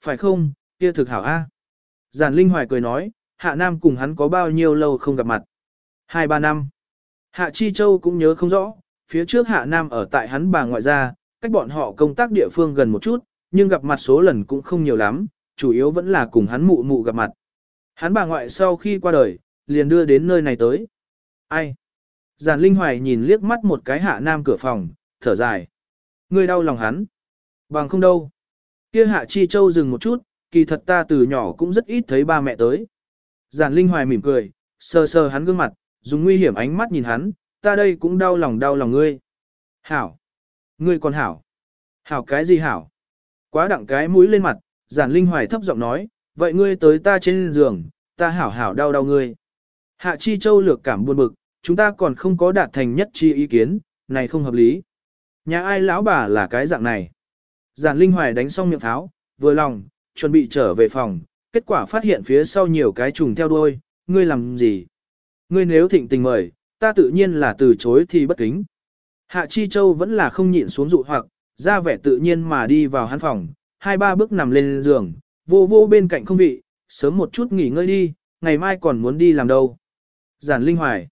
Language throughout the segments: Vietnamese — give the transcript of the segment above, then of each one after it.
Phải không, kia thực hảo A. Giản Linh Hoài cười nói, Hạ Nam cùng hắn có bao nhiêu lâu không gặp mặt. Hai ba năm. Hạ Chi Châu cũng nhớ không rõ, phía trước Hạ Nam ở tại hắn bà ngoại gia, cách bọn họ công tác địa phương gần một chút, nhưng gặp mặt số lần cũng không nhiều lắm, chủ yếu vẫn là cùng hắn mụ mụ gặp mặt. Hắn bà ngoại sau khi qua đời, liền đưa đến nơi này tới. Ai? Giản Linh Hoài nhìn liếc mắt một cái Hạ Nam cửa phòng, thở dài. người đau lòng hắn. Bằng không đâu. Kia Hạ Chi Châu dừng một chút, kỳ thật ta từ nhỏ cũng rất ít thấy ba mẹ tới. Giản Linh Hoài mỉm cười, sờ sờ hắn gương mặt, dùng nguy hiểm ánh mắt nhìn hắn, ta đây cũng đau lòng đau lòng ngươi. Hảo. Ngươi còn hảo. Hảo cái gì hảo? Quá đặng cái mũi lên mặt, giản linh hoài thấp giọng nói, vậy ngươi tới ta trên giường, ta hảo hảo đau đau ngươi. Hạ Chi Châu lược cảm buồn bực, chúng ta còn không có đạt thành nhất chi ý kiến, này không hợp lý. Nhà ai lão bà là cái dạng này? Giản linh hoài đánh xong miệng pháo, vừa lòng, chuẩn bị trở về phòng, kết quả phát hiện phía sau nhiều cái trùng theo đuôi, ngươi làm gì? Ngươi nếu thịnh tình mời, ta tự nhiên là từ chối thì bất kính. Hạ Chi Châu vẫn là không nhịn xuống dụ hoặc, ra vẻ tự nhiên mà đi vào hắn phòng, hai ba bước nằm lên giường, vô vô bên cạnh không vị, sớm một chút nghỉ ngơi đi, ngày mai còn muốn đi làm đâu. Giản Linh Hoài.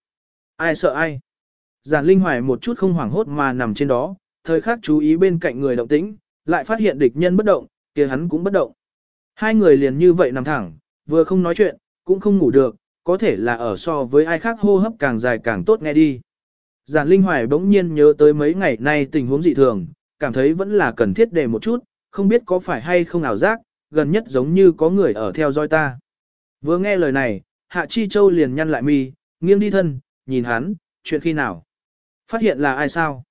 Ai sợ ai? Giản Linh Hoài một chút không hoảng hốt mà nằm trên đó, thời khắc chú ý bên cạnh người động tĩnh, lại phát hiện địch nhân bất động, kia hắn cũng bất động. Hai người liền như vậy nằm thẳng, vừa không nói chuyện, cũng không ngủ được, có thể là ở so với ai khác hô hấp càng dài càng tốt nghe đi. Giản Linh Hoài bỗng nhiên nhớ tới mấy ngày nay tình huống dị thường, cảm thấy vẫn là cần thiết để một chút, không biết có phải hay không ảo giác, gần nhất giống như có người ở theo dõi ta. Vừa nghe lời này, Hạ Chi Châu liền nhăn lại mi, nghiêng đi thân, nhìn hắn, chuyện khi nào. Phát hiện là ai sao?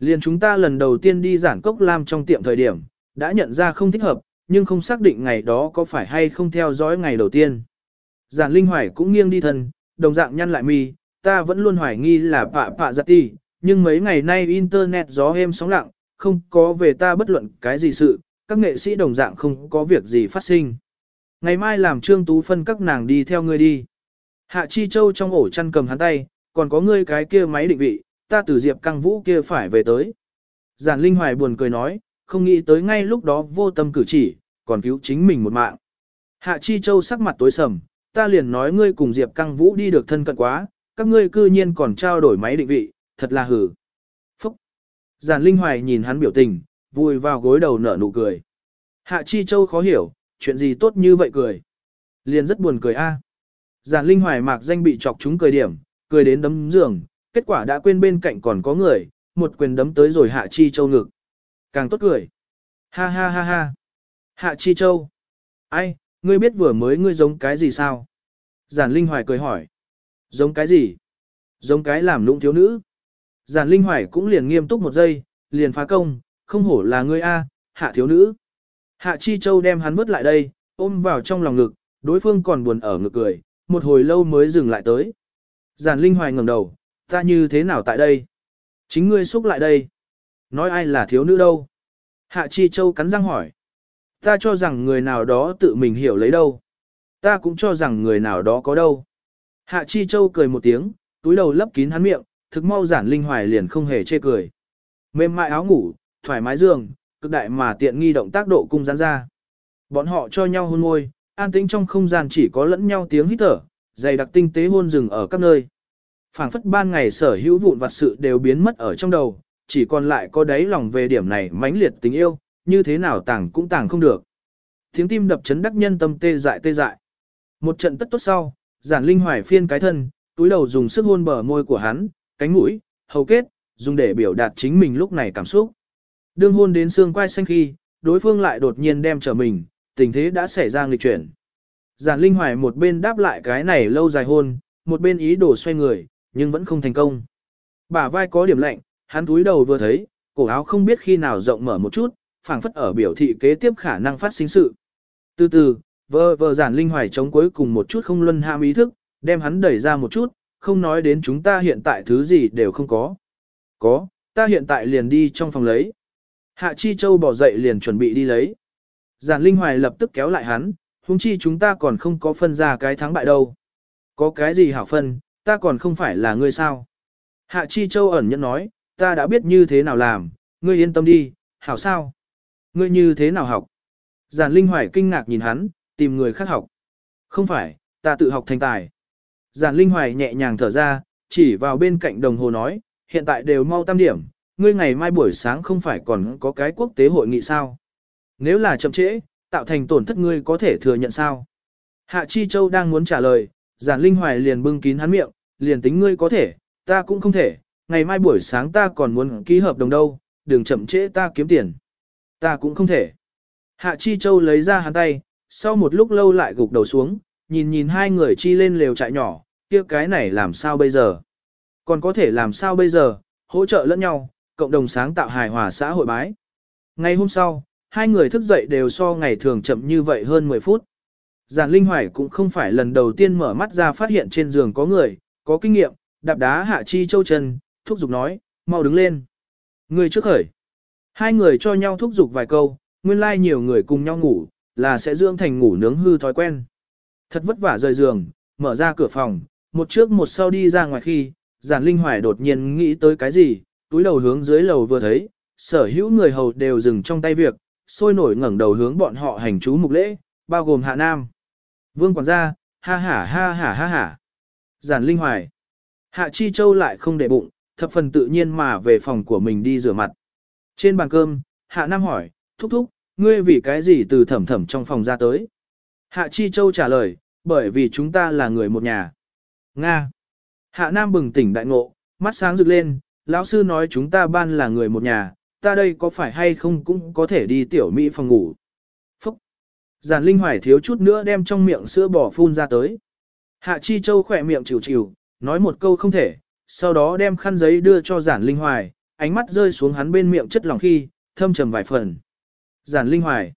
Liền chúng ta lần đầu tiên đi giản cốc lam trong tiệm thời điểm, đã nhận ra không thích hợp, nhưng không xác định ngày đó có phải hay không theo dõi ngày đầu tiên. Giản Linh Hoài cũng nghiêng đi thân, đồng dạng nhăn lại mi, ta vẫn luôn hoài nghi là pạ pạ giặt dạ ti, nhưng mấy ngày nay internet gió êm sóng lặng, không có về ta bất luận cái gì sự, các nghệ sĩ đồng dạng không có việc gì phát sinh. Ngày mai làm trương tú phân các nàng đi theo ngươi đi. Hạ Chi Châu trong ổ chăn cầm hắn tay, còn có ngươi cái kia máy định vị, ta từ diệp căng vũ kia phải về tới. Giản Linh Hoài buồn cười nói, không nghĩ tới ngay lúc đó vô tâm cử chỉ, còn cứu chính mình một mạng. Hạ Chi Châu sắc mặt tối sầm, ta liền nói ngươi cùng Diệp Căng Vũ đi được thân cận quá, các ngươi cư nhiên còn trao đổi máy định vị, thật là hử. Phúc! Giản Linh Hoài nhìn hắn biểu tình, vui vào gối đầu nở nụ cười. Hạ Chi Châu khó hiểu, chuyện gì tốt như vậy cười. Liền rất buồn cười a. Giản Linh Hoài mạc danh bị chọc chúng cười điểm, cười đến đấm giường, kết quả đã quên bên cạnh còn có người, một quyền đấm tới rồi Hạ Chi Châu ngực. Càng tốt cười. Ha ha ha ha. Hạ Chi Châu. Ai, ngươi biết vừa mới ngươi giống cái gì sao? Giản Linh Hoài cười hỏi. Giống cái gì? Giống cái làm lũng thiếu nữ. Giản Linh Hoài cũng liền nghiêm túc một giây, liền phá công, không hổ là ngươi A, hạ thiếu nữ. Hạ Chi Châu đem hắn vứt lại đây, ôm vào trong lòng ngực, đối phương còn buồn ở ngực cười, một hồi lâu mới dừng lại tới. Giản Linh Hoài ngẩng đầu, ta như thế nào tại đây? Chính ngươi xúc lại đây. Nói ai là thiếu nữ đâu? Hạ Chi Châu cắn răng hỏi. Ta cho rằng người nào đó tự mình hiểu lấy đâu. Ta cũng cho rằng người nào đó có đâu. Hạ Chi Châu cười một tiếng, túi đầu lấp kín hắn miệng, thực mau giản linh hoài liền không hề chê cười. Mềm mại áo ngủ, thoải mái giường, cực đại mà tiện nghi động tác độ cung giãn ra. Bọn họ cho nhau hôn môi, an tĩnh trong không gian chỉ có lẫn nhau tiếng hít thở, dày đặc tinh tế hôn rừng ở các nơi. Phảng phất ban ngày sở hữu vụn vặt sự đều biến mất ở trong đầu, chỉ còn lại có đáy lòng về điểm này mãnh liệt tình yêu, như thế nào tàng cũng tàng không được. Tiếng tim đập chấn đắc nhân tâm tê dại tê dại. Một trận tất tốt sau, giản linh hoài phiên cái thân, túi đầu dùng sức hôn bờ môi của hắn, cánh mũi, hầu kết, dùng để biểu đạt chính mình lúc này cảm xúc. Đương hôn đến xương quai xanh khi, đối phương lại đột nhiên đem trở mình, tình thế đã xảy ra nghịch chuyển. Giản linh hoài một bên đáp lại cái này lâu dài hôn, một bên ý đồ xoay người, nhưng vẫn không thành công. Bả vai có điểm lạnh, hắn túi đầu vừa thấy, cổ áo không biết khi nào rộng mở một chút, phảng phất ở biểu thị kế tiếp khả năng phát sinh sự. Từ từ, vơ vơ giản linh hoài chống cuối cùng một chút không luân ham ý thức, đem hắn đẩy ra một chút, không nói đến chúng ta hiện tại thứ gì đều không có. Có, ta hiện tại liền đi trong phòng lấy. Hạ Chi Châu bỏ dậy liền chuẩn bị đi lấy. Giản Linh Hoài lập tức kéo lại hắn, huống chi chúng ta còn không có phân ra cái thắng bại đâu. Có cái gì hảo phân, ta còn không phải là ngươi sao. Hạ Chi Châu ẩn nhẫn nói, ta đã biết như thế nào làm, ngươi yên tâm đi, hảo sao. Ngươi như thế nào học? Giản Linh Hoài kinh ngạc nhìn hắn, tìm người khác học. Không phải, ta tự học thành tài. Giản Linh Hoài nhẹ nhàng thở ra, chỉ vào bên cạnh đồng hồ nói, hiện tại đều mau tam điểm, ngươi ngày mai buổi sáng không phải còn có cái quốc tế hội nghị sao. Nếu là chậm trễ, tạo thành tổn thất ngươi có thể thừa nhận sao. Hạ Chi Châu đang muốn trả lời, Giản Linh Hoài liền bưng kín hắn miệng, liền tính ngươi có thể, ta cũng không thể, ngày mai buổi sáng ta còn muốn ký hợp đồng đâu, đừng chậm trễ ta kiếm tiền. Ta cũng không thể. Hạ Chi Châu lấy ra hắn tay, sau một lúc lâu lại gục đầu xuống, nhìn nhìn hai người chi lên lều trại nhỏ, kia cái này làm sao bây giờ? Còn có thể làm sao bây giờ, hỗ trợ lẫn nhau, cộng đồng sáng tạo hài hòa xã hội bái. Ngày hôm sau, hai người thức dậy đều so ngày thường chậm như vậy hơn 10 phút. Giản Linh Hoài cũng không phải lần đầu tiên mở mắt ra phát hiện trên giường có người, có kinh nghiệm, đạp đá hạ chi châu chân, thúc giục nói, mau đứng lên. Người trước khởi. Hai người cho nhau thúc giục vài câu, nguyên lai like nhiều người cùng nhau ngủ, là sẽ dưỡng thành ngủ nướng hư thói quen. Thật vất vả rời giường, mở ra cửa phòng, một trước một sau đi ra ngoài khi, giản linh hoài đột nhiên nghĩ tới cái gì, túi đầu hướng dưới lầu vừa thấy, sở hữu người hầu đều dừng trong tay việc, sôi nổi ngẩng đầu hướng bọn họ hành chú mục lễ, bao gồm hạ nam. Vương quản gia, ha ha ha ha ha ha. Giản linh hoài. Hạ chi châu lại không để bụng, thập phần tự nhiên mà về phòng của mình đi rửa mặt. Trên bàn cơm, hạ nam hỏi, thúc thúc, ngươi vì cái gì từ thẩm thẩm trong phòng ra tới? Hạ chi châu trả lời, bởi vì chúng ta là người một nhà. Nga. Hạ Nam bừng tỉnh đại ngộ, mắt sáng rực lên, lão sư nói chúng ta ban là người một nhà, ta đây có phải hay không cũng có thể đi tiểu mỹ phòng ngủ. Giản Linh Hoài thiếu chút nữa đem trong miệng sữa bò phun ra tới. Hạ Chi Châu khỏe miệng chịu chịu, nói một câu không thể, sau đó đem khăn giấy đưa cho Giản Linh Hoài, ánh mắt rơi xuống hắn bên miệng chất lỏng khi, thâm trầm vài phần. Giản Linh Hoài.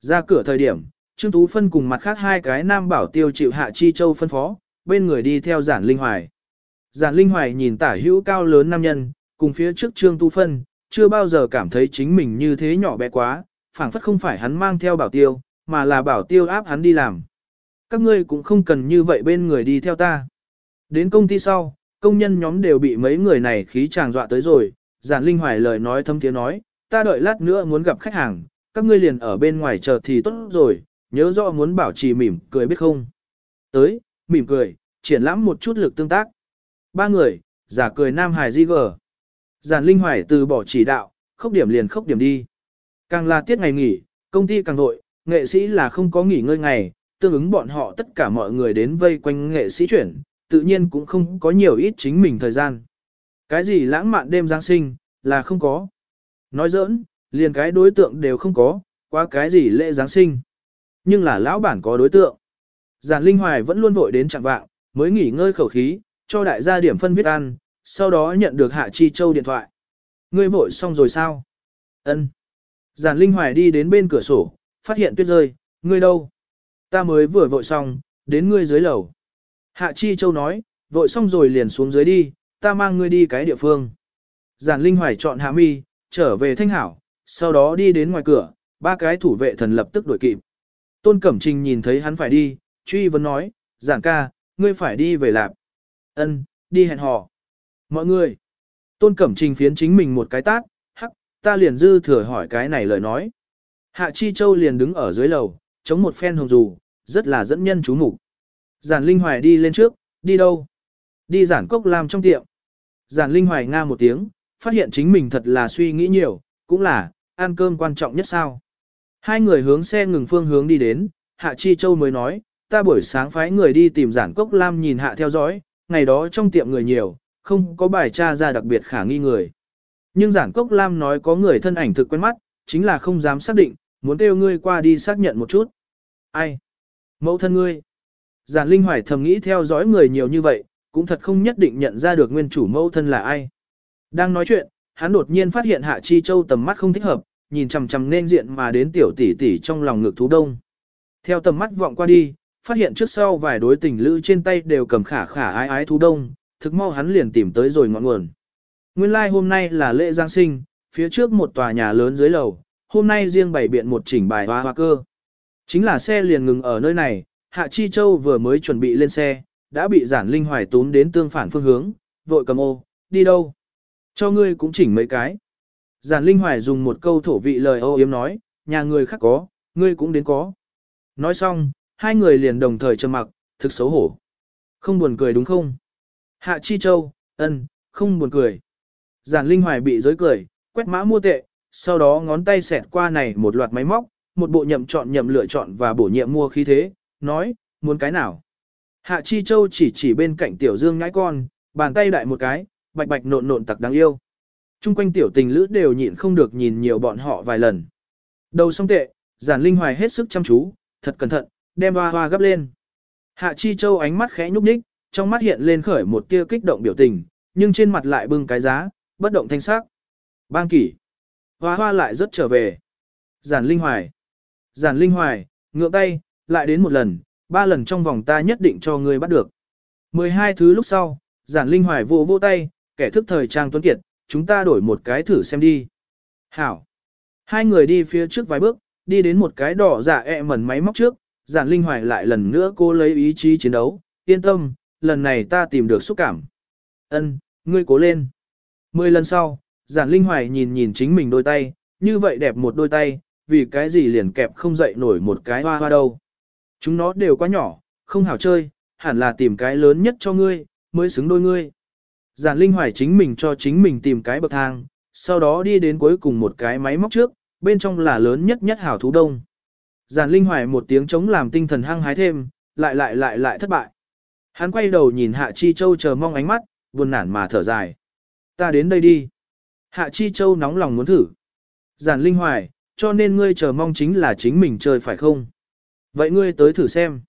Ra cửa thời điểm, Trương Tú Phân cùng mặt khác hai cái nam bảo tiêu chịu Hạ Chi Châu phân phó, bên người đi theo Giản Linh Hoài. Giản Linh Hoài nhìn tả hữu cao lớn nam nhân, cùng phía trước Trương Tu Phân, chưa bao giờ cảm thấy chính mình như thế nhỏ bé quá, phảng phất không phải hắn mang theo bảo tiêu, mà là bảo tiêu áp hắn đi làm. Các ngươi cũng không cần như vậy bên người đi theo ta. Đến công ty sau, công nhân nhóm đều bị mấy người này khí chàng dọa tới rồi, Giản Linh Hoài lời nói thâm tiếng nói, ta đợi lát nữa muốn gặp khách hàng, các ngươi liền ở bên ngoài chờ thì tốt rồi, nhớ rõ muốn bảo trì mỉm cười biết không. Tới, mỉm cười, triển lãm một chút lực tương tác. Ba người, giả cười Nam hài di gờ. Giản Linh Hoài từ bỏ chỉ đạo, khốc điểm liền khốc điểm đi. Càng là tiết ngày nghỉ, công ty càng vội, nghệ sĩ là không có nghỉ ngơi ngày, tương ứng bọn họ tất cả mọi người đến vây quanh nghệ sĩ chuyển, tự nhiên cũng không có nhiều ít chính mình thời gian. Cái gì lãng mạn đêm Giáng sinh, là không có. Nói giỡn, liền cái đối tượng đều không có, qua cái gì lễ Giáng sinh. Nhưng là lão bản có đối tượng. Giản Linh Hoài vẫn luôn vội đến chẳng vạng, mới nghỉ ngơi khẩu khí, cho đại gia điểm phân viết ăn, sau đó nhận được Hạ Chi Châu điện thoại. Ngươi vội xong rồi sao? Ân. Giản Linh Hoài đi đến bên cửa sổ, phát hiện tuyết rơi, ngươi đâu? Ta mới vừa vội xong, đến ngươi dưới lầu. Hạ Chi Châu nói, vội xong rồi liền xuống dưới đi, ta mang ngươi đi cái địa phương. Giản Linh Hoài chọn Hạ Mi, trở về Thanh Hảo, sau đó đi đến ngoài cửa, ba cái thủ vệ thần lập tức đuổi kịp. Tôn Cẩm Trình nhìn thấy hắn phải đi, truy vấn nói, Giản ca, ngươi phải đi về lạp. Ân, đi hẹn hò. Mọi người. Tôn Cẩm Trình phiến chính mình một cái tát, hắc, ta liền dư thừa hỏi cái này lời nói. Hạ Chi Châu liền đứng ở dưới lầu, chống một phen hồng dù, rất là dẫn nhân chú mục. Giản Linh Hoài đi lên trước, đi đâu? Đi giản cốc làm trong tiệm. Giản Linh Hoài nga một tiếng, phát hiện chính mình thật là suy nghĩ nhiều, cũng là, ăn cơm quan trọng nhất sao. Hai người hướng xe ngừng phương hướng đi đến, Hạ Chi Châu mới nói, ta buổi sáng phái người đi tìm giản cốc lam nhìn hạ theo dõi, ngày đó trong tiệm người nhiều, không có bài tra ra đặc biệt khả nghi người. Nhưng giản cốc lam nói có người thân ảnh thực quen mắt, chính là không dám xác định, muốn kêu ngươi qua đi xác nhận một chút. Ai? Mẫu thân ngươi. Giản Linh Hoài thầm nghĩ theo dõi người nhiều như vậy, cũng thật không nhất định nhận ra được nguyên chủ mẫu thân là ai. Đang nói chuyện, hắn đột nhiên phát hiện Hạ Chi Châu tầm mắt không thích hợp, nhìn chằm chằm nên diện mà đến tiểu tỷ tỷ trong lòng ngực thú đông. Theo tầm mắt vọng qua đi, phát hiện trước sau vài đối tình lữ trên tay đều cầm khả khả ái ái thú đông, thực mau hắn liền tìm tới rồi ngọn nguồn. Nguyên lai like hôm nay là lễ Giáng sinh, phía trước một tòa nhà lớn dưới lầu, hôm nay riêng bày biện một chỉnh bài hoa hoa cơ. Chính là xe liền ngừng ở nơi này, Hạ Chi Châu vừa mới chuẩn bị lên xe, đã bị giản linh hoài tún đến tương phản phương hướng, vội cầm ô, đi đâu? Cho ngươi cũng chỉnh mấy cái. Giản linh hoài dùng một câu thổ vị lời ô yếm nói, nhà người khác có, ngươi cũng đến có. Nói xong, hai người liền đồng thời trầm mặc, thực xấu hổ. Không buồn cười đúng không? Hạ Chi Châu, ân, không buồn cười. Giản Linh Hoài bị giới cười, quét mã mua tệ, sau đó ngón tay xẹt qua này một loạt máy móc, một bộ nhậm chọn nhậm lựa chọn và bổ nhiệm mua khí thế, nói, muốn cái nào. Hạ Chi Châu chỉ chỉ bên cạnh Tiểu Dương ngãi con, bàn tay đại một cái, bạch bạch nộn nộn tặc đáng yêu. Trung quanh tiểu tình lữ đều nhịn không được nhìn nhiều bọn họ vài lần. Đầu song tệ, giản linh hoài hết sức chăm chú, thật cẩn thận, đem hoa hoa gấp lên. Hạ Chi Châu ánh mắt khẽ nhúc nhích, trong mắt hiện lên khởi một tia kích động biểu tình, nhưng trên mặt lại bưng cái giá, bất động thanh sắc. Bang kỷ. Hoa hoa lại rất trở về. Giản linh hoài. Giản linh hoài, ngượng tay, lại đến một lần, ba lần trong vòng ta nhất định cho ngươi bắt được. 12 thứ lúc sau, giản linh hoài vô vô tay, kẻ thức thời trang tuấn kiệt, chúng ta đổi một cái thử xem đi. Hảo. Hai người đi phía trước vài bước, đi đến một cái đỏ giả ẹ mẩn máy móc trước, giản linh hoài lại lần nữa cô lấy ý chí chiến đấu, yên tâm, lần này ta tìm được xúc cảm. Ân, ngươi cố lên. Mười lần sau, giản linh hoài nhìn nhìn chính mình đôi tay, như vậy đẹp một đôi tay, vì cái gì liền kẹp không dậy nổi một cái hoa hoa đâu. Chúng nó đều quá nhỏ, không hảo chơi, hẳn là tìm cái lớn nhất cho ngươi, mới xứng đôi ngươi. Giản Linh Hoài chính mình cho chính mình tìm cái bậc thang, sau đó đi đến cuối cùng một cái máy móc trước, bên trong là lớn nhất nhất hảo thú đông. Giản Linh Hoài một tiếng chống làm tinh thần hăng hái thêm, lại lại lại lại thất bại. Hắn quay đầu nhìn Hạ Chi Châu chờ mong ánh mắt, buồn nản mà thở dài. Ta đến đây đi. Hạ Chi Châu nóng lòng muốn thử. Giản Linh Hoài, cho nên ngươi chờ mong chính là chính mình chơi phải không? Vậy ngươi tới thử xem.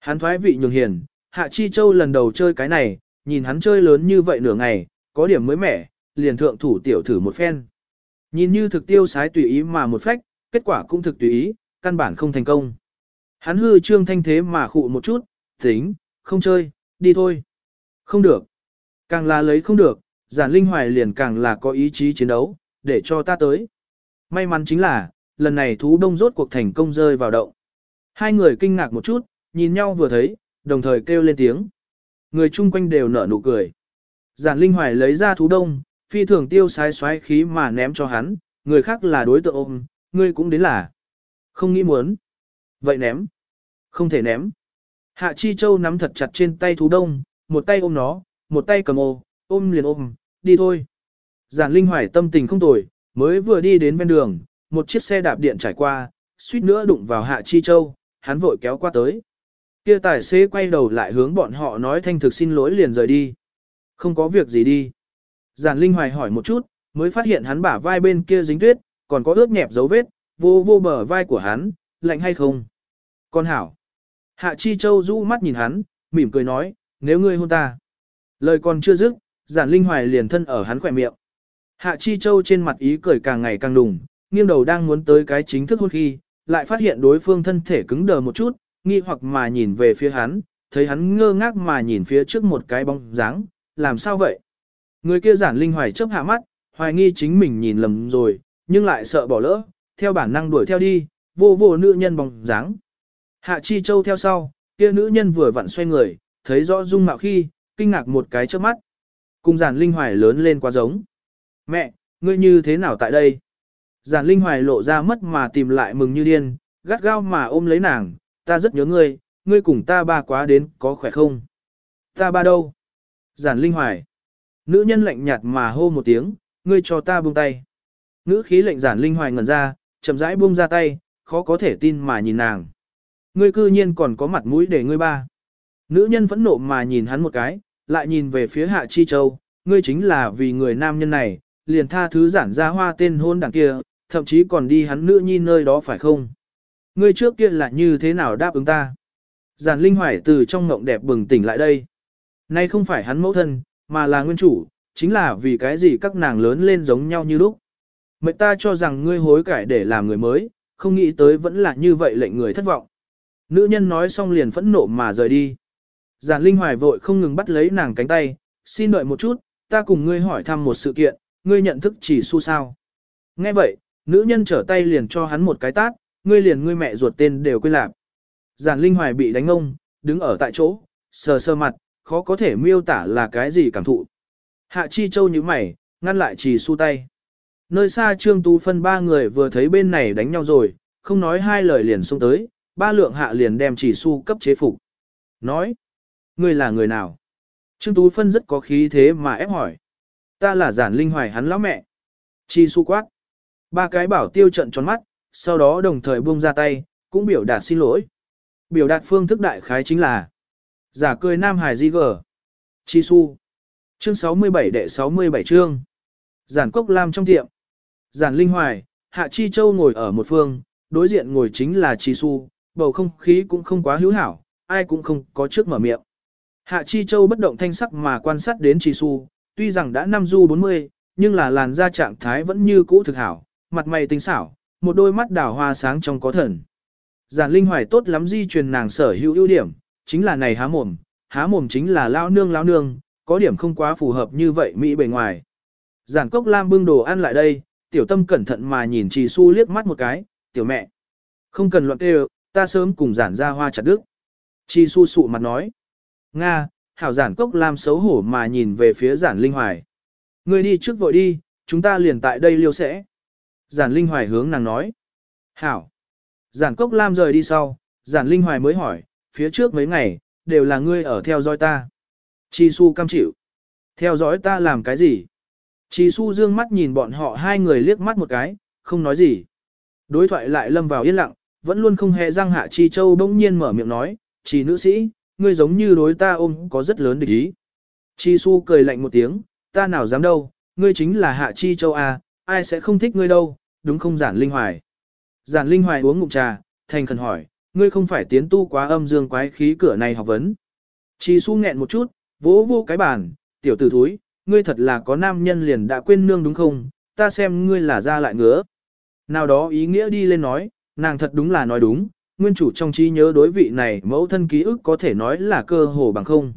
Hắn thoái vị nhường hiền, Hạ Chi Châu lần đầu chơi cái này, nhìn hắn chơi lớn như vậy nửa ngày, có điểm mới mẻ, liền thượng thủ tiểu thử một phen. Nhìn như thực tiêu sái tùy ý mà một phách, kết quả cũng thực tùy ý, căn bản không thành công. Hắn hư trương thanh thế mà khụ một chút, tính, không chơi, đi thôi. Không được. Càng là lấy không được, giản linh hoài liền càng là có ý chí chiến đấu, để cho ta tới. May mắn chính là, lần này thú đông rốt cuộc thành công rơi vào động. Hai người kinh ngạc một chút, nhìn nhau vừa thấy, đồng thời kêu lên tiếng. Người chung quanh đều nở nụ cười. Giản Linh Hoài lấy ra thú đông, phi thường tiêu sái xoáy khí mà ném cho hắn, người khác là đối tượng ôm, ngươi cũng đến là. Không nghĩ muốn. Vậy ném. Không thể ném. Hạ Chi Châu nắm thật chặt trên tay thú đông, một tay ôm nó, một tay cầm ô, ôm liền ôm, đi thôi. Giản Linh Hoài tâm tình không tồi, mới vừa đi đến bên đường, một chiếc xe đạp điện trải qua, suýt nữa đụng vào Hạ Chi Châu, hắn vội kéo qua tới. Kia tài xế quay đầu lại hướng bọn họ nói thanh thực xin lỗi liền rời đi. Không có việc gì đi. Giản Linh Hoài hỏi một chút, mới phát hiện hắn bả vai bên kia dính tuyết, còn có ướt nhẹp dấu vết, vô vô bờ vai của hắn, lạnh hay không? Con hảo. Hạ Chi Châu rũ mắt nhìn hắn, mỉm cười nói, nếu ngươi hôn ta. Lời còn chưa dứt, giản Linh Hoài liền thân ở hắn khỏe miệng. Hạ Chi Châu trên mặt ý cười càng ngày càng đùng, nghiêng đầu đang muốn tới cái chính thức hôn khi, lại phát hiện đối phương thân thể cứng đờ một chút, nghi hoặc mà nhìn về phía hắn, thấy hắn ngơ ngác mà nhìn phía trước một cái bóng dáng, làm sao vậy? Người kia giản linh hoài chớp hạ mắt, hoài nghi chính mình nhìn lầm rồi, nhưng lại sợ bỏ lỡ, theo bản năng đuổi theo đi, vô vô nữ nhân bóng dáng. Hạ Chi Châu theo sau, kia nữ nhân vừa vặn xoay người, thấy rõ dung mạo khi, kinh ngạc một cái chớp mắt. Cùng giản linh hoài lớn lên quá giống. Mẹ, ngươi như thế nào tại đây? Giản linh hoài lộ ra mất mà tìm lại mừng như điên, gắt gao mà ôm lấy nàng, ta rất nhớ ngươi, ngươi cùng ta ba quá đến có khỏe không? Ta ba đâu? Giản Linh Hoài. Nữ nhân lạnh nhạt mà hô một tiếng, ngươi cho ta buông tay. Nữ khí lệnh Giản Linh Hoài ngẩn ra, chậm rãi buông ra tay, khó có thể tin mà nhìn nàng. Ngươi cư nhiên còn có mặt mũi để ngươi ba. Nữ nhân vẫn nộ mà nhìn hắn một cái, lại nhìn về phía Hạ Chi Châu, ngươi chính là vì người nam nhân này, liền tha thứ giản ra hoa tên hôn đằng kia, thậm chí còn đi hắn nữ nhi nơi đó phải không? Ngươi trước kia là như thế nào đáp ứng ta? Giản Linh Hoài từ trong ngộng đẹp bừng tỉnh lại đây. Nay không phải hắn mẫu thân, mà là nguyên chủ, chính là vì cái gì các nàng lớn lên giống nhau như lúc. Mệnh ta cho rằng ngươi hối cải để làm người mới, không nghĩ tới vẫn là như vậy lệnh người thất vọng. Nữ nhân nói xong liền phẫn nộ mà rời đi. Giản Linh Hoài vội không ngừng bắt lấy nàng cánh tay, xin đợi một chút, ta cùng ngươi hỏi thăm một sự kiện, ngươi nhận thức chỉ su sao. Nghe vậy, nữ nhân trở tay liền cho hắn một cái tát, ngươi liền ngươi mẹ ruột tên đều quên lạc. Giản Linh Hoài bị đánh ông, đứng ở tại chỗ, sờ sờ mặt, khó có thể miêu tả là cái gì cảm thụ. Hạ Chi Châu như mày, ngăn lại chỉ su tay. Nơi xa Trương Tú phân ba người vừa thấy bên này đánh nhau rồi, không nói hai lời liền xông tới, ba lượng hạ liền đem chỉ su cấp chế phục. Nói, ngươi là người nào? Trương Tú Phân rất có khí thế mà ép hỏi. Ta là giản linh hoài hắn lão mẹ. Chi su quát. Ba cái bảo tiêu trận tròn mắt, sau đó đồng thời buông ra tay, cũng biểu đạt xin lỗi. Biểu đạt phương thức đại khái chính là giả cười Nam Hải di gờ. Chi su. Chương 67 đệ 67 chương. Giản Cốc Lam trong tiệm. Giản Linh Hoài, Hạ Chi Châu ngồi ở một phương, đối diện ngồi chính là Chi Su, bầu không khí cũng không quá hữu hảo, ai cũng không có trước mở miệng. Hạ Chi Châu bất động thanh sắc mà quan sát đến Chi Su, tuy rằng đã năm du 40, nhưng là làn da trạng thái vẫn như cũ thực hảo, mặt mày tinh xảo, một đôi mắt đào hoa sáng trong có thần. Giản Linh Hoài tốt lắm di truyền nàng sở hữu ưu điểm, chính là này há mồm, há mồm chính là lao nương lao nương, có điểm không quá phù hợp như vậy Mỹ bề ngoài. Giản Cốc Lam bưng đồ ăn lại đây, tiểu tâm cẩn thận mà nhìn Trì Su liếc mắt một cái, tiểu mẹ. Không cần loạn kêu, ta sớm cùng giản ra hoa chặt đức. Chi Su sụ mặt nói. Nga, hảo giản Cốc làm xấu hổ mà nhìn về phía giản Linh Hoài. Ngươi đi trước vội đi, chúng ta liền tại đây liêu sẽ. Giản Linh Hoài hướng nàng nói. Hảo. Giản Cốc Lam rời đi sau, giản Linh Hoài mới hỏi, phía trước mấy ngày, đều là ngươi ở theo dõi ta. Chi Su cam chịu. Theo dõi ta làm cái gì? Chi Su dương mắt nhìn bọn họ hai người liếc mắt một cái, không nói gì. Đối thoại lại lâm vào yên lặng, vẫn luôn không hề răng hạ Chi Châu bỗng nhiên mở miệng nói, Chi nữ sĩ, ngươi giống như đối ta ôm có rất lớn địch ý. Chi Su cười lạnh một tiếng, ta nào dám đâu, ngươi chính là hạ Chi Châu à, ai sẽ không thích ngươi đâu, đúng không giản linh hoài. Giản linh hoài uống ngụm trà, thành khẩn hỏi, ngươi không phải tiến tu quá âm dương quái khí cửa này học vấn. Chi Su nghẹn một chút, vỗ vô cái bàn, tiểu tử thúi, ngươi thật là có nam nhân liền đã quên nương đúng không, ta xem ngươi là ra lại ngứa. Nào đó ý nghĩa đi lên nói, nàng thật đúng là nói đúng, nguyên chủ trong trí nhớ đối vị này mẫu thân ký ức có thể nói là cơ hồ bằng không.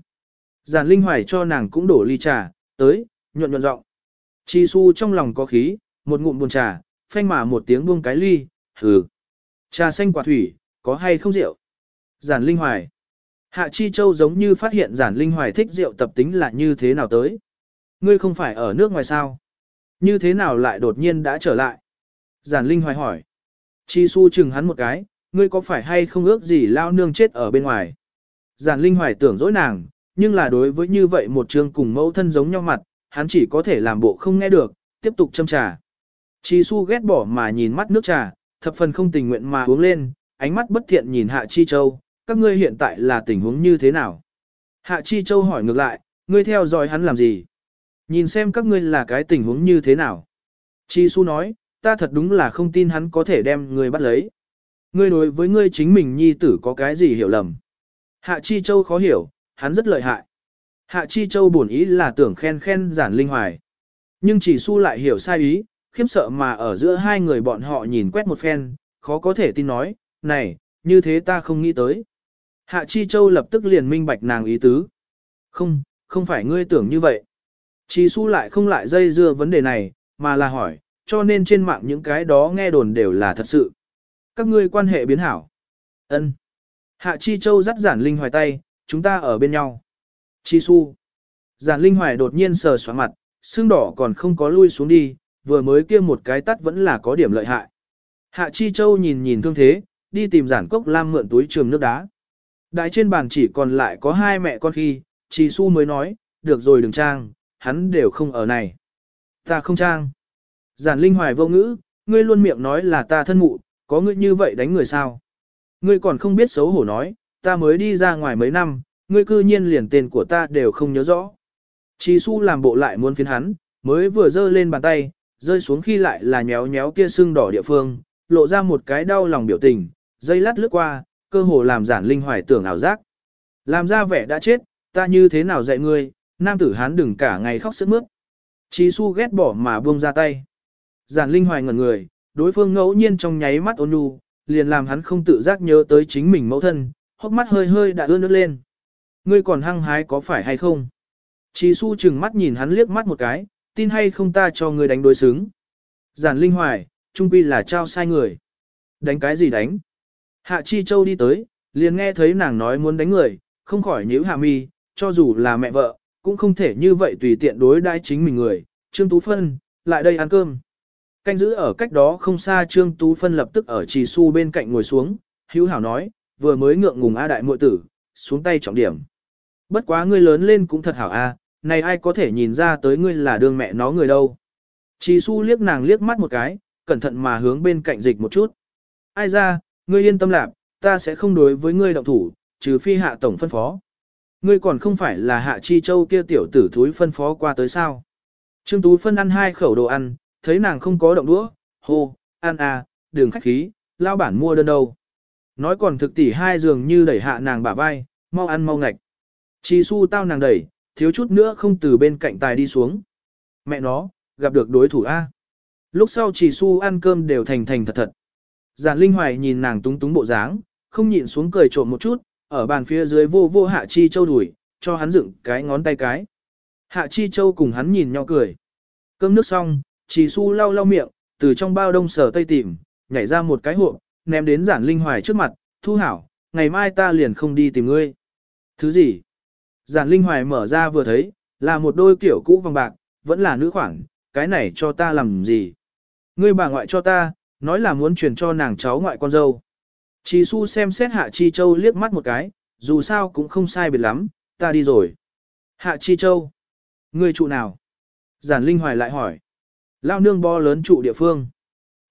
Giản Linh Hoài cho nàng cũng đổ ly trà, tới, nhuận nhuận giọng. Chi su trong lòng có khí, một ngụm buồn trà, phanh mà một tiếng buông cái ly, hừ. Trà xanh quả thủy, có hay không rượu? Giản Linh Hoài. Hạ Chi Châu giống như phát hiện giản linh hoài thích rượu tập tính là như thế nào tới. Ngươi không phải ở nước ngoài sao? Như thế nào lại đột nhiên đã trở lại? Giản linh hoài hỏi. Chi su chừng hắn một cái, ngươi có phải hay không ước gì lao nương chết ở bên ngoài? Giản linh hoài tưởng dối nàng, nhưng là đối với như vậy một trường cùng mẫu thân giống nhau mặt, hắn chỉ có thể làm bộ không nghe được, tiếp tục châm trà. Chi su ghét bỏ mà nhìn mắt nước trà, thập phần không tình nguyện mà uống lên, ánh mắt bất thiện nhìn Hạ Chi Châu, các ngươi hiện tại là tình huống như thế nào? Hạ Chi Châu hỏi ngược lại, ngươi theo dõi hắn làm gì? Nhìn xem các ngươi là cái tình huống như thế nào? Chi Su nói, ta thật đúng là không tin hắn có thể đem ngươi bắt lấy. Ngươi đối với ngươi chính mình nhi tử có cái gì hiểu lầm? Hạ Chi Châu khó hiểu, hắn rất lợi hại. Hạ Chi Châu buồn ý là tưởng khen khen giản linh hoài. Nhưng chỉ su lại hiểu sai ý, khiếp sợ mà ở giữa hai người bọn họ nhìn quét một phen, khó có thể tin nói, này, như thế ta không nghĩ tới. Hạ Chi Châu lập tức liền minh bạch nàng ý tứ. Không, không phải ngươi tưởng như vậy. Chỉ Su lại không lại dây dưa vấn đề này, mà là hỏi, cho nên trên mạng những cái đó nghe đồn đều là thật sự. Các ngươi quan hệ biến hảo. Ân. Hạ Chi Châu dắt giản linh hoài tay, chúng ta ở bên nhau. Chi Su. Giản linh hoài đột nhiên sờ xóa mặt, xương đỏ còn không có lui xuống đi, vừa mới kia một cái tắt vẫn là có điểm lợi hại. Hạ Chi Châu nhìn nhìn thương thế, đi tìm giản cốc lam mượn túi trường nước đá. Đại trên bàn chỉ còn lại có hai mẹ con khi, chi Su mới nói, được rồi đừng trang, hắn đều không ở này. Ta không trang. Giản Linh Hoài vô ngữ, ngươi luôn miệng nói là ta thân mụ, có ngươi như vậy đánh người sao? Ngươi còn không biết xấu hổ nói, ta mới đi ra ngoài mấy năm, ngươi cư nhiên liền tên của ta đều không nhớ rõ. Chi Su làm bộ lại muốn phiến hắn, mới vừa giơ lên bàn tay, rơi xuống khi lại là nhéo nhéo kia sưng đỏ địa phương, lộ ra một cái đau lòng biểu tình, dây lát lướt qua, cơ hồ làm giản linh hoài tưởng ảo giác. Làm ra vẻ đã chết, ta như thế nào dạy ngươi, nam tử hán đừng cả ngày khóc sức mướt. Chí su ghét bỏ mà buông ra tay. Giản linh hoài ngẩn người, đối phương ngẫu nhiên trong nháy mắt ôn nhu, liền làm hắn không tự giác nhớ tới chính mình mẫu thân, hốc mắt hơi hơi đã ướt nước lên. Ngươi còn hăng hái có phải hay không? Chí su chừng mắt nhìn hắn liếc mắt một cái, tin hay không ta cho ngươi đánh đối xứng. Giản linh hoài, trung quy là trao sai người. Đánh cái gì đánh? Hạ Chi Châu đi tới, liền nghe thấy nàng nói muốn đánh người, không khỏi nhíu hạ mi, cho dù là mẹ vợ, cũng không thể như vậy tùy tiện đối đãi chính mình người. Trương Tú Phân, lại đây ăn cơm. Canh giữ ở cách đó không xa Trương Tú Phân lập tức ở trì su bên cạnh ngồi xuống, hữu hảo nói, vừa mới ngượng ngùng A đại muội tử, xuống tay trọng điểm. Bất quá ngươi lớn lên cũng thật hảo A, này ai có thể nhìn ra tới ngươi là đương mẹ nó người đâu. Trì su liếc nàng liếc mắt một cái, cẩn thận mà hướng bên cạnh dịch một chút. Ai ra, ngươi yên tâm lạc, ta sẽ không đối với ngươi động thủ, trừ phi hạ tổng phân phó. Ngươi còn không phải là hạ chi châu kia tiểu tử thúi phân phó qua tới sao. Trương Tú phân ăn hai khẩu đồ ăn, thấy nàng không có động đũa, hô, ăn à, đường khách khí, lao bản mua đơn đâu. Nói còn thực tỷ hai dường như đẩy hạ nàng bả vai, mau ăn mau ngạch. Chi su tao nàng đẩy, thiếu chút nữa không từ bên cạnh tài đi xuống. Mẹ nó, gặp được đối thủ A. Lúc sau chỉ su ăn cơm đều thành thành thật thật. Giản Linh Hoài nhìn nàng túng túng bộ dáng, không nhịn xuống cười trộm một chút, ở bàn phía dưới vô vô Hạ Chi Châu đuổi, cho hắn dựng cái ngón tay cái. Hạ Chi Châu cùng hắn nhìn nhau cười. Cơm nước xong, chỉ su lau lau miệng, từ trong bao đông sở tây tìm, nhảy ra một cái hộp, ném đến giản linh hoài trước mặt, thu hảo, ngày mai ta liền không đi tìm ngươi. Thứ gì? Giản linh hoài mở ra vừa thấy, là một đôi kiểu cũ vàng bạc, vẫn là nữ khoản, cái này cho ta làm gì? Ngươi bà ngoại cho ta, nói là muốn truyền cho nàng cháu ngoại con dâu. Chỉ su xem xét Hạ Chi Châu liếc mắt một cái, dù sao cũng không sai biệt lắm, ta đi rồi. Hạ Chi Châu. Ngươi trụ nào? Giản Linh Hoài lại hỏi. Lao nương bo lớn trụ địa phương.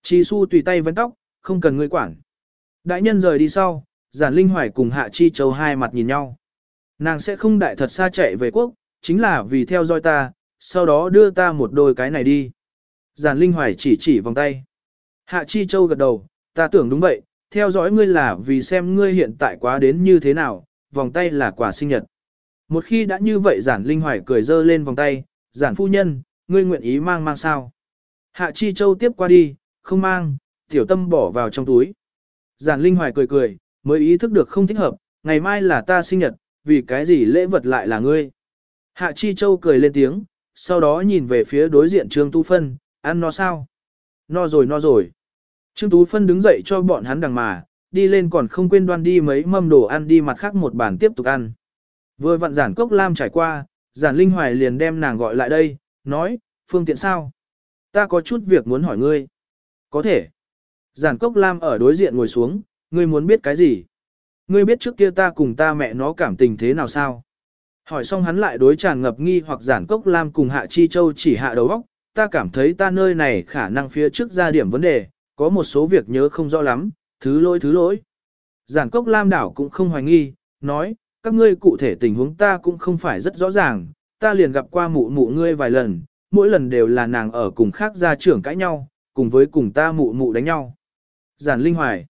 Chi su tùy tay vấn tóc, không cần ngươi quản. Đại nhân rời đi sau, Giản Linh Hoài cùng Hạ Chi Châu hai mặt nhìn nhau. Nàng sẽ không đại thật xa chạy về quốc, chính là vì theo dõi ta, sau đó đưa ta một đôi cái này đi. Giản Linh Hoài chỉ chỉ vòng tay. Hạ Chi Châu gật đầu, ta tưởng đúng vậy, theo dõi ngươi là vì xem ngươi hiện tại quá đến như thế nào, vòng tay là quà sinh nhật. Một khi đã như vậy giản linh hoài cười dơ lên vòng tay, giản phu nhân, ngươi nguyện ý mang mang sao. Hạ Chi Châu tiếp qua đi, không mang, tiểu tâm bỏ vào trong túi. Giản linh hoài cười cười, mới ý thức được không thích hợp, ngày mai là ta sinh nhật, vì cái gì lễ vật lại là ngươi. Hạ Chi Châu cười lên tiếng, sau đó nhìn về phía đối diện Trương Tu Phân, ăn no sao? No rồi no rồi. Trương Tú Phân đứng dậy cho bọn hắn đằng mà, đi lên còn không quên đoan đi mấy mâm đồ ăn đi mặt khác một bàn tiếp tục ăn. Vừa vặn giản cốc lam trải qua, giản linh hoài liền đem nàng gọi lại đây, nói, phương tiện sao? Ta có chút việc muốn hỏi ngươi. Có thể. Giản cốc lam ở đối diện ngồi xuống, ngươi muốn biết cái gì? Ngươi biết trước kia ta cùng ta mẹ nó cảm tình thế nào sao? Hỏi xong hắn lại đối tràn ngập nghi hoặc giản cốc lam cùng hạ chi châu chỉ hạ đầu óc, ta cảm thấy ta nơi này khả năng phía trước ra điểm vấn đề, có một số việc nhớ không rõ lắm, thứ lỗi thứ lỗi. Giản cốc Lam đảo cũng không hoài nghi, nói, các ngươi cụ thể tình huống ta cũng không phải rất rõ ràng, ta liền gặp qua mụ mụ ngươi vài lần, mỗi lần đều là nàng ở cùng khác gia trưởng cãi nhau, cùng với cùng ta mụ mụ đánh nhau. Giản Linh Hoài,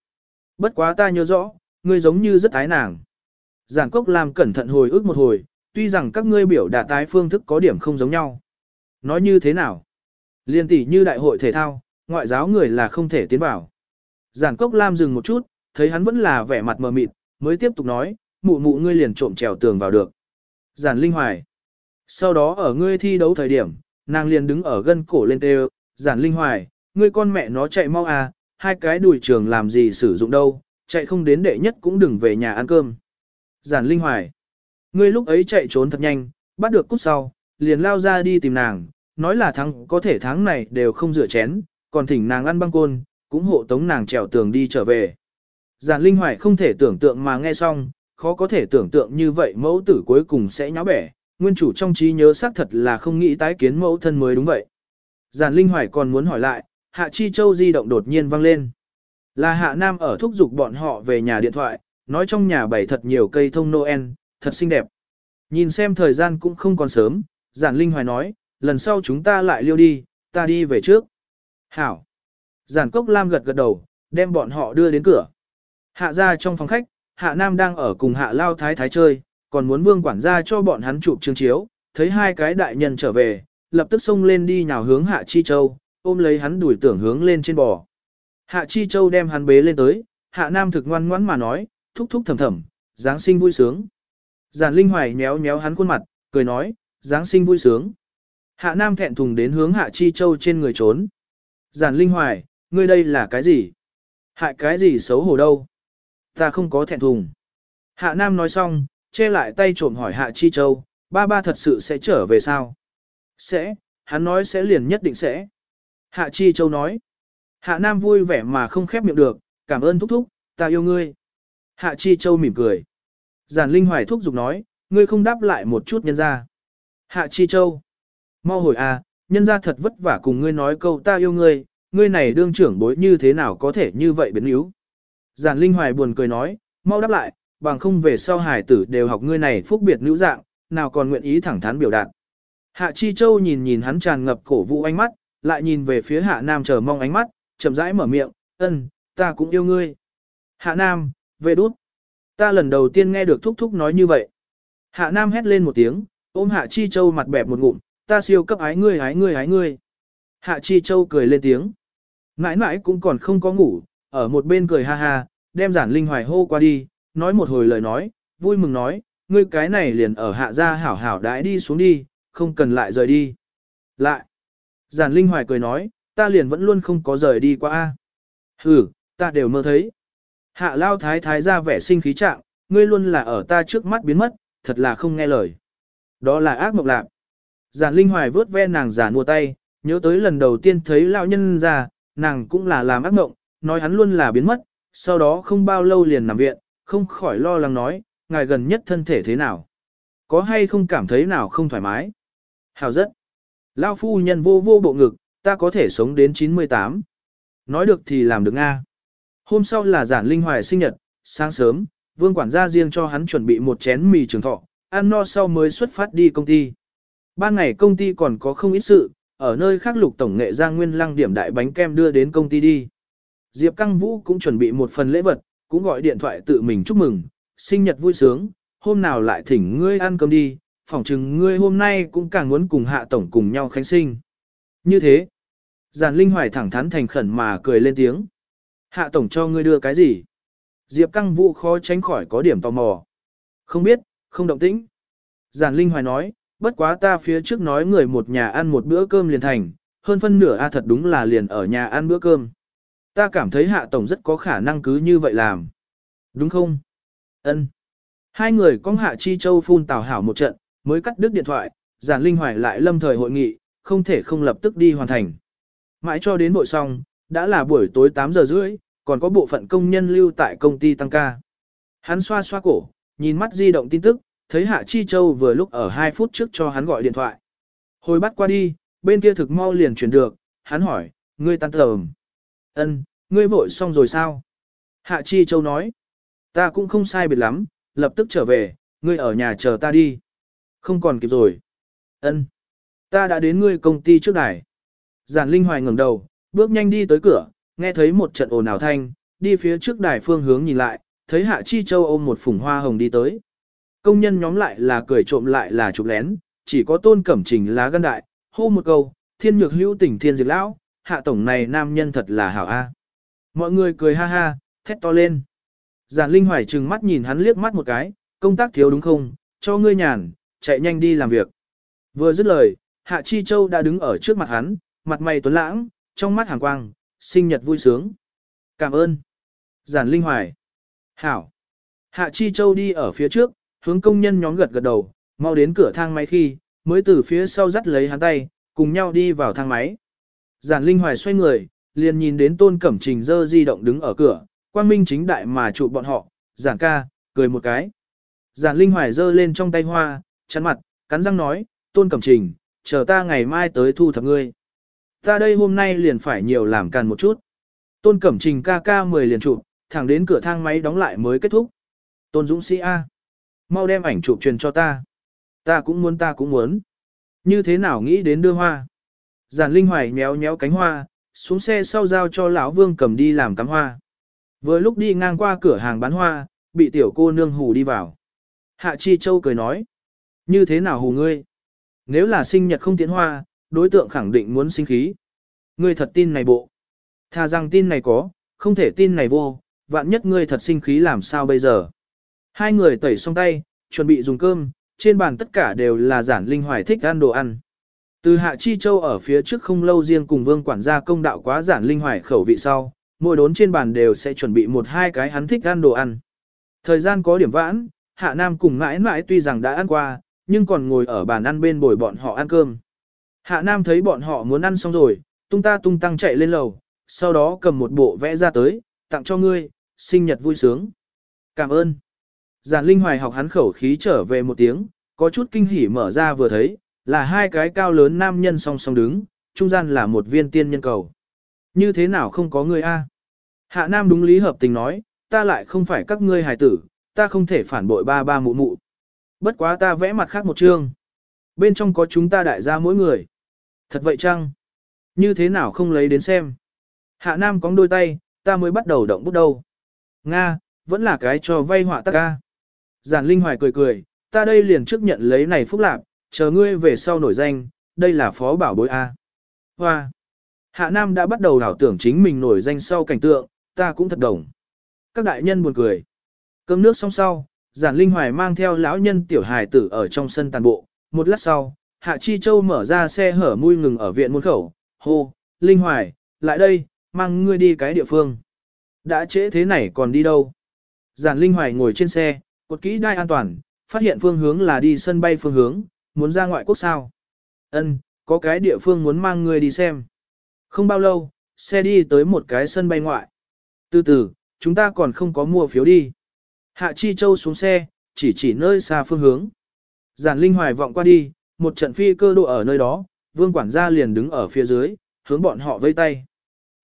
bất quá ta nhớ rõ, ngươi giống như rất ái nàng. Giản Cốc Lam cẩn thận hồi ức một hồi, tuy rằng các ngươi biểu đạt tái phương thức có điểm không giống nhau. Nói như thế nào? Liên tỷ như đại hội thể thao, ngoại giáo người là không thể tiến vào. Giản Cốc Lam dừng một chút, thấy hắn vẫn là vẻ mặt mờ mịt, mới tiếp tục nói, mụ mụ ngươi liền trộm trèo tường vào được. Giản Linh Hoài. Sau đó ở ngươi thi đấu thời điểm, nàng liền đứng ở gân cổ lên tê Giản Linh Hoài, ngươi con mẹ nó chạy mau à, hai cái đùi trường làm gì sử dụng đâu, chạy không đến đệ nhất cũng đừng về nhà ăn cơm. Giản Linh Hoài. Ngươi lúc ấy chạy trốn thật nhanh, bắt được cút sau, liền lao ra đi tìm nàng, nói là thắng có thể tháng này đều không rửa chén, còn thỉnh nàng ăn băng côn, cũng hộ tống nàng trèo tường đi trở về. Giản Linh Hoài không thể tưởng tượng mà nghe xong, khó có thể tưởng tượng như vậy mẫu tử cuối cùng sẽ nháo bẻ, nguyên chủ trong trí nhớ xác thật là không nghĩ tái kiến mẫu thân mới đúng vậy. Giản Linh Hoài còn muốn hỏi lại, Hạ Chi Châu di động đột nhiên vang lên. Là Hạ Nam ở thúc giục bọn họ về nhà điện thoại, nói trong nhà bày thật nhiều cây thông Noel, thật xinh đẹp. Nhìn xem thời gian cũng không còn sớm, Giản Linh Hoài nói, lần sau chúng ta lại liêu đi, ta đi về trước. Hảo. Giản Cốc Lam gật gật đầu, đem bọn họ đưa đến cửa. Hạ ra trong phòng khách, Hạ Nam đang ở cùng Hạ Lao Thái Thái chơi, còn muốn vương quản gia cho bọn hắn chụp chương chiếu, thấy hai cái đại nhân trở về, lập tức xông lên đi nhào hướng Hạ Chi Châu, ôm lấy hắn đuổi tưởng hướng lên trên bò. Hạ Chi Châu đem hắn bế lên tới, Hạ Nam thực ngoan ngoãn mà nói, thúc thúc thầm thầm, Giáng sinh vui sướng. Giản Linh Hoài nhéo nhéo hắn khuôn mặt, cười nói, Giáng sinh vui sướng. Hạ Nam thẹn thùng đến hướng Hạ Chi Châu trên người trốn. Giản Linh Hoài, ngươi đây là cái gì? Hại cái gì xấu hổ đâu? Ta không có thẹn thùng. Hạ Nam nói xong, che lại tay trộm hỏi Hạ Chi Châu, ba ba thật sự sẽ trở về sao? Sẽ, hắn nói sẽ liền nhất định sẽ. Hạ Chi Châu nói. Hạ Nam vui vẻ mà không khép miệng được, cảm ơn thúc thúc, ta yêu ngươi. Hạ Chi Châu mỉm cười. Giản Linh Hoài thúc giục nói, ngươi không đáp lại một chút nhân ra. Hạ Chi Châu. Mau hồi à, nhân ra thật vất vả cùng ngươi nói câu ta yêu ngươi, ngươi này đương trưởng bối như thế nào có thể như vậy biến yếu. Giản Linh Hoài buồn cười nói, mau đáp lại, bằng không về sau hải tử đều học ngươi này phúc biệt nữ dạng, nào còn nguyện ý thẳng thắn biểu đạt. Hạ Chi Châu nhìn nhìn hắn tràn ngập cổ vũ ánh mắt, lại nhìn về phía Hạ Nam chờ mong ánh mắt, chậm rãi mở miệng, ân, ta cũng yêu ngươi. Hạ Nam, về đút. Ta lần đầu tiên nghe được thúc thúc nói như vậy. Hạ Nam hét lên một tiếng, ôm Hạ Chi Châu mặt bẹp một ngụm, ta siêu cấp ái ngươi ái ngươi ái ngươi. Hạ Chi Châu cười lên tiếng. Mãi mãi cũng còn không có ngủ, ở một bên cười ha ha, đem giản linh hoài hô qua đi, nói một hồi lời nói, vui mừng nói, ngươi cái này liền ở hạ gia hảo hảo đãi đi xuống đi, không cần lại rời đi. Lại. Giản linh hoài cười nói, ta liền vẫn luôn không có rời đi qua. a. Ừ, ta đều mơ thấy. Hạ lao thái thái ra vẻ sinh khí trạng, ngươi luôn là ở ta trước mắt biến mất, thật là không nghe lời. Đó là ác mộng lạc. Giản linh hoài vớt ve nàng giả mua tay, nhớ tới lần đầu tiên thấy lão nhân ra, nàng cũng là làm ác mộng, nói hắn luôn là biến mất, sau đó không bao lâu liền nằm viện, không khỏi lo lắng nói, ngài gần nhất thân thể thế nào? Có hay không cảm thấy nào không thoải mái? Hào rất. Lao phu nhân vô vô bộ ngực, ta có thể sống đến 98. Nói được thì làm được a Hôm sau là giản linh hoài sinh nhật, sáng sớm, vương quản gia riêng cho hắn chuẩn bị một chén mì trường thọ, ăn no sau mới xuất phát đi công ty. Ban ngày công ty còn có không ít sự, ở nơi khác lục tổng nghệ ra Nguyên Lăng điểm đại bánh kem đưa đến công ty đi. Diệp Căng Vũ cũng chuẩn bị một phần lễ vật, cũng gọi điện thoại tự mình chúc mừng, sinh nhật vui sướng, hôm nào lại thỉnh ngươi ăn cơm đi, phỏng chừng ngươi hôm nay cũng càng muốn cùng hạ tổng cùng nhau khánh sinh. Như thế, giàn linh hoài thẳng thắn thành khẩn mà cười lên tiếng. Hạ tổng cho ngươi đưa cái gì? Diệp Căng Vũ khó tránh khỏi có điểm tò mò. Không biết, không động tĩnh. Giản Linh Hoài nói, bất quá ta phía trước nói người một nhà ăn một bữa cơm liền thành, hơn phân nửa a thật đúng là liền ở nhà ăn bữa cơm. Ta cảm thấy hạ tổng rất có khả năng cứ như vậy làm. Đúng không? Ân. Hai người con hạ chi châu phun tào hảo một trận, mới cắt đứt điện thoại, giản linh hoài lại lâm thời hội nghị, không thể không lập tức đi hoàn thành. Mãi cho đến buổi xong, đã là buổi tối 8 giờ rưỡi, còn có bộ phận công nhân lưu tại công ty tăng ca. Hắn xoa xoa cổ, nhìn mắt di động tin tức, thấy Hạ Chi Châu vừa lúc ở 2 phút trước cho hắn gọi điện thoại. Hồi bắt qua đi, bên kia thực mau liền chuyển được, hắn hỏi, ngươi tan tờm. Ân, ngươi vội xong rồi sao? Hạ Chi Châu nói, ta cũng không sai biệt lắm, lập tức trở về, ngươi ở nhà chờ ta đi. Không còn kịp rồi. Ân, ta đã đến ngươi công ty trước đài. Giản Linh Hoài ngẩng đầu, bước nhanh đi tới cửa, nghe thấy một trận ồn ào thanh, đi phía trước đài phương hướng nhìn lại, thấy Hạ Chi Châu ôm một phùng hoa hồng đi tới. Công nhân nhóm lại là cười trộm lại là chụp lén, chỉ có tôn cẩm trình lá gân đại, hô một câu, thiên nhược hữu tình thiên diệt lão, hạ tổng này nam nhân thật là hảo a. Mọi người cười ha ha, thét to lên. Giản Linh Hoài trừng mắt nhìn hắn liếc mắt một cái, công tác thiếu đúng không, cho ngươi nhàn, chạy nhanh đi làm việc. Vừa dứt lời, Hạ Chi Châu đã đứng ở trước mặt hắn, mặt mày tuấn lãng, trong mắt hàng quang, sinh nhật vui sướng. Cảm ơn. Giản Linh Hoài. Hảo. Hạ Chi Châu đi ở phía trước, hướng công nhân nhóm gật gật đầu, mau đến cửa thang máy khi, mới từ phía sau dắt lấy hắn tay, cùng nhau đi vào thang máy. Giản Linh Hoài xoay người, liền nhìn đến Tôn Cẩm Trình dơ di động đứng ở cửa, quang minh chính đại mà chụp bọn họ, giản ca, cười một cái. Giản Linh Hoài dơ lên trong tay hoa, chắn mặt, cắn răng nói, Tôn Cẩm Trình, chờ ta ngày mai tới thu thập ngươi. Ta đây hôm nay liền phải nhiều làm càn một chút. Tôn Cẩm Trình ca ca 10 liền chụp, thẳng đến cửa thang máy đóng lại mới kết thúc. Tôn Dũng Sĩ A. Mau đem ảnh chụp truyền cho ta. Ta cũng muốn ta cũng muốn. Như thế nào nghĩ đến đưa hoa? Giản Linh Hoài nhéo nhéo cánh hoa, xuống xe sau giao cho lão Vương cầm đi làm cắm hoa. Vừa lúc đi ngang qua cửa hàng bán hoa, bị tiểu cô nương hù đi vào. Hạ Chi Châu cười nói. Như thế nào hù ngươi? Nếu là sinh nhật không tiến hoa, đối tượng khẳng định muốn sinh khí. Ngươi thật tin này bộ. Thà rằng tin này có, không thể tin này vô, vạn nhất ngươi thật sinh khí làm sao bây giờ. Hai người tẩy xong tay, chuẩn bị dùng cơm, trên bàn tất cả đều là giản linh hoài thích ăn đồ ăn. Từ Hạ Chi Châu ở phía trước không lâu riêng cùng vương quản gia công đạo quá giản linh hoài khẩu vị sau, mỗi đốn trên bàn đều sẽ chuẩn bị một hai cái hắn thích ăn đồ ăn. Thời gian có điểm vãn, Hạ Nam cùng mãi mãi tuy rằng đã ăn qua, nhưng còn ngồi ở bàn ăn bên bồi bọn họ ăn cơm. Hạ Nam thấy bọn họ muốn ăn xong rồi, tung ta tung tăng chạy lên lầu, sau đó cầm một bộ vẽ ra tới, tặng cho ngươi, sinh nhật vui sướng. Cảm ơn. Giản Linh Hoài học hắn khẩu khí trở về một tiếng, có chút kinh hỉ mở ra vừa thấy, là hai cái cao lớn nam nhân song song đứng, trung gian là một viên tiên nhân cầu. Như thế nào không có ngươi a? Hạ Nam đúng lý hợp tình nói, ta lại không phải các ngươi hài tử, ta không thể phản bội ba ba mụ mụ. Bất quá ta vẽ mặt khác một chương. Bên trong có chúng ta đại gia mỗi người. Thật vậy chăng? Như thế nào không lấy đến xem? Hạ Nam cóng đôi tay, ta mới bắt đầu động bút đầu. Nga, vẫn là cái cho vay họa tác ca. Giản Linh Hoài cười cười, ta đây liền trước nhận lấy này phúc lạc, chờ ngươi về sau nổi danh, đây là phó bảo bối A. Hoa! Hạ Nam đã bắt đầu đảo tưởng chính mình nổi danh sau cảnh tượng, ta cũng thật đồng. Các đại nhân buồn cười. Cơm nước xong sau, giản linh hoài mang theo lão nhân tiểu hài tử ở trong sân tàn bộ. Một lát sau, Hạ Chi Châu mở ra xe hở mui ngừng ở viện môn khẩu. Hô, Linh Hoài, lại đây, mang ngươi đi cái địa phương. Đã trễ thế này còn đi đâu? Giản Linh Hoài ngồi trên xe, cột kỹ đai an toàn, phát hiện phương hướng là đi sân bay phương hướng, muốn ra ngoại quốc sao. Ân, có cái địa phương muốn mang ngươi đi xem. Không bao lâu, xe đi tới một cái sân bay ngoại. Từ từ, chúng ta còn không có mua phiếu đi. Hạ Chi Châu xuống xe, chỉ chỉ nơi xa phương hướng. Giản Linh Hoài vọng qua đi, một trận phi cơ độ ở nơi đó, vương quản gia liền đứng ở phía dưới, hướng bọn họ vây tay.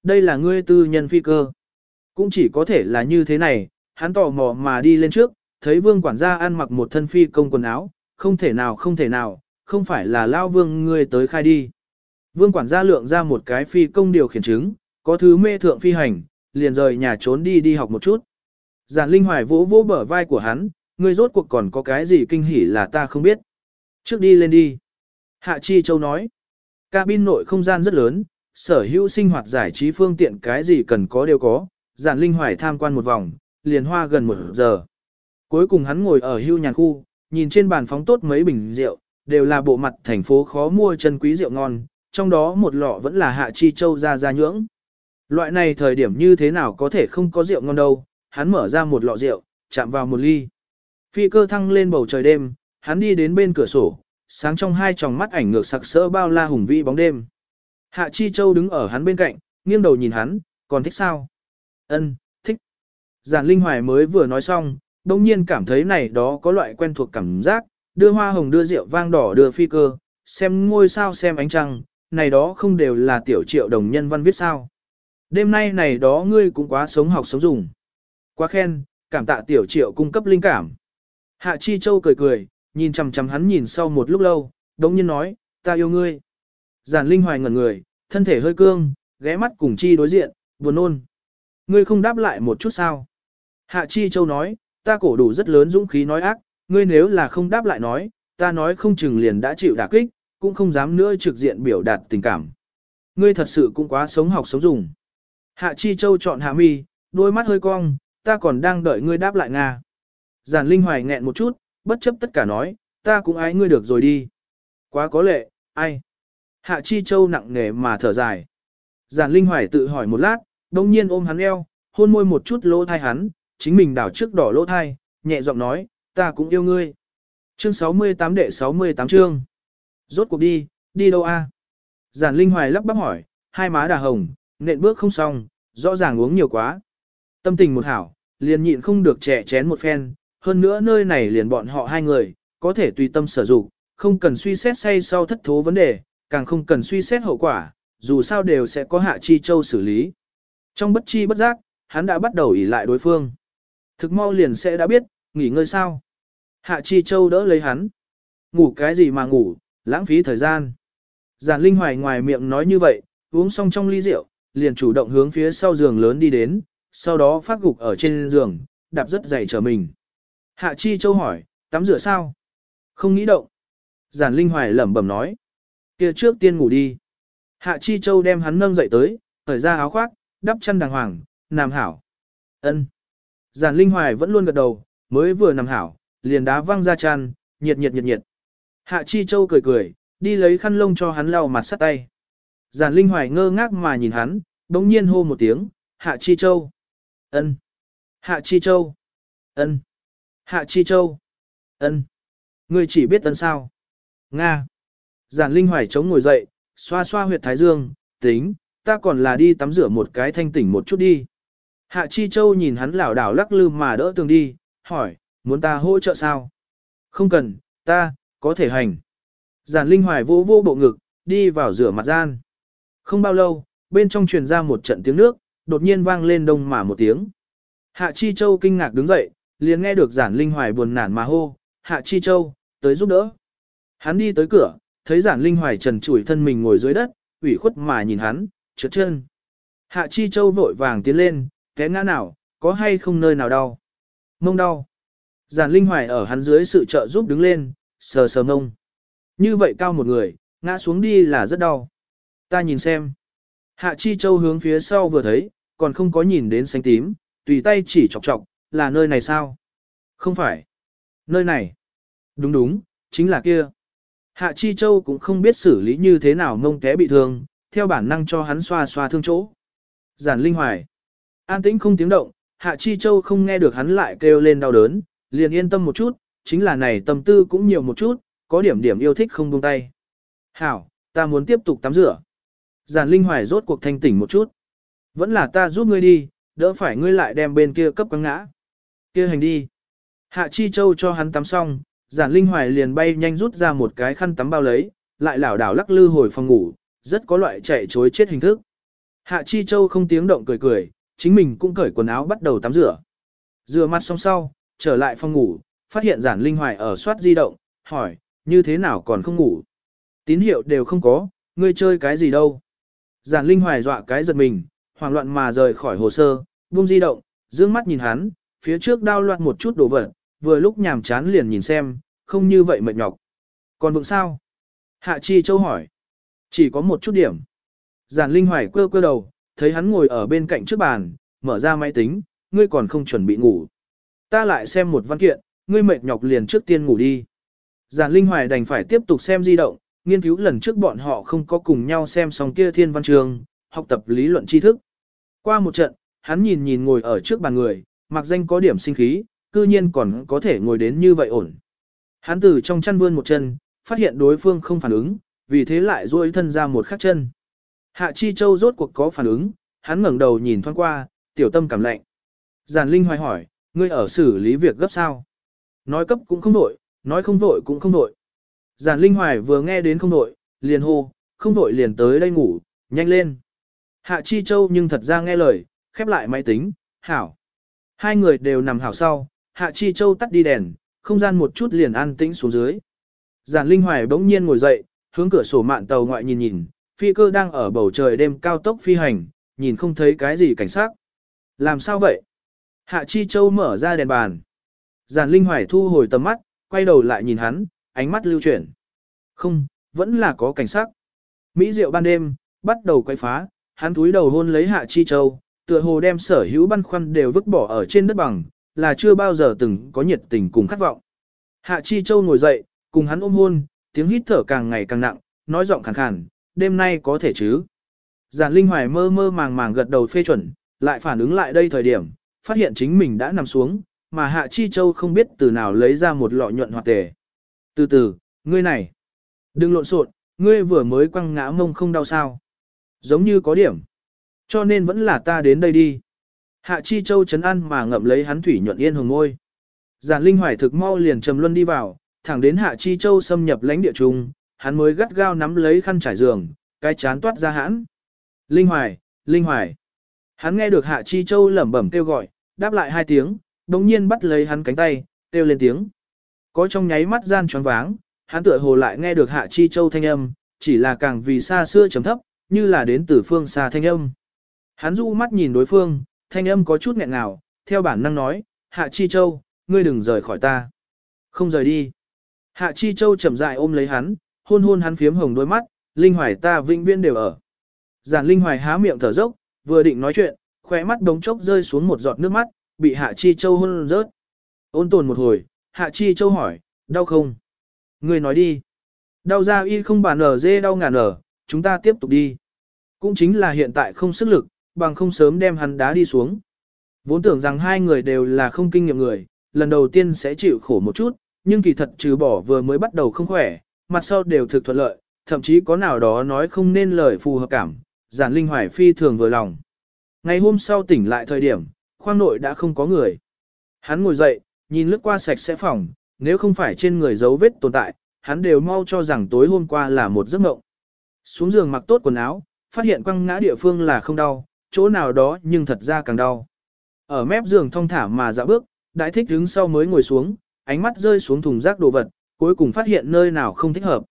Đây là ngươi tư nhân phi cơ. Cũng chỉ có thể là như thế này, hắn tò mò mà đi lên trước, thấy vương quản gia ăn mặc một thân phi công quần áo, không thể nào không thể nào, không phải là lao vương ngươi tới khai đi. Vương quản gia lượng ra một cái phi công điều khiển chứng, có thứ mê thượng phi hành, liền rời nhà trốn đi đi học một chút. Giản Linh Hoài vỗ vỗ bờ vai của hắn, ngươi rốt cuộc còn có cái gì kinh hỉ là ta không biết. Trước đi lên đi. Hạ Chi Châu nói, cabin nội không gian rất lớn, sở hữu sinh hoạt giải trí phương tiện cái gì cần có đều có. Giản Linh Hoài tham quan một vòng, liền hoa gần một giờ. Cuối cùng hắn ngồi ở hưu nhàn khu, nhìn trên bàn phóng tốt mấy bình rượu, đều là bộ mặt thành phố khó mua chân quý rượu ngon, trong đó một lọ vẫn là Hạ Chi Châu ra ra nhưỡng. Loại này thời điểm như thế nào có thể không có rượu ngon đâu, hắn mở ra một lọ rượu, chạm vào một ly. Phi cơ thăng lên bầu trời đêm, hắn đi đến bên cửa sổ, sáng trong hai tròng mắt ảnh ngược sặc sỡ bao la hùng vĩ bóng đêm. Hạ Chi Châu đứng ở hắn bên cạnh, nghiêng đầu nhìn hắn, còn thích sao? Ân, thích. Giản Linh Hoài mới vừa nói xong, đông nhiên cảm thấy này đó có loại quen thuộc cảm giác, đưa hoa hồng đưa rượu vang đỏ đưa phi cơ, xem ngôi sao xem ánh trăng, này đó không đều là tiểu triệu đồng nhân văn viết sao. Đêm nay này đó ngươi cũng quá sống học sống dùng. Quá khen, cảm tạ tiểu triệu cung cấp linh cảm. Hạ Chi Châu cười cười, nhìn chằm chằm hắn nhìn sau một lúc lâu, đống nhiên nói, ta yêu ngươi. Giản Linh Hoài ngẩn người, thân thể hơi cương, ghé mắt cùng Chi đối diện, buồn nôn. Ngươi không đáp lại một chút sao? Hạ Chi Châu nói, ta cổ đủ rất lớn dũng khí nói ác, ngươi nếu là không đáp lại nói, ta nói không chừng liền đã chịu đả kích, cũng không dám nữa trực diện biểu đạt tình cảm. Ngươi thật sự cũng quá sống học sống dùng. Hạ Chi Châu chọn hạ mi, đôi mắt hơi cong, ta còn đang đợi ngươi đáp lại Nga. Giản Linh Hoài nghẹn một chút, bất chấp tất cả nói, ta cũng ái ngươi được rồi đi. Quá có lệ, ai? Hạ Chi Châu nặng nề mà thở dài. Giản Linh Hoài tự hỏi một lát, đồng nhiên ôm hắn eo, hôn môi một chút lỗ thai hắn, chính mình đảo trước đỏ lỗ thai, nhẹ giọng nói, ta cũng yêu ngươi. Chương 68 đệ 68 chương. Rốt cuộc đi, đi đâu a? Giản Linh Hoài lắp bắp hỏi, hai má đà hồng, nện bước không xong, rõ ràng uống nhiều quá. Tâm tình một hảo, liền nhịn không được trẻ chén một phen, hơn nữa nơi này liền bọn họ hai người, có thể tùy tâm sở dụng, không cần suy xét say sau thất thố vấn đề, càng không cần suy xét hậu quả, dù sao đều sẽ có hạ chi châu xử lý. Trong bất chi bất giác, hắn đã bắt đầu ỉ lại đối phương. Thực mau liền sẽ đã biết, nghỉ ngơi sao. Hạ chi châu đỡ lấy hắn. Ngủ cái gì mà ngủ, lãng phí thời gian. Giản Linh Hoài ngoài miệng nói như vậy, uống xong trong ly rượu, liền chủ động hướng phía sau giường lớn đi đến, sau đó phát gục ở trên giường, đạp rất dày trở mình. Hạ Chi Châu hỏi, tắm rửa sao? Không nghĩ động. Giản Linh Hoài lẩm bẩm nói. kia trước tiên ngủ đi. Hạ Chi Châu đem hắn nâng dậy tới, thở ra áo khoác, đắp chân đàng hoàng, nằm hảo. ân Giản Linh Hoài vẫn luôn gật đầu, mới vừa nằm hảo, liền đá văng ra chăn, nhiệt nhiệt nhiệt nhiệt. Hạ Chi Châu cười cười, đi lấy khăn lông cho hắn lau mặt sắt tay. Giản Linh Hoài ngơ ngác mà nhìn hắn, đống nhiên hô một tiếng, Hạ Chi Châu. ân, Hạ Chi Châu. ân, Hạ Chi Châu. ân, Ngươi chỉ biết ân sao. Nga. Giản Linh Hoài chống ngồi dậy, xoa xoa huyệt thái dương, tính, ta còn là đi tắm rửa một cái thanh tỉnh một chút đi. Hạ Chi Châu nhìn hắn lảo đảo lắc lư mà đỡ tường đi, hỏi, muốn ta hỗ trợ sao? Không cần, ta, có thể hành. Giản Linh Hoài vô vô bộ ngực, đi vào rửa mặt gian. Không bao lâu, bên trong truyền ra một trận tiếng nước, đột nhiên vang lên đông mà một tiếng. Hạ Chi Châu kinh ngạc đứng dậy, liền nghe được Giản Linh Hoài buồn nản mà hô, Hạ Chi Châu, tới giúp đỡ. Hắn đi tới cửa, thấy Giản Linh Hoài trần trụi thân mình ngồi dưới đất, ủy khuất mà nhìn hắn, trượt chân. Hạ Chi Châu vội vàng tiến lên, té ngã nào, có hay không nơi nào đau. Mông đau. Giản Linh Hoài ở hắn dưới sự trợ giúp đứng lên, sờ sờ mông. Như vậy cao một người, ngã xuống đi là rất đau. Ta nhìn xem. Hạ Chi Châu hướng phía sau vừa thấy, còn không có nhìn đến xanh tím, tùy tay chỉ chọc chọc, là nơi này sao? Không phải. Nơi này. Đúng đúng, chính là kia. Hạ Chi Châu cũng không biết xử lý như thế nào mông té bị thương, theo bản năng cho hắn xoa xoa thương chỗ. Giản Linh Hoài. An tĩnh không tiếng động, Hạ Chi Châu không nghe được hắn lại kêu lên đau đớn, liền yên tâm một chút, chính là này tâm tư cũng nhiều một chút, có điểm điểm yêu thích không buông tay. Hảo, ta muốn tiếp tục tắm rửa. Giản Linh Hoài rốt cuộc thanh tỉnh một chút. Vẫn là ta giúp ngươi đi, đỡ phải ngươi lại đem bên kia cấp quăng ngã. Kia hành đi. Hạ Chi Châu cho hắn tắm xong, Giản Linh Hoài liền bay nhanh rút ra một cái khăn tắm bao lấy, lại lảo đảo lắc lư hồi phòng ngủ, rất có loại chạy chối chết hình thức. Hạ Chi Châu không tiếng động cười cười, chính mình cũng cởi quần áo bắt đầu tắm rửa. Rửa mặt xong sau, trở lại phòng ngủ, phát hiện Giản Linh Hoài ở soát di động, hỏi, như thế nào còn không ngủ? Tín hiệu đều không có, ngươi chơi cái gì đâu? Giản Linh Hoài dọa cái giật mình, hoảng loạn mà rời khỏi hồ sơ, buông di động, dương mắt nhìn hắn, phía trước đao loạn một chút đồ vật, vừa lúc nhàm chán liền nhìn xem, không như vậy mệt nhọc. Còn vượng sao? Hạ Chi Châu hỏi. Chỉ có một chút điểm. Giản Linh Hoài quơ quơ đầu, thấy hắn ngồi ở bên cạnh trước bàn, mở ra máy tính, ngươi còn không chuẩn bị ngủ. Ta lại xem một văn kiện, ngươi mệt nhọc liền trước tiên ngủ đi. Giản Linh Hoài đành phải tiếp tục xem di động, nghiên cứu lần trước bọn họ không có cùng nhau xem xong kia thiên văn trường, học tập lý luận tri thức. Qua một trận, hắn nhìn nhìn ngồi ở trước bàn người, mặc danh có điểm sinh khí, cư nhiên còn có thể ngồi đến như vậy ổn. Hắn từ trong chăn vươn một chân, phát hiện đối phương không phản ứng, vì thế lại duỗi thân ra một khắc chân. Hạ Chi Châu rốt cuộc có phản ứng, hắn ngẩng đầu nhìn thoáng qua, tiểu tâm cảm lạnh. Giản Linh hoài hỏi, ngươi ở xử lý việc gấp sao? Nói cấp cũng không đổi, nói không vội cũng không vội. Giản Linh Hoài vừa nghe đến không vội, liền hô, không vội liền tới đây ngủ, nhanh lên. Hạ Chi Châu nhưng thật ra nghe lời, khép lại máy tính, hảo. Hai người đều nằm hảo sau, Hạ Chi Châu tắt đi đèn, không gian một chút liền an tĩnh xuống dưới. Giản Linh Hoài bỗng nhiên ngồi dậy, hướng cửa sổ mạn tàu ngoại nhìn nhìn, phi cơ đang ở bầu trời đêm cao tốc phi hành, nhìn không thấy cái gì cảnh sát. Làm sao vậy? Hạ Chi Châu mở ra đèn bàn. Giản Linh Hoài thu hồi tầm mắt, quay đầu lại nhìn hắn, ánh mắt lưu chuyển. Không, vẫn là có cảnh sát. Mỹ Diệu ban đêm, bắt đầu quay phá, hắn túi đầu hôn lấy Hạ Chi Châu, tựa hồ đem sở hữu băn khoăn đều vứt bỏ ở trên đất bằng, là chưa bao giờ từng có nhiệt tình cùng khát vọng. Hạ Chi Châu ngồi dậy, cùng hắn ôm hôn, tiếng hít thở càng ngày càng nặng, nói giọng khàn khàn, đêm nay có thể chứ. Giản Linh Hoài mơ mơ màng màng gật đầu phê chuẩn, lại phản ứng lại đây thời điểm, phát hiện chính mình đã nằm xuống, mà Hạ Chi Châu không biết từ nào lấy ra một lọ nhuận hoạt tề. Từ từ, ngươi này, đừng lộn xộn, ngươi vừa mới quăng ngã mông không đau sao. Giống như có điểm. Cho nên vẫn là ta đến đây đi. Hạ Chi Châu chấn ăn mà ngậm lấy hắn thủy nhuận yên hồng ngôi. Giản Linh Hoài thực mau liền trầm luân đi vào, thẳng đến Hạ Chi Châu xâm nhập lãnh địa trung, hắn mới gắt gao nắm lấy khăn trải giường, cái chán toát ra hãn. Linh Hoài, Linh Hoài. Hắn nghe được Hạ Chi Châu lẩm bẩm kêu gọi, đáp lại hai tiếng, đồng nhiên bắt lấy hắn cánh tay, kêu lên tiếng. Có trong nháy mắt gian tròn váng, hắn tựa hồ lại nghe được Hạ Chi Châu thanh âm, chỉ là càng vì xa xưa chấm thấp, như là đến từ phương xa thanh âm. Hắn du mắt nhìn đối phương, thanh âm có chút nghẹn ngào, theo bản năng nói, Hạ Chi Châu, ngươi đừng rời khỏi ta. Không rời đi. Hạ Chi Châu chậm rãi ôm lấy hắn, hôn hôn hắn phiếm hồng đôi mắt, Linh Hoài ta vĩnh viễn đều ở. Giản Linh Hoài há miệng thở dốc, vừa định nói chuyện, khóe mắt đống chốc rơi xuống một giọt nước mắt, bị Hạ Chi Châu hôn rớt. Ôn tồn một hồi, Hạ Chi Châu hỏi, đau không? người nói đi. Đau ra y không bàn ở dê đau ngàn ở, chúng ta tiếp tục đi. Cũng chính là hiện tại không sức lực, bằng không sớm đem hắn đá đi xuống. Vốn tưởng rằng hai người đều là không kinh nghiệm người, lần đầu tiên sẽ chịu khổ một chút, nhưng kỳ thật trừ bỏ vừa mới bắt đầu không khỏe, mặt sau đều thực thuận lợi, thậm chí có nào đó nói không nên lời phù hợp cảm, giản linh hoài phi thường vừa lòng. Ngày hôm sau tỉnh lại thời điểm, khoang nội đã không có người. Hắn ngồi dậy, nhìn lướt qua sạch sẽ phòng, nếu không phải trên người dấu vết tồn tại, hắn đều mau cho rằng tối hôm qua là một giấc mộng. Xuống giường mặc tốt quần áo, phát hiện quăng ngã địa phương là không đau, chỗ nào đó nhưng thật ra càng đau. Ở mép giường thong thả mà dạo bước, đại thích đứng sau mới ngồi xuống, ánh mắt rơi xuống thùng rác đồ vật, cuối cùng phát hiện nơi nào không thích hợp.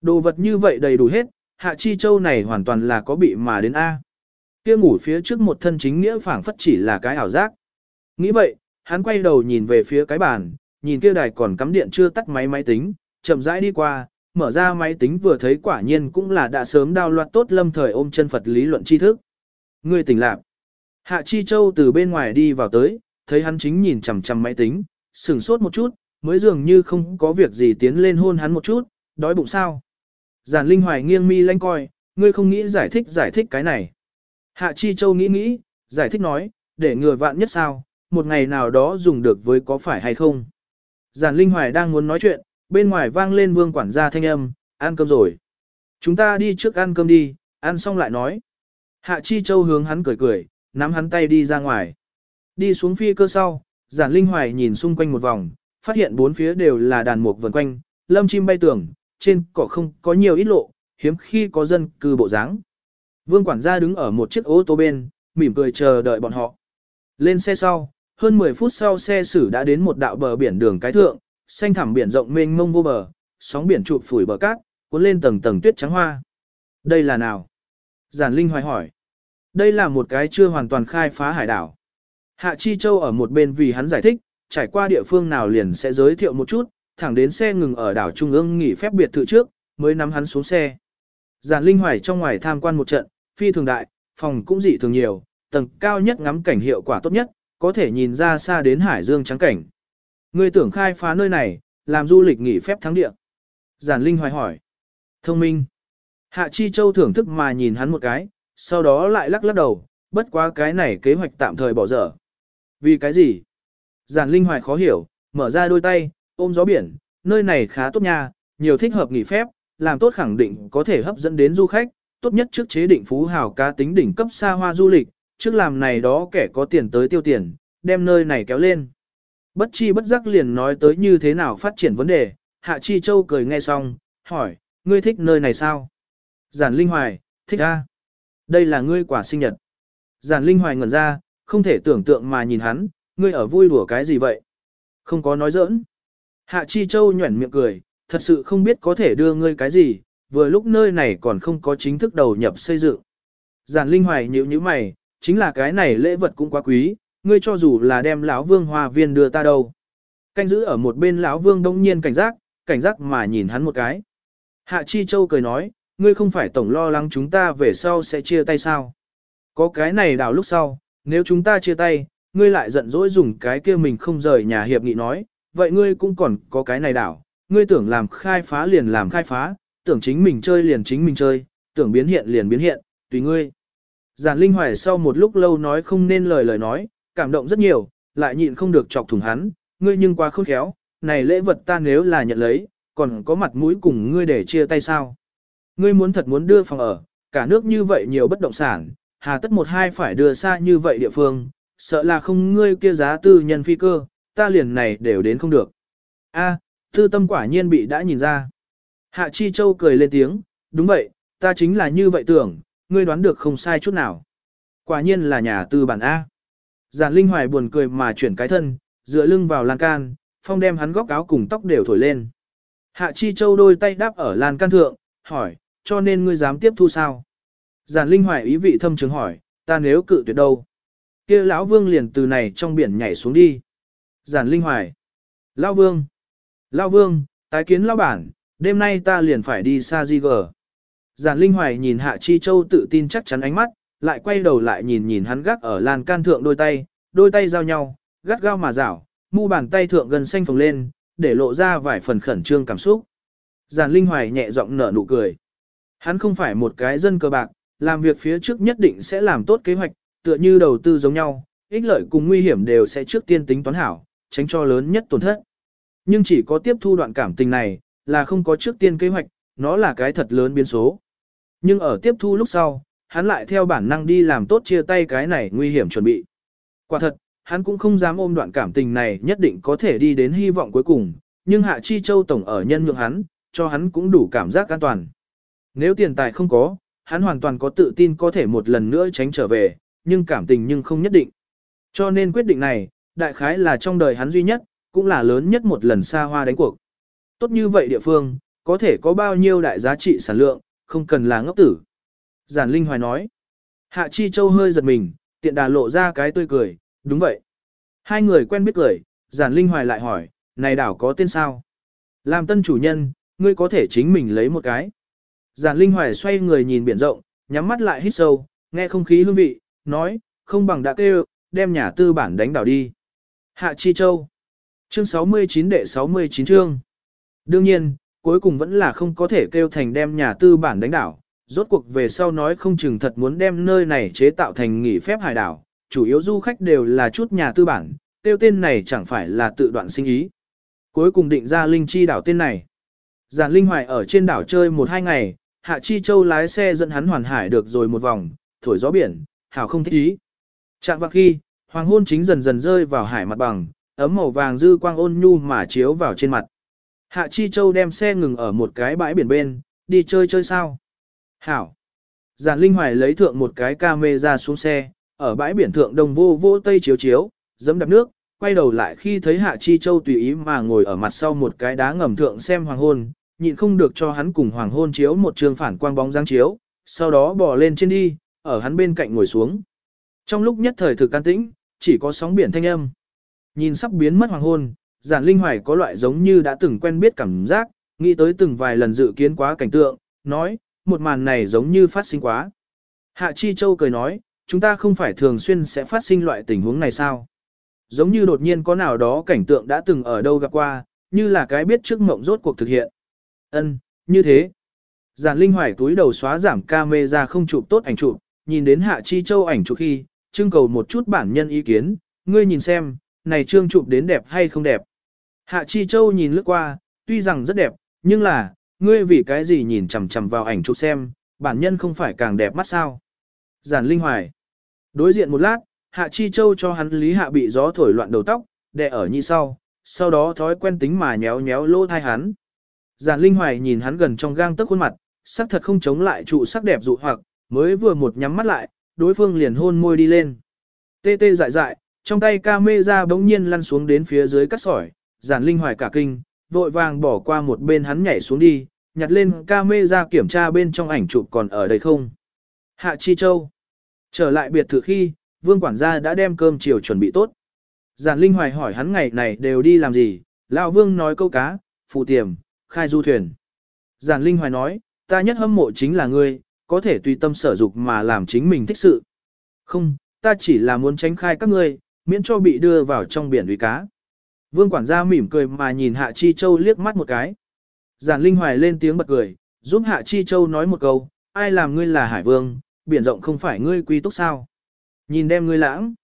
Đồ vật như vậy đầy đủ hết, hạ chi châu này hoàn toàn là có bị mà đến A. Kia ngủ phía trước một thân chính nghĩa phảng phất chỉ là cái ảo giác. Nghĩ vậy, hắn quay đầu nhìn về phía cái bàn, nhìn kia đài còn cắm điện chưa tắt máy máy tính, chậm rãi đi qua, mở ra máy tính vừa thấy quả nhiên cũng là đã sớm đào loạt tốt lâm thời ôm chân Phật lý luận tri thức. Người tỉnh lạc. Hạ Chi Châu từ bên ngoài đi vào tới, thấy hắn chính nhìn chằm chằm máy tính, sửng sốt một chút, mới dường như không có việc gì tiến lên hôn hắn một chút, đói bụng sao. Giản Linh Hoài nghiêng mi lanh coi, ngươi không nghĩ giải thích giải thích cái này. Hạ Chi Châu nghĩ nghĩ, giải thích nói, để ngừa vạn nhất sao, một ngày nào đó dùng được với có phải hay không. Giản Linh Hoài đang muốn nói chuyện, bên ngoài vang lên vương quản gia thanh âm, ăn cơm rồi. Chúng ta đi trước ăn cơm đi, ăn xong lại nói. Hạ Chi Châu hướng hắn cười cười, nắm hắn tay đi ra ngoài. Đi xuống phi cơ sau, giản linh hoài nhìn xung quanh một vòng, phát hiện bốn phía đều là đàn mục vần quanh, lâm chim bay tưởng, trên cỏ không có nhiều ít lộ, hiếm khi có dân cư bộ dáng. Vương quản gia đứng ở một chiếc ô tô bên, mỉm cười chờ đợi bọn họ. Lên xe sau, hơn 10 phút sau xe xử đã đến một đạo bờ biển đường cái thượng, xanh thẳm biển rộng mênh mông vô bờ, sóng biển chụp phủi bờ cát, cuốn lên tầng tầng tuyết trắng hoa. Đây là nào? Giản Linh hoài hỏi. Đây là một cái chưa hoàn toàn khai phá hải đảo. Hạ Chi Châu ở một bên vì hắn giải thích, trải qua địa phương nào liền sẽ giới thiệu một chút, thẳng đến xe ngừng ở đảo Trung ương nghỉ phép biệt thự trước, mới nắm hắn xuống xe. Giản Linh Hoài trong ngoài tham quan một trận, phi thường đại, phòng cũng dị thường nhiều, tầng cao nhất ngắm cảnh hiệu quả tốt nhất, có thể nhìn ra xa đến hải dương trắng cảnh. Người tưởng khai phá nơi này, làm du lịch nghỉ phép thắng địa. Giản Linh Hoài hỏi. Thông minh. Hạ Chi Châu thưởng thức mà nhìn hắn một cái, sau đó lại lắc lắc đầu, bất quá cái này kế hoạch tạm thời bỏ dở. Vì cái gì? Giản Linh Hoài khó hiểu, mở ra đôi tay, ôm gió biển, nơi này khá tốt nha, nhiều thích hợp nghỉ phép, làm tốt khẳng định có thể hấp dẫn đến du khách, tốt nhất trước chế định phú hào cá tính đỉnh cấp xa hoa du lịch, trước làm này đó kẻ có tiền tới tiêu tiền, đem nơi này kéo lên. Bất chi bất giác liền nói tới như thế nào phát triển vấn đề, Hạ Chi Châu cười nghe xong, hỏi, ngươi thích nơi này sao? Giản Linh Hoài, thích a. Đây là ngươi quả sinh nhật. Giản Linh Hoài ngẩn ra, không thể tưởng tượng mà nhìn hắn, ngươi ở vui đùa cái gì vậy? Không có nói giỡn. Hạ Chi Châu nhuẩn miệng cười, thật sự không biết có thể đưa ngươi cái gì, vừa lúc nơi này còn không có chính thức đầu nhập xây dựng. Giản Linh Hoài nhíu nhíu mày, chính là cái này lễ vật cũng quá quý, ngươi cho dù là đem lão vương hoa viên đưa ta đâu. Canh giữ ở một bên lão vương đông nhiên cảnh giác, cảnh giác mà nhìn hắn một cái. Hạ Chi Châu cười nói, ngươi không phải tổng lo lắng chúng ta về sau sẽ chia tay sao. Có cái này đào lúc sau, nếu chúng ta chia tay, ngươi lại giận dỗi dùng cái kia mình không rời nhà hiệp nghị nói, vậy ngươi cũng còn có cái này đảo, ngươi tưởng làm khai phá liền làm khai phá, tưởng chính mình chơi liền chính mình chơi, tưởng biến hiện liền biến hiện, tùy ngươi. Giản Linh Hoài sau một lúc lâu nói không nên lời lời nói, cảm động rất nhiều, lại nhịn không được chọc thủng hắn, ngươi nhưng quá khôn khéo, này lễ vật ta nếu là nhận lấy, còn có mặt mũi cùng ngươi để chia tay sao. Ngươi muốn thật muốn đưa phòng ở, cả nước như vậy nhiều bất động sản, hà tất một hai phải đưa xa như vậy địa phương, sợ là không ngươi kia giá tư nhân phi cơ, ta liền này đều đến không được. A, tư tâm quả nhiên bị đã nhìn ra. Hạ Chi Châu cười lên tiếng, đúng vậy, ta chính là như vậy tưởng, ngươi đoán được không sai chút nào. Quả nhiên là nhà tư bản A. Giản Linh Hoài buồn cười mà chuyển cái thân, dựa lưng vào lan can, phong đem hắn góc áo cùng tóc đều thổi lên. Hạ Chi Châu đôi tay đáp ở lan can thượng, hỏi, cho nên ngươi dám tiếp thu sao? Giản Linh Hoài ý vị thâm trường hỏi, ta nếu cự tuyệt đâu? Kia lão vương liền từ này trong biển nhảy xuống đi. Giản Linh Hoài. Lão vương. Lão vương, tái kiến lão bản, đêm nay ta liền phải đi xa di gờ. Giản Linh Hoài nhìn Hạ Chi Châu tự tin chắc chắn ánh mắt, lại quay đầu lại nhìn nhìn hắn gác ở lan can thượng đôi tay, đôi tay giao nhau, gắt gao mà rảo, mu bàn tay thượng gần xanh phồng lên, để lộ ra vài phần khẩn trương cảm xúc. Giản Linh Hoài nhẹ giọng nở nụ cười. Hắn không phải một cái dân cơ bạc, làm việc phía trước nhất định sẽ làm tốt kế hoạch, tựa như đầu tư giống nhau, ích lợi cùng nguy hiểm đều sẽ trước tiên tính toán hảo, tránh cho lớn nhất tổn thất. Nhưng chỉ có tiếp thu đoạn cảm tình này, là không có trước tiên kế hoạch, nó là cái thật lớn biến số. Nhưng ở tiếp thu lúc sau, hắn lại theo bản năng đi làm tốt chia tay cái này nguy hiểm chuẩn bị. Quả thật, hắn cũng không dám ôm đoạn cảm tình này nhất định có thể đi đến hy vọng cuối cùng, nhưng Hạ Chi Châu tổng ở nhân nhượng hắn, cho hắn cũng đủ cảm giác an toàn. Nếu tiền tài không có, hắn hoàn toàn có tự tin có thể một lần nữa tránh trở về, nhưng cảm tình nhưng không nhất định. Cho nên quyết định này, đại khái là trong đời hắn duy nhất, cũng là lớn nhất một lần xa hoa đánh cuộc. Tốt như vậy địa phương, có thể có bao nhiêu đại giá trị sản lượng, không cần là ngốc tử. Giản Linh Hoài nói. Hạ Chi Châu hơi giật mình, tiện đà lộ ra cái tươi cười, đúng vậy. Hai người quen biết cười, Giản Linh Hoài lại hỏi, này đảo có tên sao? Làm tân chủ nhân, ngươi có thể chính mình lấy một cái. Giản Linh Hoài xoay người nhìn biển rộng, nhắm mắt lại hít sâu, nghe không khí hương vị, nói, không bằng đã kêu, đem nhà tư bản đánh đảo đi. Hạ Chi Châu Chương 69 đệ 69 chương Đương nhiên, cuối cùng vẫn là không có thể kêu thành đem nhà tư bản đánh đảo, rốt cuộc về sau nói không chừng thật muốn đem nơi này chế tạo thành nghỉ phép hải đảo, chủ yếu du khách đều là chút nhà tư bản, tiêu tên này chẳng phải là tự đoạn sinh ý. Cuối cùng định ra Linh Chi đảo tên này. Giản Linh Hoài ở trên đảo chơi một hai ngày, Hạ Chi Châu lái xe dẫn hắn hoàn hải được rồi một vòng, thổi gió biển, hảo không thích ý. Chạm vào khi, hoàng hôn chính dần dần rơi vào hải mặt bằng, ấm màu vàng dư quang ôn nhu mà chiếu vào trên mặt. Hạ Chi Châu đem xe ngừng ở một cái bãi biển bên, đi chơi chơi sao? Hảo. Giản Linh Hoài lấy thượng một cái camera xuống xe, ở bãi biển thượng đồng vô vô tây chiếu chiếu, dẫm đạp nước, quay đầu lại khi thấy Hạ Chi Châu tùy ý mà ngồi ở mặt sau một cái đá ngầm thượng xem hoàng hôn, nhịn không được cho hắn cùng hoàng hôn chiếu một trường phản quang bóng dáng chiếu, sau đó bò lên trên đi, ở hắn bên cạnh ngồi xuống. Trong lúc nhất thời thực can tĩnh, chỉ có sóng biển thanh âm. Nhìn sắp biến mất hoàng hôn, giản linh hoài có loại giống như đã từng quen biết cảm giác, nghĩ tới từng vài lần dự kiến quá cảnh tượng, nói, một màn này giống như phát sinh quá. Hạ Chi Châu cười nói, chúng ta không phải thường xuyên sẽ phát sinh loại tình huống này sao? Giống như đột nhiên có nào đó cảnh tượng đã từng ở đâu gặp qua, như là cái biết trước mộng rốt cuộc thực hiện. Ân, như thế. Giản Linh Hoài túi đầu xóa giảm camera không chụp tốt ảnh chụp, nhìn đến Hạ Chi Châu ảnh chụp khi, trưng cầu một chút bản nhân ý kiến, ngươi nhìn xem, này trương chụp đến đẹp hay không đẹp. Hạ Chi Châu nhìn lướt qua, tuy rằng rất đẹp, nhưng là, ngươi vì cái gì nhìn chằm chằm vào ảnh chụp xem, bản nhân không phải càng đẹp mắt sao. Giản Linh Hoài. Đối diện một lát, Hạ Chi Châu cho hắn lý hạ bị gió thổi loạn đầu tóc, đè ở như sau, sau đó thói quen tính mà nhéo nhéo lỗ thai hắn. Giản Linh Hoài nhìn hắn gần trong gang tấc khuôn mặt, sắc thật không chống lại trụ sắc đẹp dụ hoặc, mới vừa một nhắm mắt lại, đối phương liền hôn môi đi lên. Tê tê dại dại, trong tay ca mê ra bỗng nhiên lăn xuống đến phía dưới cắt sỏi, giản linh hoài cả kinh, vội vàng bỏ qua một bên hắn nhảy xuống đi, nhặt lên ca mê ra kiểm tra bên trong ảnh chụp còn ở đây không. Hạ Chi Châu Trở lại biệt thự khi, vương quản gia đã đem cơm chiều chuẩn bị tốt. Giản linh hoài hỏi hắn ngày này đều đi làm gì, lão vương nói câu cá, phụ tiềm, khai du thuyền. Giản linh hoài nói, ta nhất hâm mộ chính là ngươi, có thể tùy tâm sở dục mà làm chính mình thích sự. Không, ta chỉ là muốn tránh khai các ngươi, miễn cho bị đưa vào trong biển uy cá. Vương quản gia mỉm cười mà nhìn Hạ Chi Châu liếc mắt một cái. Giản Linh Hoài lên tiếng bật cười, giúp Hạ Chi Châu nói một câu, ai làm ngươi là hải vương, biển rộng không phải ngươi quy túc sao. Nhìn đem ngươi lãng.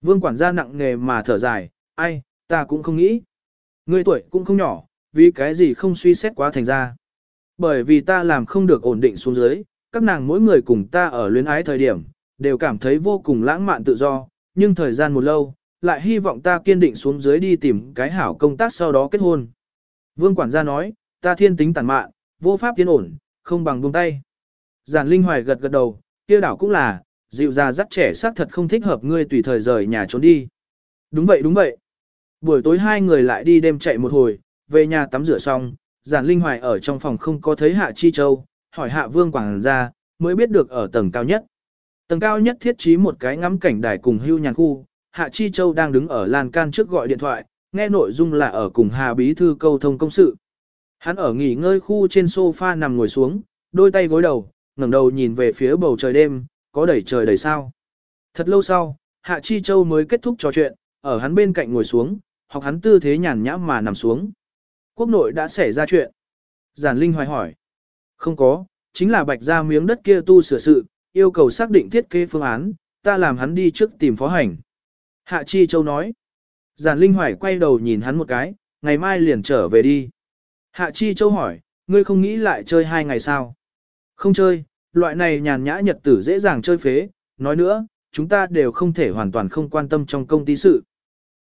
Vương quản gia nặng nghề mà thở dài, ai, ta cũng không nghĩ. Ngươi tuổi cũng không nhỏ, vì cái gì không suy xét quá thành ra. Bởi vì ta làm không được ổn định xuống dưới, các nàng mỗi người cùng ta ở luyến ái thời điểm, đều cảm thấy vô cùng lãng mạn tự do, nhưng thời gian một lâu, lại hy vọng ta kiên định xuống dưới đi tìm cái hảo công tác sau đó kết hôn. Vương quản gia nói, ta thiên tính tàn mạn, vô pháp tiến ổn, không bằng buông tay. Giản Linh Hoài gật gật đầu, kia đảo cũng là, dịu già dắt trẻ xác thật không thích hợp ngươi tùy thời rời nhà trốn đi. Đúng vậy đúng vậy. Buổi tối hai người lại đi đêm chạy một hồi, về nhà tắm rửa xong, Giản Linh Hoài ở trong phòng không có thấy Hạ Chi Châu, hỏi Hạ Vương Quảng ra, mới biết được ở tầng cao nhất. Tầng cao nhất thiết trí một cái ngắm cảnh đài cùng hưu nhàn khu, Hạ Chi Châu đang đứng ở lan can trước gọi điện thoại, nghe nội dung là ở cùng Hà Bí Thư câu thông công sự. Hắn ở nghỉ ngơi khu trên sofa nằm ngồi xuống, đôi tay gối đầu, ngẩng đầu nhìn về phía bầu trời đêm, có đẩy trời đầy sao. Thật lâu sau, Hạ Chi Châu mới kết thúc trò chuyện, ở hắn bên cạnh ngồi xuống, học hắn tư thế nhàn nhã mà nằm xuống. Quốc nội đã xảy ra chuyện. Giản Linh hoài hỏi. Không có, chính là bạch ra miếng đất kia tu sửa sự, yêu cầu xác định thiết kế phương án, ta làm hắn đi trước tìm phó hành. Hạ Chi Châu nói. Giản Linh Hoài quay đầu nhìn hắn một cái, ngày mai liền trở về đi. Hạ Chi Châu hỏi, ngươi không nghĩ lại chơi hai ngày sao? Không chơi, loại này nhàn nhã nhật tử dễ dàng chơi phế, nói nữa, chúng ta đều không thể hoàn toàn không quan tâm trong công ty sự.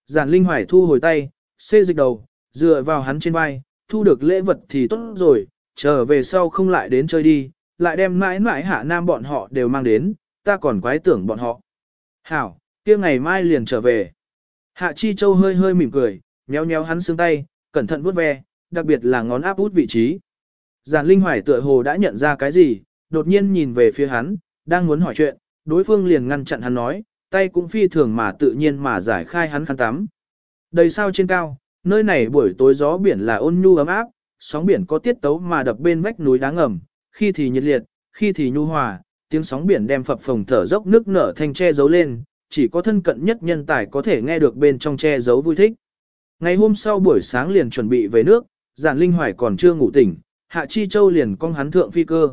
Giản Linh Hoài thu hồi tay, xê dịch đầu, dựa vào hắn trên vai, thu được lễ vật thì tốt rồi, trở về sau không lại đến chơi đi, lại đem mãi mãi hạ nam bọn họ đều mang đến, ta còn quái tưởng bọn họ. Hảo, kia ngày mai liền trở về. Hạ Chi Châu hơi hơi mỉm cười, nhéo nhéo hắn xương tay, cẩn thận vuốt ve, đặc biệt là ngón áp út vị trí. Giản Linh Hoài tựa hồ đã nhận ra cái gì, đột nhiên nhìn về phía hắn, đang muốn hỏi chuyện, đối phương liền ngăn chặn hắn nói, tay cũng phi thường mà tự nhiên mà giải khai hắn khăn tắm. Đầy sao trên cao, nơi này buổi tối gió biển là ôn nhu ấm áp, sóng biển có tiết tấu mà đập bên vách núi đá ngầm, khi thì nhiệt liệt, khi thì nhu hòa, tiếng sóng biển đem phập phồng thở dốc nước nở thanh che giấu lên, chỉ có thân cận nhất nhân tài có thể nghe được bên trong che giấu vui thích. Ngày hôm sau buổi sáng liền chuẩn bị về nước, giản linh hoài còn chưa ngủ tỉnh, Hạ Chi Châu liền cong hắn thượng phi cơ.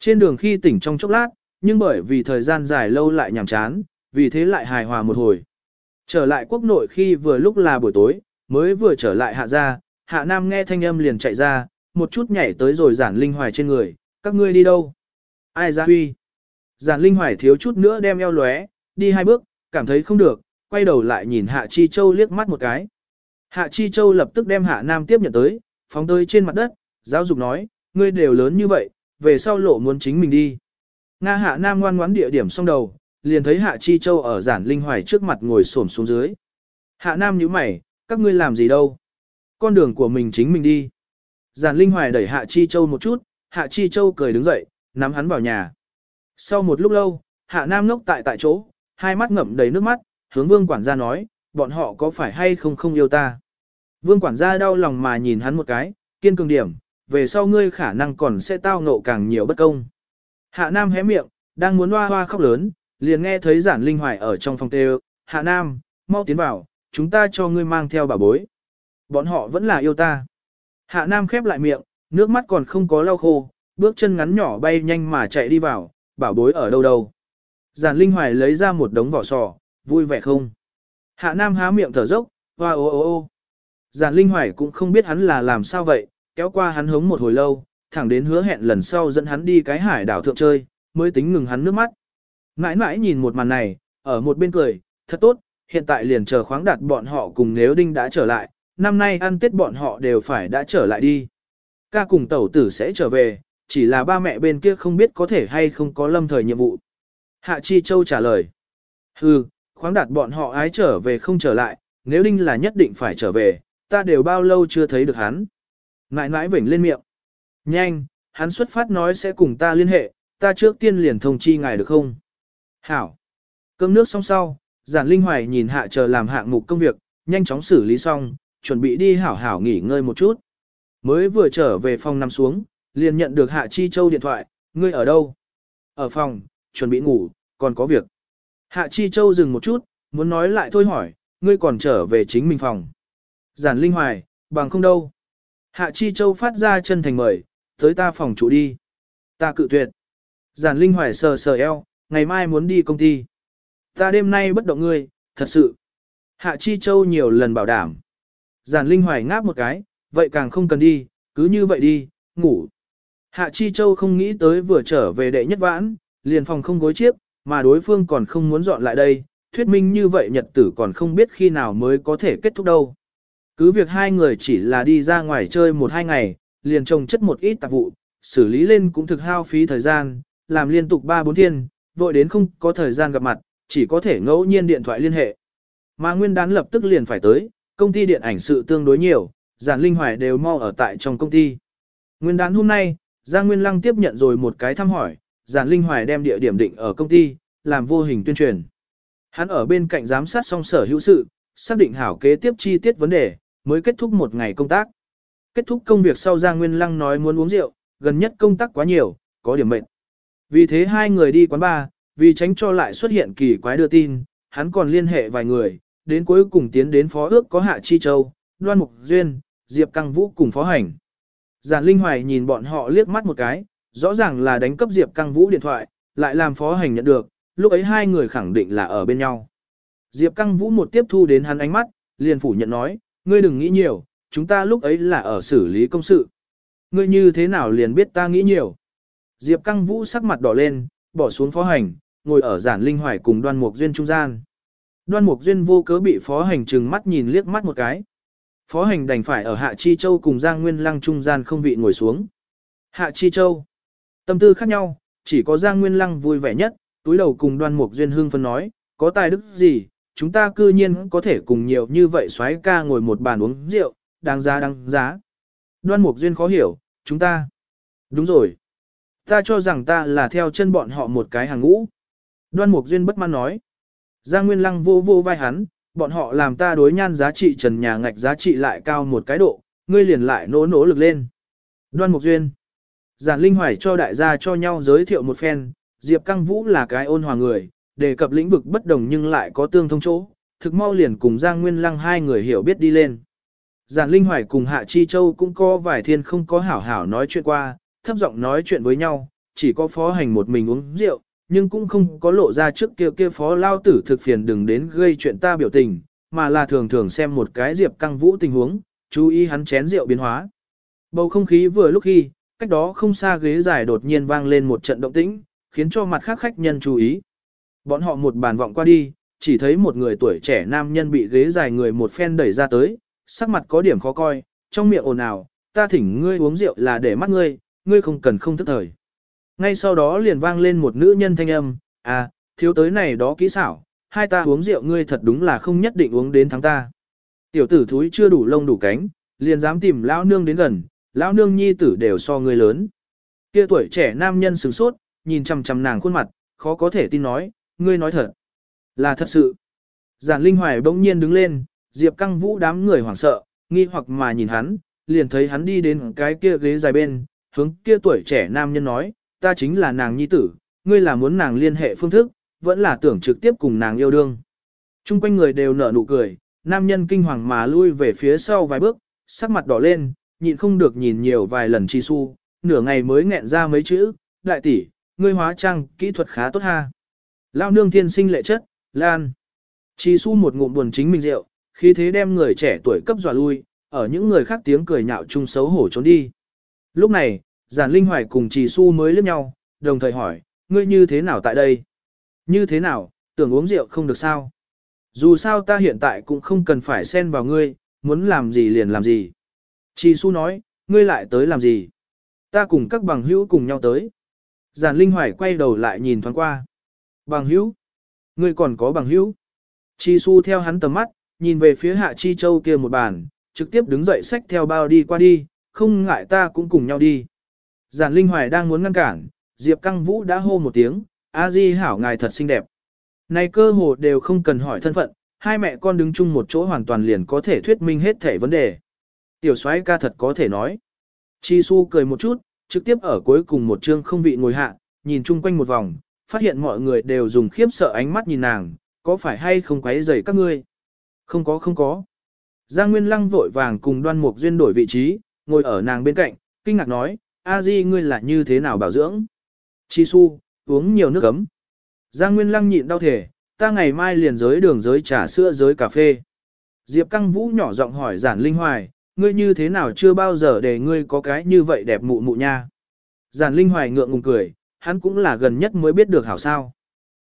Trên đường khi tỉnh trong chốc lát, nhưng bởi vì thời gian dài lâu lại nhàm chán, vì thế lại hài hòa một hồi. Trở lại quốc nội khi vừa lúc là buổi tối, mới vừa trở lại hạ gia, hạ nam nghe thanh âm liền chạy ra, một chút nhảy tới rồi giản linh hoài trên người, các ngươi đi đâu? Ai ra huy? Giản linh hoài thiếu chút nữa đem eo lóe, đi hai bước, cảm thấy không được, quay đầu lại nhìn hạ chi châu liếc mắt một cái. Hạ chi châu lập tức đem hạ nam tiếp nhận tới, phóng tới trên mặt đất, giáo dục nói, ngươi đều lớn như vậy, về sau lộ muốn chính mình đi. Nga hạ nam ngoan ngoãn địa điểm xong đầu, liền thấy hạ chi châu ở giản linh hoài trước mặt ngồi xổm xuống dưới. Hạ nam nhíu mày, các ngươi làm gì đâu? Con đường của mình chính mình đi. Giản linh hoài đẩy hạ chi châu một chút, hạ chi châu cười đứng dậy, nắm hắn vào nhà. Sau một lúc lâu, hạ nam ngốc tại tại chỗ, hai mắt ngậm đầy nước mắt, hướng vương quản gia nói, bọn họ có phải hay không không yêu ta? Vương quản gia đau lòng mà nhìn hắn một cái, kiên cường điểm, về sau ngươi khả năng còn sẽ tao ngộ càng nhiều bất công. Hạ Nam hé miệng, đang muốn hoa hoa khóc lớn, liền nghe thấy giản linh hoài ở trong phòng tê Hạ Nam, mau tiến vào, chúng ta cho ngươi mang theo bà bối. Bọn họ vẫn là yêu ta. Hạ Nam khép lại miệng, nước mắt còn không có lau khô, bước chân ngắn nhỏ bay nhanh mà chạy đi vào, bảo bối ở đâu đâu. Giản linh hoài lấy ra một đống vỏ sò, vui vẻ không? Hạ Nam há miệng thở dốc, hoa ô ô ô. Giản linh hoài cũng không biết hắn là làm sao vậy, kéo qua hắn hống một hồi lâu, thẳng đến hứa hẹn lần sau dẫn hắn đi cái hải đảo thượng chơi, mới tính ngừng hắn nước mắt. Mãi mãi nhìn một màn này, ở một bên cười, thật tốt, hiện tại liền chờ khoáng đạt bọn họ cùng nếu đinh đã trở lại, năm nay ăn tết bọn họ đều phải đã trở lại đi. Ca cùng tẩu tử sẽ trở về, chỉ là ba mẹ bên kia không biết có thể hay không có lâm thời nhiệm vụ. Hạ Chi Châu trả lời. Hừ, khoáng đạt bọn họ ái trở về không trở lại, nếu đinh là nhất định phải trở về, ta đều bao lâu chưa thấy được hắn. Ngại ngãi vểnh lên miệng. Nhanh, hắn xuất phát nói sẽ cùng ta liên hệ, ta trước tiên liền thông chi ngài được không? Hảo. Cơm nước xong sau, giản linh hoài nhìn hạ chờ làm hạng mục công việc, nhanh chóng xử lý xong, chuẩn bị đi hảo hảo nghỉ ngơi một chút. Mới vừa trở về phòng nằm xuống, liền nhận được hạ chi châu điện thoại, ngươi ở đâu? Ở phòng, chuẩn bị ngủ, còn có việc. Hạ chi châu dừng một chút, muốn nói lại thôi hỏi, ngươi còn trở về chính mình phòng. Giản linh hoài, bằng không đâu. Hạ Chi Châu phát ra chân thành mời, tới ta phòng chủ đi. Ta cự tuyệt. Giản Linh Hoài sờ sờ eo, ngày mai muốn đi công ty. Ta đêm nay bất động ngươi, thật sự. Hạ Chi Châu nhiều lần bảo đảm. Giản Linh Hoài ngáp một cái, vậy càng không cần đi, cứ như vậy đi, ngủ. Hạ Chi Châu không nghĩ tới vừa trở về đệ nhất vãn, liền phòng không gối chiếc, mà đối phương còn không muốn dọn lại đây, thuyết minh như vậy nhật tử còn không biết khi nào mới có thể kết thúc đâu. Cứ việc hai người chỉ là đi ra ngoài chơi một hai ngày, liền trồng chất một ít tạp vụ, xử lý lên cũng thực hao phí thời gian, làm liên tục ba bốn thiên, vội đến không có thời gian gặp mặt, chỉ có thể ngẫu nhiên điện thoại liên hệ. Mà nguyên đán lập tức liền phải tới, công ty điện ảnh sự tương đối nhiều, giản linh hoài đều mau ở tại trong công ty. Nguyên đán hôm nay, Giang Nguyên Lăng tiếp nhận rồi một cái thăm hỏi, giản linh hoài đem địa điểm định ở công ty, làm vô hình tuyên truyền. Hắn ở bên cạnh giám sát song sở hữu sự, xác định hảo kế tiếp chi tiết vấn đề, mới kết thúc một ngày công tác. Kết thúc công việc sau Giang Nguyên Lăng nói muốn uống rượu, gần nhất công tác quá nhiều, có điểm mệt. Vì thế hai người đi quán bar, vì tránh cho lại xuất hiện kỳ quái đưa tin, hắn còn liên hệ vài người, đến cuối cùng tiến đến phó ước có Hạ Chi Châu, Đoan Mục Duyên, Diệp Căng Vũ cùng phó hành. Giản Linh Hoài nhìn bọn họ liếc mắt một cái, rõ ràng là đánh cấp Diệp Căng Vũ điện thoại, lại làm phó hành nhận được, lúc ấy hai người khẳng định là ở bên nhau. Diệp Căng Vũ một tiếp thu đến hắn ánh mắt, liền phủ nhận nói, ngươi đừng nghĩ nhiều, chúng ta lúc ấy là ở xử lý công sự. Ngươi như thế nào liền biết ta nghĩ nhiều. Diệp Căng Vũ sắc mặt đỏ lên, bỏ xuống phó hành, ngồi ở giản linh hoài cùng đoan mục duyên trung gian. Đoan mục duyên vô cớ bị phó hành trừng mắt nhìn liếc mắt một cái. Phó hành đành phải ở Hạ Chi Châu cùng Giang Nguyên Lăng trung gian không vị ngồi xuống. Hạ Chi Châu. Tâm tư khác nhau, chỉ có Giang Nguyên Lăng vui vẻ nhất, túi đầu cùng đoan mục duyên hương phân nói, có tài đức gì, chúng ta cư nhiên có thể cùng nhiều như vậy xoáy ca ngồi một bàn uống rượu, đáng giá đáng giá. Đoan mục duyên khó hiểu, chúng ta. Đúng rồi. Ta cho rằng ta là theo chân bọn họ một cái hàng ngũ. Đoan mục duyên bất mãn nói. Giang Nguyên Lăng vô vô vai hắn, bọn họ làm ta đối nhan giá trị trần nhà ngạch giá trị lại cao một cái độ, ngươi liền lại nỗ nỗ lực lên. Đoan mục duyên. Giản Linh Hoài cho đại gia cho nhau giới thiệu một phen, Diệp Căng Vũ là cái ôn hòa người, đề cập lĩnh vực bất đồng nhưng lại có tương thông chỗ, thực mau liền cùng Giang Nguyên Lăng hai người hiểu biết đi lên. Giản Linh Hoài cùng Hạ Chi Châu cũng có vài thiên không có hảo hảo nói chuyện qua, thấp giọng nói chuyện với nhau, chỉ có phó hành một mình uống rượu, nhưng cũng không có lộ ra trước kia kia phó lao tử thực phiền đừng đến gây chuyện ta biểu tình, mà là thường thường xem một cái Diệp Căng Vũ tình huống, chú ý hắn chén rượu biến hóa. Bầu không khí vừa lúc khi, cách đó không xa ghế dài đột nhiên vang lên một trận động tĩnh, khiến cho mặt khác khách nhân chú ý. Bọn họ một bàn vọng qua đi, chỉ thấy một người tuổi trẻ nam nhân bị ghế dài người một phen đẩy ra tới, sắc mặt có điểm khó coi, trong miệng ồn ào, ta thỉnh ngươi uống rượu là để mắt ngươi, ngươi không cần không thức thời. Ngay sau đó liền vang lên một nữ nhân thanh âm, à, thiếu tới này đó kỹ xảo, hai ta uống rượu ngươi thật đúng là không nhất định uống đến thắng ta. Tiểu tử thúi chưa đủ lông đủ cánh, liền dám tìm lão nương đến gần, lão nương nhi tử đều so ngươi lớn. Kia tuổi trẻ nam nhân sửng sốt, nhìn chằm chằm nàng khuôn mặt, khó có thể tin nói, ngươi nói thật. Là thật sự. Giản Linh Hoài bỗng nhiên đứng lên, Diệp Căng Vũ đám người hoảng sợ, nghi hoặc mà nhìn hắn, liền thấy hắn đi đến cái kia ghế dài bên, hướng kia tuổi trẻ nam nhân nói, ta chính là nàng nhi tử, ngươi là muốn nàng liên hệ phương thức, vẫn là tưởng trực tiếp cùng nàng yêu đương. Trung quanh người đều nở nụ cười, nam nhân kinh hoàng mà lui về phía sau vài bước, sắc mặt đỏ lên, nhịn không được nhìn nhiều vài lần chi su, nửa ngày mới nghẹn ra mấy chữ, đại tỷ, ngươi hóa trang, kỹ thuật khá tốt ha. Lao nương thiên sinh lệ chất, lan. Chi su một ngụm buồn chính mình rượu, khi thế đem người trẻ tuổi cấp dọa lui, ở những người khác tiếng cười nhạo chung xấu hổ trốn đi. Lúc này, giản linh hoài cùng trì su mới liếc nhau, đồng thời hỏi, ngươi như thế nào tại đây? Như thế nào, tưởng uống rượu không được sao? Dù sao ta hiện tại cũng không cần phải xen vào ngươi, muốn làm gì liền làm gì. Trì su nói, ngươi lại tới làm gì? Ta cùng các bằng hữu cùng nhau tới. Giản linh hoài quay đầu lại nhìn thoáng qua. Bằng hữu? Ngươi còn có bằng hữu? Chi su theo hắn tầm mắt, nhìn về phía hạ chi châu kia một bàn, trực tiếp đứng dậy xách theo bao đi qua đi, không ngại ta cũng cùng nhau đi. Giản Linh Hoài đang muốn ngăn cản, Diệp Căng Vũ đã hô một tiếng, A Di hảo ngài thật xinh đẹp. Này cơ hồ đều không cần hỏi thân phận, hai mẹ con đứng chung một chỗ hoàn toàn liền có thể thuyết minh hết thể vấn đề. Tiểu soái ca thật có thể nói. Chi Su cười một chút, trực tiếp ở cuối cùng một chương không vị ngồi hạ, nhìn chung quanh một vòng, phát hiện mọi người đều dùng khiếp sợ ánh mắt nhìn nàng, có phải hay không quấy rầy các ngươi? Không có không có. Giang Nguyên Lăng vội vàng cùng đoan mục duyên đổi vị trí, ngồi ở nàng bên cạnh, kinh ngạc nói, a di ngươi là như thế nào bảo dưỡng? Chi su, uống nhiều nước ấm. Giang Nguyên Lăng nhịn đau thể, ta ngày mai liền giới đường giới trà sữa giới cà phê. Diệp Căng Vũ nhỏ giọng hỏi giản linh hoài, ngươi như thế nào chưa bao giờ để ngươi có cái như vậy đẹp mụ mụ nha. Giản linh hoài ngượng ngùng cười, hắn cũng là gần nhất mới biết được hảo sao.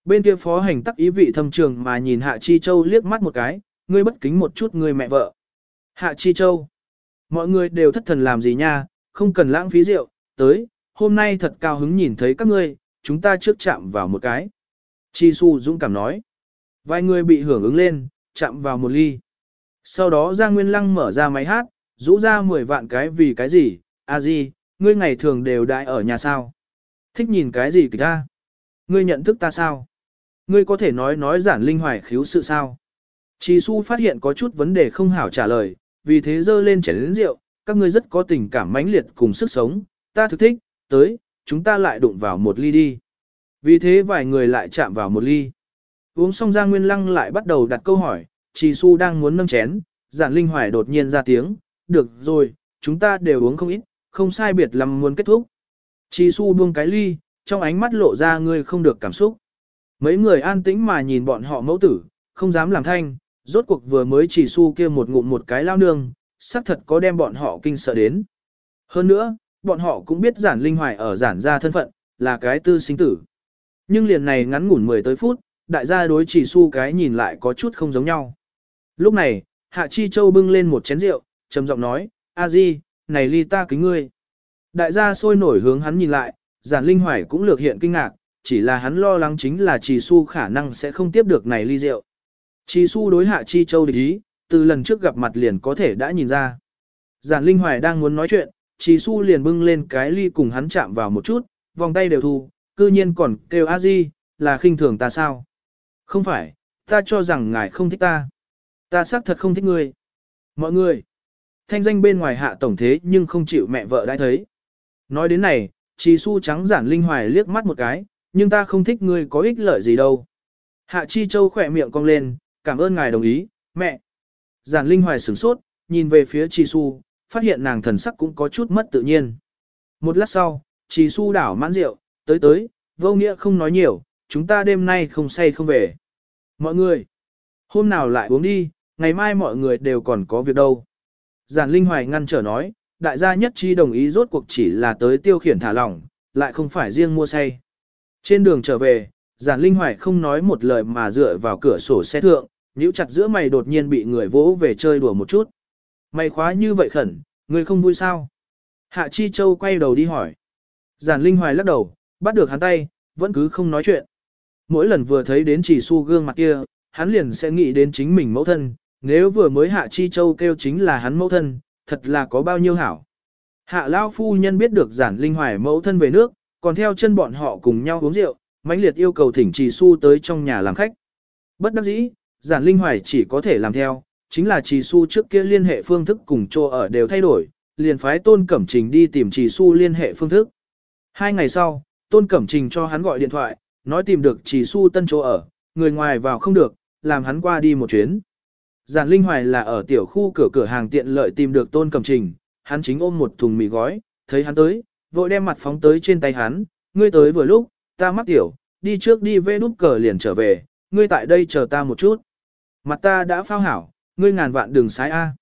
Bên kia phó hành tắc ý vị thâm trường mà nhìn Hạ Chi Châu liếc mắt một cái, ngươi bất kính một chút ngươi mẹ vợ. Hạ Chi Châu. Mọi người đều thất thần làm gì nha, không cần lãng phí rượu, tới, hôm nay thật cao hứng nhìn thấy các ngươi, chúng ta trước chạm vào một cái. Chi Su dũng cảm nói. Vài người bị hưởng ứng lên, chạm vào một ly. Sau đó Giang Nguyên Lăng mở ra máy hát, rũ ra 10 vạn cái vì cái gì, a à gì, ngươi ngày thường đều đại ở nhà sao. Thích nhìn cái gì kìa ta? Ngươi nhận thức ta sao? Ngươi có thể nói nói giản linh hoài khiếu sự sao? Chi Su phát hiện có chút vấn đề không hảo trả lời, vì thế dơ lên chén lĩnh rượu, các ngươi rất có tình cảm mãnh liệt cùng sức sống, ta thực thích, tới, chúng ta lại đụng vào một ly đi. Vì thế vài người lại chạm vào một ly. Uống xong Giang Nguyên Lăng lại bắt đầu đặt câu hỏi, Trì Su đang muốn nâng chén, giản linh hoài đột nhiên ra tiếng, được rồi, chúng ta đều uống không ít, không sai biệt lắm muốn kết thúc. Trì Su buông cái ly, trong ánh mắt lộ ra ngươi không được cảm xúc. Mấy người an tĩnh mà nhìn bọn họ mẫu tử, không dám làm thanh, rốt cuộc vừa mới chỉ su kia một ngụm một cái lao nương, xác thật có đem bọn họ kinh sợ đến. Hơn nữa, bọn họ cũng biết giản linh hoài ở giản gia thân phận, là cái tư sinh tử. Nhưng liền này ngắn ngủn 10 tới phút, đại gia đối chỉ su cái nhìn lại có chút không giống nhau. Lúc này, Hạ Chi Châu bưng lên một chén rượu, trầm giọng nói, a di, này ly ta kính ngươi. Đại gia sôi nổi hướng hắn nhìn lại, giản linh hoài cũng lược hiện kinh ngạc, chỉ là hắn lo lắng chính là Trì Su khả năng sẽ không tiếp được này ly rượu. Trì Su đối Hạ Chi Châu địch ý, từ lần trước gặp mặt liền có thể đã nhìn ra. Giản Linh Hoài đang muốn nói chuyện, Chí Su liền bưng lên cái ly cùng hắn chạm vào một chút, vòng tay đều thu, cư nhiên còn kêu a di, là khinh thường ta sao? Không phải, ta cho rằng ngài không thích ta. Ta xác thật không thích ngươi. Mọi người, thanh danh bên ngoài hạ tổng thế nhưng không chịu mẹ vợ đã thấy. Nói đến này, Chí Su trắng giản Linh Hoài liếc mắt một cái, nhưng ta không thích ngươi có ích lợi gì đâu. Hạ Chi Châu khỏe miệng cong lên, cảm ơn ngài đồng ý, mẹ. Giản Linh Hoài sửng sốt, nhìn về phía Chi Su, phát hiện nàng thần sắc cũng có chút mất tự nhiên. Một lát sau, Chi Su đảo mãn rượu, tới tới, vô nghĩa không nói nhiều, chúng ta đêm nay không say không về. Mọi người, hôm nào lại uống đi, ngày mai mọi người đều còn có việc đâu. Giản Linh Hoài ngăn trở nói, đại gia nhất chi đồng ý rốt cuộc chỉ là tới tiêu khiển thả lỏng, lại không phải riêng mua say. Trên đường trở về, giản linh hoài không nói một lời mà dựa vào cửa sổ xe thượng, nhíu chặt giữa mày đột nhiên bị người vỗ về chơi đùa một chút. Mày khóa như vậy khẩn, người không vui sao? Hạ Chi Châu quay đầu đi hỏi. Giản linh hoài lắc đầu, bắt được hắn tay, vẫn cứ không nói chuyện. Mỗi lần vừa thấy đến chỉ su gương mặt kia, hắn liền sẽ nghĩ đến chính mình mẫu thân, nếu vừa mới Hạ Chi Châu kêu chính là hắn mẫu thân, thật là có bao nhiêu hảo. Hạ Lao Phu Nhân biết được giản linh hoài mẫu thân về nước, còn theo chân bọn họ cùng nhau uống rượu, mãnh liệt yêu cầu thỉnh trì su tới trong nhà làm khách. Bất đắc dĩ, giản linh hoài chỉ có thể làm theo, chính là trì su trước kia liên hệ phương thức cùng chỗ ở đều thay đổi, liền phái tôn cẩm trình đi tìm trì su liên hệ phương thức. Hai ngày sau, tôn cẩm trình cho hắn gọi điện thoại, nói tìm được trì su tân chỗ ở, người ngoài vào không được, làm hắn qua đi một chuyến. Giản Linh Hoài là ở tiểu khu cửa cửa hàng tiện lợi tìm được Tôn Cẩm Trình, hắn chính ôm một thùng mì gói, thấy hắn tới, vội đem mặt phóng tới trên tay hắn, ngươi tới vừa lúc, ta mắc tiểu, đi trước đi vê nút cờ liền trở về, ngươi tại đây chờ ta một chút. Mặt ta đã phao hảo, ngươi ngàn vạn đường sái A.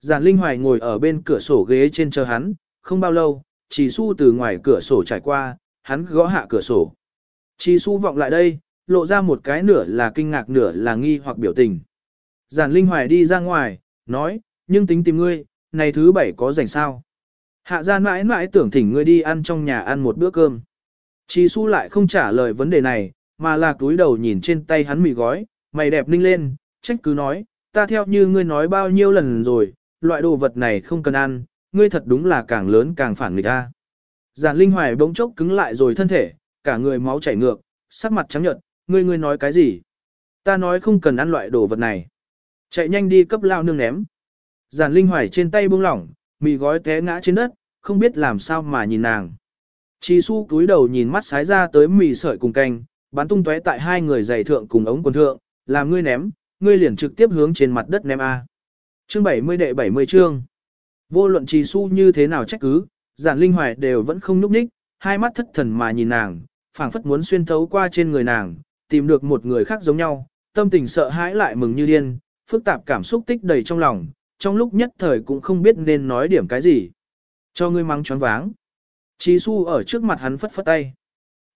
Giản Linh Hoài ngồi ở bên cửa sổ ghế trên chờ hắn, không bao lâu, chỉ su từ ngoài cửa sổ trải qua, hắn gõ hạ cửa sổ. Chỉ su vọng lại đây, lộ ra một cái nửa là kinh ngạc nửa là nghi hoặc biểu tình. Giản Linh Hoài đi ra ngoài, nói, nhưng tính tìm ngươi, này thứ bảy có rảnh sao? Hạ gian mãi mãi tưởng thỉnh ngươi đi ăn trong nhà ăn một bữa cơm. Chi su lại không trả lời vấn đề này, mà là túi đầu nhìn trên tay hắn mì gói, mày đẹp ninh lên, trách cứ nói, ta theo như ngươi nói bao nhiêu lần rồi, loại đồ vật này không cần ăn, ngươi thật đúng là càng lớn càng phản nghịch ta. Giản Linh Hoài bỗng chốc cứng lại rồi thân thể, cả người máu chảy ngược, sắc mặt trắng nhợt, ngươi ngươi nói cái gì? Ta nói không cần ăn loại đồ vật này. Chạy nhanh đi cấp lao nương ném. Giản Linh Hoài trên tay buông lỏng, mì gói té ngã trên đất, không biết làm sao mà nhìn nàng. Chi su túi đầu nhìn mắt sái ra tới mì sợi cùng canh, bắn tung tóe tại hai người giày thượng cùng ống quần thượng, làm ngươi ném, ngươi liền trực tiếp hướng trên mặt đất ném A. Chương 70 đệ 70 chương. Vô luận trì su như thế nào trách cứ, giản linh hoài đều vẫn không núp ních, hai mắt thất thần mà nhìn nàng, phảng phất muốn xuyên thấu qua trên người nàng, tìm được một người khác giống nhau, tâm tình sợ hãi lại mừng như điên, phức tạp cảm xúc tích đầy trong lòng, trong lúc nhất thời cũng không biết nên nói điểm cái gì. Cho ngươi mắng choáng váng. Chí su ở trước mặt hắn phất phất tay.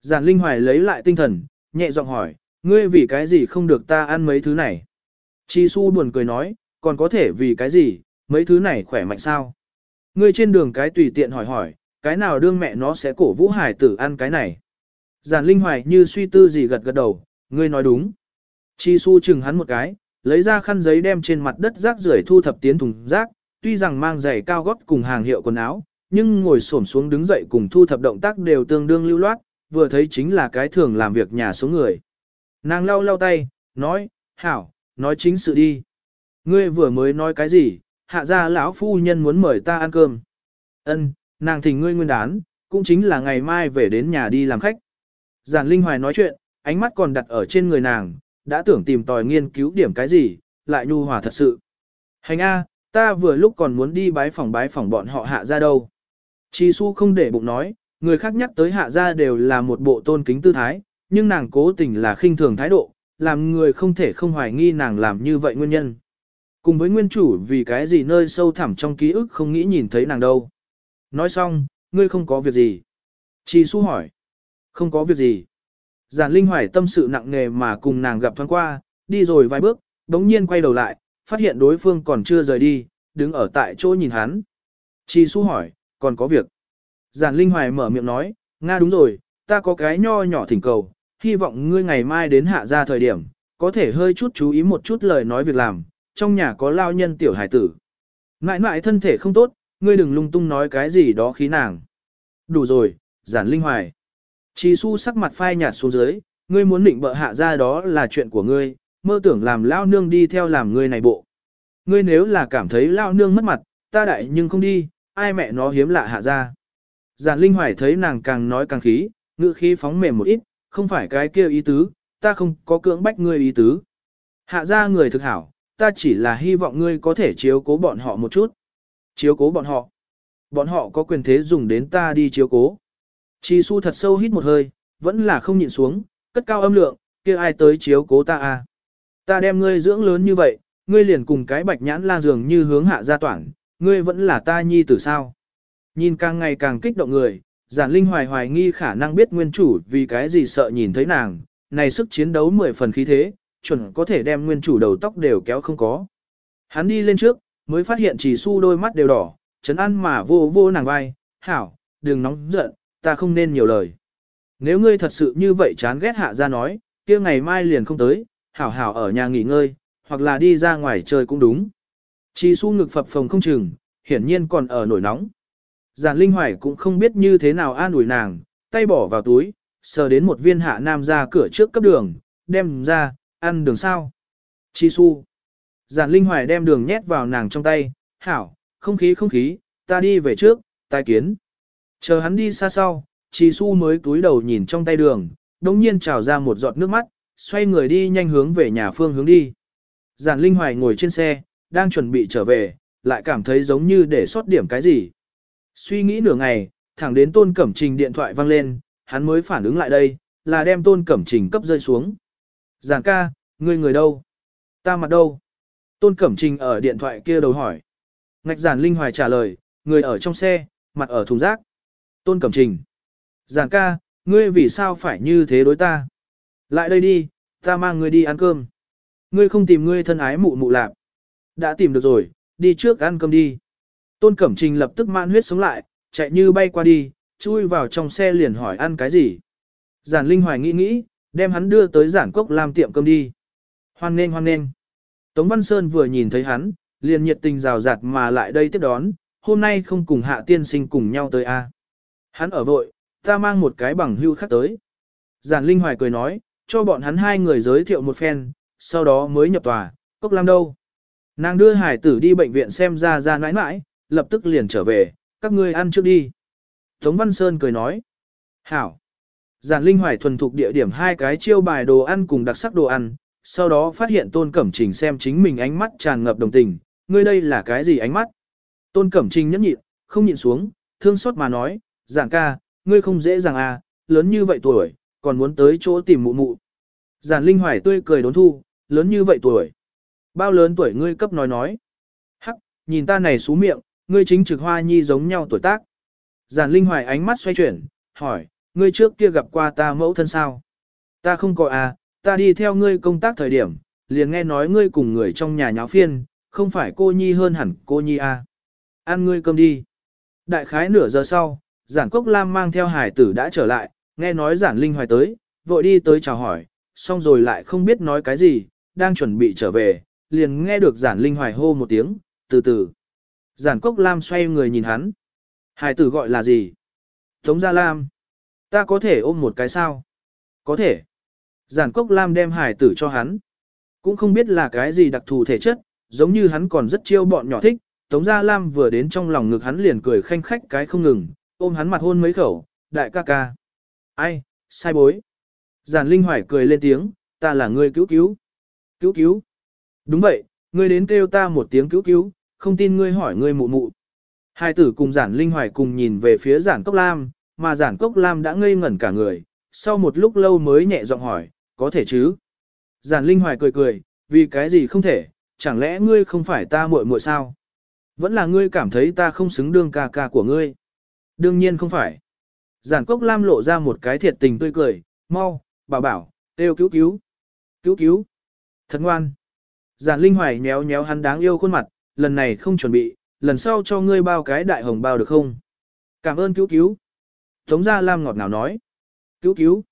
Giản Linh Hoài lấy lại tinh thần, nhẹ giọng hỏi, ngươi vì cái gì không được ta ăn mấy thứ này? Chi su buồn cười nói, còn có thể vì cái gì, mấy thứ này khỏe mạnh sao? Ngươi trên đường cái tùy tiện hỏi hỏi, cái nào đương mẹ nó sẽ cổ vũ hải tử ăn cái này? Giản Linh Hoài như suy tư gì gật gật đầu, ngươi nói đúng. Chi su chừng hắn một cái, lấy ra khăn giấy đem trên mặt đất rác rưởi thu thập tiến thùng rác, tuy rằng mang giày cao gót cùng hàng hiệu quần áo, nhưng ngồi xổm xuống đứng dậy cùng thu thập động tác đều tương đương lưu loát, vừa thấy chính là cái thường làm việc nhà số người. Nàng lau lau tay, nói, hảo, nói chính sự đi. Ngươi vừa mới nói cái gì, hạ ra lão phu nhân muốn mời ta ăn cơm. Ân, nàng thỉnh ngươi nguyên đán, cũng chính là ngày mai về đến nhà đi làm khách. Giản Linh Hoài nói chuyện, ánh mắt còn đặt ở trên người nàng, đã tưởng tìm tòi nghiên cứu điểm cái gì, lại nhu hòa thật sự. Hành A, ta vừa lúc còn muốn đi bái phòng bái phòng bọn họ hạ ra đâu. Chi su không để bụng nói, người khác nhắc tới hạ ra đều là một bộ tôn kính tư thái, nhưng nàng cố tình là khinh thường thái độ, làm người không thể không hoài nghi nàng làm như vậy nguyên nhân. Cùng với nguyên chủ vì cái gì nơi sâu thẳm trong ký ức không nghĩ nhìn thấy nàng đâu. Nói xong, ngươi không có việc gì. Chi su hỏi. Không có việc gì. Giản Linh Hoài tâm sự nặng nề mà cùng nàng gặp thoáng qua, đi rồi vài bước, đống nhiên quay đầu lại, phát hiện đối phương còn chưa rời đi, đứng ở tại chỗ nhìn hắn. Chi su hỏi, còn có việc. Giản Linh Hoài mở miệng nói, Nga đúng rồi, ta có cái nho nhỏ thỉnh cầu, hy vọng ngươi ngày mai đến hạ ra thời điểm, có thể hơi chút chú ý một chút lời nói việc làm, trong nhà có lao nhân tiểu hải tử. Ngại ngại thân thể không tốt, ngươi đừng lung tung nói cái gì đó khí nàng. Đủ rồi, giản linh hoài. Chi su sắc mặt phai nhạt xuống dưới, ngươi muốn định bợ hạ ra đó là chuyện của ngươi, mơ tưởng làm lao nương đi theo làm ngươi này bộ. Ngươi nếu là cảm thấy lao nương mất mặt, ta đại nhưng không đi, ai mẹ nó hiếm lạ hạ ra. Giản linh hoài thấy nàng càng nói càng khí, ngữ khí phóng mềm một ít, không phải cái kia ý tứ, ta không có cưỡng bách ngươi ý tứ. Hạ ra người thực hảo, ta chỉ là hy vọng ngươi có thể chiếu cố bọn họ một chút. Chiếu cố bọn họ. Bọn họ có quyền thế dùng đến ta đi chiếu cố. Chi su thật sâu hít một hơi, vẫn là không nhịn xuống, cất cao âm lượng, kia ai tới chiếu cố ta à. Ta đem ngươi dưỡng lớn như vậy, ngươi liền cùng cái bạch nhãn la dường như hướng hạ gia toản, ngươi vẫn là ta nhi tử sao. Nhìn càng ngày càng kích động người, giản linh hoài hoài nghi khả năng biết nguyên chủ vì cái gì sợ nhìn thấy nàng, này sức chiến đấu mười phần khí thế, chuẩn có thể đem nguyên chủ đầu tóc đều kéo không có. Hắn đi lên trước, mới phát hiện chỉ su đôi mắt đều đỏ, chấn ăn mà vô vô nàng vai, hảo, đừng nóng giận, ta không nên nhiều lời. Nếu ngươi thật sự như vậy chán ghét hạ ra nói, kia ngày mai liền không tới, hảo hảo ở nhà nghỉ ngơi, hoặc là đi ra ngoài chơi cũng đúng. Chỉ su ngực phập phồng không chừng, hiển nhiên còn ở nổi nóng. Giản Linh Hoài cũng không biết như thế nào an ủi nàng, tay bỏ vào túi, sờ đến một viên hạ nam ra cửa trước cấp đường, đem ra, ăn đường sao. Chi su. Giản Linh Hoài đem đường nhét vào nàng trong tay, hảo, không khí không khí, ta đi về trước, tai kiến. Chờ hắn đi xa sau, Chi su mới túi đầu nhìn trong tay đường, đồng nhiên trào ra một giọt nước mắt, xoay người đi nhanh hướng về nhà phương hướng đi. Giản Linh Hoài ngồi trên xe, đang chuẩn bị trở về, lại cảm thấy giống như để sót điểm cái gì. Suy nghĩ nửa ngày, thẳng đến Tôn Cẩm Trình điện thoại vang lên, hắn mới phản ứng lại đây, là đem Tôn Cẩm Trình cấp rơi xuống. Giản ca, ngươi người đâu? Ta mặt đâu? Tôn Cẩm Trình ở điện thoại kia đầu hỏi. Ngạch giản Linh Hoài trả lời, người ở trong xe, mặt ở thùng rác. Tôn Cẩm Trình. Giản ca, ngươi vì sao phải như thế đối ta? Lại đây đi, ta mang ngươi đi ăn cơm. Ngươi không tìm ngươi thân ái mụ mụ lạp. Đã tìm được rồi, đi trước ăn cơm đi. Tôn Cẩm Trình lập tức mãn huyết sống lại, chạy như bay qua đi, chui vào trong xe liền hỏi ăn cái gì. Giản Linh Hoài nghĩ nghĩ, đem hắn đưa tới giản cốc làm tiệm cơm đi. Hoan nên hoan nên. Tống Văn Sơn vừa nhìn thấy hắn, liền nhiệt tình rào rạt mà lại đây tiếp đón, hôm nay không cùng hạ tiên sinh cùng nhau tới a. Hắn ở vội, ta mang một cái bằng hưu khác tới. Giản Linh Hoài cười nói, cho bọn hắn hai người giới thiệu một phen, sau đó mới nhập tòa, cốc lam đâu. Nàng đưa hải tử đi bệnh viện xem ra ra nãi nãi, lập tức liền trở về, các ngươi ăn trước đi. Tống Văn Sơn cười nói. Hảo. Giản Linh Hoài thuần thục địa điểm hai cái chiêu bài đồ ăn cùng đặc sắc đồ ăn, sau đó phát hiện Tôn Cẩm Trình xem chính mình ánh mắt tràn ngập đồng tình, ngươi đây là cái gì ánh mắt? Tôn Cẩm Trình nhẫn nhịn, không nhịn xuống, thương xót mà nói, giản ca, ngươi không dễ dàng à, lớn như vậy tuổi, còn muốn tới chỗ tìm mụ mụ. Giản Linh Hoài tươi cười đốn thu, lớn như vậy tuổi. Bao lớn tuổi ngươi cấp nói nói. Hắc, nhìn ta này xú miệng, ngươi chính trực hoa nhi giống nhau tuổi tác. Giản Linh Hoài ánh mắt xoay chuyển, hỏi, ngươi trước kia gặp qua ta mẫu thân sao? Ta không có à, ta đi theo ngươi công tác thời điểm, liền nghe nói ngươi cùng người trong nhà nháo phiên, không phải cô nhi hơn hẳn cô nhi à. Ăn ngươi cơm đi. Đại khái nửa giờ sau, giản cốc lam mang theo hải tử đã trở lại, nghe nói giản Linh Hoài tới, vội đi tới chào hỏi, xong rồi lại không biết nói cái gì, đang chuẩn bị trở về, liền nghe được giản Linh Hoài hô một tiếng, từ từ. Giản Cốc Lam xoay người nhìn hắn. Hải tử gọi là gì? Tống Gia Lam. Ta có thể ôm một cái sao? Có thể. Giản Cốc Lam đem hải tử cho hắn. Cũng không biết là cái gì đặc thù thể chất, giống như hắn còn rất chiêu bọn nhỏ thích. Tống Gia Lam vừa đến trong lòng ngực hắn liền cười khanh khách cái không ngừng, ôm hắn mặt hôn mấy khẩu, đại ca ca. Ai, sai bối. Giản Linh Hoài cười lên tiếng, ta là người cứu cứu. Cứu cứu. Đúng vậy, ngươi đến kêu ta một tiếng cứu cứu, không tin ngươi hỏi ngươi mụ mụ. Hai tử cùng giản linh hoài cùng nhìn về phía giản cốc lam, mà giản cốc lam đã ngây ngẩn cả người, sau một lúc lâu mới nhẹ giọng hỏi, có thể chứ? Giản linh hoài cười cười, vì cái gì không thể, chẳng lẽ ngươi không phải ta muội muội sao? Vẫn là ngươi cảm thấy ta không xứng đương ca ca của ngươi. Đương nhiên không phải. Giản Cốc Lam lộ ra một cái thiệt tình tươi cười, mau, bảo bảo, kêu cứu cứu. Cứu cứu. Thật ngoan. Giản Linh Hoài nhéo nhéo hắn đáng yêu khuôn mặt, lần này không chuẩn bị, lần sau cho ngươi bao cái đại hồng bao được không? Cảm ơn cứu cứu. Tống Gia Lam ngọt ngào nói. Cứu cứu.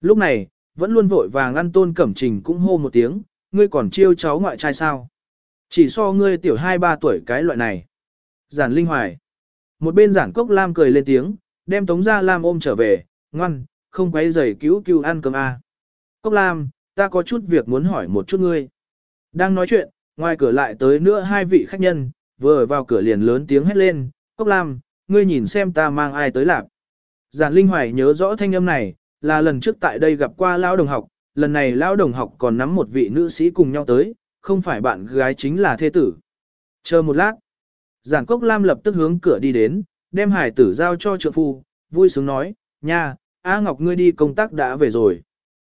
Lúc này, vẫn luôn vội vàng ăn tôn cẩm trình cũng hô một tiếng, ngươi còn chiêu cháu ngoại trai sao? Chỉ so ngươi tiểu 2-3 tuổi cái loại này. Giản Linh Hoài. Một bên giản cốc Lam cười lên tiếng, đem Tống Gia Lam ôm trở về, ngoan, không quấy rầy cứu cứu ăn cơm à. Cốc Lam, ta có chút việc muốn hỏi một chút ngươi. Đang nói chuyện, ngoài cửa lại tới nữa hai vị khách nhân, vừa vào cửa liền lớn tiếng hét lên, Cốc Lam, ngươi nhìn xem ta mang ai tới lạc. Giản Linh Hoài nhớ rõ thanh âm này, là lần trước tại đây gặp qua lão đồng học, lần này lão đồng học còn nắm một vị nữ sĩ cùng nhau tới, không phải bạn gái chính là thê tử. Chờ một lát, Giản Cốc Lam lập tức hướng cửa đi đến, đem hải tử giao cho trượng phu, vui sướng nói, nha, A Ngọc ngươi đi công tác đã về rồi.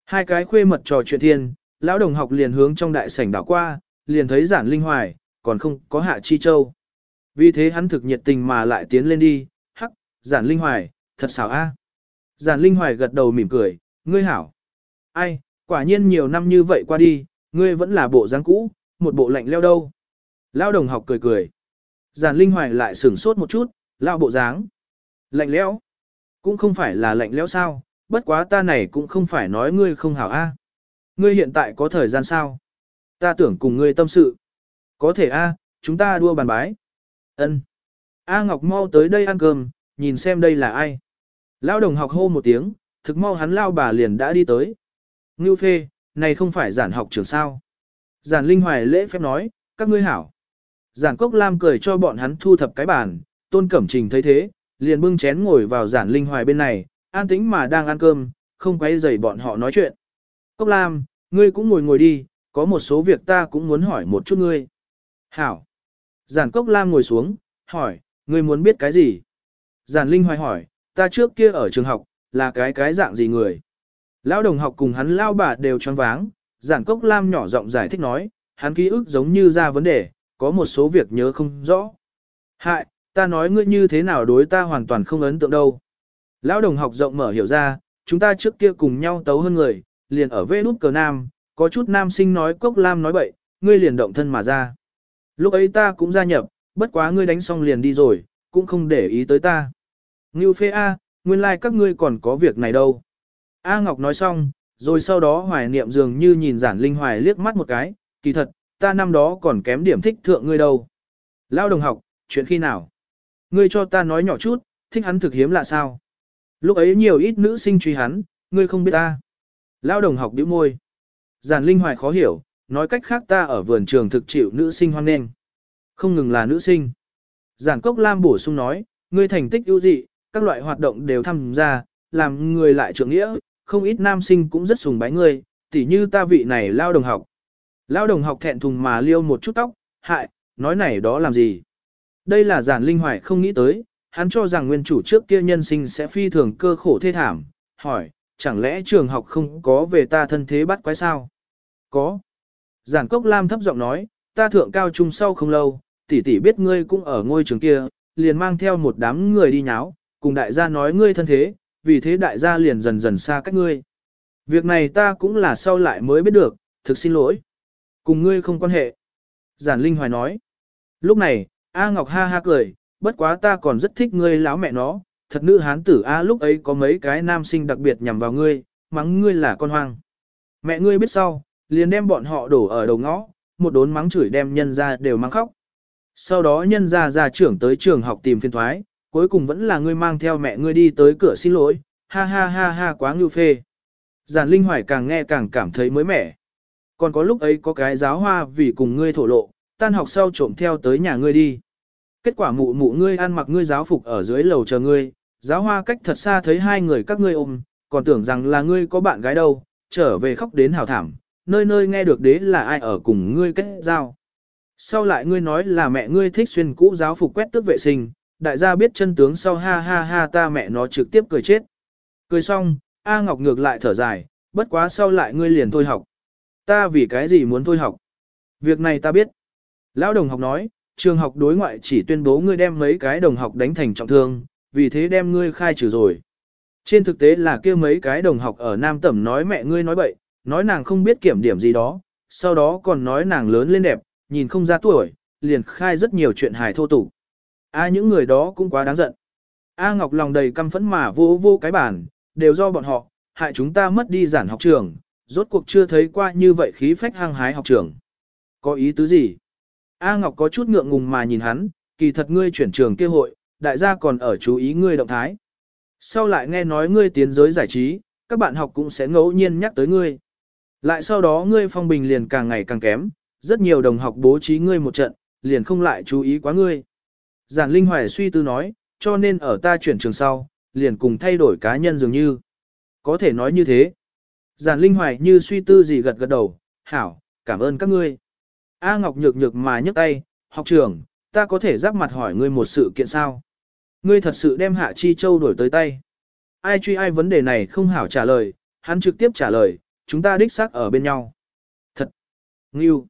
Hai cái khuê mật trò chuyện thiên, lão đồng học liền hướng trong đại sảnh đảo qua, liền thấy giản linh hoài, còn không có hạ chi châu. Vì thế hắn thực nhiệt tình mà lại tiến lên đi, hắc, giản linh hoài, thật xảo a. Giản linh hoài gật đầu mỉm cười, ngươi hảo. Ai, quả nhiên nhiều năm như vậy qua đi, ngươi vẫn là bộ dáng cũ, một bộ lạnh leo đâu. Lão đồng học cười cười. Giản linh hoài lại sửng sốt một chút, lão bộ dáng. Lạnh lẽo cũng không phải là lạnh lẽo sao, bất quá ta này cũng không phải nói ngươi không hảo a. Ngươi hiện tại có thời gian sao? Ta tưởng cùng ngươi tâm sự. Có thể a, chúng ta đua bàn bái. Ân. A Ngọc mau tới đây ăn cơm, nhìn xem đây là ai. lao đồng học hô một tiếng, thực mau hắn lao bà liền đã đi tới. Ngưu phê, này không phải giản học trưởng sao. Giản Linh Hoài lễ phép nói, các ngươi hảo. Giản Cốc Lam cười cho bọn hắn thu thập cái bàn, Tôn Cẩm Trình thấy thế, liền bưng chén ngồi vào giản linh hoài bên này, an tĩnh mà đang ăn cơm, không quấy rầy bọn họ nói chuyện. Cốc Lam, ngươi cũng ngồi ngồi đi, có một số việc ta cũng muốn hỏi một chút ngươi. Hảo. Giản Cốc Lam ngồi xuống, hỏi, ngươi muốn biết cái gì? Giản Linh hoài hỏi, ta trước kia ở trường học, là cái cái dạng gì người? Lão đồng học cùng hắn lao bà đều choáng váng, Giản Cốc Lam nhỏ giọng giải thích nói, hắn ký ức giống như ra vấn đề, có một số việc nhớ không rõ. Hại, ta nói ngươi như thế nào đối ta hoàn toàn không ấn tượng đâu. Lão đồng học rộng mở hiểu ra, chúng ta trước kia cùng nhau tấu hơn người, liền ở vê nút cờ nam, có chút nam sinh nói cốc lam nói bậy, ngươi liền động thân mà ra. Lúc ấy ta cũng gia nhập, bất quá ngươi đánh xong liền đi rồi, cũng không để ý tới ta. Ngưu phê A, nguyên lai like các ngươi còn có việc này đâu. A Ngọc nói xong, rồi sau đó hoài niệm dường như nhìn giản linh hoài liếc mắt một cái, kỳ thật, ta năm đó còn kém điểm thích thượng ngươi đâu. Lao đồng học, chuyện khi nào? Ngươi cho ta nói nhỏ chút, thích hắn thực hiếm là sao? Lúc ấy nhiều ít nữ sinh truy hắn, ngươi không biết ta. Lao đồng học bĩu môi. Giản Linh Hoài khó hiểu, nói cách khác ta ở vườn trường thực chịu nữ sinh hoan nghênh. Không ngừng là nữ sinh. Giản Cốc Lam bổ sung nói, ngươi thành tích ưu dị, các loại hoạt động đều tham gia, làm người lại trưởng nghĩa, không ít nam sinh cũng rất sùng bái ngươi, tỉ như ta vị này lao đồng học. Lao đồng học thẹn thùng mà liêu một chút tóc, hại, nói này đó làm gì? Đây là giản linh hoài không nghĩ tới, hắn cho rằng nguyên chủ trước kia nhân sinh sẽ phi thường cơ khổ thê thảm, hỏi, chẳng lẽ trường học không có về ta thân thế bắt quái sao? Có. Giản Cốc Lam thấp giọng nói, ta thượng cao trung sau không lâu, tỷ tỷ biết ngươi cũng ở ngôi trường kia, liền mang theo một đám người đi nháo, cùng đại gia nói ngươi thân thế, vì thế đại gia liền dần dần xa cách ngươi. Việc này ta cũng là sau lại mới biết được, thực xin lỗi. Cùng ngươi không quan hệ. Giản Linh Hoài nói. Lúc này, A Ngọc ha ha cười, bất quá ta còn rất thích ngươi láo mẹ nó, thật nữ hán tử A lúc ấy có mấy cái nam sinh đặc biệt nhằm vào ngươi, mắng ngươi là con hoang. Mẹ ngươi biết sau, liền đem bọn họ đổ ở đầu ngõ, một đốn mắng chửi đem nhân ra đều mắng khóc. Sau đó nhân ra ra trưởng tới trường học tìm phiên thoái, cuối cùng vẫn là ngươi mang theo mẹ ngươi đi tới cửa xin lỗi, ha ha ha ha quá ngưu phê. Giản Linh Hoài càng nghe càng cảm thấy mới mẻ. Còn có lúc ấy có cái giáo hoa vì cùng ngươi thổ lộ, tan học sau trộm theo tới nhà ngươi đi. Kết quả mụ mụ ngươi ăn mặc ngươi giáo phục ở dưới lầu chờ ngươi, giáo hoa cách thật xa thấy hai người các ngươi ôm, còn tưởng rằng là ngươi có bạn gái đâu, trở về khóc đến hào thảm, nơi nơi nghe được đế là ai ở cùng ngươi kết giao. Sau lại ngươi nói là mẹ ngươi thích xuyên cũ giáo phục quét tước vệ sinh, đại gia biết chân tướng sau ha ha ha ta mẹ nó trực tiếp cười chết. Cười xong, A Ngọc ngược lại thở dài, bất quá sau lại ngươi liền thôi học. Ta vì cái gì muốn thôi học? Việc này ta biết. Lão đồng học nói, trường học đối ngoại chỉ tuyên bố ngươi đem mấy cái đồng học đánh thành trọng thương, vì thế đem ngươi khai trừ rồi. Trên thực tế là kia mấy cái đồng học ở Nam Tẩm nói mẹ ngươi nói bậy, nói nàng không biết kiểm điểm gì đó, sau đó còn nói nàng lớn lên đẹp, nhìn không ra tuổi, liền khai rất nhiều chuyện hài thô tục. A những người đó cũng quá đáng giận. A Ngọc lòng đầy căm phẫn mà vô vô cái bản, đều do bọn họ, hại chúng ta mất đi giản học trường, rốt cuộc chưa thấy qua như vậy khí phách hăng hái học trường. Có ý tứ gì? A Ngọc có chút ngượng ngùng mà nhìn hắn, kỳ thật ngươi chuyển trường kia hội, đại gia còn ở chú ý ngươi động thái. Sau lại nghe nói ngươi tiến giới giải trí, các bạn học cũng sẽ ngẫu nhiên nhắc tới ngươi. Lại sau đó ngươi phong bình liền càng ngày càng kém, rất nhiều đồng học bố trí ngươi một trận, liền không lại chú ý quá ngươi. Giản Linh Hoài suy tư nói, cho nên ở ta chuyển trường sau, liền cùng thay đổi cá nhân dường như. Có thể nói như thế. Giản Linh Hoài như suy tư gì gật gật đầu, hảo, cảm ơn các ngươi. A Ngọc nhược nhược mà nhấc tay, học trưởng, ta có thể giáp mặt hỏi ngươi một sự kiện sao? Ngươi thật sự đem Hạ Chi Châu đổi tới tay. Ai truy ai vấn đề này không hảo trả lời, hắn trực tiếp trả lời, chúng ta đích xác ở bên nhau. Thật. Ngưu.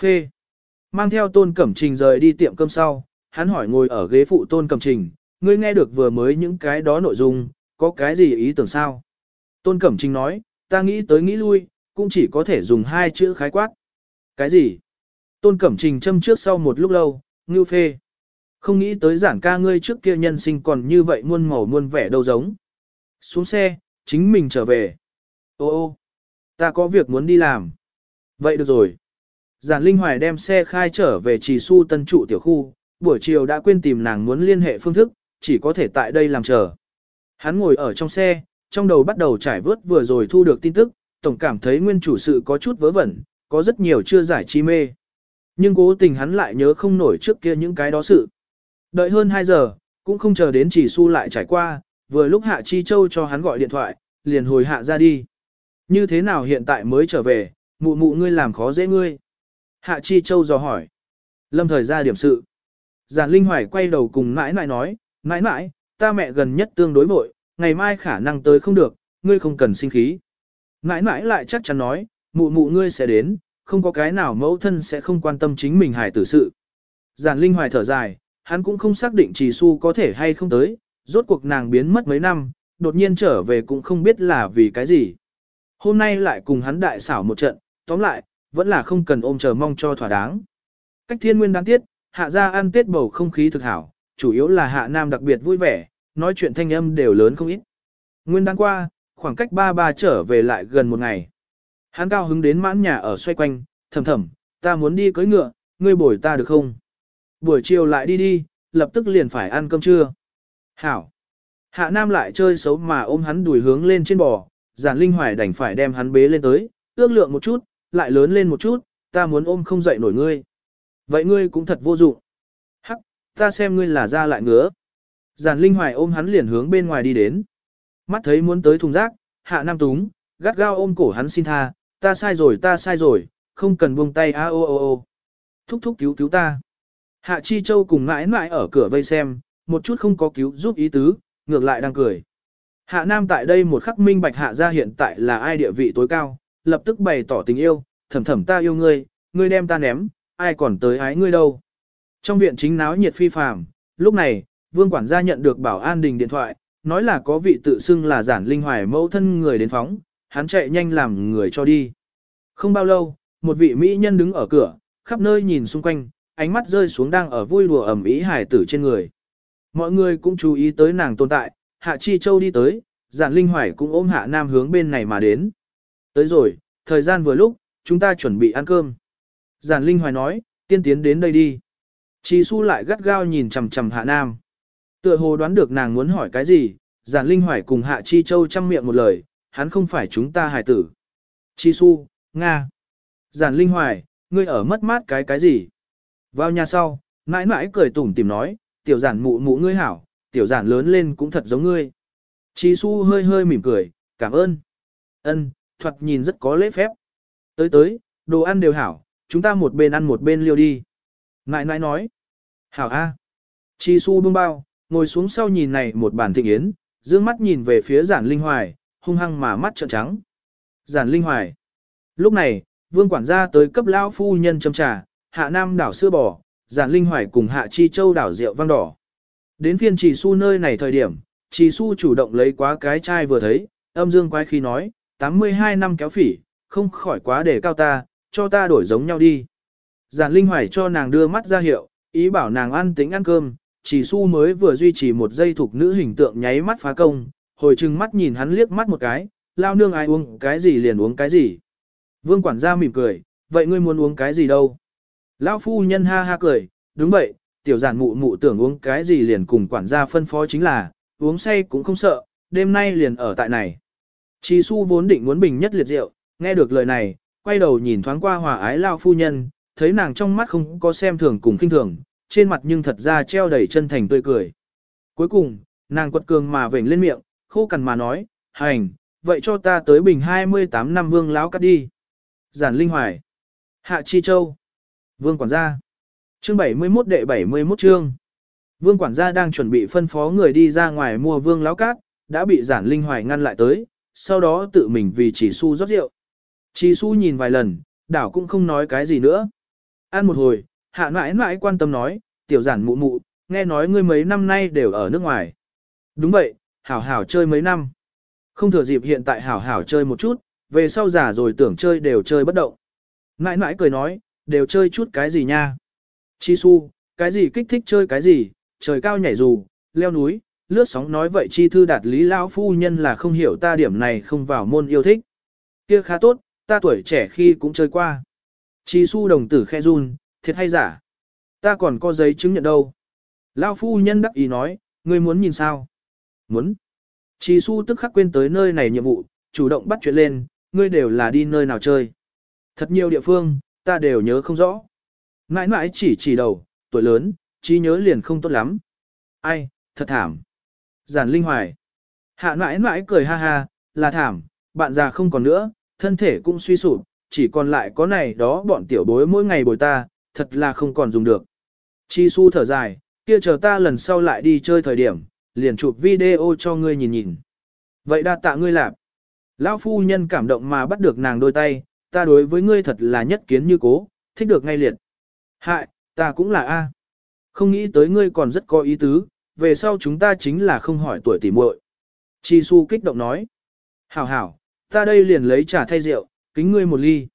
Phê. Mang theo tôn cẩm trình rời đi tiệm cơm sau, hắn hỏi ngồi ở ghế phụ tôn cẩm trình, ngươi nghe được vừa mới những cái đó nội dung, có cái gì ý tưởng sao? Tôn cẩm trình nói, ta nghĩ tới nghĩ lui, cũng chỉ có thể dùng hai chữ khái quát. Cái gì? Tôn cẩm trình châm trước sau một lúc lâu, ngưu phê. Không nghĩ tới giản ca ngươi trước kia nhân sinh còn như vậy muôn màu muôn vẻ đâu giống. Xuống xe, chính mình trở về. Ô ô, ta có việc muốn đi làm. Vậy được rồi. Giản Linh Hoài đem xe khai trở về trì su tân trụ tiểu khu, buổi chiều đã quên tìm nàng muốn liên hệ phương thức, chỉ có thể tại đây làm chờ. Hắn ngồi ở trong xe, trong đầu bắt đầu trải vớt vừa rồi thu được tin tức, tổng cảm thấy nguyên chủ sự có chút vớ vẩn, có rất nhiều chưa giải chi mê. Nhưng cố tình hắn lại nhớ không nổi trước kia những cái đó sự. Đợi hơn 2 giờ, cũng không chờ đến chỉ su lại trải qua, vừa lúc Hạ Chi Châu cho hắn gọi điện thoại, liền hồi hạ ra đi. Như thế nào hiện tại mới trở về, mụ mụ ngươi làm khó dễ ngươi. Hạ Chi Châu dò hỏi. Lâm thời ra điểm sự. Giản Linh Hoài quay đầu cùng nãi nãi nói, nãi nãi, ta mẹ gần nhất tương đối vội, ngày mai khả năng tới không được, ngươi không cần sinh khí. Nãi nãi lại chắc chắn nói, mụ mụ ngươi sẽ đến, không có cái nào mẫu thân sẽ không quan tâm chính mình hài tử sự. Giản Linh Hoài thở dài, hắn cũng không xác định Trì Su có thể hay không tới, rốt cuộc nàng biến mất mấy năm, đột nhiên trở về cũng không biết là vì cái gì. Hôm nay lại cùng hắn đại xảo một trận, tóm lại, vẫn là không cần ôm chờ mong cho thỏa đáng. Cách thiên nguyên đáng tiết, hạ ra ăn tết bầu không khí thực hảo, chủ yếu là hạ nam đặc biệt vui vẻ, nói chuyện thanh âm đều lớn không ít. Nguyên đáng qua, khoảng cách ba ba trở về lại gần một ngày. Hắn cao hứng đến mãn nhà ở xoay quanh, thầm thầm, ta muốn đi cưới ngựa, ngươi bồi ta được không? Buổi chiều lại đi đi, lập tức liền phải ăn cơm trưa. Hảo. Hạ Nam lại chơi xấu mà ôm hắn đuổi hướng lên trên bò, giản linh hoài đành phải đem hắn bế lên tới, ước lượng một chút, lại lớn lên một chút, ta muốn ôm không dậy nổi ngươi. Vậy ngươi cũng thật vô dụng. Hắc, ta xem ngươi là ra lại ngứa. Giản linh hoài ôm hắn liền hướng bên ngoài đi đến. Mắt thấy muốn tới thùng rác, hạ nam túng, gắt gao ôm cổ hắn xin tha, ta sai rồi ta sai rồi, không cần buông tay a o o o. Thúc thúc cứu cứu ta. Hạ Chi Châu cùng mãi mãi ở cửa vây xem, một chút không có cứu giúp ý tứ, ngược lại đang cười. Hạ Nam tại đây một khắc minh bạch hạ ra hiện tại là ai địa vị tối cao, lập tức bày tỏ tình yêu, thầm thầm ta yêu ngươi, ngươi đem ta ném, ai còn tới ái ngươi đâu. Trong viện chính náo nhiệt phi phàm, lúc này, vương quản gia nhận được bảo an đình điện thoại, nói là có vị tự xưng là giản linh hoài mẫu thân người đến phóng, hắn chạy nhanh làm người cho đi. Không bao lâu, một vị mỹ nhân đứng ở cửa, khắp nơi nhìn xung quanh, ánh mắt rơi xuống đang ở vui đùa ẩm ý hải tử trên người. Mọi người cũng chú ý tới nàng tồn tại, Hạ Chi Châu đi tới, giản linh hoài cũng ôm Hạ Nam hướng bên này mà đến. Tới rồi, thời gian vừa lúc, chúng ta chuẩn bị ăn cơm. Giản linh hoài nói, tiên tiến đến đây đi. Chi su lại gắt gao nhìn chằm chằm Hạ Nam. Tựa hồ đoán được nàng muốn hỏi cái gì, giản linh hoài cùng Hạ Chi Châu chăm miệng một lời, hắn không phải chúng ta hài tử. Chi su, Nga. Giản linh hoài, ngươi ở mất mát cái cái gì? Vào nhà sau, mãi mãi cười tủm tìm nói, tiểu giản mụ mụ ngươi hảo, tiểu giản lớn lên cũng thật giống ngươi. Chi su hơi hơi mỉm cười, cảm ơn. Ân, thuật nhìn rất có lễ phép. Tới tới, đồ ăn đều hảo, chúng ta một bên ăn một bên liêu đi. Ngại nãi nói. Hảo A. Chi su bưng bao, ngồi xuống sau nhìn này một bản thịnh yến, dương mắt nhìn về phía giản linh hoài, hung hăng mà mắt trợn trắng. Giản linh hoài. Lúc này, vương quản gia tới cấp lão phu nhân châm trà, hạ nam đảo sữa bò, giản linh hoài cùng hạ chi châu đảo rượu vang đỏ. Đến phiên chỉ su nơi này thời điểm, Chỉ su chủ động lấy quá cái chai vừa thấy, âm dương quái khi nói, 82 năm kéo phỉ, không khỏi quá để cao ta, cho ta đổi giống nhau đi. Giản Linh Hoài cho nàng đưa mắt ra hiệu, ý bảo nàng ăn tính ăn cơm, chỉ su mới vừa duy trì một giây thuộc nữ hình tượng nháy mắt phá công, hồi trừng mắt nhìn hắn liếc mắt một cái, lao nương ai uống cái gì liền uống cái gì. Vương quản gia mỉm cười, vậy ngươi muốn uống cái gì đâu? Lão phu nhân ha ha cười, đúng vậy, tiểu giản mụ mụ tưởng uống cái gì liền cùng quản gia phân phó chính là, uống say cũng không sợ, đêm nay liền ở tại này. Chi su vốn định muốn bình nhất liệt rượu, nghe được lời này, quay đầu nhìn thoáng qua hòa ái lao phu nhân, thấy nàng trong mắt không có xem thường cùng khinh thường, trên mặt nhưng thật ra treo đầy chân thành tươi cười. Cuối cùng, nàng quật cường mà vểnh lên miệng, khô cằn mà nói, hành, vậy cho ta tới bình 28 năm vương láo cắt đi. Giản Linh Hoài. Hạ Chi Châu. Vương quản gia. Chương 71 đệ 71 chương. Vương quản gia đang chuẩn bị phân phó người đi ra ngoài mua vương láo cát, đã bị giản linh hoài ngăn lại tới, sau đó tự mình vì chỉ su rót rượu. Chỉ su nhìn vài lần, đảo cũng không nói cái gì nữa. Ăn một hồi, hạ mãi mãi quan tâm nói, tiểu giản mụ mụ, nghe nói ngươi mấy năm nay đều ở nước ngoài. Đúng vậy, hảo hảo chơi mấy năm. Không thừa dịp hiện tại hảo hảo chơi một chút, về sau già rồi tưởng chơi đều chơi bất động. Mãi mãi cười nói, đều chơi chút cái gì nha. Chi su, cái gì kích thích chơi cái gì, trời cao nhảy dù, leo núi, lướt sóng nói vậy chi thư đạt lý lão phu nhân là không hiểu ta điểm này không vào môn yêu thích. Kia khá tốt, ta tuổi trẻ khi cũng chơi qua. Chi su đồng tử khe run, thiệt hay giả. Ta còn có giấy chứng nhận đâu. Lão phu nhân đắc ý nói, ngươi muốn nhìn sao? Muốn. Chi su tức khắc quên tới nơi này nhiệm vụ, chủ động bắt chuyện lên, ngươi đều là đi nơi nào chơi. Thật nhiều địa phương, ta đều nhớ không rõ. Mãi mãi chỉ chỉ đầu, tuổi lớn, trí nhớ liền không tốt lắm. Ai, thật thảm. Giản Linh Hoài. Hạ mãi mãi cười ha ha, là thảm, bạn già không còn nữa, thân thể cũng suy sụp, chỉ còn lại có này đó bọn tiểu bối mỗi ngày bồi ta, thật là không còn dùng được. Chi su thở dài, kia chờ ta lần sau lại đi chơi thời điểm, liền chụp video cho ngươi nhìn nhìn. Vậy đa tạ ngươi lạp. Lão phu nhân cảm động mà bắt được nàng đôi tay, ta đối với ngươi thật là nhất kiến như cố, thích được ngay liệt. Hại, ta cũng là A. Không nghĩ tới ngươi còn rất có ý tứ, về sau chúng ta chính là không hỏi tuổi tỉ muội. Chi su kích động nói. Hảo hảo, ta đây liền lấy trà thay rượu, kính ngươi một ly.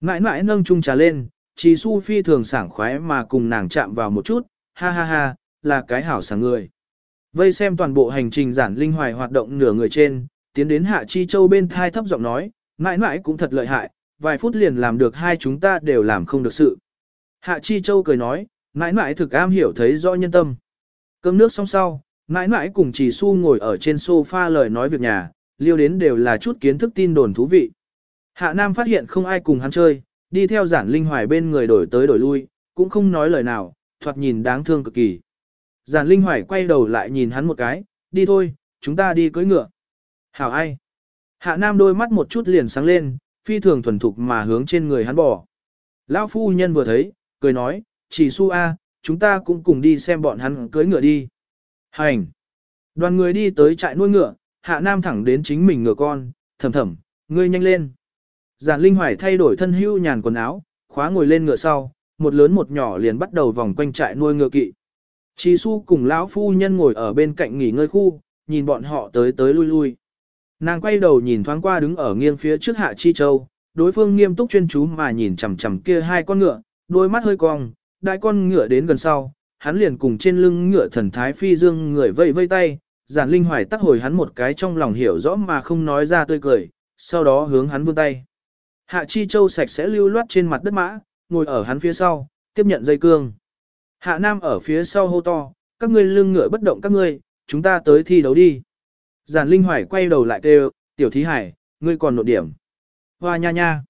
Mãi mãi nâng chung trà lên, Chi su phi thường sảng khoái mà cùng nàng chạm vào một chút, ha ha ha, là cái hảo sáng người. Vây xem toàn bộ hành trình giản linh hoài hoạt động nửa người trên, tiến đến hạ chi châu bên thai thấp giọng nói, mãi mãi cũng thật lợi hại, vài phút liền làm được hai chúng ta đều làm không được sự. Hạ chi châu cười nói, mãi mãi thực am hiểu thấy rõ nhân tâm. Cơm nước xong sau, mãi mãi cùng chỉ su ngồi ở trên sofa lời nói việc nhà, liêu đến đều là chút kiến thức tin đồn thú vị. Hạ Nam phát hiện không ai cùng hắn chơi, đi theo giản linh hoài bên người đổi tới đổi lui, cũng không nói lời nào, thoạt nhìn đáng thương cực kỳ. Giản linh hoài quay đầu lại nhìn hắn một cái, đi thôi, chúng ta đi cưỡi ngựa. Hảo ai? Hạ Nam đôi mắt một chút liền sáng lên, phi thường thuần thục mà hướng trên người hắn bỏ. Lão phu nhân vừa thấy, cười nói, chỉ su a, chúng ta cũng cùng đi xem bọn hắn cưới ngựa đi. Hành! Đoàn người đi tới trại nuôi ngựa, hạ nam thẳng đến chính mình ngựa con, thầm thầm, ngươi nhanh lên. Giản Linh Hoài thay đổi thân hưu nhàn quần áo, khóa ngồi lên ngựa sau, một lớn một nhỏ liền bắt đầu vòng quanh trại nuôi ngựa kỵ. Chỉ su cùng lão phu nhân ngồi ở bên cạnh nghỉ ngơi khu, nhìn bọn họ tới tới lui lui. Nàng quay đầu nhìn thoáng qua đứng ở nghiêng phía trước Hạ Chi Châu, đối phương nghiêm túc chuyên chú mà nhìn chằm chằm kia hai con ngựa, đôi mắt hơi cong, đại con ngựa đến gần sau, hắn liền cùng trên lưng ngựa thần thái phi dương người vây vây tay, giản linh hoài tắc hồi hắn một cái trong lòng hiểu rõ mà không nói ra tươi cười, sau đó hướng hắn vươn tay. Hạ Chi Châu sạch sẽ lưu loát trên mặt đất mã, ngồi ở hắn phía sau, tiếp nhận dây cương. Hạ Nam ở phía sau hô to, các ngươi lưng ngựa bất động các ngươi, chúng ta tới thi đấu đi. Giản Linh Hoài quay đầu lại kêu, tiểu thí hải, ngươi còn nộp điểm. Hoa nha nha.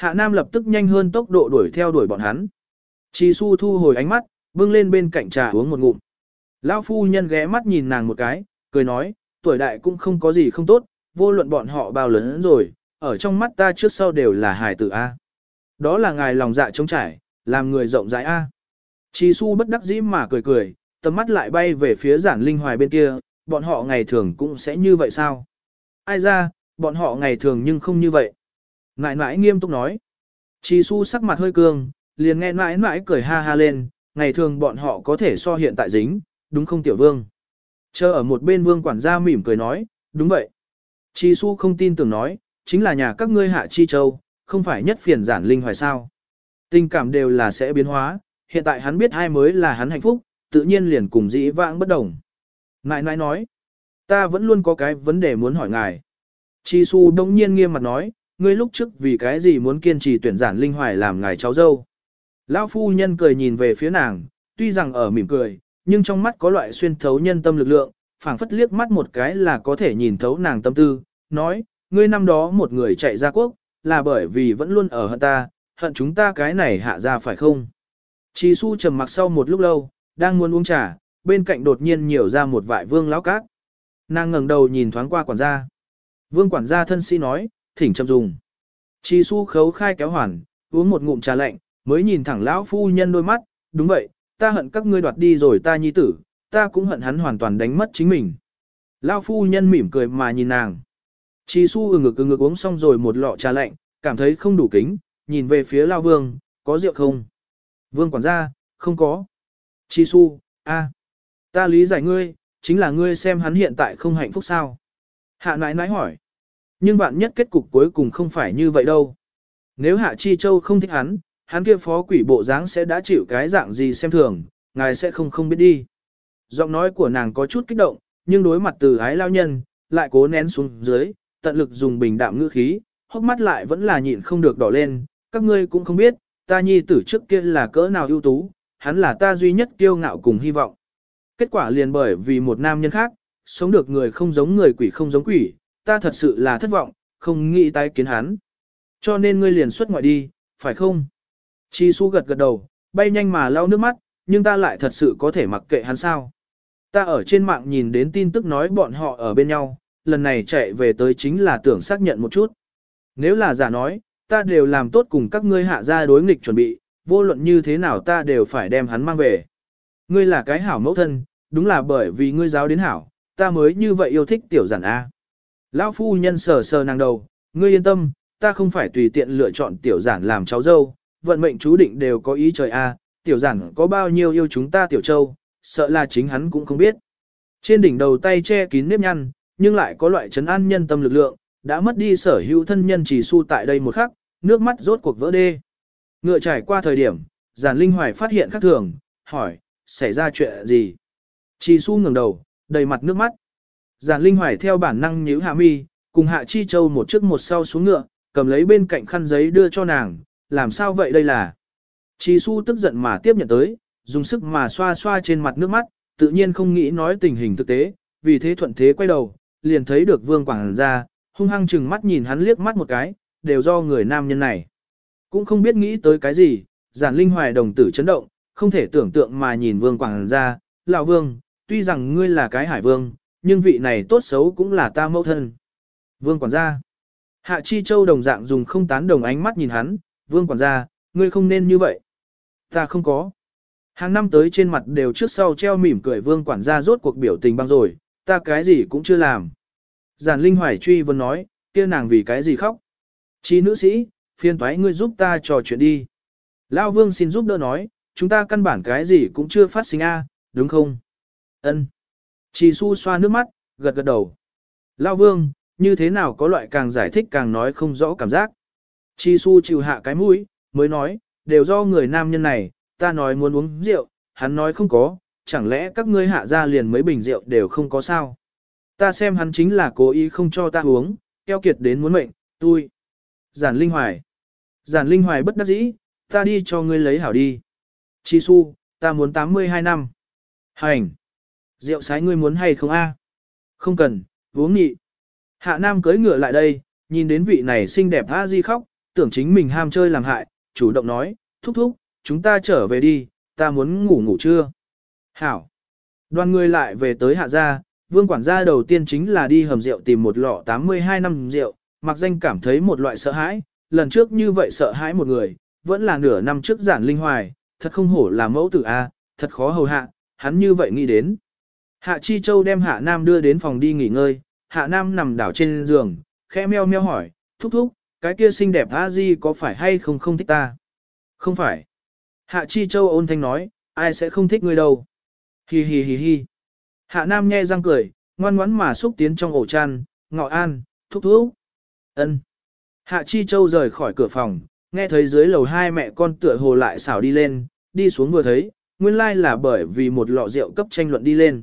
Hạ Nam lập tức nhanh hơn tốc độ đuổi theo đuổi bọn hắn. Chi su thu hồi ánh mắt, bưng lên bên cạnh trà uống một ngụm. Lão phu nhân ghé mắt nhìn nàng một cái, cười nói, tuổi đại cũng không có gì không tốt, vô luận bọn họ bao lớn rồi, ở trong mắt ta trước sau đều là hài tử A. Đó là ngài lòng dạ trống trải, làm người rộng rãi A. Chi su bất đắc dĩ mà cười cười, tầm mắt lại bay về phía giản linh hoài bên kia, bọn họ ngày thường cũng sẽ như vậy sao? Ai ra, bọn họ ngày thường nhưng không như vậy. Ngại nãi nghiêm túc nói. Chi su sắc mặt hơi cương, liền nghe ngãi ngãi cười ha ha lên, ngày thường bọn họ có thể so hiện tại dính, đúng không tiểu vương? Chờ ở một bên vương quản gia mỉm cười nói, đúng vậy. Chi su không tin tưởng nói, chính là nhà các ngươi hạ chi châu, không phải nhất phiền giản linh hoài sao. Tình cảm đều là sẽ biến hóa, hiện tại hắn biết ai mới là hắn hạnh phúc, tự nhiên liền cùng dĩ vãng bất đồng. Nãi nãi nói, ta vẫn luôn có cái vấn đề muốn hỏi ngài. Chi su đông nhiên nghiêm mặt nói, ngươi lúc trước vì cái gì muốn kiên trì tuyển giản linh hoài làm ngài cháu dâu. Lão phu nhân cười nhìn về phía nàng, tuy rằng ở mỉm cười, nhưng trong mắt có loại xuyên thấu nhân tâm lực lượng, phảng phất liếc mắt một cái là có thể nhìn thấu nàng tâm tư, nói, ngươi năm đó một người chạy ra quốc, là bởi vì vẫn luôn ở hận ta, hận chúng ta cái này hạ ra phải không? Chi su trầm mặc sau một lúc lâu, đang muốn uống trà, bên cạnh đột nhiên nhiều ra một vại vương lão cát. Nàng ngẩng đầu nhìn thoáng qua quản gia. Vương quản gia thân sĩ nói, thỉnh chậm dùng. Chi su khấu khai kéo hoàn, uống một ngụm trà lạnh, mới nhìn thẳng lão phu nhân đôi mắt, đúng vậy, ta hận các ngươi đoạt đi rồi ta nhi tử, ta cũng hận hắn hoàn toàn đánh mất chính mình. Lão phu nhân mỉm cười mà nhìn nàng. Chi su ừ ngực ừ ngực uống xong rồi một lọ trà lạnh, cảm thấy không đủ kính, nhìn về phía Lao Vương, có rượu không? Vương quản gia, không có. Chi su, a, ta lý giải ngươi, chính là ngươi xem hắn hiện tại không hạnh phúc sao? Hạ nãi nãi hỏi. Nhưng vạn nhất kết cục cuối cùng không phải như vậy đâu. Nếu Hạ Chi Châu không thích hắn, hắn kia phó quỷ bộ dáng sẽ đã chịu cái dạng gì xem thường, ngài sẽ không không biết đi. Giọng nói của nàng có chút kích động, nhưng đối mặt từ ái lao nhân, lại cố nén xuống dưới, tận lực dùng bình đạm ngữ khí, hốc mắt lại vẫn là nhịn không được đỏ lên, các ngươi cũng không biết, ta nhi tử trước kia là cỡ nào ưu tú, hắn là ta duy nhất kiêu ngạo cùng hy vọng. Kết quả liền bởi vì một nam nhân khác, sống được người không giống người quỷ không giống quỷ, ta thật sự là thất vọng, không nghĩ tái kiến hắn. Cho nên ngươi liền xuất ngoại đi, phải không? Chi su gật gật đầu, bay nhanh mà lau nước mắt, nhưng ta lại thật sự có thể mặc kệ hắn sao. Ta ở trên mạng nhìn đến tin tức nói bọn họ ở bên nhau, lần này chạy về tới chính là tưởng xác nhận một chút. Nếu là giả nói, ta đều làm tốt cùng các ngươi hạ ra đối nghịch chuẩn bị, vô luận như thế nào ta đều phải đem hắn mang về. Ngươi là cái hảo mẫu thân, đúng là bởi vì ngươi giáo đến hảo, ta mới như vậy yêu thích tiểu giản A. Lão phu nhân sờ sờ nàng đầu, ngươi yên tâm, ta không phải tùy tiện lựa chọn tiểu giản làm cháu dâu, vận mệnh chú định đều có ý trời A, tiểu giản có bao nhiêu yêu chúng ta tiểu châu, sợ là chính hắn cũng không biết. Trên đỉnh đầu tay che kín nếp nhăn, nhưng lại có loại trấn an nhân tâm lực lượng, đã mất đi sở hữu thân nhân chỉ su tại đây một khắc, nước mắt rốt cuộc vỡ đê. Ngựa trải qua thời điểm, giản linh hoài phát hiện khác thường, hỏi, xảy ra chuyện gì? Chỉ su ngẩng đầu, đầy mặt nước mắt. Giản linh hoài theo bản năng nhíu hạ mi, cùng hạ chi châu một trước một sau xuống ngựa, cầm lấy bên cạnh khăn giấy đưa cho nàng, làm sao vậy đây là? Chi su tức giận mà tiếp nhận tới, dùng sức mà xoa xoa trên mặt nước mắt, tự nhiên không nghĩ nói tình hình thực tế, vì thế thuận thế quay đầu, liền thấy được vương quảng ra, hung hăng chừng mắt nhìn hắn liếc mắt một cái, đều do người nam nhân này. Cũng không biết nghĩ tới cái gì, giản linh hoài đồng tử chấn động, không thể tưởng tượng mà nhìn vương quảng ra, lão vương, tuy rằng ngươi là cái hải vương, nhưng vị này tốt xấu cũng là ta mẫu thân. Vương quản gia. Hạ Chi Châu đồng dạng dùng không tán đồng ánh mắt nhìn hắn, vương quản gia, ngươi không nên như vậy. Ta không có. Hàng năm tới trên mặt đều trước sau treo mỉm cười vương quản gia rốt cuộc biểu tình băng rồi, ta cái gì cũng chưa làm. Giản Linh Hoài truy vấn nói, kia nàng vì cái gì khóc. Chi nữ sĩ, phiên thoái ngươi giúp ta trò chuyện đi. Lao vương xin giúp đỡ nói, chúng ta căn bản cái gì cũng chưa phát sinh a, đúng không? Ân. Chỉ su xoa nước mắt, gật gật đầu. Lao vương, như thế nào có loại càng giải thích càng nói không rõ cảm giác. Chi su chịu hạ cái mũi, mới nói, đều do người nam nhân này, ta nói muốn uống rượu, hắn nói không có, chẳng lẽ các ngươi hạ ra liền mấy bình rượu đều không có sao. Ta xem hắn chính là cố ý không cho ta uống, keo kiệt đến muốn mệnh, tôi. Giản Linh Hoài. Giản Linh Hoài bất đắc dĩ, ta đi cho ngươi lấy hảo đi. Chi su, ta muốn 82 năm. Hành. Rượu sái ngươi muốn hay không a? Không cần, uống nhị. Hạ Nam cưỡi ngựa lại đây, nhìn đến vị này xinh đẹp tha di khóc, tưởng chính mình ham chơi làm hại, chủ động nói, thúc thúc, chúng ta trở về đi, ta muốn ngủ ngủ trưa. Hảo. Đoàn người lại về tới hạ gia, vương quản gia đầu tiên chính là đi hầm rượu tìm một lọ 82 năm rượu, mặc danh cảm thấy một loại sợ hãi, lần trước như vậy sợ hãi một người, vẫn là nửa năm trước giản linh hoài, thật không hổ là mẫu tử A, thật khó hầu hạ, hắn như vậy nghĩ đến. Hạ Chi Châu đem Hạ Nam đưa đến phòng đi nghỉ ngơi, Hạ Nam nằm đảo trên giường, khẽ meo meo hỏi, thúc thúc, cái kia xinh đẹp a di có phải hay không không thích ta? Không phải. Hạ Chi Châu ôn thanh nói, ai sẽ không thích ngươi đâu. Hi hi hi hi. Hạ Nam nhe răng cười, ngoan ngoãn mà xúc tiến trong ổ chăn, ngọ an, thúc thúc. ân. Hạ Chi Châu rời khỏi cửa phòng, nghe thấy dưới lầu hai mẹ con tựa hồ lại xảo đi lên, đi xuống vừa thấy, nguyên lai là bởi vì một lọ rượu cấp tranh luận đi lên.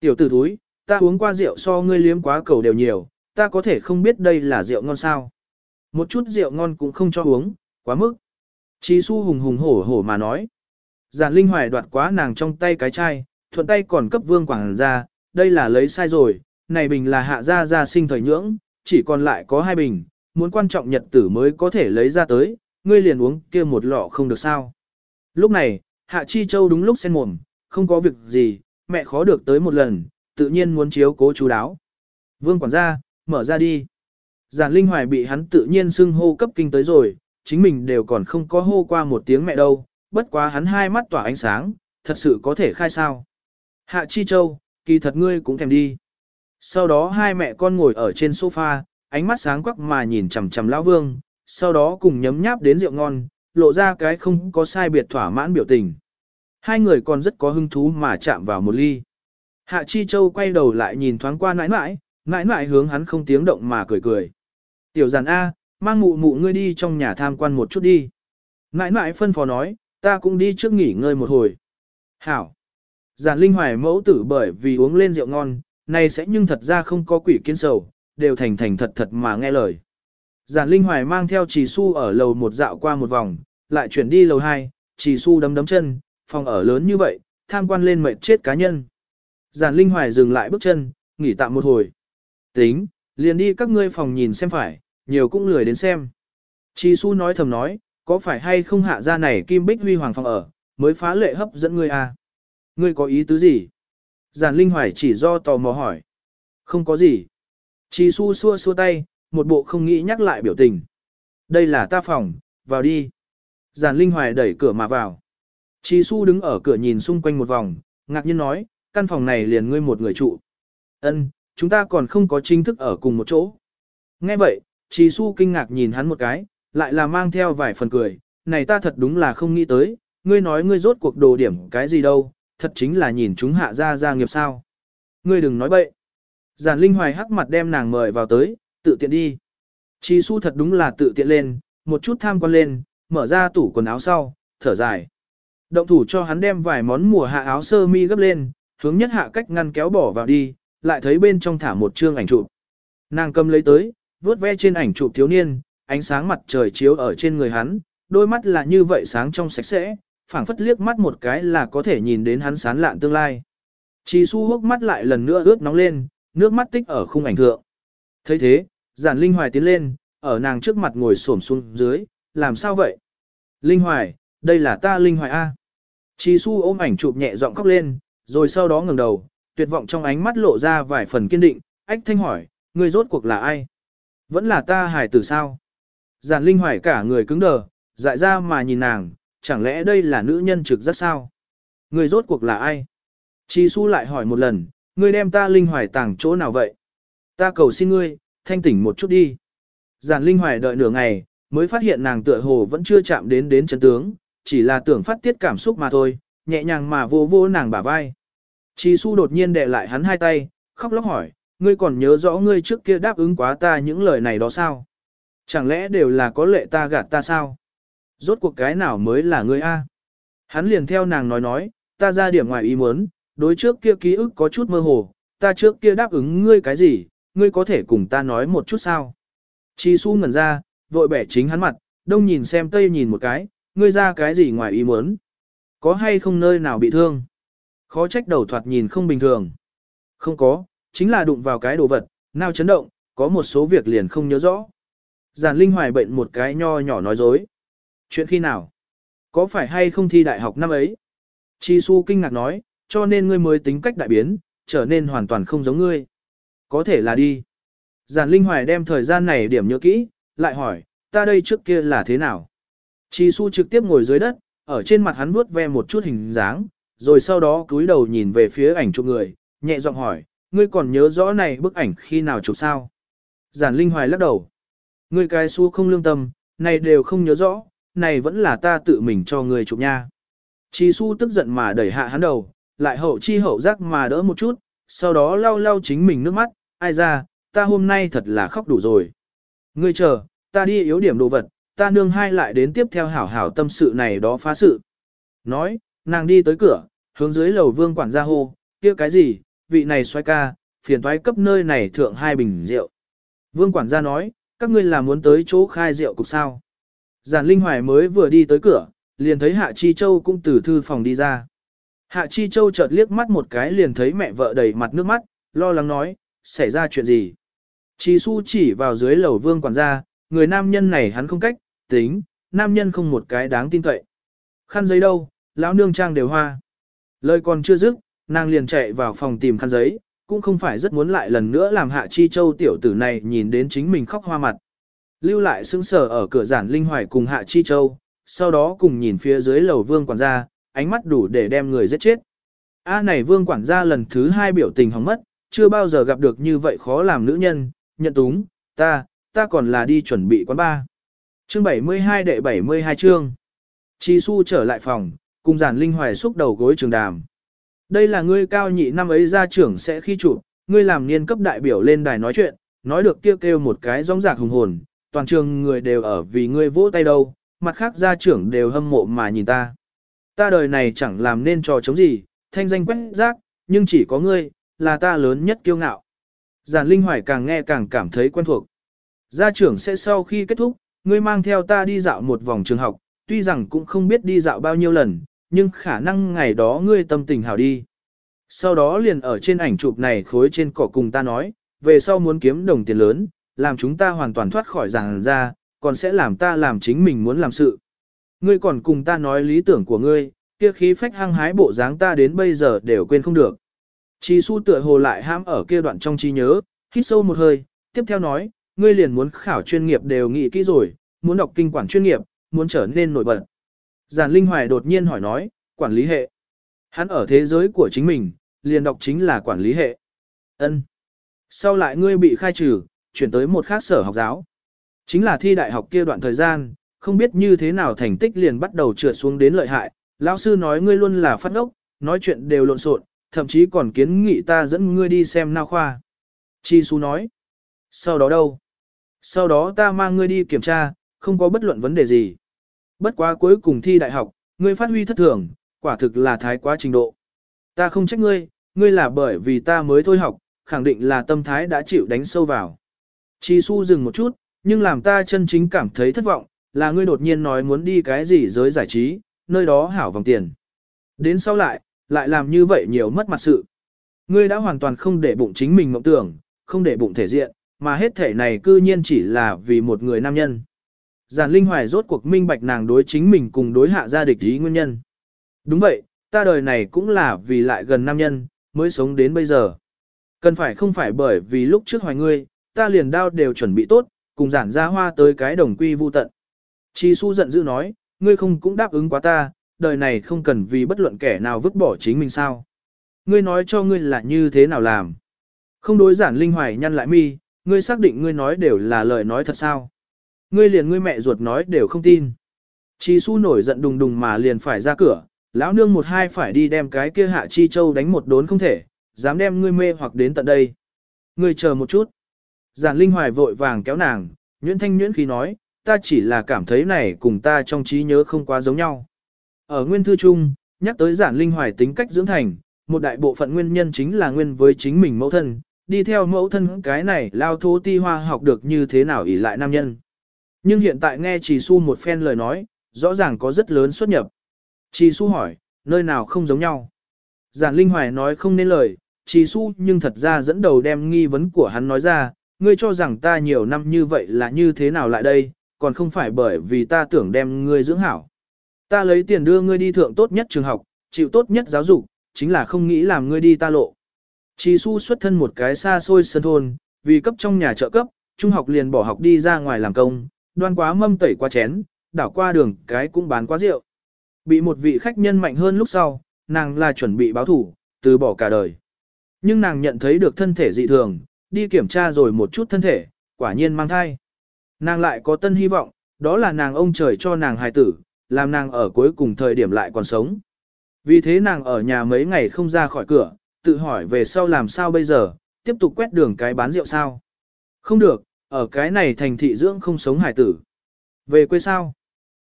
Tiểu tử thúi, ta uống qua rượu so ngươi liếm quá cầu đều nhiều, ta có thể không biết đây là rượu ngon sao. Một chút rượu ngon cũng không cho uống, quá mức. Chí su hùng hùng hổ hổ mà nói. Giản Linh Hoài đoạt quá nàng trong tay cái chai, thuận tay còn cấp vương quảng ra, đây là lấy sai rồi, này bình là hạ gia gia sinh thời nhưỡng, chỉ còn lại có hai bình, muốn quan trọng nhật tử mới có thể lấy ra tới, ngươi liền uống kia một lọ không được sao. Lúc này, Hạ Chi Châu đúng lúc sen mồm, không có việc gì, mẹ khó được tới một lần, tự nhiên muốn chiếu cố chú đáo. Vương quản gia, mở ra đi. Giản Linh Hoài bị hắn tự nhiên xưng hô cấp kinh tới rồi, chính mình đều còn không có hô qua một tiếng mẹ đâu, bất quá hắn hai mắt tỏa ánh sáng, thật sự có thể khai sao. Hạ Chi Châu, kỳ thật ngươi cũng thèm đi. Sau đó hai mẹ con ngồi ở trên sofa, ánh mắt sáng quắc mà nhìn chằm chằm lão vương, sau đó cùng nhấm nháp đến rượu ngon, lộ ra cái không có sai biệt thỏa mãn biểu tình. Hai người còn rất có hứng thú mà chạm vào một ly. Hạ Chi Châu quay đầu lại nhìn thoáng qua nãi nãi, nãi nãi hướng hắn không tiếng động mà cười cười. Tiểu giản A, mang mụ mụ ngươi đi trong nhà tham quan một chút đi. Nãi nãi phân phó nói, ta cũng đi trước nghỉ ngơi một hồi. Hảo. Giản Linh Hoài mẫu tử bởi vì uống lên rượu ngon, nay sẽ nhưng thật ra không có quỷ kiến sầu, đều thành thành thật thật mà nghe lời. Giản Linh Hoài mang theo Trì Su ở lầu một dạo qua một vòng, lại chuyển đi lầu hai, Trì Su đấm đấm chân, phòng ở lớn như vậy, tham quan lên mệt chết cá nhân. Giản Linh Hoài dừng lại bước chân, nghỉ tạm một hồi. Tính, liền đi các ngươi phòng nhìn xem phải, nhiều cũng lười đến xem. Chi Su nói thầm nói, có phải hay không hạ ra này Kim Bích Huy Hoàng phòng ở, mới phá lệ hấp dẫn ngươi à? Ngươi có ý tứ gì? Giản Linh Hoài chỉ do tò mò hỏi. Không có gì. Chi su xua xua tay, một bộ không nghĩ nhắc lại biểu tình. Đây là ta phòng, vào đi. Giản Linh Hoài đẩy cửa mà vào. Chi su đứng ở cửa nhìn xung quanh một vòng, ngạc nhiên nói, căn phòng này liền ngươi một người trụ. Ân, chúng ta còn không có chính thức ở cùng một chỗ. Nghe vậy, Chi su kinh ngạc nhìn hắn một cái, lại là mang theo vài phần cười, này ta thật đúng là không nghĩ tới, ngươi nói ngươi rốt cuộc đồ điểm cái gì đâu, thật chính là nhìn chúng hạ ra gia nghiệp sao. Ngươi đừng nói bậy. Giản Linh Hoài hắc mặt đem nàng mời vào tới, tự tiện đi. Chi su thật đúng là tự tiện lên, một chút tham quan lên, mở ra tủ quần áo sau, thở dài. Động thủ cho hắn đem vài món mùa hạ áo sơ mi gấp lên, hướng nhất hạ cách ngăn kéo bỏ vào đi, lại thấy bên trong thả một chương ảnh chụp. Nàng cầm lấy tới, vuốt ve trên ảnh chụp thiếu niên, ánh sáng mặt trời chiếu ở trên người hắn, đôi mắt là như vậy sáng trong sạch sẽ, phảng phất liếc mắt một cái là có thể nhìn đến hắn sán lạn tương lai. Chi su hốc mắt lại lần nữa ướt nóng lên, nước mắt tích ở khung ảnh thượng. thấy thế, giản Linh Hoài tiến lên, ở nàng trước mặt ngồi xổm xuống dưới, làm sao vậy? Linh Hoài, đây là ta Linh Hoài A. Chi su ôm ảnh chụp nhẹ giọng khóc lên, rồi sau đó ngẩng đầu, tuyệt vọng trong ánh mắt lộ ra vài phần kiên định, ách thanh hỏi, người rốt cuộc là ai? Vẫn là ta hải tử sao? Giản Linh Hoài cả người cứng đờ, dại ra mà nhìn nàng, chẳng lẽ đây là nữ nhân trực giác sao? Người rốt cuộc là ai? Chi su lại hỏi một lần, ngươi đem ta linh hoài tàng chỗ nào vậy? Ta cầu xin ngươi, thanh tỉnh một chút đi. Giản linh hoài đợi nửa ngày, mới phát hiện nàng tựa hồ vẫn chưa chạm đến đến chân tướng, chỉ là tưởng phát tiết cảm xúc mà thôi, nhẹ nhàng mà vô vô nàng bả vai. Chi su đột nhiên đè lại hắn hai tay, khóc lóc hỏi, ngươi còn nhớ rõ ngươi trước kia đáp ứng quá ta những lời này đó sao? Chẳng lẽ đều là có lệ ta gạt ta sao? Rốt cuộc cái nào mới là ngươi a? Hắn liền theo nàng nói nói, ta ra điểm ngoài ý muốn, đối trước kia ký ức có chút mơ hồ, ta trước kia đáp ứng ngươi cái gì, ngươi có thể cùng ta nói một chút sao? Chi su ngẩn ra, vội bẻ chính hắn mặt, đông nhìn xem tây nhìn một cái, ngươi ra cái gì ngoài ý muốn? Có hay không nơi nào bị thương? Khó trách đầu thoạt nhìn không bình thường. Không có, chính là đụng vào cái đồ vật, nào chấn động, có một số việc liền không nhớ rõ. Giản Linh Hoài bệnh một cái nho nhỏ nói dối. Chuyện khi nào? Có phải hay không thi đại học năm ấy? Chi Su kinh ngạc nói, cho nên ngươi mới tính cách đại biến, trở nên hoàn toàn không giống ngươi. Có thể là đi. Giản Linh Hoài đem thời gian này điểm nhớ kỹ, lại hỏi, ta đây trước kia là thế nào? Chi Su trực tiếp ngồi dưới đất, ở trên mặt hắn vuốt ve một chút hình dáng, rồi sau đó cúi đầu nhìn về phía ảnh chụp người, nhẹ giọng hỏi, ngươi còn nhớ rõ này bức ảnh khi nào chụp sao? Giản Linh Hoài lắc đầu. Ngươi cái Su không lương tâm, này đều không nhớ rõ, này vẫn là ta tự mình cho ngươi chụp nha. Chi Su tức giận mà đẩy hạ hắn đầu, lại hậu chi hậu giác mà đỡ một chút, sau đó lau lau chính mình nước mắt, ai ra, ta hôm nay thật là khóc đủ rồi. Ngươi chờ, ta đi yếu điểm đồ vật, ta nương hai lại đến tiếp theo hảo hảo tâm sự này đó phá sự. Nói, nàng đi tới cửa, hướng dưới lầu vương quản gia hô, kia cái gì, vị này xoay ca, phiền toái cấp nơi này thượng hai bình rượu. Vương quản gia nói, các ngươi là muốn tới chỗ khai rượu cục sao. Giản Linh Hoài mới vừa đi tới cửa, liền thấy Hạ Chi Châu cũng từ thư phòng đi ra. Hạ Chi Châu chợt liếc mắt một cái liền thấy mẹ vợ đầy mặt nước mắt, lo lắng nói, xảy ra chuyện gì. Chi Su chỉ vào dưới lầu vương quản gia, người nam nhân này hắn không cách, tính, nam nhân không một cái đáng tin cậy. Khăn giấy đâu, lão nương trang đều hoa. Lời còn chưa dứt, nàng liền chạy vào phòng tìm khăn giấy, cũng không phải rất muốn lại lần nữa làm hạ chi châu tiểu tử này nhìn đến chính mình khóc hoa mặt. Lưu lại sững sờ ở cửa giản linh hoài cùng hạ chi châu, sau đó cùng nhìn phía dưới lầu vương quản gia, ánh mắt đủ để đem người giết chết. A này vương quản gia lần thứ hai biểu tình hóng mất, chưa bao giờ gặp được như vậy khó làm nữ nhân, nhận túng, ta, ta còn là đi chuẩn bị quán ba. Chương 72 đệ 72 chương. Chi su trở lại phòng, cùng giản linh hoài xúc đầu gối trường đàm. Đây là ngươi cao nhị năm ấy ra trưởng sẽ khi chụp, ngươi làm niên cấp đại biểu lên đài nói chuyện, nói được kêu kêu một cái rong rạc hùng hồn, toàn trường người đều ở vì ngươi vỗ tay đâu, mặt khác gia trưởng đều hâm mộ mà nhìn ta. Ta đời này chẳng làm nên trò chống gì, thanh danh quét rác, nhưng chỉ có ngươi, là ta lớn nhất kiêu ngạo. Giản Linh Hoài càng nghe càng cảm thấy quen thuộc. Gia trưởng sẽ sau khi kết thúc, ngươi mang theo ta đi dạo một vòng trường học, tuy rằng cũng không biết đi dạo bao nhiêu lần, nhưng khả năng ngày đó ngươi tâm tình hảo đi. Sau đó liền ở trên ảnh chụp này khối trên cỏ cùng ta nói, về sau muốn kiếm đồng tiền lớn, làm chúng ta hoàn toàn thoát khỏi ràng ra, còn sẽ làm ta làm chính mình muốn làm sự. Ngươi còn cùng ta nói lý tưởng của ngươi, kia khí phách hăng hái bộ dáng ta đến bây giờ đều quên không được. Chi su tựa hồ lại ham ở kia đoạn trong trí nhớ, hít sâu một hơi, tiếp theo nói, ngươi liền muốn khảo chuyên nghiệp đều nghĩ kỹ rồi, muốn đọc kinh quản chuyên nghiệp, muốn trở nên nổi bật. Giản Linh Hoài đột nhiên hỏi nói, quản lý hệ. Hắn ở thế giới của chính mình, liền đọc chính là quản lý hệ. Ân. Sau lại ngươi bị khai trừ, chuyển tới một khác sở học giáo. Chính là thi đại học kia đoạn thời gian, không biết như thế nào thành tích liền bắt đầu trượt xuống đến lợi hại. Lão sư nói ngươi luôn là phát ngốc, nói chuyện đều lộn xộn, thậm chí còn kiến nghị ta dẫn ngươi đi xem nao khoa. Chi Su nói. Sau đó đâu? Sau đó ta mang ngươi đi kiểm tra, không có bất luận vấn đề gì. Bất quá cuối cùng thi đại học, ngươi phát huy thất thường, quả thực là thái quá trình độ. Ta không trách ngươi, ngươi là bởi vì ta mới thôi học, khẳng định là tâm thái đã chịu đánh sâu vào. Chi su dừng một chút, nhưng làm ta chân chính cảm thấy thất vọng, là ngươi đột nhiên nói muốn đi cái gì giới giải trí, nơi đó hảo vòng tiền. Đến sau lại, lại làm như vậy nhiều mất mặt sự. Ngươi đã hoàn toàn không để bụng chính mình mộng tưởng, không để bụng thể diện, mà hết thể này cư nhiên chỉ là vì một người nam nhân. Giản Linh Hoài rốt cuộc minh bạch nàng đối chính mình cùng đối hạ gia địch ý nguyên nhân. Đúng vậy, ta đời này cũng là vì lại gần nam nhân, mới sống đến bây giờ. Cần phải không phải bởi vì lúc trước hoài ngươi, ta liền đao đều chuẩn bị tốt, cùng giản ra hoa tới cái đồng quy vu tận. Chi su giận dữ nói, ngươi không cũng đáp ứng quá ta, đời này không cần vì bất luận kẻ nào vứt bỏ chính mình sao. Ngươi nói cho ngươi là như thế nào làm. Không đối giản linh hoài nhăn lại mi, ngươi xác định ngươi nói đều là lời nói thật sao. Ngươi liền ngươi mẹ ruột nói đều không tin. Chi su nổi giận đùng đùng mà liền phải ra cửa, lão nương một hai phải đi đem cái kia hạ chi châu đánh một đốn không thể, dám đem ngươi mê hoặc đến tận đây. Ngươi chờ một chút. Giản Linh Hoài vội vàng kéo nàng, Nguyễn thanh Nguyễn khí nói, ta chỉ là cảm thấy này cùng ta trong trí nhớ không quá giống nhau. Ở nguyên thư chung, nhắc tới giản Linh Hoài tính cách dưỡng thành, một đại bộ phận nguyên nhân chính là nguyên với chính mình mẫu thân, đi theo mẫu thân cái này lao thố ti hoa học được như thế nào ỷ lại nam nhân. Nhưng hiện tại nghe Trì Su một phen lời nói, rõ ràng có rất lớn xuất nhập. Trì Su hỏi, nơi nào không giống nhau? Giản Linh Hoài nói không nên lời, Trì Su nhưng thật ra dẫn đầu đem nghi vấn của hắn nói ra, ngươi cho rằng ta nhiều năm như vậy là như thế nào lại đây, còn không phải bởi vì ta tưởng đem ngươi dưỡng hảo. Ta lấy tiền đưa ngươi đi thượng tốt nhất trường học, chịu tốt nhất giáo dục, chính là không nghĩ làm ngươi đi ta lộ. Trì Su xuất thân một cái xa xôi sân thôn, vì cấp trong nhà trợ cấp, trung học liền bỏ học đi ra ngoài làm công, đoan quá mâm tẩy qua chén, đảo qua đường cái cũng bán quá rượu. Bị một vị khách nhân mạnh hơn lúc sau, nàng là chuẩn bị báo thủ, từ bỏ cả đời. Nhưng nàng nhận thấy được thân thể dị thường, đi kiểm tra rồi một chút thân thể, quả nhiên mang thai. Nàng lại có tân hy vọng, đó là nàng ông trời cho nàng hài tử, làm nàng ở cuối cùng thời điểm lại còn sống. Vì thế nàng ở nhà mấy ngày không ra khỏi cửa, tự hỏi về sau làm sao bây giờ, tiếp tục quét đường cái bán rượu sao. Không được, ở cái này thành thị dưỡng không sống hải tử. Về quê sao?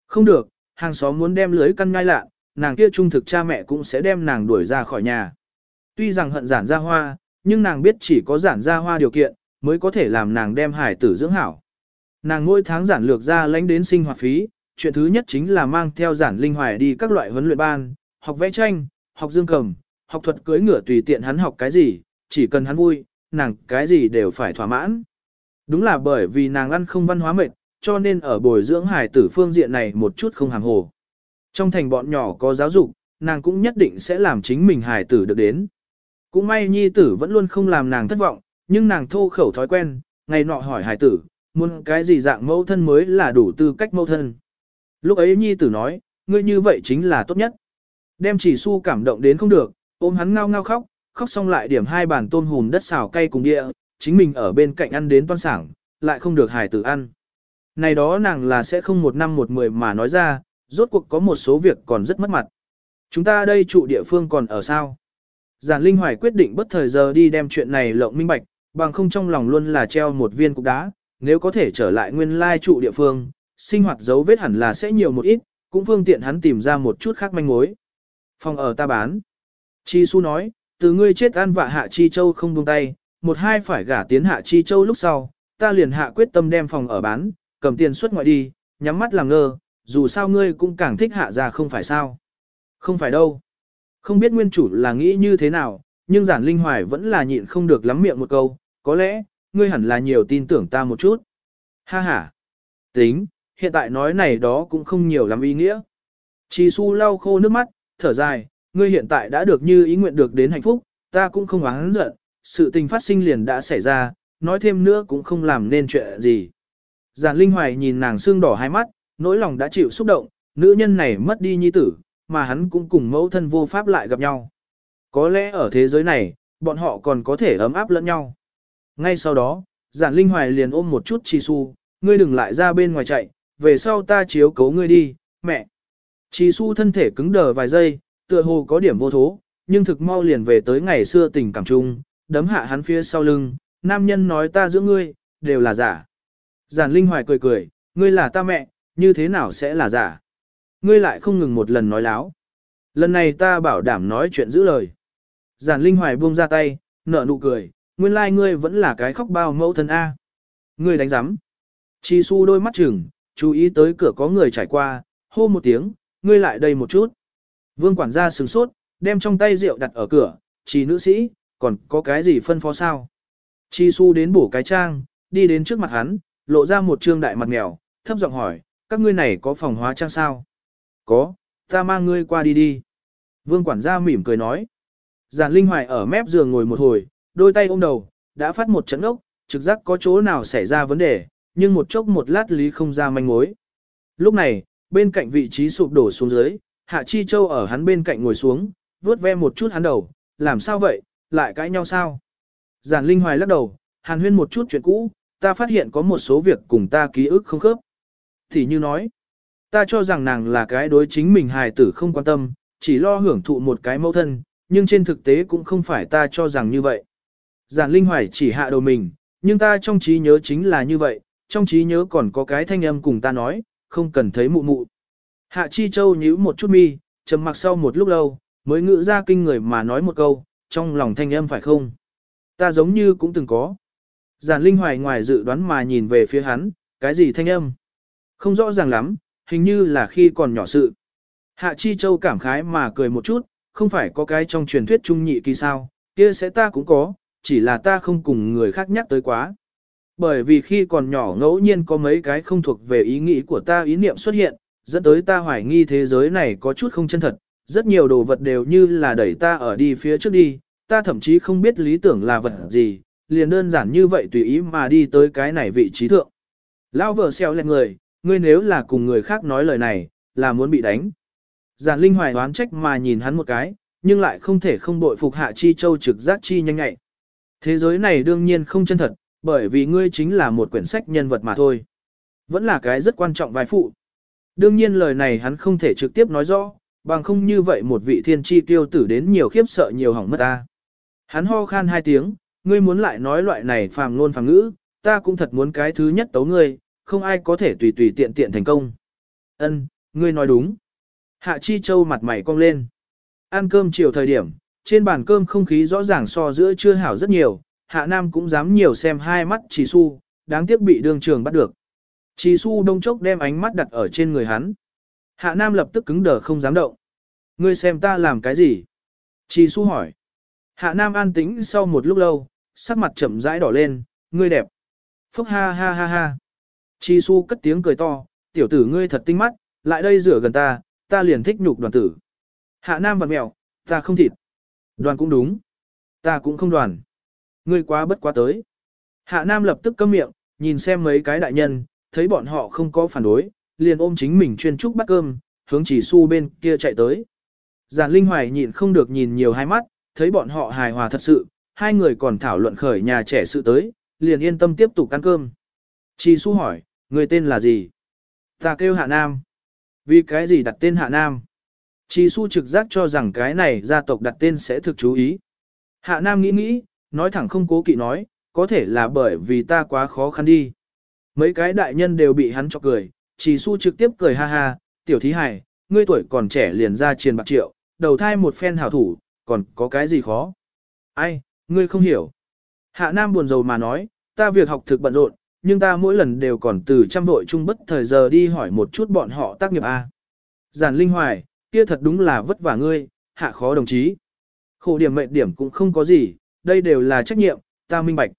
Không được, hàng xóm muốn đem lưới căn ngai lạ, nàng kia trung thực cha mẹ cũng sẽ đem nàng đuổi ra khỏi nhà. Tuy rằng hận giản ra hoa, nhưng nàng biết chỉ có giản ra hoa điều kiện, mới có thể làm nàng đem hải tử dưỡng hảo. Nàng mỗi tháng giản lược ra lãnh đến sinh hoạt phí, chuyện thứ nhất chính là mang theo giản linh hoài đi các loại huấn luyện ban, học vẽ tranh, học dương cầm, học thuật cưới ngựa tùy tiện hắn học cái gì, chỉ cần hắn vui, nàng cái gì đều phải thỏa mãn. Đúng là bởi vì nàng ăn không văn hóa mệt, cho nên ở bồi dưỡng hải tử phương diện này một chút không hàng hồ. Trong thành bọn nhỏ có giáo dục, nàng cũng nhất định sẽ làm chính mình hải tử được đến. Cũng may nhi tử vẫn luôn không làm nàng thất vọng, nhưng nàng thô khẩu thói quen, ngày nọ hỏi hải tử, muốn cái gì dạng mẫu thân mới là đủ tư cách mẫu thân. Lúc ấy nhi tử nói, ngươi như vậy chính là tốt nhất. Đem chỉ su cảm động đến không được, ôm hắn ngao ngao khóc, khóc xong lại điểm hai bàn tôm hùm đất xào cay cùng địa, chính mình ở bên cạnh ăn đến toan sảng, lại không được hải tử ăn. Này đó nàng là sẽ không một năm một mười mà nói ra, rốt cuộc có một số việc còn rất mất mặt. Chúng ta đây trụ địa phương còn ở sao? Giản Linh Hoài quyết định bất thời giờ đi đem chuyện này lộng minh bạch, bằng không trong lòng luôn là treo một viên cục đá, nếu có thể trở lại nguyên lai trụ địa phương, sinh hoạt dấu vết hẳn là sẽ nhiều một ít, cũng phương tiện hắn tìm ra một chút khác manh mối. Phòng ở ta bán. Chi Su nói, từ ngươi chết ăn vạ hạ Chi Châu không buông tay, một hai phải gả tiến hạ Chi Châu lúc sau, ta liền hạ quyết tâm đem phòng ở bán, cầm tiền xuất ngoại đi, nhắm mắt làm ngơ, dù sao ngươi cũng càng thích hạ ra không phải sao. Không phải đâu. Không biết nguyên chủ là nghĩ như thế nào, nhưng giản linh hoài vẫn là nhịn không được lắm miệng một câu, có lẽ, ngươi hẳn là nhiều tin tưởng ta một chút. Ha ha. Tính, hiện tại nói này đó cũng không nhiều lắm ý nghĩa. Chi su lau khô nước mắt, thở dài, ngươi hiện tại đã được như ý nguyện được đến hạnh phúc, ta cũng không oán giận, sự tình phát sinh liền đã xảy ra, nói thêm nữa cũng không làm nên chuyện gì. Giản Linh Hoài nhìn nàng xương đỏ hai mắt, nỗi lòng đã chịu xúc động, nữ nhân này mất đi nhi tử, mà hắn cũng cùng mẫu thân vô pháp lại gặp nhau. Có lẽ ở thế giới này, bọn họ còn có thể ấm áp lẫn nhau. Ngay sau đó, Giản Linh Hoài liền ôm một chút Chi Su, ngươi đừng lại ra bên ngoài chạy, về sau ta chiếu cố ngươi đi, mẹ. Chi Su thân thể cứng đờ vài giây, tựa hồ có điểm vô thố, nhưng thực mau liền về tới ngày xưa tình cảm chung, đấm hạ hắn phía sau lưng, nam nhân nói ta giữa ngươi, đều là giả. Giản Linh Hoài cười cười, ngươi là ta mẹ, như thế nào sẽ là giả? Ngươi lại không ngừng một lần nói láo. Lần này ta bảo đảm nói chuyện giữ lời. Giản Linh Hoài buông ra tay, nở nụ cười, nguyên lai like ngươi vẫn là cái khóc bao mẫu thân A. Ngươi đánh giám. Chi su đôi mắt chừng, chú ý tới cửa có người trải qua, hô một tiếng, ngươi lại đây một chút. Vương quản gia sừng sốt, đem trong tay rượu đặt ở cửa, chỉ nữ sĩ, còn có cái gì phân phó sao? Chi su đến bổ cái trang, đi đến trước mặt hắn, lộ ra một trương đại mặt mèo, thấp giọng hỏi, các ngươi này có phòng hóa trang sao? Có, ta mang ngươi qua đi đi. Vương quản gia mỉm cười nói. Giản Linh Hoài ở mép giường ngồi một hồi, đôi tay ôm đầu, đã phát một trận ốc, trực giác có chỗ nào xảy ra vấn đề, nhưng một chốc một lát lý không ra manh mối. Lúc này, bên cạnh vị trí sụp đổ xuống dưới, Hạ Chi Châu ở hắn bên cạnh ngồi xuống, vuốt ve một chút hắn đầu, làm sao vậy, lại cãi nhau sao? Giản Linh Hoài lắc đầu, hàn huyên một chút chuyện cũ, ta phát hiện có một số việc cùng ta ký ức không khớp. Thì như nói, ta cho rằng nàng là cái đối chính mình hài tử không quan tâm, chỉ lo hưởng thụ một cái mẫu thân, nhưng trên thực tế cũng không phải ta cho rằng như vậy. Giản Linh Hoài chỉ hạ đầu mình, nhưng ta trong trí nhớ chính là như vậy, trong trí nhớ còn có cái thanh âm cùng ta nói, không cần thấy mụ mụ. Hạ Chi Châu nhíu một chút mi, trầm mặc sau một lúc lâu, mới ngự ra kinh người mà nói một câu, trong lòng thanh âm phải không? Ta giống như cũng từng có. Giản Linh Hoài ngoài dự đoán mà nhìn về phía hắn, cái gì thanh âm? Không rõ ràng lắm, hình như là khi còn nhỏ sự. Hạ Chi Châu cảm khái mà cười một chút, không phải có cái trong truyền thuyết trung nhị kỳ sao, kia sẽ ta cũng có, chỉ là ta không cùng người khác nhắc tới quá. Bởi vì khi còn nhỏ ngẫu nhiên có mấy cái không thuộc về ý nghĩ của ta ý niệm xuất hiện, dẫn tới ta hoài nghi thế giới này có chút không chân thật, rất nhiều đồ vật đều như là đẩy ta ở đi phía trước đi, ta thậm chí không biết lý tưởng là vật gì, liền đơn giản như vậy tùy ý mà đi tới cái này vị trí thượng. Lão vợ xeo lên người, ngươi nếu là cùng người khác nói lời này, là muốn bị đánh. Giản Linh Hoài oán trách mà nhìn hắn một cái, nhưng lại không thể không bội phục hạ chi châu trực giác chi nhanh nhạy. Thế giới này đương nhiên không chân thật, bởi vì ngươi chính là một quyển sách nhân vật mà thôi. Vẫn là cái rất quan trọng vai phụ. Đương nhiên lời này hắn không thể trực tiếp nói rõ, bằng không như vậy một vị thiên chi tiêu tử đến nhiều khiếp sợ nhiều hỏng mất ta. Hắn ho khan hai tiếng, ngươi muốn lại nói loại này phàm ngôn phàm ngữ, ta cũng thật muốn cái thứ nhất tấu ngươi, không ai có thể tùy tùy tiện tiện thành công. Ân, ngươi nói đúng. Hạ Chi Châu mặt mày cong lên. Ăn cơm chiều thời điểm, trên bàn cơm không khí rõ ràng so giữa chưa hảo rất nhiều, Hạ Nam cũng dám nhiều xem hai mắt Chỉ Su, đáng tiếc bị đường trường bắt được. Chỉ Su đông chốc đem ánh mắt đặt ở trên người hắn. Hạ Nam lập tức cứng đờ không dám động. Ngươi xem ta làm cái gì? Chỉ Su hỏi. Hạ Nam an tĩnh sau một lúc lâu, sắc mặt chậm rãi đỏ lên, ngươi đẹp. Phúc ha ha ha ha. Chi su cất tiếng cười to, tiểu tử ngươi thật tinh mắt, lại đây rửa gần ta, ta liền thích nhục đoàn tử. Hạ Nam vặn mẹo, ta không thịt. Đoàn cũng đúng. Ta cũng không đoàn. Ngươi quá bất quá tới. Hạ Nam lập tức câm miệng, nhìn xem mấy cái đại nhân, thấy bọn họ không có phản đối, liền ôm chính mình chuyên trúc bắt cơm, hướng chỉ su bên kia chạy tới. Giản Linh Hoài nhịn không được nhìn nhiều hai mắt, thấy bọn họ hài hòa thật sự, hai người còn thảo luận khởi nhà trẻ sự tới, liền yên tâm tiếp tục ăn cơm. Chi su hỏi, người tên là gì? Ta kêu Hạ Nam. Vì cái gì đặt tên Hạ Nam? Chi su trực giác cho rằng cái này gia tộc đặt tên sẽ thực chú ý. Hạ Nam nghĩ nghĩ, nói thẳng không cố kỵ nói, có thể là bởi vì ta quá khó khăn đi. Mấy cái đại nhân đều bị hắn cho cười, chỉ su trực tiếp cười ha ha, tiểu thí hải, ngươi tuổi còn trẻ liền ra triền bạc triệu, đầu thai một phen hảo thủ, còn có cái gì khó? Ai, ngươi không hiểu. Hạ Nam buồn rầu mà nói, ta việc học thực bận rộn, nhưng ta mỗi lần đều còn từ trăm vội chung bất thời giờ đi hỏi một chút bọn họ tác nghiệp A. Giản Linh Hoài, kia thật đúng là vất vả ngươi, hạ khó đồng chí. Khổ điểm mệnh điểm cũng không có gì, đây đều là trách nhiệm, ta minh bạch.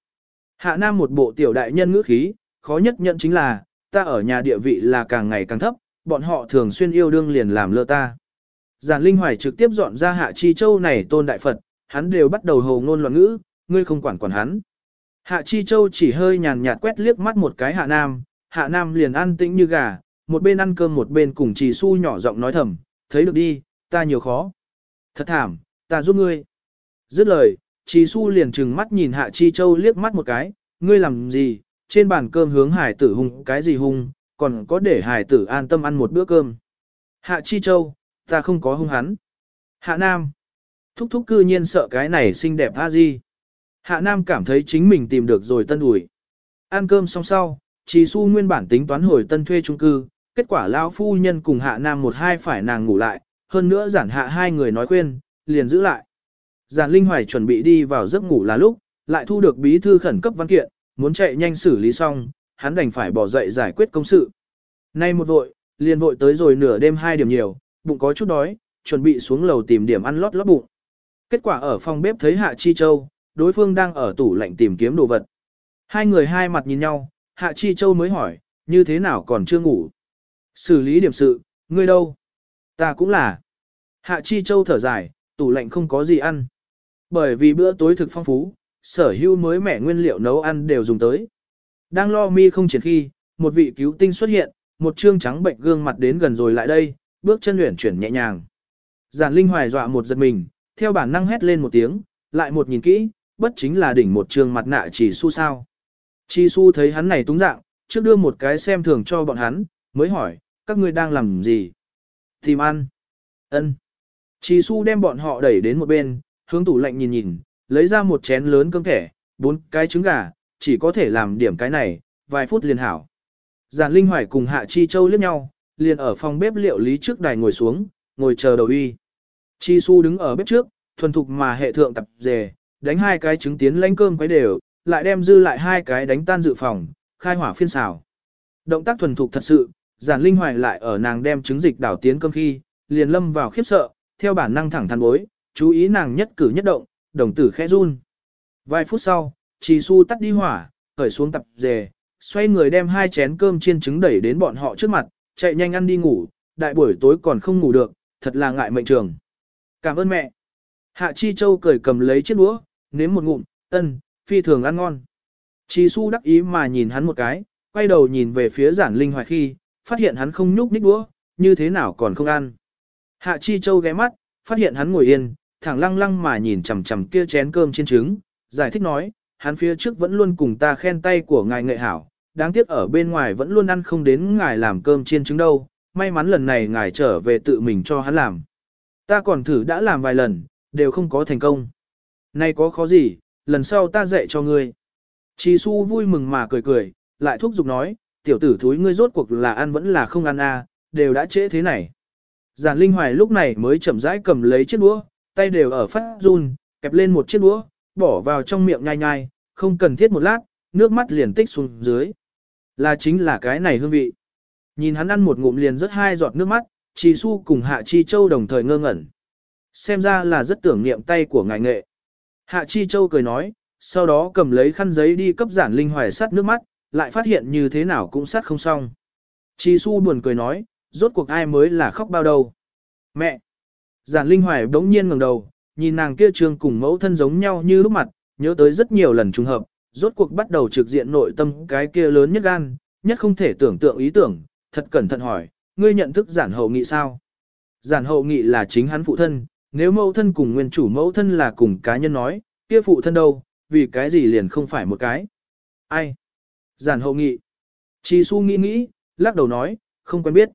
Hạ Nam một bộ tiểu đại nhân ngữ khí, khó nhất nhận chính là, ta ở nhà địa vị là càng ngày càng thấp, bọn họ thường xuyên yêu đương liền làm lơ ta. Giản Linh Hoài trực tiếp dọn ra Hạ Chi Châu này tôn đại Phật, hắn đều bắt đầu hồ ngôn loạn ngữ, ngươi không quản quản hắn. Hạ Chi Châu chỉ hơi nhàn nhạt quét liếc mắt một cái Hạ Nam, Hạ Nam liền ăn tĩnh như gà, một bên ăn cơm một bên cùng Trì Su nhỏ giọng nói thầm, thấy được đi, ta nhiều khó. Thật thảm, ta giúp ngươi. Dứt lời, Trì Su liền trừng mắt nhìn Hạ Chi Châu liếc mắt một cái, ngươi làm gì, trên bàn cơm hướng hải tử hung cái gì hung, còn có để hải tử an tâm ăn một bữa cơm. Hạ Chi Châu, ta không có hung hắn. Hạ Nam. Thúc thúc cư nhiên sợ cái này xinh đẹp tha gì Hạ Nam cảm thấy chính mình tìm được rồi tân ủi. Ăn cơm xong sau, Trì Su nguyên bản tính toán hồi tân thuê chung cư, kết quả lão phu nhân cùng Hạ Nam một hai phải nàng ngủ lại, hơn nữa giản hạ hai người nói khuyên, liền giữ lại. Giản Linh Hoài chuẩn bị đi vào giấc ngủ là lúc, lại thu được bí thư khẩn cấp văn kiện, muốn chạy nhanh xử lý xong, hắn đành phải bỏ dậy giải quyết công sự. Nay một vội, liền vội tới rồi nửa đêm hai điểm nhiều, bụng có chút đói, chuẩn bị xuống lầu tìm điểm ăn lót lót bụng. Kết quả ở phòng bếp thấy Hạ Chi Châu, đối phương đang ở tủ lạnh tìm kiếm đồ vật. Hai người hai mặt nhìn nhau, Hạ Chi Châu mới hỏi, như thế nào còn chưa ngủ? Xử lý điểm sự, ngươi đâu? Ta cũng là. Hạ Chi Châu thở dài, tủ lạnh không có gì ăn. Bởi vì bữa tối thực phong phú, sở hữu mới mẻ nguyên liệu nấu ăn đều dùng tới. Đang lo mi không triển khi, một vị cứu tinh xuất hiện, một trương trắng bệnh gương mặt đến gần rồi lại đây, bước chân luyện chuyển nhẹ nhàng. Giản Linh Hoài dọa một giật mình, theo bản năng hét lên một tiếng, lại một nhìn kỹ, bất chính là đỉnh một trương mặt nạ chỉ su sao. Chi su thấy hắn này túng dạng, trước đưa một cái xem thường cho bọn hắn, mới hỏi, các ngươi đang làm gì? Tìm ăn. ân Chi su đem bọn họ đẩy đến một bên, hướng tủ lạnh nhìn nhìn, lấy ra một chén lớn cơm thẻ, bốn cái trứng gà, chỉ có thể làm điểm cái này, vài phút liền hảo. Giản Linh Hoài cùng Hạ Chi Châu liếc nhau, liền ở phòng bếp liệu lý trước đài ngồi xuống, ngồi chờ đầu uy. Chi Su đứng ở bếp trước, thuần thục mà hệ thượng tập dề, đánh hai cái trứng tiến lánh cơm quấy đều, lại đem dư lại hai cái đánh tan dự phòng, khai hỏa phiên xào. Động tác thuần thục thật sự, giản linh hoài lại ở nàng đem trứng dịch đảo tiến cơm khi, liền lâm vào khiếp sợ, theo bản năng thẳng thắn bối, chú ý nàng nhất cử nhất động, đồng tử khẽ run. Vài phút sau, Chi Su tắt đi hỏa, cởi xuống tập dề, xoay người đem hai chén cơm chiên trứng đẩy đến bọn họ trước mặt, chạy nhanh ăn đi ngủ, đại buổi tối còn không ngủ được, thật là ngại mệnh trường. Cảm ơn mẹ. Hạ Chi Châu cười cầm lấy chiếc đũa, nếm một ngụm, ân, phi thường ăn ngon. Chi Su đắc ý mà nhìn hắn một cái, quay đầu nhìn về phía giản linh hoài khi, phát hiện hắn không nhúc nhích đũa, như thế nào còn không ăn. Hạ Chi Châu ghé mắt, phát hiện hắn ngồi yên, thẳng lăng lăng mà nhìn chằm chằm kia chén cơm trên trứng, giải thích nói, hắn phía trước vẫn luôn cùng ta khen tay của ngài nghệ hảo, đáng tiếc ở bên ngoài vẫn luôn ăn không đến ngài làm cơm chiên trứng đâu, may mắn lần này ngài trở về tự mình cho hắn làm. Ta còn thử đã làm vài lần, đều không có thành công. nay có khó gì, lần sau ta dạy cho ngươi. Chi su vui mừng mà cười cười, lại thúc giục nói, tiểu tử thúi ngươi rốt cuộc là ăn vẫn là không ăn à, đều đã trễ thế này. Giản Linh Hoài lúc này mới chậm rãi cầm lấy chiếc đũa, tay đều ở phát run, kẹp lên một chiếc đũa, bỏ vào trong miệng nhai nhai, không cần thiết một lát, nước mắt liền tích xuống dưới. Là chính là cái này hương vị. Nhìn hắn ăn một ngụm liền rất hai giọt nước mắt, Trì Su cùng Hạ Chi Châu đồng thời ngơ ngẩn. Xem ra là rất tưởng niệm tay của ngài nghệ. Hạ Chi Châu cười nói, sau đó cầm lấy khăn giấy đi cấp giản linh hoài sắt nước mắt, lại phát hiện như thế nào cũng sắt không xong. Chi Su buồn cười nói, rốt cuộc ai mới là khóc bao đầu. Mẹ! Giản linh hoài đống nhiên ngẩng đầu, nhìn nàng kia trương cùng mẫu thân giống nhau như lúc mặt, nhớ tới rất nhiều lần trùng hợp, rốt cuộc bắt đầu trực diện nội tâm cái kia lớn nhất gan, nhất không thể tưởng tượng ý tưởng, thật cẩn thận hỏi, ngươi nhận thức giản hậu nghị sao? Giản hậu nghị là chính hắn phụ thân, nếu mẫu thân cùng nguyên chủ mẫu thân là cùng cá nhân nói, kia phụ thân đâu, vì cái gì liền không phải một cái. Ai? Giản hậu nghị. Chi su nghĩ nghĩ, lắc đầu nói, không quen biết.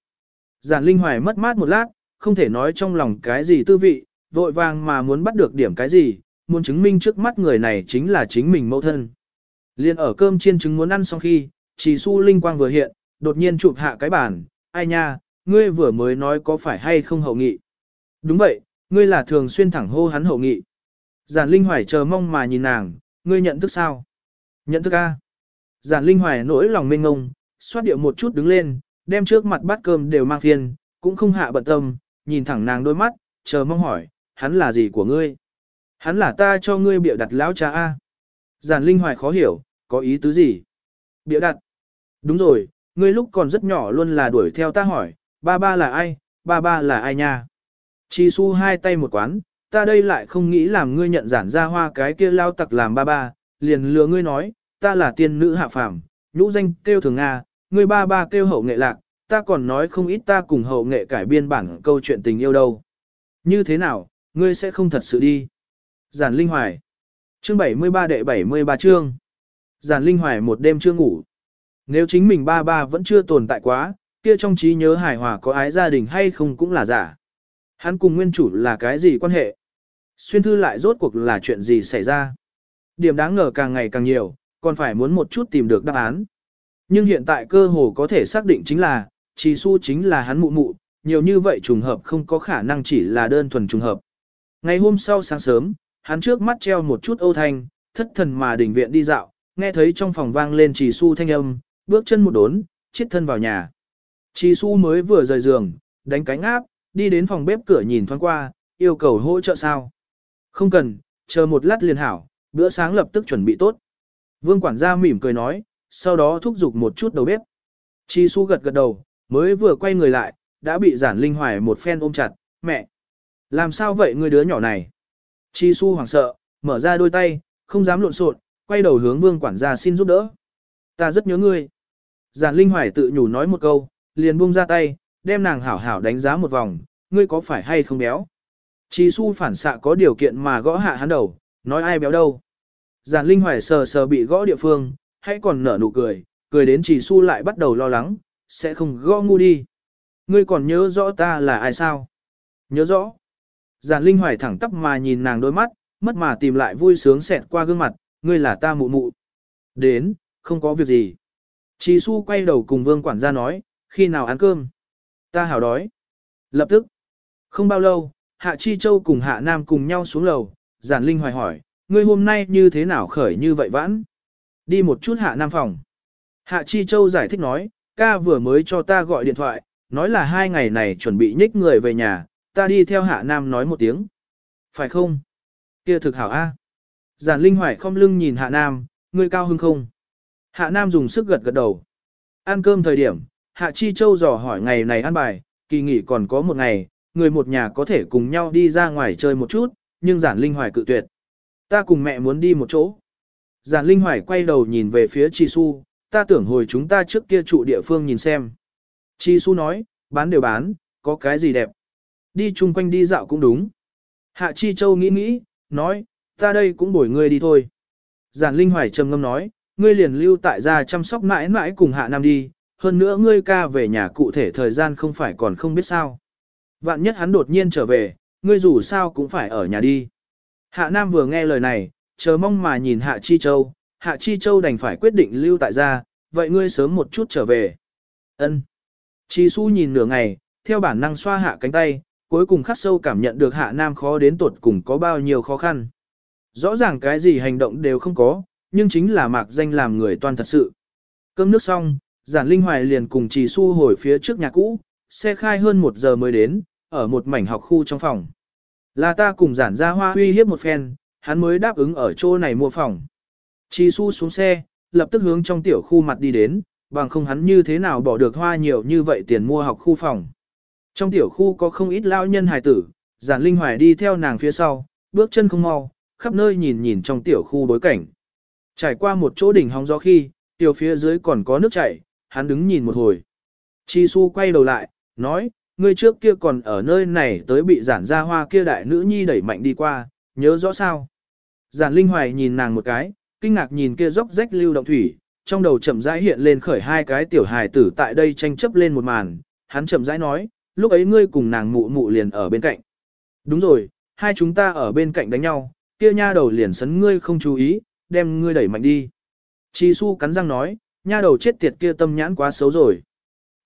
Giản linh hoài mất mát một lát, không thể nói trong lòng cái gì tư vị, vội vàng mà muốn bắt được điểm cái gì, muốn chứng minh trước mắt người này chính là chính mình mẫu thân. Liên ở cơm chiên trứng muốn ăn xong khi, chỉ su linh quang vừa hiện, đột nhiên chụp hạ cái bàn, ai nha, ngươi vừa mới nói có phải hay không hậu nghị. Đúng vậy, ngươi là thường xuyên thẳng hô hắn hậu nghị. Giản Linh Hoài chờ mong mà nhìn nàng, ngươi nhận thức sao? Nhận thức a. Giản Linh Hoài nỗi lòng mênh ngông, xoát điệu một chút đứng lên, đem trước mặt bát cơm đều mang phiền, cũng không hạ bận tâm, nhìn thẳng nàng đôi mắt, chờ mong hỏi, hắn là gì của ngươi? Hắn là ta cho ngươi bịa đặt lão cha A. Giản Linh Hoài khó hiểu, có ý tứ gì? Bịa đặt. Đúng rồi, ngươi lúc còn rất nhỏ luôn là đuổi theo ta hỏi, ba ba là ai, ba ba là ai nha? Chi su hai tay một quán, ta đây lại không nghĩ làm ngươi nhận giản ra hoa cái kia lao tặc làm ba ba, liền lừa ngươi nói, ta là tiên nữ hạ phàm, nhũ danh kêu thường Nga, ngươi ba ba kêu hậu nghệ lạc, ta còn nói không ít ta cùng hậu nghệ cải biên bản câu chuyện tình yêu đâu. Như thế nào, ngươi sẽ không thật sự đi. Giản Linh Hoài Chương 73 đệ 73 chương Giản Linh Hoài một đêm chưa ngủ. Nếu chính mình ba ba vẫn chưa tồn tại quá, kia trong trí nhớ hài hòa có ái gia đình hay không cũng là giả. Hắn cùng nguyên chủ là cái gì quan hệ? Xuyên thư lại rốt cuộc là chuyện gì xảy ra? Điểm đáng ngờ càng ngày càng nhiều, còn phải muốn một chút tìm được đáp án. Nhưng hiện tại cơ hồ có thể xác định chính là, Trì Su chính là hắn mụ mụ, nhiều như vậy trùng hợp không có khả năng chỉ là đơn thuần trùng hợp. Ngày hôm sau sáng sớm, hắn trước mắt treo một chút âu thanh, thất thần mà đỉnh viện đi dạo, nghe thấy trong phòng vang lên Trì Su thanh âm, bước chân một đốn, chiết thân vào nhà. Trì Su mới vừa rời giường, đánh cánh áp, đi đến phòng bếp cửa nhìn thoáng qua, yêu cầu hỗ trợ sao. Không cần, chờ một lát liền hảo, bữa sáng lập tức chuẩn bị tốt. Vương quản gia mỉm cười nói, sau đó thúc giục một chút đầu bếp. Chi su gật gật đầu, mới vừa quay người lại, đã bị giản linh hoài một phen ôm chặt, mẹ. Làm sao vậy người đứa nhỏ này? Chi su hoảng sợ, mở ra đôi tay, không dám lộn xộn, quay đầu hướng vương quản gia xin giúp đỡ. Ta rất nhớ ngươi. Giản linh hoài tự nhủ nói một câu, liền buông ra tay, đem nàng hảo hảo đánh giá một vòng, ngươi có phải hay không béo? Chi su phản xạ có điều kiện mà gõ hạ hắn đầu, nói ai béo đâu. Giản Linh Hoài sờ sờ bị gõ địa phương, hãy còn nở nụ cười, cười đến chỉ su lại bắt đầu lo lắng, sẽ không gõ ngu đi. Ngươi còn nhớ rõ ta là ai sao? Nhớ rõ. Giản Linh Hoài thẳng tắp mà nhìn nàng đôi mắt, mất mà tìm lại vui sướng xẹt qua gương mặt, ngươi là ta mụ mụ. Đến, không có việc gì. Chi su quay đầu cùng vương quản gia nói, khi nào ăn cơm? Ta hào đói. Lập tức. Không bao lâu, Hạ Chi Châu cùng Hạ Nam cùng nhau xuống lầu, giản linh hoài hỏi, ngươi hôm nay như thế nào khởi như vậy vãn? Đi một chút Hạ Nam phòng. Hạ Chi Châu giải thích nói, ca vừa mới cho ta gọi điện thoại, nói là hai ngày này chuẩn bị nhích người về nhà, ta đi theo Hạ Nam nói một tiếng. Phải không? Kia thực hảo A. Giản Linh Hoài không lưng nhìn Hạ Nam, ngươi cao hưng không? Hạ Nam dùng sức gật gật đầu. Ăn cơm thời điểm, Hạ Chi Châu dò hỏi ngày này ăn bài, kỳ nghỉ còn có một ngày, người một nhà có thể cùng nhau đi ra ngoài chơi một chút, nhưng giản linh hoài cự tuyệt. Ta cùng mẹ muốn đi một chỗ. Giản linh hoài quay đầu nhìn về phía Chi Su, ta tưởng hồi chúng ta trước kia trụ địa phương nhìn xem. Chi Su nói, bán đều bán, có cái gì đẹp. Đi chung quanh đi dạo cũng đúng. Hạ Chi Châu nghĩ nghĩ, nói, ta đây cũng bổi ngươi đi thôi. Giản Linh Hoài trầm ngâm nói, ngươi liền lưu tại gia chăm sóc mãi mãi cùng Hạ Nam đi, hơn nữa ngươi ca về nhà cụ thể thời gian không phải còn không biết sao. Vạn nhất hắn đột nhiên trở về, ngươi dù sao cũng phải ở nhà đi. Hạ Nam vừa nghe lời này, chờ mong mà nhìn Hạ Chi Châu, Hạ Chi Châu đành phải quyết định lưu tại gia, vậy ngươi sớm một chút trở về. Ân. Chi Su nhìn nửa ngày, theo bản năng xoa hạ cánh tay, cuối cùng khắc sâu cảm nhận được Hạ Nam khó đến tuột cùng có bao nhiêu khó khăn. Rõ ràng cái gì hành động đều không có, nhưng chính là mạc danh làm người toàn thật sự. Cơm nước xong, giản linh hoài liền cùng Chi Su hồi phía trước nhà cũ, xe khai hơn một giờ mới đến, ở một mảnh học khu trong phòng. Là ta cùng giản ra hoa huy hiếp một phen, hắn mới đáp ứng ở chỗ này mua phòng. Chi su xuống xe, lập tức hướng trong tiểu khu mặt đi đến, bằng không hắn như thế nào bỏ được hoa nhiều như vậy tiền mua học khu phòng. Trong tiểu khu có không ít lao nhân hài tử, giản linh hoài đi theo nàng phía sau, bước chân không mau, khắp nơi nhìn nhìn trong tiểu khu bối cảnh. Trải qua một chỗ đỉnh hóng gió khi, tiểu phía dưới còn có nước chảy, hắn đứng nhìn một hồi. Chi su quay đầu lại, nói, ngươi trước kia còn ở nơi này tới bị giản ra hoa kia đại nữ nhi đẩy mạnh đi qua, nhớ rõ sao. Giản Linh Hoài nhìn nàng một cái, kinh ngạc nhìn kia dốc rách lưu động thủy, trong đầu chậm rãi hiện lên khởi hai cái tiểu hài tử tại đây tranh chấp lên một màn, hắn chậm rãi nói, lúc ấy ngươi cùng nàng mụ mụ liền ở bên cạnh. Đúng rồi, hai chúng ta ở bên cạnh đánh nhau, kia nha đầu liền sấn ngươi không chú ý, đem ngươi đẩy mạnh đi. Chi su cắn răng nói, nha đầu chết tiệt kia tâm nhãn quá xấu rồi.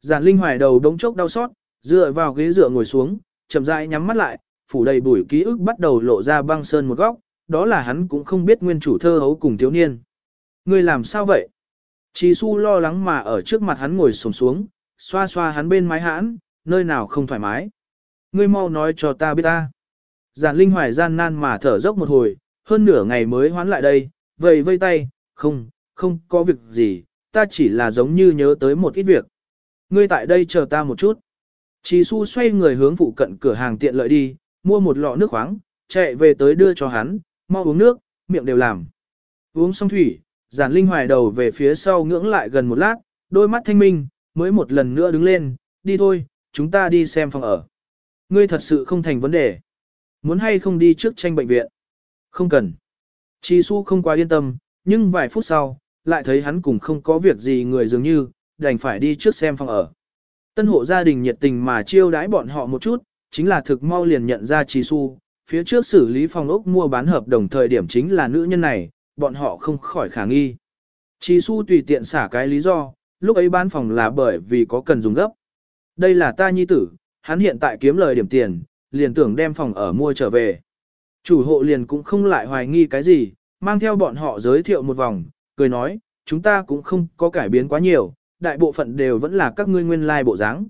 Giản Linh Hoài đầu đống chốc đau xót, dựa vào ghế dựa ngồi xuống, chậm rãi nhắm mắt lại, phủ đầy bụi ký ức bắt đầu lộ ra băng sơn một góc, đó là hắn cũng không biết nguyên chủ thơ hấu cùng thiếu niên. Ngươi làm sao vậy? Chi su lo lắng mà ở trước mặt hắn ngồi sồm xuống, xoa xoa hắn bên mái hãn, nơi nào không thoải mái. Ngươi mau nói cho ta biết ta. Giản linh hoài gian nan mà thở dốc một hồi, hơn nửa ngày mới hoán lại đây, vầy vây tay, không, không có việc gì, ta chỉ là giống như nhớ tới một ít việc. Ngươi tại đây chờ ta một chút. Chi su xoay người hướng phụ cận cửa hàng tiện lợi đi, mua một lọ nước khoáng, chạy về tới đưa cho hắn, mau uống nước, miệng đều làm. Uống xong thủy, giản linh hoài đầu về phía sau ngưỡng lại gần một lát, đôi mắt thanh minh, mới một lần nữa đứng lên, đi thôi, chúng ta đi xem phòng ở. Ngươi thật sự không thành vấn đề. Muốn hay không đi trước tranh bệnh viện? Không cần. Chi su không quá yên tâm, nhưng vài phút sau, lại thấy hắn cũng không có việc gì người dường như, đành phải đi trước xem phòng ở. Tân hộ gia đình nhiệt tình mà chiêu đãi bọn họ một chút, chính là thực mau liền nhận ra Chi su, phía trước xử lý phòng ốc mua bán hợp đồng thời điểm chính là nữ nhân này, bọn họ không khỏi khả nghi. Chi su tùy tiện xả cái lý do, lúc ấy bán phòng là bởi vì có cần dùng gấp. Đây là ta nhi tử, hắn hiện tại kiếm lời điểm tiền, liền tưởng đem phòng ở mua trở về. Chủ hộ liền cũng không lại hoài nghi cái gì, mang theo bọn họ giới thiệu một vòng, cười nói, chúng ta cũng không có cải biến quá nhiều, đại bộ phận đều vẫn là các ngươi nguyên lai like bộ dáng.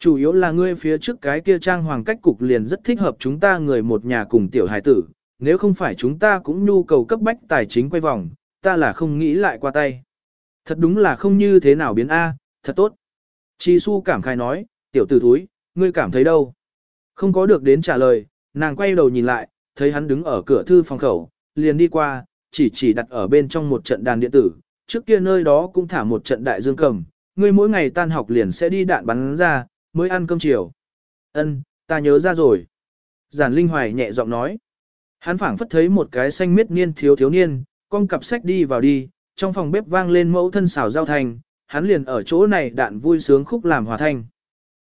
Chủ yếu là ngươi phía trước cái kia trang hoàng cách cục liền rất thích hợp chúng ta người một nhà cùng tiểu hài tử, nếu không phải chúng ta cũng nhu cầu cấp bách tài chính quay vòng, ta là không nghĩ lại qua tay. Thật đúng là không như thế nào biến A, thật tốt. Chi su cảm khai nói, tiểu tử thúi, ngươi cảm thấy đâu? Không có được đến trả lời, nàng quay đầu nhìn lại, thấy hắn đứng ở cửa thư phòng khẩu, liền đi qua, chỉ chỉ đặt ở bên trong một trận đàn điện tử, trước kia nơi đó cũng thả một trận đại dương cầm, ngươi mỗi ngày tan học liền sẽ đi đạn bắn ra, mới ăn cơm chiều. Ân, ta nhớ ra rồi. Giản Linh Hoài nhẹ giọng nói. Hắn phảng phất thấy một cái xanh miết niên thiếu thiếu niên, con cặp sách đi vào đi, trong phòng bếp vang lên mẫu thân xào rau thành, hắn liền ở chỗ này đạn vui sướng khúc làm hòa thanh.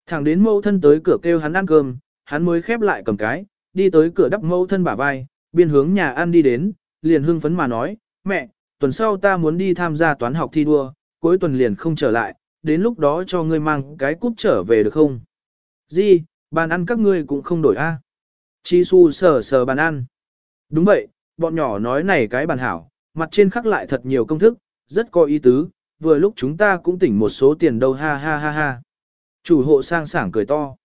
Thẳng đến mẫu thân tới cửa kêu hắn ăn cơm, hắn mới khép lại cầm cái, đi tới cửa đắp mẫu thân bả vai, biên hướng nhà ăn đi đến, liền hưng phấn mà nói, mẹ, tuần sau ta muốn đi tham gia toán học thi đua, cuối tuần liền không trở lại, đến lúc đó cho ngươi mang cái cúp trở về được không? Gì, bàn ăn các ngươi cũng không đổi a. Chi su sờ sờ bàn ăn. Đúng vậy, bọn nhỏ nói này cái bàn hảo, mặt trên khắc lại thật nhiều công thức, rất có ý tứ, vừa lúc chúng ta cũng tỉnh một số tiền đâu ha ha ha ha. Chủ hộ sang sảng cười to.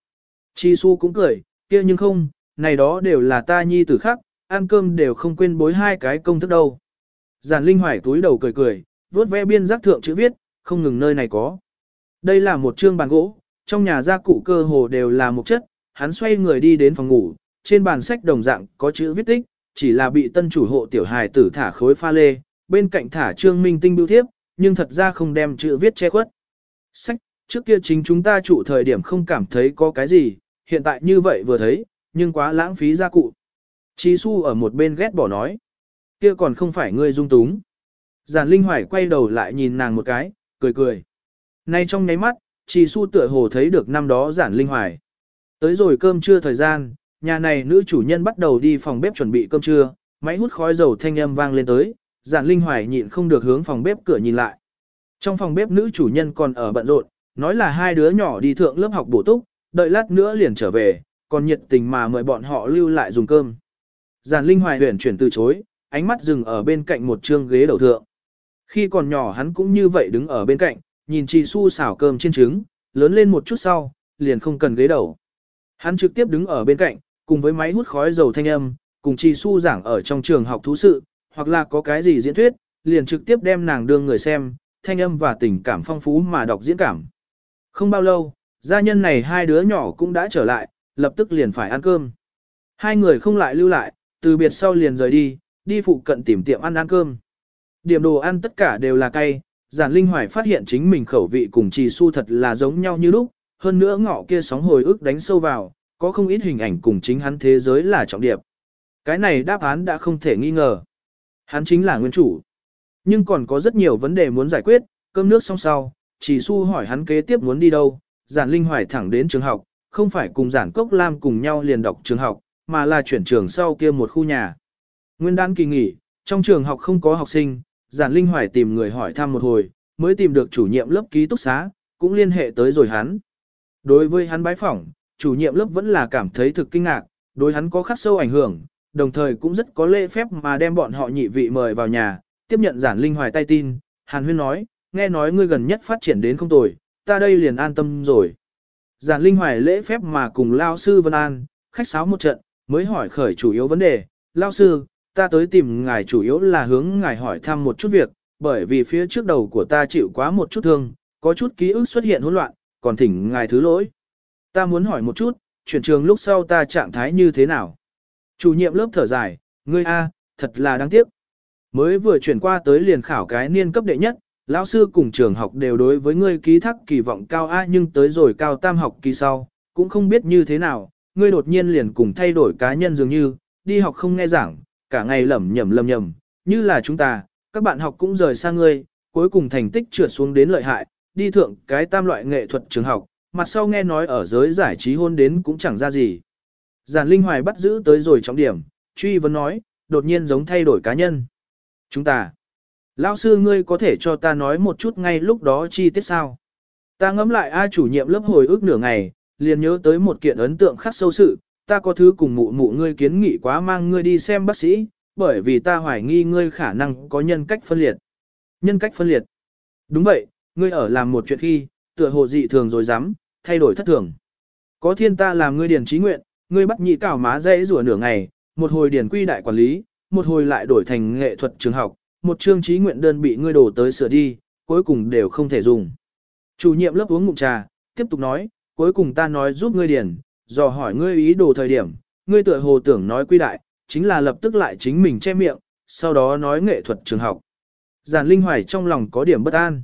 Chi su cũng cười, kia nhưng không, này đó đều là ta nhi tử khắc, ăn cơm đều không quên bối hai cái công thức đâu. Giản Linh Hoài túi đầu cười cười, vuốt ve biên giác thượng chữ viết, không ngừng nơi này có. Đây là một trương bàn gỗ, trong nhà gia cụ cơ hồ đều là một chất, hắn xoay người đi đến phòng ngủ, trên bàn sách đồng dạng có chữ viết tích, chỉ là bị tân chủ hộ tiểu hài tử thả khối pha lê, bên cạnh thả trương minh tinh bưu thiếp, nhưng thật ra không đem chữ viết che khuất. Sách, trước kia chính chúng ta trụ thời điểm không cảm thấy có cái gì, hiện tại như vậy vừa thấy, nhưng quá lãng phí gia cụ. Chí su ở một bên ghét bỏ nói, kia còn không phải ngươi dung túng. Giản Linh Hoài quay đầu lại nhìn nàng một cái, cười cười. Nay trong nháy mắt, chỉ su tựa hồ thấy được năm đó giản linh hoài. Tới rồi cơm trưa thời gian, nhà này nữ chủ nhân bắt đầu đi phòng bếp chuẩn bị cơm trưa, máy hút khói dầu thanh âm vang lên tới, giản linh hoài nhịn không được hướng phòng bếp cửa nhìn lại. Trong phòng bếp nữ chủ nhân còn ở bận rộn, nói là hai đứa nhỏ đi thượng lớp học bổ túc, đợi lát nữa liền trở về, còn nhiệt tình mà mời bọn họ lưu lại dùng cơm. Giản linh hoài huyền chuyển từ chối, ánh mắt dừng ở bên cạnh một trương ghế đầu thượng. Khi còn nhỏ hắn cũng như vậy đứng ở bên cạnh, nhìn chị su xào cơm trên trứng, lớn lên một chút sau, liền không cần ghế đầu. Hắn trực tiếp đứng ở bên cạnh, cùng với máy hút khói dầu thanh âm, cùng chị su giảng ở trong trường học thú sự, hoặc là có cái gì diễn thuyết, liền trực tiếp đem nàng đưa người xem, thanh âm và tình cảm phong phú mà đọc diễn cảm. Không bao lâu, gia nhân này hai đứa nhỏ cũng đã trở lại, lập tức liền phải ăn cơm. Hai người không lại lưu lại, từ biệt sau liền rời đi, đi phụ cận tìm tiệm ăn ăn cơm. Điểm đồ ăn tất cả đều là cay, giản linh hoài phát hiện chính mình khẩu vị cùng trì su thật là giống nhau như lúc, hơn nữa ngọ kia sóng hồi ức đánh sâu vào, có không ít hình ảnh cùng chính hắn thế giới là trọng điệp. Cái này đáp án đã không thể nghi ngờ. Hắn chính là nguyên chủ. Nhưng còn có rất nhiều vấn đề muốn giải quyết, cơm nước xong sau, chỉ su hỏi hắn kế tiếp muốn đi đâu, giản linh hoài thẳng đến trường học, không phải cùng giản cốc lam cùng nhau liền đọc trường học, mà là chuyển trường sau kia một khu nhà. Nguyên đán kỳ nghỉ, trong trường học không có học sinh, giản linh hoài tìm người hỏi thăm một hồi, mới tìm được chủ nhiệm lớp ký túc xá, cũng liên hệ tới rồi hắn. Đối với hắn bái phỏng, chủ nhiệm lớp vẫn là cảm thấy thực kinh ngạc, đối hắn có khắc sâu ảnh hưởng, đồng thời cũng rất có lễ phép mà đem bọn họ nhị vị mời vào nhà, tiếp nhận giản linh hoài tay tin, Hàn Huyên nói, nghe nói ngươi gần nhất phát triển đến không tồi, ta đây liền an tâm rồi. Giản linh hoài lễ phép mà cùng Lao sư Vân An, khách sáo một trận, mới hỏi khởi chủ yếu vấn đề, Lao sư, ta tới tìm ngài chủ yếu là hướng ngài hỏi thăm một chút việc, bởi vì phía trước đầu của ta chịu quá một chút thương, có chút ký ức xuất hiện hỗn loạn, còn thỉnh ngài thứ lỗi. Ta muốn hỏi một chút, chuyển trường lúc sau ta trạng thái như thế nào? Chủ nhiệm lớp thở dài, ngươi A, thật là đáng tiếc. Mới vừa chuyển qua tới liền khảo cái niên cấp đệ nhất, lão sư cùng trường học đều đối với ngươi ký thác kỳ vọng cao A nhưng tới rồi cao tam học kỳ sau, cũng không biết như thế nào, ngươi đột nhiên liền cùng thay đổi cá nhân dường như, đi học không nghe giảng, cả ngày lẩm nhẩm lẩm nhẩm, như là chúng ta, các bạn học cũng rời xa ngươi, cuối cùng thành tích trượt xuống đến lợi hại, đi thượng cái tam loại nghệ thuật trường học, mặt sau nghe nói ở giới giải trí hôn đến cũng chẳng ra gì. Giản Linh Hoài bắt giữ tới rồi trọng điểm, truy vấn nói, đột nhiên giống thay đổi cá nhân. Chúng ta, lão sư ngươi có thể cho ta nói một chút ngay lúc đó chi tiết sao? Ta ngẫm lại ai chủ nhiệm lớp hồi ức nửa ngày, liền nhớ tới một kiện ấn tượng khắc sâu sự, ta có thứ cùng mụ mụ ngươi kiến nghị quá mang ngươi đi xem bác sĩ, bởi vì ta hoài nghi ngươi khả năng có nhân cách phân liệt. Nhân cách phân liệt. Đúng vậy, ngươi ở làm một chuyện khi, tựa hồ dị thường rồi dám, thay đổi thất thường. Có thiên ta làm ngươi điền trí nguyện, ngươi bắt nhị cảo má dễ rủa nửa ngày, một hồi điền quy đại quản lý, một hồi lại đổi thành nghệ thuật trường học, một chương trí nguyện đơn bị ngươi đổ tới sửa đi, cuối cùng đều không thể dùng. Chủ nhiệm lớp uống ngụm trà, tiếp tục nói, cuối cùng ta nói giúp ngươi điền, dò hỏi ngươi ý đồ thời điểm, ngươi tựa hồ tưởng nói quy đại, chính là lập tức lại chính mình che miệng, sau đó nói nghệ thuật trường học. Giản Linh Hoài trong lòng có điểm bất an.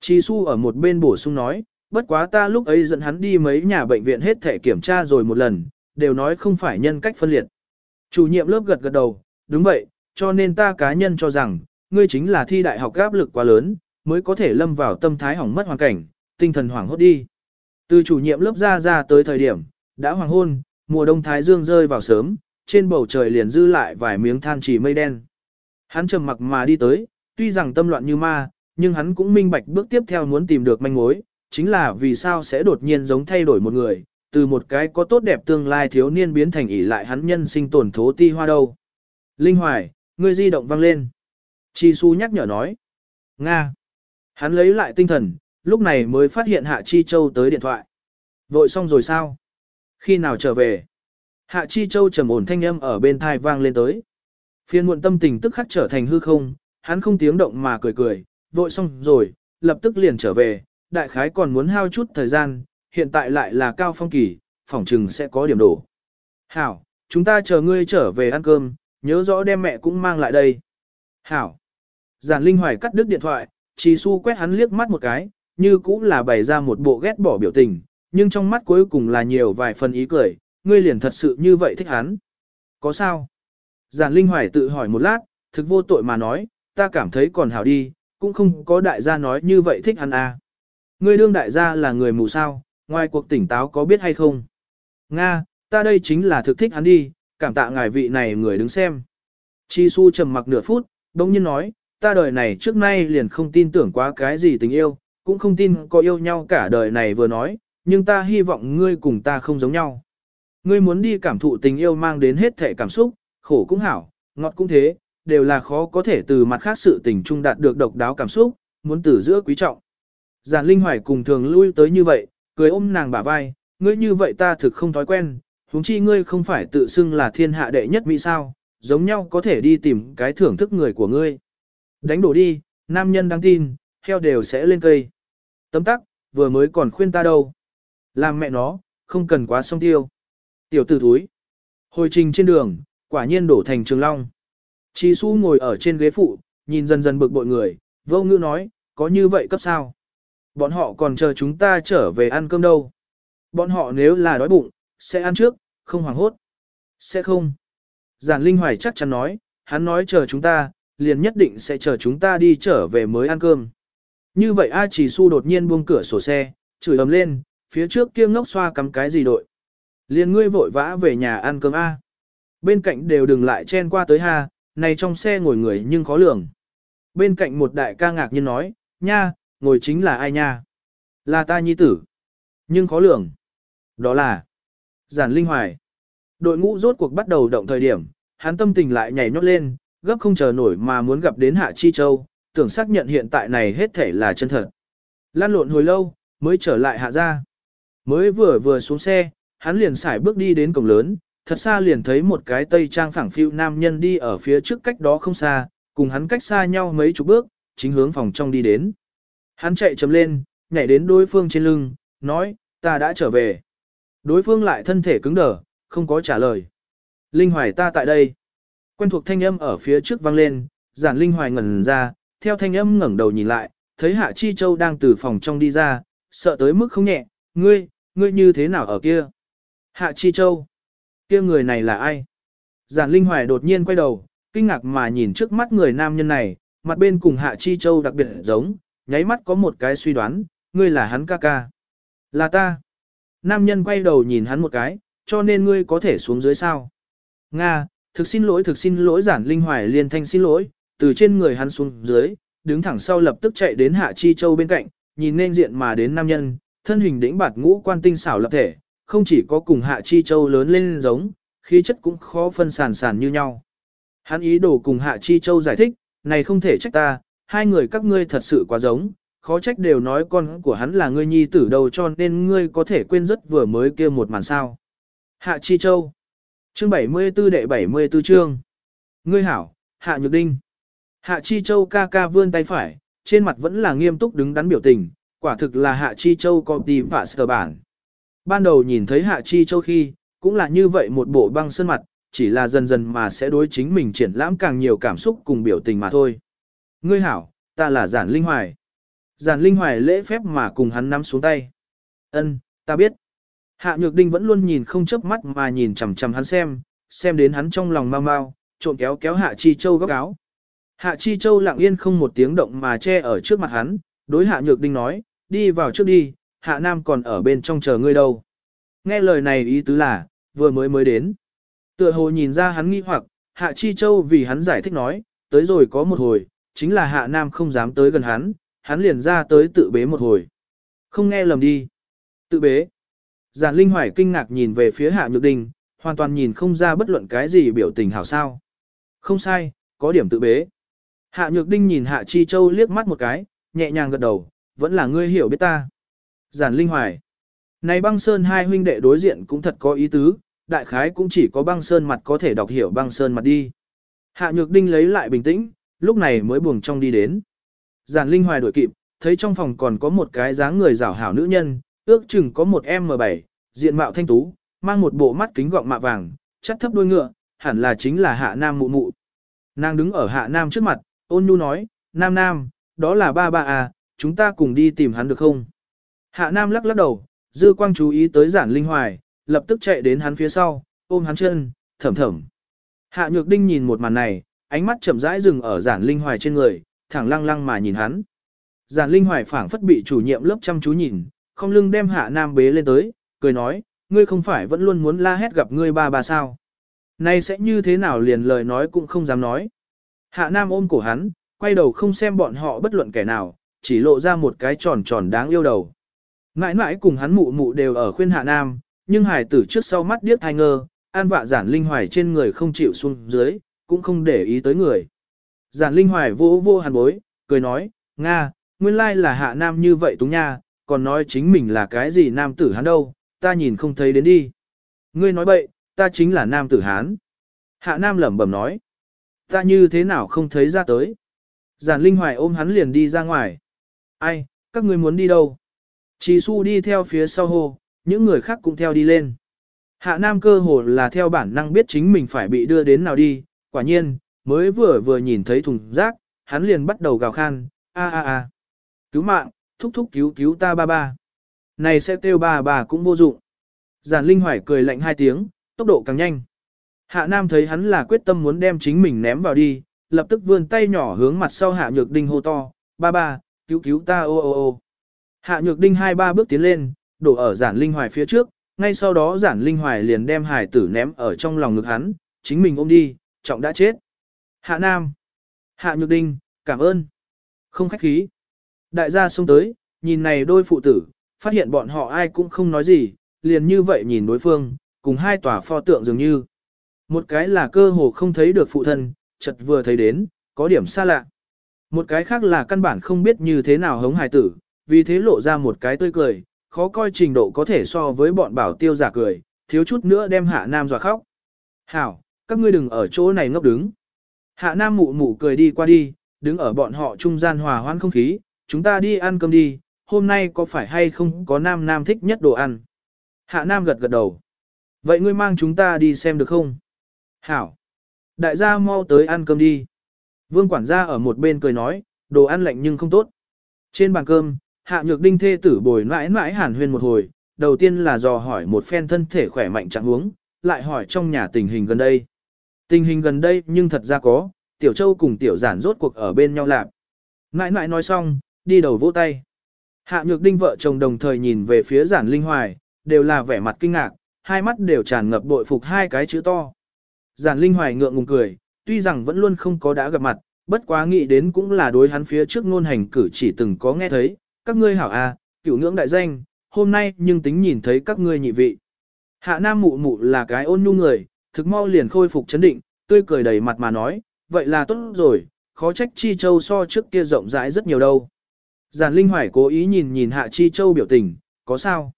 Chi Su ở một bên bổ sung nói, bất quá ta lúc ấy dẫn hắn đi mấy nhà bệnh viện hết thể kiểm tra rồi một lần, đều nói không phải nhân cách phân liệt. Chủ nhiệm lớp gật gật đầu, đúng vậy, cho nên ta cá nhân cho rằng, ngươi chính là thi đại học áp lực quá lớn, mới có thể lâm vào tâm thái hỏng mất hoàn cảnh, tinh thần hoảng hốt đi. Từ chủ nhiệm lớp ra ra tới thời điểm, đã hoàng hôn, mùa đông thái dương rơi vào sớm, trên bầu trời liền dư lại vài miếng than chỉ mây đen. Hắn trầm mặc mà đi tới, tuy rằng tâm loạn như ma, nhưng hắn cũng minh bạch bước tiếp theo muốn tìm được manh mối, chính là vì sao sẽ đột nhiên giống thay đổi một người, từ một cái có tốt đẹp tương lai thiếu niên biến thành ỷ lại hắn nhân sinh tổn thố ti hoa đâu. Linh Hoài, ngươi di động vang lên. Chi Su nhắc nhở nói. Nga. Hắn lấy lại tinh thần, lúc này mới phát hiện Hạ Chi Châu tới điện thoại. Vội xong rồi sao? Khi nào trở về? Hạ Chi Châu trầm ổn thanh âm ở bên thai vang lên tới. Phiên muộn tâm tình tức khắc trở thành hư không, hắn không tiếng động mà cười cười, vội xong rồi, lập tức liền trở về, đại khái còn muốn hao chút thời gian, hiện tại lại là cao phong kỳ, phỏng trừng sẽ có điểm đổ. Hảo, chúng ta chờ ngươi trở về ăn cơm, nhớ rõ đem mẹ cũng mang lại đây. Hảo. Giản Linh Hoài cắt đứt điện thoại, Chi Su quét hắn liếc mắt một cái, như cũng là bày ra một bộ ghét bỏ biểu tình, nhưng trong mắt cuối cùng là nhiều vài phần ý cười, ngươi liền thật sự như vậy thích hắn. Có sao? Giản Linh Hoài tự hỏi một lát, thực vô tội mà nói, ta cảm thấy còn hảo đi, cũng không có đại gia nói như vậy thích hắn à. Ngươi đương đại gia là người mù sao, ngoài cuộc tỉnh táo có biết hay không? Nga, ta đây chính là thực thích hắn đi, cảm tạ ngài vị này người đứng xem. Chi Su trầm mặc nửa phút, đông nhiên nói, ta đời này trước nay liền không tin tưởng quá cái gì tình yêu, cũng không tin có yêu nhau cả đời này vừa nói, nhưng ta hy vọng ngươi cùng ta không giống nhau. Ngươi muốn đi cảm thụ tình yêu mang đến hết thể cảm xúc, khổ cũng hảo, ngọt cũng thế, đều là khó có thể từ mặt khác sự tình trung đạt được độc đáo cảm xúc, muốn từ giữa quý trọng. Giản Linh Hoài cùng thường lui tới như vậy, cười ôm nàng bả vai, ngươi như vậy ta thực không thói quen, huống chi ngươi không phải tự xưng là thiên hạ đệ nhất mỹ sao, giống nhau có thể đi tìm cái thưởng thức người của ngươi. Đánh đổ đi, nam nhân đáng tin, heo đều sẽ lên cây. Tấm tắc, vừa mới còn khuyên ta đâu. Làm mẹ nó, không cần quá song tiêu. Tiểu tử thúi. Hồi trình trên đường, quả nhiên đổ thành trường long. Chi su ngồi ở trên ghế phụ, nhìn dần dần bực bội người, vô ngữ nói, có như vậy cấp sao? Bọn họ còn chờ chúng ta trở về ăn cơm đâu. Bọn họ nếu là đói bụng, sẽ ăn trước, không hoảng hốt. Sẽ không. Giản Linh Hoài chắc chắn nói, hắn nói chờ chúng ta, liền nhất định sẽ chờ chúng ta đi trở về mới ăn cơm. Như vậy A Chỉ Su đột nhiên buông cửa sổ xe, chửi ầm lên, phía trước kia ngốc xoa cắm cái gì đội. Liền ngươi vội vã về nhà ăn cơm A. Bên cạnh đều đừng lại chen qua tới ha, này trong xe ngồi người nhưng khó lường. Bên cạnh một đại ca ngạc nhiên nói, nha, ngồi chính là ai nha? Là ta nhi tử. Nhưng khó lường. Đó là Giản Linh Hoài. Đội ngũ rốt cuộc bắt đầu động thời điểm, hắn tâm tình lại nhảy nhót lên, gấp không chờ nổi mà muốn gặp đến Hạ Chi Châu, tưởng xác nhận hiện tại này hết thể là chân thật. Lan lộn hồi lâu, mới trở lại hạ ra. Mới vừa vừa xuống xe, hắn liền xài bước đi đến cổng lớn, thật xa liền thấy một cái tây trang phẳng phiu nam nhân đi ở phía trước cách đó không xa, cùng hắn cách xa nhau mấy chục bước, chính hướng phòng trong đi đến. Hắn chạy chấm lên, nhảy đến đối phương trên lưng, nói, ta đã trở về. Đối phương lại thân thể cứng đờ, không có trả lời. Linh Hoài ta tại đây. Quen thuộc thanh âm ở phía trước vang lên, giản Linh Hoài ngẩn ra, theo thanh âm ngẩng đầu nhìn lại, thấy Hạ Chi Châu đang từ phòng trong đi ra, sợ tới mức không nhẹ, ngươi, ngươi như thế nào ở kia? Hạ Chi Châu, kia người này là ai? Giản Linh Hoài đột nhiên quay đầu, kinh ngạc mà nhìn trước mắt người nam nhân này, mặt bên cùng Hạ Chi Châu đặc biệt giống, nháy mắt có một cái suy đoán, ngươi là hắn ca ca. Là ta. Nam nhân quay đầu nhìn hắn một cái, cho nên ngươi có thể xuống dưới sao. Nga, thực xin lỗi thực xin lỗi giản linh hoài liên thanh xin lỗi, từ trên người hắn xuống dưới, đứng thẳng sau lập tức chạy đến Hạ Chi Châu bên cạnh, nhìn nên diện mà đến nam nhân, thân hình đĩnh bạt ngũ quan tinh xảo lập thể, không chỉ có cùng Hạ Chi Châu lớn lên giống, khí chất cũng khó phân sản sản như nhau. Hắn ý đồ cùng Hạ Chi Châu giải thích, này không thể trách ta, hai người các ngươi thật sự quá giống, khó trách đều nói con của hắn là ngươi nhi tử đầu cho nên ngươi có thể quên rất vừa mới kia một màn sao. Hạ Chi Châu Chương 74 đệ 74 chương Ngươi hảo, Hạ Nhược Đinh Hạ Chi Châu ca ca vươn tay phải, trên mặt vẫn là nghiêm túc đứng đắn biểu tình, quả thực là Hạ Chi Châu có đi phả sờ bản. Ban đầu nhìn thấy Hạ Chi Châu khi, cũng là như vậy một bộ băng sơn mặt, chỉ là dần dần mà sẽ đối chính mình triển lãm càng nhiều cảm xúc cùng biểu tình mà thôi. Ngươi hảo, ta là Giản Linh Hoài. Giản Linh Hoài lễ phép mà cùng hắn nắm xuống tay. Ân, ta biết. Hạ Nhược Đinh vẫn luôn nhìn không chớp mắt mà nhìn chằm chằm hắn xem, xem đến hắn trong lòng mau mau, trộn kéo kéo Hạ Chi Châu góc áo. Hạ Chi Châu lặng yên không một tiếng động mà che ở trước mặt hắn, đối Hạ Nhược Đinh nói, đi vào trước đi, Hạ Nam còn ở bên trong chờ ngươi đâu. Nghe lời này ý tứ là, vừa mới mới đến. Tựa hồ nhìn ra hắn nghi hoặc, Hạ Chi Châu vì hắn giải thích nói, tới rồi có một hồi, chính là Hạ Nam không dám tới gần hắn, hắn liền ra tới tự bế một hồi. Không nghe lầm đi. Tự bế. Giản Linh Hoài kinh ngạc nhìn về phía Hạ Nhược Đình, hoàn toàn nhìn không ra bất luận cái gì biểu tình hảo sao. Không sai, có điểm tự bế. Hạ Nhược Đinh nhìn Hạ Chi Châu liếc mắt một cái, nhẹ nhàng gật đầu, vẫn là ngươi hiểu biết ta. Giản Linh Hoài. Này băng sơn hai huynh đệ đối diện cũng thật có ý tứ, đại khái cũng chỉ có băng sơn mặt có thể đọc hiểu băng sơn mặt đi. Hạ Nhược Đinh lấy lại bình tĩnh, lúc này mới buồng trong đi đến. Giản Linh Hoài đuổi kịp, thấy trong phòng còn có một cái dáng người rảo hảo nữ nhân, ước chừng có một M7, diện mạo thanh tú, mang một bộ mắt kính gọng mạ vàng, chắc thấp đuôi ngựa, hẳn là chính là Hạ Nam mụ mụ. Nàng đứng ở Hạ Nam trước mặt, ôn nhu nói, Nam Nam, đó là ba ba à, chúng ta cùng đi tìm hắn được không? Hạ Nam lắc lắc đầu, dư quang chú ý tới giản linh hoài, lập tức chạy đến hắn phía sau, ôm hắn chân, thầm thầm. Hạ Nhược Đinh nhìn một màn này, ánh mắt chậm rãi dừng ở giản linh hoài trên người, thẳng lăng lăng mà nhìn hắn. Giản linh hoài phảng phất bị chủ nhiệm lớp chăm chú nhìn, không lưng đem hạ nam bế lên tới, cười nói, ngươi không phải vẫn luôn muốn la hét gặp ngươi ba ba sao. Nay sẽ như thế nào liền lời nói cũng không dám nói. Hạ Nam ôm cổ hắn, quay đầu không xem bọn họ bất luận kẻ nào, chỉ lộ ra một cái tròn tròn đáng yêu đầu. Mãi mãi cùng hắn mụ mụ đều ở khuyên Hạ Nam, nhưng hải tử trước sau mắt điếc thai ngơ, an vạ giản linh hoài trên người không chịu xuống dưới, cũng không để ý tới người. Giản linh hoài vô vô hàn bối, cười nói, Nga, nguyên lai là Hạ Nam như vậy túng nha, còn nói chính mình là cái gì nam tử hắn đâu, ta nhìn không thấy đến đi. Ngươi nói bậy, ta chính là nam tử hán. Hạ Nam lẩm bẩm nói. Ta như thế nào không thấy ra tới. Giản Linh Hoài ôm hắn liền đi ra ngoài. Ai, các ngươi muốn đi đâu? Chỉ su đi theo phía sau hồ, những người khác cũng theo đi lên. Hạ Nam cơ hồ là theo bản năng biết chính mình phải bị đưa đến nào đi, quả nhiên, mới vừa vừa nhìn thấy thùng rác, hắn liền bắt đầu gào khan, a a a. Cứu mạng, thúc thúc cứu cứu ta ba ba. Này sẽ kêu ba ba cũng vô dụng. Giản Linh Hoài cười lạnh hai tiếng, tốc độ càng nhanh. Hạ Nam thấy hắn là quyết tâm muốn đem chính mình ném vào đi, lập tức vươn tay nhỏ hướng mặt sau Hạ Nhược Đinh hô to, ba ba, cứu cứu ta ô ô ô. Hạ Nhược Đinh hai ba bước tiến lên, đổ ở giản linh hoài phía trước, ngay sau đó giản linh hoài liền đem hải tử ném ở trong lòng ngực hắn, chính mình ôm đi, trọng đã chết. Hạ Nam, Hạ Nhược Đinh, cảm ơn. Không khách khí. Đại gia xông tới, nhìn này đôi phụ tử, phát hiện bọn họ ai cũng không nói gì, liền như vậy nhìn đối phương, cùng hai tòa pho tượng dường như. Một cái là cơ hồ không thấy được phụ thân, chợt vừa thấy đến, có điểm xa lạ. Một cái khác là căn bản không biết như thế nào hống hài tử, vì thế lộ ra một cái tươi cười, khó coi trình độ có thể so với bọn bảo tiêu giả cười, thiếu chút nữa đem hạ nam dọa khóc. Hảo, các ngươi đừng ở chỗ này ngốc đứng. Hạ nam mụ mụ cười đi qua đi, đứng ở bọn họ trung gian hòa hoan không khí, chúng ta đi ăn cơm đi, hôm nay có phải hay không có nam nam thích nhất đồ ăn. Hạ nam gật gật đầu. Vậy ngươi mang chúng ta đi xem được không? Hảo. Đại gia mau tới ăn cơm đi. Vương quản gia ở một bên cười nói, đồ ăn lạnh nhưng không tốt. Trên bàn cơm, hạ nhược đinh thê tử bồi mãi mãi hàn huyên một hồi, đầu tiên là dò hỏi một phen thân thể khỏe mạnh trạng huống, lại hỏi trong nhà tình hình gần đây. Tình hình gần đây nhưng thật ra có, tiểu châu cùng tiểu giản rốt cuộc ở bên nhau lạp. Mãi mãi nói xong, đi đầu vỗ tay. Hạ nhược đinh vợ chồng đồng thời nhìn về phía giản linh hoài, đều là vẻ mặt kinh ngạc, hai mắt đều tràn ngập bội phục hai cái chữ to. Giản Linh Hoài ngượng ngùng cười, tuy rằng vẫn luôn không có đã gặp mặt, bất quá nghĩ đến cũng là đối hắn phía trước ngôn hành cử chỉ từng có nghe thấy, các ngươi hảo à, cửu ngưỡng đại danh, hôm nay nhưng tính nhìn thấy các ngươi nhị vị. Hạ Nam mụ mụ là cái ôn nhu người, thực mau liền khôi phục chấn định, tươi cười đầy mặt mà nói, vậy là tốt rồi, khó trách Chi Châu so trước kia rộng rãi rất nhiều đâu. Giản Linh Hoài cố ý nhìn nhìn Hạ Chi Châu biểu tình, có sao?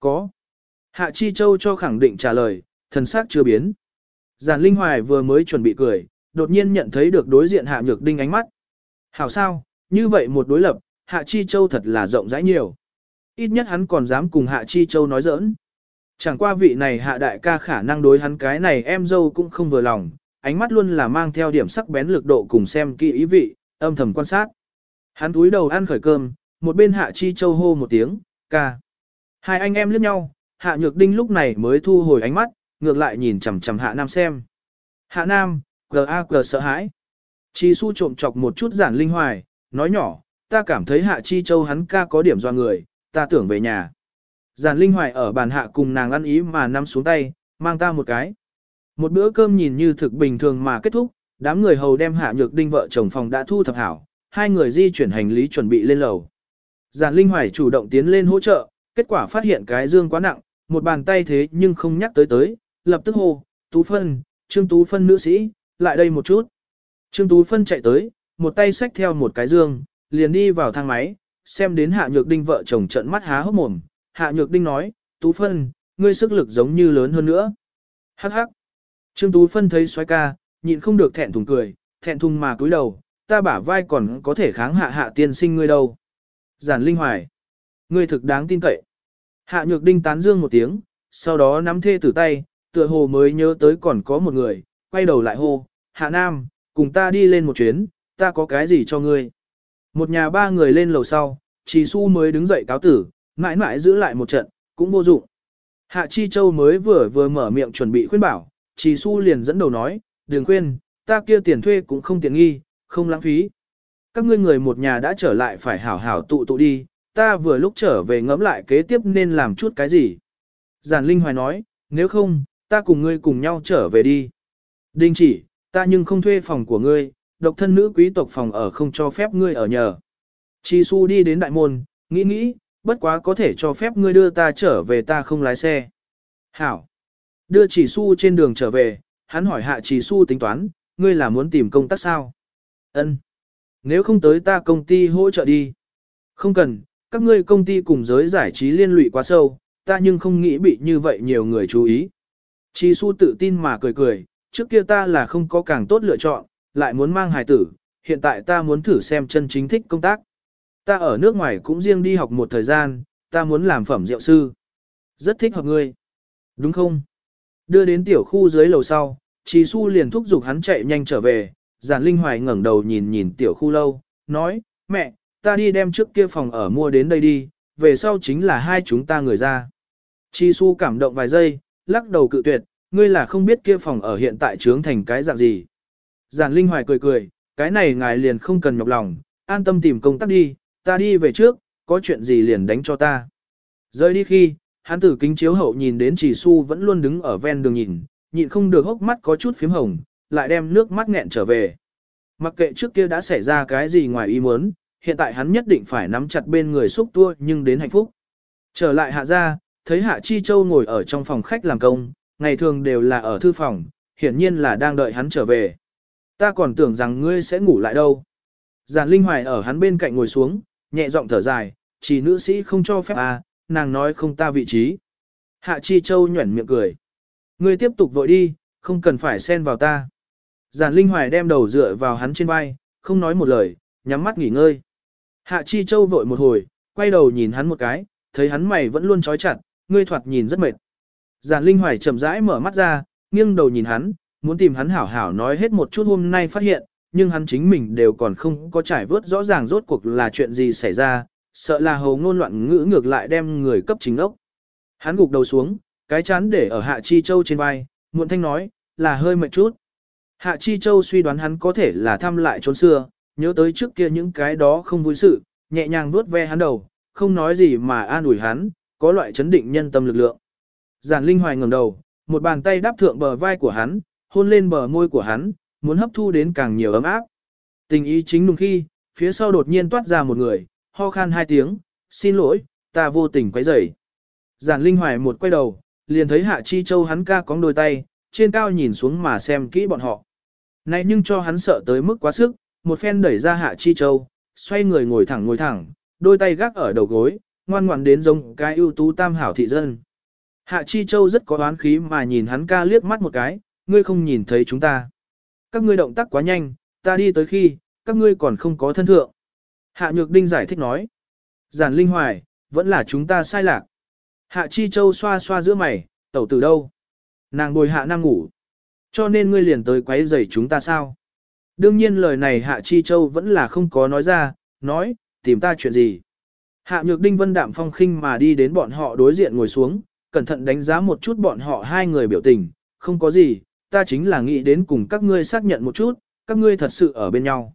Có. Hạ Chi Châu cho khẳng định trả lời, thần xác chưa biến. Giản Linh Hoài vừa mới chuẩn bị cười, đột nhiên nhận thấy được đối diện Hạ Nhược Đinh ánh mắt. Hảo sao, như vậy một đối lập, Hạ Chi Châu thật là rộng rãi nhiều. Ít nhất hắn còn dám cùng Hạ Chi Châu nói giỡn. Chẳng qua vị này Hạ Đại ca khả năng đối hắn cái này em dâu cũng không vừa lòng, ánh mắt luôn là mang theo điểm sắc bén lực độ cùng xem kỹ ý vị, âm thầm quan sát. Hắn túi đầu ăn khởi cơm, một bên Hạ Chi Châu hô một tiếng, ca. Hai anh em liếc nhau, Hạ Nhược Đinh lúc này mới thu hồi ánh mắt, ngược lại nhìn chằm chằm Hạ Nam xem. Hạ Nam, G.A.G. sợ hãi. Chi su trộm chọc một chút giản linh hoài, nói nhỏ, ta cảm thấy Hạ Chi Châu hắn ca có điểm do người, ta tưởng về nhà. Giản linh hoài ở bàn hạ cùng nàng ăn ý mà nắm xuống tay, mang ta một cái. Một bữa cơm nhìn như thực bình thường mà kết thúc, đám người hầu đem Hạ Nhược Đinh vợ chồng phòng đã thu thập hảo, hai người di chuyển hành lý chuẩn bị lên lầu. Giản Linh Hoài chủ động tiến lên hỗ trợ, kết quả phát hiện cái dương quá nặng, một bàn tay thế nhưng không nhắc tới tới, lập tức hô, Tú Phân, Trương Tú Phân nữ sĩ, lại đây một chút. Trương Tú Phân chạy tới, một tay xách theo một cái dương, liền đi vào thang máy, xem đến Hạ Nhược Đinh vợ chồng trận mắt há hốc mồm. Hạ Nhược Đinh nói, Tú Phân, ngươi sức lực giống như lớn hơn nữa. Hắc hắc. Trương Tú Phân thấy xoái ca, nhịn không được thẹn thùng cười, thẹn thùng mà cúi đầu, ta bả vai còn có thể kháng hạ hạ tiên sinh ngươi đâu. Giản Linh Hoài. Ngươi thực đáng tin cậy. Hạ Nhược Đinh tán dương một tiếng, sau đó nắm thê tử tay, tựa hồ mới nhớ tới còn có một người, quay đầu lại hô, Hạ Nam, cùng ta đi lên một chuyến, ta có cái gì cho ngươi. Một nhà ba người lên lầu sau, Trì Su mới đứng dậy cáo tử, mãi mãi giữ lại một trận, cũng vô dụng. Hạ Chi Châu mới vừa vừa mở miệng chuẩn bị khuyên bảo, Trì Su liền dẫn đầu nói, đừng khuyên, ta kia tiền thuê cũng không tiện nghi, không lãng phí. Các ngươi người một nhà đã trở lại phải hảo hảo tụ tụ đi, ta vừa lúc trở về ngẫm lại kế tiếp nên làm chút cái gì. Giản Linh Hoài nói, nếu không, ta cùng ngươi cùng nhau trở về đi. Đình chỉ, ta nhưng không thuê phòng của ngươi, độc thân nữ quý tộc phòng ở không cho phép ngươi ở nhờ. Chi su đi đến đại môn, nghĩ nghĩ, bất quá có thể cho phép ngươi đưa ta trở về ta không lái xe. Hảo. Đưa chỉ su trên đường trở về, hắn hỏi hạ chỉ su tính toán, ngươi là muốn tìm công tác sao? Ân. Nếu không tới ta công ty hỗ trợ đi. Không cần, các ngươi công ty cùng giới giải trí liên lụy quá sâu, ta nhưng không nghĩ bị như vậy nhiều người chú ý. Chi su tự tin mà cười cười, trước kia ta là không có càng tốt lựa chọn, lại muốn mang hài tử, hiện tại ta muốn thử xem chân chính thích công tác. Ta ở nước ngoài cũng riêng đi học một thời gian, ta muốn làm phẩm rượu sư. Rất thích hợp ngươi. Đúng không? Đưa đến tiểu khu dưới lầu sau, Chi Su liền thúc giục hắn chạy nhanh trở về, giản linh hoài ngẩng đầu nhìn nhìn tiểu khu lâu, nói, mẹ, ta đi đem trước kia phòng ở mua đến đây đi, về sau chính là hai chúng ta người ra. Chi Su cảm động vài giây, lắc đầu cự tuyệt, ngươi là không biết kia phòng ở hiện tại trướng thành cái dạng gì. Giản Linh Hoài cười cười, cái này ngài liền không cần nhọc lòng, an tâm tìm công tác đi, ta đi về trước, có chuyện gì liền đánh cho ta. Rời đi khi, hắn tử kính chiếu hậu nhìn đến chỉ su vẫn luôn đứng ở ven đường nhìn, nhịn không được hốc mắt có chút phím hồng, lại đem nước mắt nghẹn trở về. Mặc kệ trước kia đã xảy ra cái gì ngoài ý muốn, hiện tại hắn nhất định phải nắm chặt bên người xúc tua nhưng đến hạnh phúc. Trở lại hạ ra, thấy Hạ Chi Châu ngồi ở trong phòng khách làm công, ngày thường đều là ở thư phòng, hiển nhiên là đang đợi hắn trở về. Ta còn tưởng rằng ngươi sẽ ngủ lại đâu. Giản Linh Hoài ở hắn bên cạnh ngồi xuống, nhẹ giọng thở dài, chỉ nữ sĩ không cho phép à, nàng nói không ta vị trí. Hạ Chi Châu nhuẩn miệng cười. Ngươi tiếp tục vội đi, không cần phải xen vào ta. Giản Linh Hoài đem đầu dựa vào hắn trên vai, không nói một lời, nhắm mắt nghỉ ngơi. Hạ Chi Châu vội một hồi, quay đầu nhìn hắn một cái, thấy hắn mày vẫn luôn trói chặt, ngươi thoạt nhìn rất mệt. Giản Linh Hoài chậm rãi mở mắt ra, nghiêng đầu nhìn hắn, muốn tìm hắn hảo hảo nói hết một chút hôm nay phát hiện, nhưng hắn chính mình đều còn không có trải vớt rõ ràng rốt cuộc là chuyện gì xảy ra, sợ là hầu ngôn loạn ngữ ngược lại đem người cấp chính ốc. Hắn gục đầu xuống, cái chán để ở Hạ Chi Châu trên vai, muộn thanh nói, là hơi mệt chút. Hạ Chi Châu suy đoán hắn có thể là thăm lại trốn xưa, nhớ tới trước kia những cái đó không vui sự, nhẹ nhàng vuốt ve hắn đầu, không nói gì mà an ủi hắn, có loại chấn định nhân tâm lực lượng. Giản Linh Hoài ngẩng đầu, một bàn tay đáp thượng bờ vai của hắn, hôn lên bờ môi của hắn, muốn hấp thu đến càng nhiều ấm áp. Tình ý chính nung khi, phía sau đột nhiên toát ra một người, ho khan hai tiếng, xin lỗi, ta vô tình quấy rầy. Giản Linh Hoài một quay đầu, liền thấy Hạ Chi Châu hắn ca cóng đôi tay, trên cao nhìn xuống mà xem kỹ bọn họ. Này nhưng cho hắn sợ tới mức quá sức, một phen đẩy ra Hạ Chi Châu, xoay người ngồi thẳng ngồi thẳng, đôi tay gác ở đầu gối, ngoan ngoãn đến giống cái ưu tú tam hảo thị dân. Hạ Chi Châu rất có oán khí mà nhìn hắn ca liếc mắt một cái, ngươi không nhìn thấy chúng ta. Các ngươi động tác quá nhanh, ta đi tới khi, các ngươi còn không có thân thượng. Hạ Nhược Đinh giải thích nói. Giản Linh Hoài, vẫn là chúng ta sai lạc. Hạ Chi Châu xoa xoa giữa mày, tẩu từ đâu? Nàng bồi hạ nam ngủ. Cho nên ngươi liền tới quấy rầy chúng ta sao? Đương nhiên lời này Hạ Chi Châu vẫn là không có nói ra, nói, tìm ta chuyện gì? Hạ Nhược Đinh Vân đạm phong khinh mà đi đến bọn họ đối diện ngồi xuống, cẩn thận đánh giá một chút bọn họ hai người biểu tình, không có gì, ta chính là nghĩ đến cùng các ngươi xác nhận một chút, các ngươi thật sự ở bên nhau.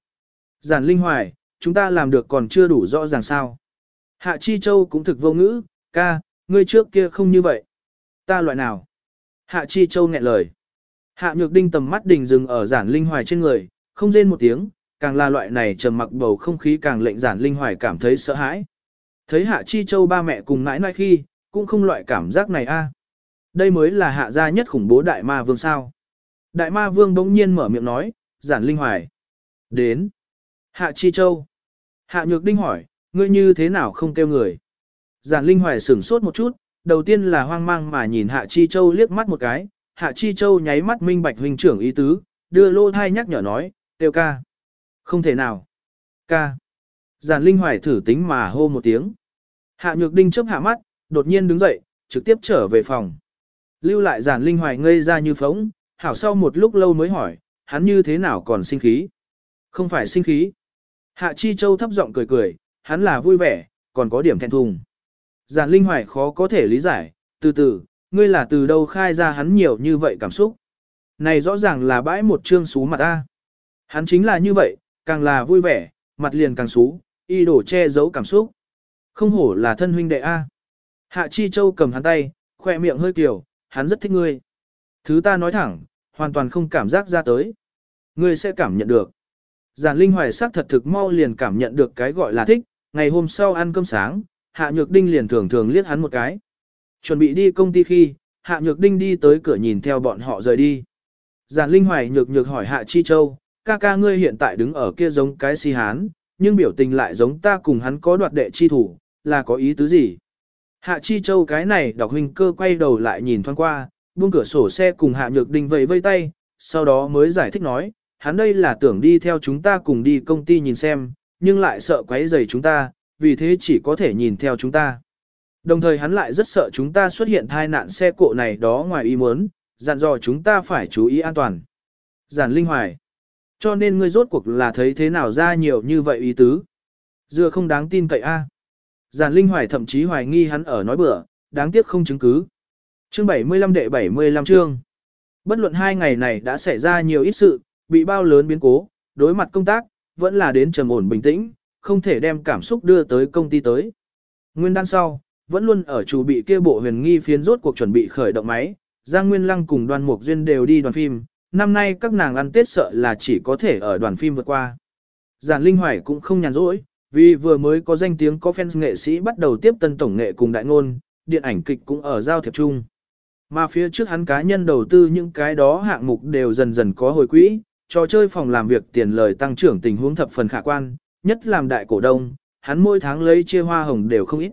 Giản Linh Hoài, chúng ta làm được còn chưa đủ rõ ràng sao. Hạ Chi Châu cũng thực vô ngữ, ca, ngươi trước kia không như vậy. Ta loại nào? Hạ Chi Châu nghẹn lời. Hạ Nhược Đinh tầm mắt đình dừng ở Giản Linh Hoài trên người, không rên một tiếng, càng là loại này trầm mặc bầu không khí càng lệnh Giản Linh Hoài cảm thấy sợ hãi. Thấy Hạ Chi Châu ba mẹ cùng nãi nãi khi, cũng không loại cảm giác này a. Đây mới là hạ gia nhất khủng bố đại ma vương sao. Đại ma vương bỗng nhiên mở miệng nói, giản linh hoài. Đến. Hạ Chi Châu. Hạ Nhược Đinh hỏi, ngươi như thế nào không kêu người? Giản linh hoài sửng sốt một chút, đầu tiên là hoang mang mà nhìn Hạ Chi Châu liếc mắt một cái. Hạ Chi Châu nháy mắt minh bạch huynh trưởng ý tứ, đưa lô thai nhắc nhở nói, tiêu ca. Không thể nào. Ca. Giản linh hoài thử tính mà hô một tiếng. Hạ Nhược Đinh chớp hạ mắt, đột nhiên đứng dậy, trực tiếp trở về phòng. Lưu lại giản linh hoài ngây ra như phóng, hảo sau một lúc lâu mới hỏi, hắn như thế nào còn sinh khí? Không phải sinh khí. Hạ Chi Châu thấp giọng cười cười, hắn là vui vẻ, còn có điểm thẹn thùng. Giản linh hoài khó có thể lý giải, từ từ, ngươi là từ đâu khai ra hắn nhiều như vậy cảm xúc. Này rõ ràng là bãi một trương xú mặt ta. Hắn chính là như vậy, càng là vui vẻ, mặt liền càng xú, y đổ che giấu cảm xúc. Không hổ là thân huynh đệ A. Hạ Chi Châu cầm hắn tay, khoe miệng hơi kiểu, hắn rất thích ngươi. Thứ ta nói thẳng, hoàn toàn không cảm giác ra tới. Ngươi sẽ cảm nhận được. Giản Linh Hoài sắc thật thực mau liền cảm nhận được cái gọi là thích, ngày hôm sau ăn cơm sáng, Hạ Nhược Đinh liền thường thường liếc hắn một cái. Chuẩn bị đi công ty khi, Hạ Nhược Đinh đi tới cửa nhìn theo bọn họ rời đi. Giản Linh Hoài nhược nhược hỏi Hạ Chi Châu, ca ca ngươi hiện tại đứng ở kia giống cái si hán, nhưng biểu tình lại giống ta cùng hắn có đoạt đệ chi thủ, là có ý tứ gì? Hạ Chi Châu cái này đọc huynh cơ quay đầu lại nhìn thoáng qua, buông cửa sổ xe cùng Hạ Nhược Đình vẫy vây tay, sau đó mới giải thích nói, hắn đây là tưởng đi theo chúng ta cùng đi công ty nhìn xem, nhưng lại sợ quấy rầy chúng ta, vì thế chỉ có thể nhìn theo chúng ta. Đồng thời hắn lại rất sợ chúng ta xuất hiện thai nạn xe cộ này đó ngoài ý muốn, dặn dò chúng ta phải chú ý an toàn. Giản Linh Hoài. Cho nên ngươi rốt cuộc là thấy thế nào ra nhiều như vậy ý tứ. Dựa không đáng tin cậy a. Giản Linh Hoài thậm chí hoài nghi hắn ở nói bừa, đáng tiếc không chứng cứ. Chương 75 đệ 75 chương. Bất luận hai ngày này đã xảy ra nhiều ít sự, bị bao lớn biến cố, đối mặt công tác, vẫn là đến trầm ổn bình tĩnh, không thể đem cảm xúc đưa tới công ty tới. Nguyên đan sau, vẫn luôn ở chủ bị kia bộ huyền nghi phiến rốt cuộc chuẩn bị khởi động máy, Giang Nguyên Lăng cùng đoàn mục duyên đều đi đoàn phim, năm nay các nàng ăn Tết sợ là chỉ có thể ở đoàn phim vượt qua. Giản Linh Hoài cũng không nhàn rỗi, vì vừa mới có danh tiếng có fans nghệ sĩ bắt đầu tiếp tân tổng nghệ cùng đại ngôn, điện ảnh kịch cũng ở giao thiệp chung. Mà phía trước hắn cá nhân đầu tư những cái đó hạng mục đều dần dần có hồi quỹ, trò chơi phòng làm việc tiền lời tăng trưởng tình huống thập phần khả quan, nhất làm đại cổ đông, hắn mỗi tháng lấy chia hoa hồng đều không ít.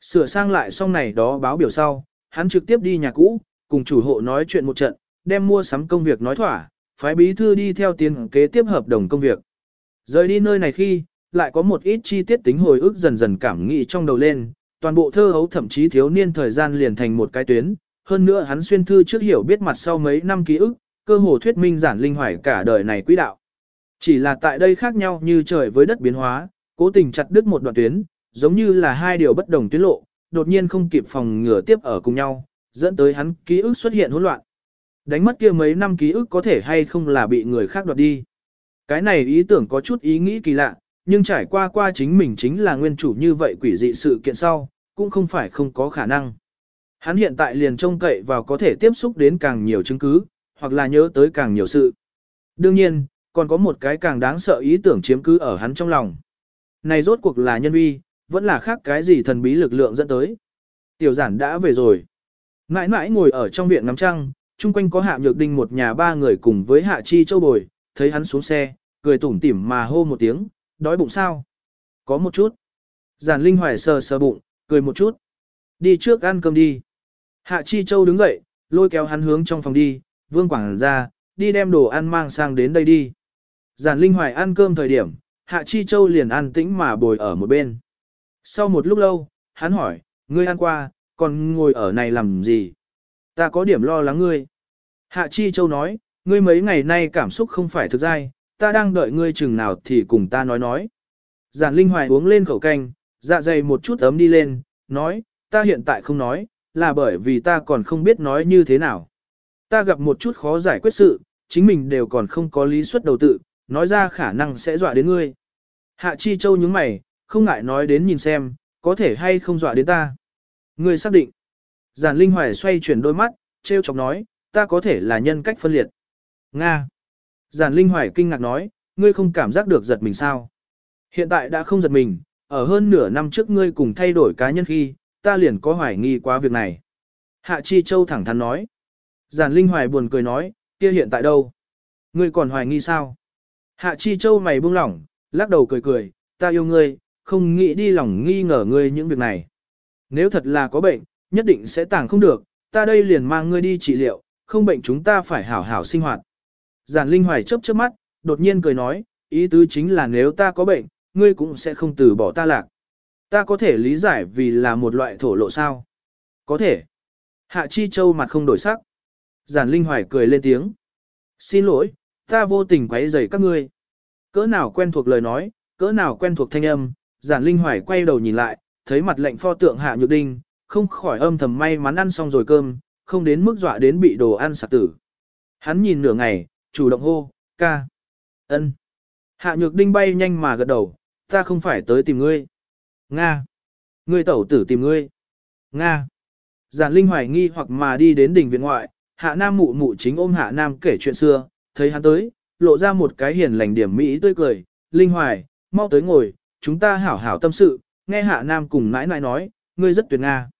Sửa sang lại xong này đó báo biểu sau, hắn trực tiếp đi nhà cũ, cùng chủ hộ nói chuyện một trận, đem mua sắm công việc nói thỏa, phái bí thư đi theo tiền kế tiếp hợp đồng công việc. Rời đi nơi này khi, lại có một ít chi tiết tính hồi ức dần dần cảm nghĩ trong đầu lên, toàn bộ thơ hấu thậm chí thiếu niên thời gian liền thành một cái tuyến, hơn nữa hắn xuyên thư trước hiểu biết mặt sau mấy năm ký ức, cơ hồ thuyết minh giản linh hoài cả đời này quý đạo. Chỉ là tại đây khác nhau như trời với đất biến hóa, cố tình chặt đứt một đoạn tuyến, giống như là hai điều bất đồng tuyến lộ, đột nhiên không kịp phòng ngừa tiếp ở cùng nhau, dẫn tới hắn ký ức xuất hiện hỗn loạn. Đánh mất kia mấy năm ký ức có thể hay không là bị người khác đoạt đi. Cái này ý tưởng có chút ý nghĩ kỳ lạ, nhưng trải qua qua chính mình chính là nguyên chủ như vậy quỷ dị sự kiện sau, cũng không phải không có khả năng. Hắn hiện tại liền trông cậy vào có thể tiếp xúc đến càng nhiều chứng cứ, hoặc là nhớ tới càng nhiều sự. Đương nhiên, còn có một cái càng đáng sợ ý tưởng chiếm cứ ở hắn trong lòng. Này rốt cuộc là nhân vi, vẫn là khác cái gì thần bí lực lượng dẫn tới. Tiểu giản đã về rồi. Mãi mãi ngồi ở trong viện ngắm trăng, chung quanh có hạ nhược đinh một nhà ba người cùng với hạ chi châu bồi, thấy hắn xuống xe, cười tủm tỉm mà hô một tiếng, đói bụng sao? Có một chút. Giản Linh Hoài sờ sờ bụng, cười một chút. Đi trước ăn cơm đi. Hạ Chi Châu đứng dậy, lôi kéo hắn hướng trong phòng đi, vương quảng ra, đi đem đồ ăn mang sang đến đây đi. Giản Linh Hoài ăn cơm thời điểm, Hạ Chi Châu liền ăn tĩnh mà bồi ở một bên. Sau một lúc lâu, hắn hỏi, ngươi ăn qua, còn ngồi ở này làm gì? Ta có điểm lo lắng ngươi. Hạ Chi Châu nói, ngươi mấy ngày nay cảm xúc không phải thực dai, ta đang đợi ngươi chừng nào thì cùng ta nói nói. Giản Linh Hoài uống lên khẩu canh, dạ dày một chút ấm đi lên, nói, ta hiện tại không nói, là bởi vì ta còn không biết nói như thế nào. Ta gặp một chút khó giải quyết sự, chính mình đều còn không có lý suất đầu tự, nói ra khả năng sẽ dọa đến ngươi. Hạ Chi Châu nhướng mày, không ngại nói đến nhìn xem, có thể hay không dọa đến ta. Ngươi xác định. Giản Linh Hoài xoay chuyển đôi mắt, treo chọc nói, ta có thể là nhân cách phân liệt. Nga. Giản Linh Hoài kinh ngạc nói, ngươi không cảm giác được giật mình sao? Hiện tại đã không giật mình, ở hơn nửa năm trước ngươi cùng thay đổi cá nhân khi, ta liền có hoài nghi quá việc này. Hạ Chi Châu thẳng thắn nói. Giản Linh Hoài buồn cười nói, kia hiện tại đâu? Ngươi còn hoài nghi sao? Hạ Chi Châu mày buông lỏng, lắc đầu cười cười, ta yêu ngươi, không nghĩ đi lòng nghi ngờ ngươi những việc này. Nếu thật là có bệnh, nhất định sẽ tàng không được, ta đây liền mang ngươi đi trị liệu, không bệnh chúng ta phải hảo hảo sinh hoạt. Giản Linh Hoài chớp chớp mắt, đột nhiên cười nói, ý tứ chính là nếu ta có bệnh, ngươi cũng sẽ không từ bỏ ta lạc. Ta có thể lý giải vì là một loại thổ lộ sao? Có thể. Hạ Chi Châu mặt không đổi sắc. Giản Linh Hoài cười lên tiếng. Xin lỗi, ta vô tình quấy rầy các ngươi. Cỡ nào quen thuộc lời nói, cỡ nào quen thuộc thanh âm, Giản Linh Hoài quay đầu nhìn lại, thấy mặt lệnh pho tượng Hạ Nhược Đinh, không khỏi âm thầm may mắn ăn xong rồi cơm, không đến mức dọa đến bị đồ ăn sạc tử. Hắn nhìn nửa ngày, chủ động hô, ca. ân. Hạ Nhược Đinh bay nhanh mà gật đầu, ta không phải tới tìm ngươi. Nga. Ngươi tẩu tử tìm ngươi. Nga. Giản Linh hoài nghi hoặc mà đi đến đỉnh viện ngoại, hạ nam mụ mụ chính ôm hạ nam kể chuyện xưa, thấy hắn tới, lộ ra một cái hiền lành điểm mỹ tươi cười, linh hoài, mau tới ngồi, chúng ta hảo hảo tâm sự, nghe hạ nam cùng nãi nãi nói, ngươi rất tuyệt nga.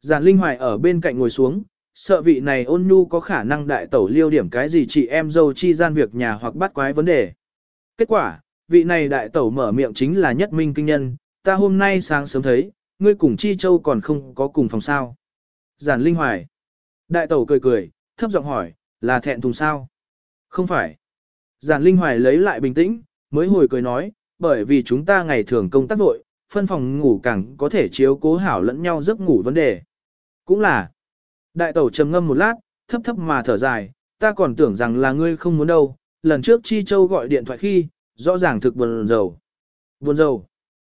Giản linh hoài ở bên cạnh ngồi xuống, sợ vị này ôn nhu có khả năng đại tẩu liêu điểm cái gì chị em dâu chi gian việc nhà hoặc bắt quái vấn đề. Kết quả, vị này đại tẩu mở miệng chính là nhất minh kinh nhân, ta hôm nay sáng sớm thấy, ngươi cùng chi châu còn không có cùng phòng sao. Giản linh hoài. Đại tẩu cười cười, thấp giọng hỏi, là thẹn thùng sao? Không phải. Giản linh hoài lấy lại bình tĩnh, mới hồi cười nói, bởi vì chúng ta ngày thường công tác vội, phân phòng ngủ càng có thể chiếu cố hảo lẫn nhau giấc ngủ vấn đề. Cũng là, đại tẩu trầm ngâm một lát, thấp thấp mà thở dài, ta còn tưởng rằng là ngươi không muốn đâu, lần trước Chi Châu gọi điện thoại khi, rõ ràng thực buồn rầu. Buồn rầu.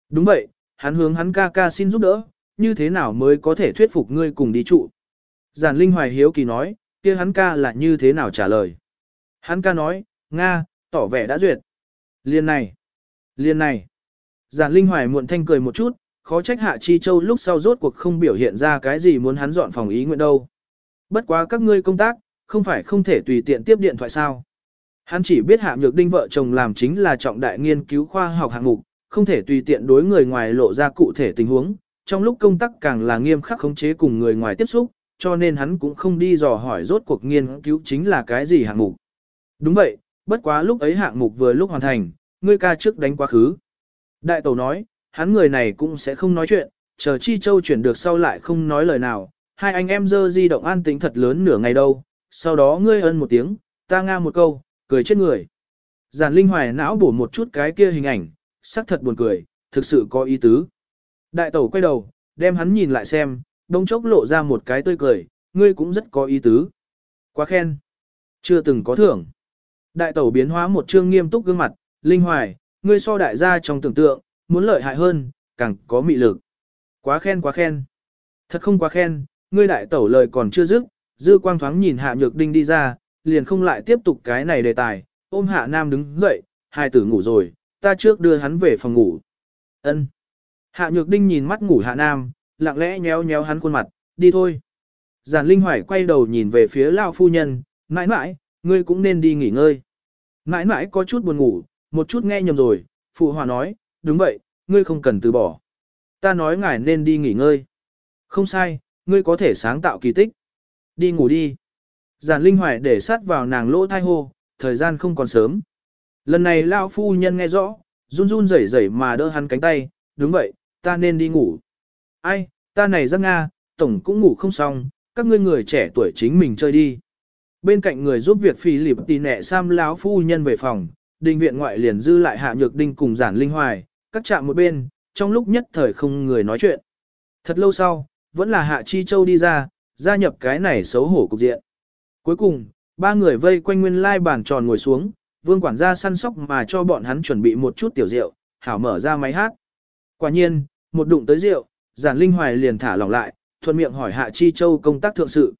Đúng vậy, hắn hướng hắn ca ca xin giúp đỡ, như thế nào mới có thể thuyết phục ngươi cùng đi trụ. Giản Linh Hoài hiếu kỳ nói, kia hắn ca là như thế nào trả lời. Hắn ca nói, Nga, tỏ vẻ đã duyệt. Liên này, liên này. Giản Linh Hoài muộn thanh cười một chút, khó trách Hạ Chi Châu lúc sau rốt cuộc không biểu hiện ra cái gì muốn hắn dọn phòng ý nguyện đâu. Bất quá các ngươi công tác, không phải không thể tùy tiện tiếp điện thoại sao. Hắn chỉ biết Hạ Nhược Đinh vợ chồng làm chính là trọng đại nghiên cứu khoa học hạng mục, không thể tùy tiện đối người ngoài lộ ra cụ thể tình huống, trong lúc công tác càng là nghiêm khắc khống chế cùng người ngoài tiếp xúc, cho nên hắn cũng không đi dò hỏi rốt cuộc nghiên cứu chính là cái gì hạng mục. Đúng vậy, bất quá lúc ấy hạng mục vừa lúc hoàn thành, ngươi ca trước đánh quá khứ. Đại tổ nói, hắn người này cũng sẽ không nói chuyện, chờ Chi Châu chuyển được sau lại không nói lời nào, hai anh em dơ di động an tĩnh thật lớn nửa ngày đâu, sau đó ngươi ân một tiếng, ta nga một câu, cười chết người. Giản Linh Hoài não bổ một chút cái kia hình ảnh, sắc thật buồn cười, thực sự có ý tứ. Đại tẩu quay đầu, đem hắn nhìn lại xem, đông chốc lộ ra một cái tươi cười, ngươi cũng rất có ý tứ. Quá khen. Chưa từng có thưởng. Đại tẩu biến hóa một trương nghiêm túc gương mặt, Linh Hoài, ngươi so đại gia trong tưởng tượng, muốn lợi hại hơn, càng có mị lực. Quá khen quá khen. Thật không quá khen, ngươi đại tẩu lời còn chưa dứt, dư quang thoáng nhìn hạ nhược đinh đi ra, liền không lại tiếp tục cái này đề tài, ôm hạ nam đứng dậy, hai tử ngủ rồi, ta trước đưa hắn về phòng ngủ. Ân. Hạ nhược đinh nhìn mắt ngủ hạ nam, lặng lẽ nhéo nhéo hắn khuôn mặt, đi thôi. Giản Linh Hoài quay đầu nhìn về phía Lao phu nhân, mãi mãi, ngươi cũng nên đi nghỉ ngơi. Mãi mãi có chút buồn ngủ, một chút nghe nhầm rồi, phụ hòa nói, đúng vậy, ngươi không cần từ bỏ. Ta nói ngài nên đi nghỉ ngơi. Không sai, ngươi có thể sáng tạo kỳ tích. Đi ngủ đi. Giản Linh Hoài để sát vào nàng lỗ thai hô, thời gian không còn sớm. Lần này Lao phu nhân nghe rõ, run run rẩy rẩy mà đỡ hắn cánh tay, đúng vậy, ta nên đi ngủ. Ai, ta này rất nga, tổng cũng ngủ không xong, các ngươi người trẻ tuổi chính mình chơi đi. Bên cạnh người giúp việc phi lịp tì nẹ Sam lão phu nhân về phòng, đình viện ngoại liền dư lại hạ nhược đinh cùng giản linh hoài, các chạm một bên, trong lúc nhất thời không người nói chuyện. Thật lâu sau, vẫn là hạ chi châu đi ra, gia nhập cái này xấu hổ cục diện. Cuối cùng, ba người vây quanh nguyên lai bàn tròn ngồi xuống, vương quản gia săn sóc mà cho bọn hắn chuẩn bị một chút tiểu rượu, hảo mở ra máy hát. Quả nhiên, một đụng tới rượu, giản linh hoài liền thả lỏng lại, thuận miệng hỏi hạ chi châu công tác thượng sự.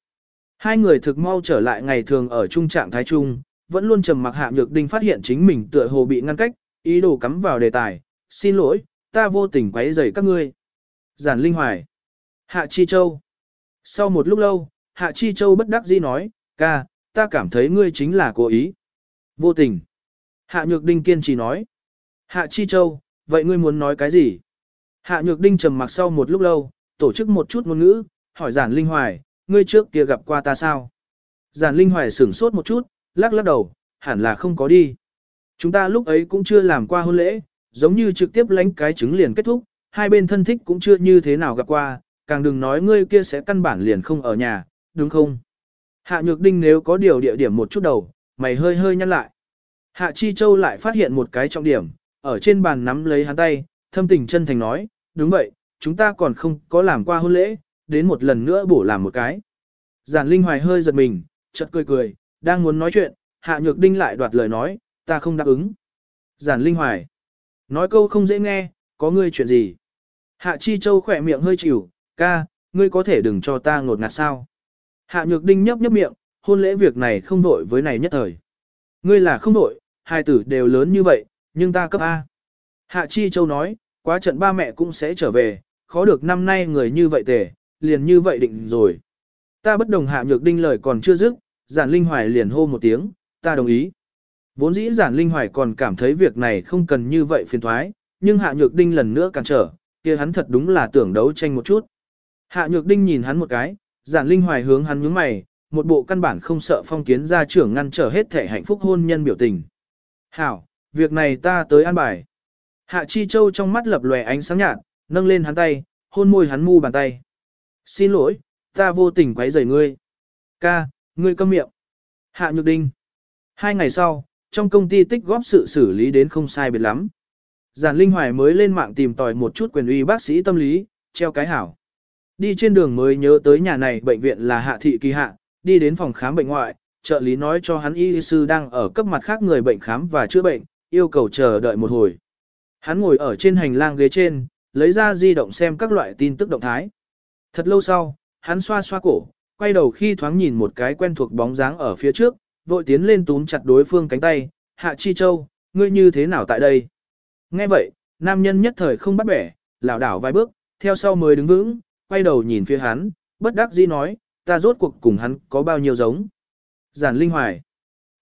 Hai người thực mau trở lại ngày thường ở trung trạng thái trung, vẫn luôn trầm mặc hạ nhược đinh phát hiện chính mình tựa hồ bị ngăn cách, ý đồ cắm vào đề tài, xin lỗi, ta vô tình quấy rầy các ngươi. Giản Linh Hoài. Hạ Chi Châu. Sau một lúc lâu, Hạ Chi Châu bất đắc dĩ nói, ca, ta cảm thấy ngươi chính là cố ý. Vô tình. Hạ Nhược Đinh kiên trì nói. Hạ Chi Châu, vậy ngươi muốn nói cái gì? Hạ Nhược Đinh trầm mặc sau một lúc lâu, tổ chức một chút ngôn ngữ, hỏi Giản Linh Hoài, ngươi trước kia gặp qua ta sao? Giản Linh Hoài sửng sốt một chút, lắc lắc đầu, hẳn là không có đi. Chúng ta lúc ấy cũng chưa làm qua hôn lễ, giống như trực tiếp lánh cái trứng liền kết thúc, hai bên thân thích cũng chưa như thế nào gặp qua, càng đừng nói ngươi kia sẽ căn bản liền không ở nhà, đúng không? Hạ Nhược Đinh nếu có điều địa điểm một chút đầu, mày hơi hơi nhăn lại. Hạ Chi Châu lại phát hiện một cái trọng điểm, ở trên bàn nắm lấy hắn tay, thâm tình chân thành nói, đúng vậy, chúng ta còn không có làm qua hôn lễ, đến một lần nữa bổ làm một cái. Giản Linh Hoài hơi giật mình, chợt cười cười, đang muốn nói chuyện, Hạ Nhược Đinh lại đoạt lời nói, ta không đáp ứng. Giản Linh Hoài. Nói câu không dễ nghe, có ngươi chuyện gì? Hạ Chi Châu khỏe miệng hơi chịu, ca, ngươi có thể đừng cho ta ngột ngạt sao? Hạ Nhược Đinh nhấp nhấp miệng, hôn lễ việc này không vội với này nhất thời. Ngươi là không vội, hai tử đều lớn như vậy, nhưng ta cấp A. Hạ Chi Châu nói, quá trận ba mẹ cũng sẽ trở về, khó được năm nay người như vậy tề, liền như vậy định rồi. Ta bất đồng hạ nhược đinh lời còn chưa dứt, giản linh hoài liền hô một tiếng, ta đồng ý. Vốn dĩ giản linh hoài còn cảm thấy việc này không cần như vậy phiền thoái, nhưng hạ nhược đinh lần nữa cản trở, kia hắn thật đúng là tưởng đấu tranh một chút. Hạ nhược đinh nhìn hắn một cái, giản linh hoài hướng hắn nhướng mày, một bộ căn bản không sợ phong kiến gia trưởng ngăn trở hết thể hạnh phúc hôn nhân biểu tình. Hảo, việc này ta tới an bài. Hạ Chi Châu trong mắt lập lòe ánh sáng nhạt, nâng lên hắn tay, hôn môi hắn mu bàn tay. Xin lỗi, ta vô tình quấy rầy ngươi. Ca, ngươi câm miệng. Hạ Nhược Đinh. Hai ngày sau, trong công ty tích góp sự xử lý đến không sai biệt lắm. Giản Linh Hoài mới lên mạng tìm tòi một chút quyền uy bác sĩ tâm lý, treo cái hảo. Đi trên đường mới nhớ tới nhà này bệnh viện là Hạ Thị Kỳ Hạ, đi đến phòng khám bệnh ngoại, trợ lý nói cho hắn y sư đang ở cấp mặt khác người bệnh khám và chữa bệnh, yêu cầu chờ đợi một hồi. Hắn ngồi ở trên hành lang ghế trên, lấy ra di động xem các loại tin tức động thái. Thật lâu sau, hắn xoa xoa cổ, quay đầu khi thoáng nhìn một cái quen thuộc bóng dáng ở phía trước, vội tiến lên túm chặt đối phương cánh tay, Hạ Chi Châu, ngươi như thế nào tại đây? Nghe vậy, nam nhân nhất thời không bắt bẻ, lảo đảo vài bước, theo sau mới đứng vững, quay đầu nhìn phía hắn, bất đắc dĩ nói, ta rốt cuộc cùng hắn có bao nhiêu giống. Giản Linh Hoài.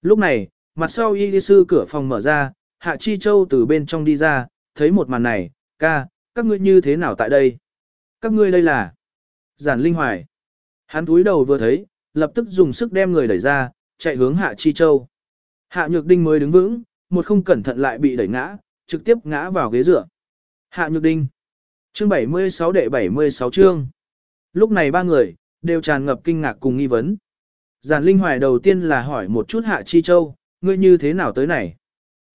Lúc này, mặt sau y sư cửa phòng mở ra, Hạ Chi Châu từ bên trong đi ra, thấy một màn này, ca, các ngươi như thế nào tại đây? Các ngươi đây là... Giản Linh Hoài. Hắn túi đầu vừa thấy, lập tức dùng sức đem người đẩy ra, chạy hướng Hạ Chi Châu. Hạ Nhược Đinh mới đứng vững, một không cẩn thận lại bị đẩy ngã, trực tiếp ngã vào ghế dựa. Hạ Nhược Đinh. Chương 76 đệ 76 chương. Lúc này ba người, đều tràn ngập kinh ngạc cùng nghi vấn. Giản Linh Hoài đầu tiên là hỏi một chút Hạ Chi Châu, ngươi như thế nào tới này?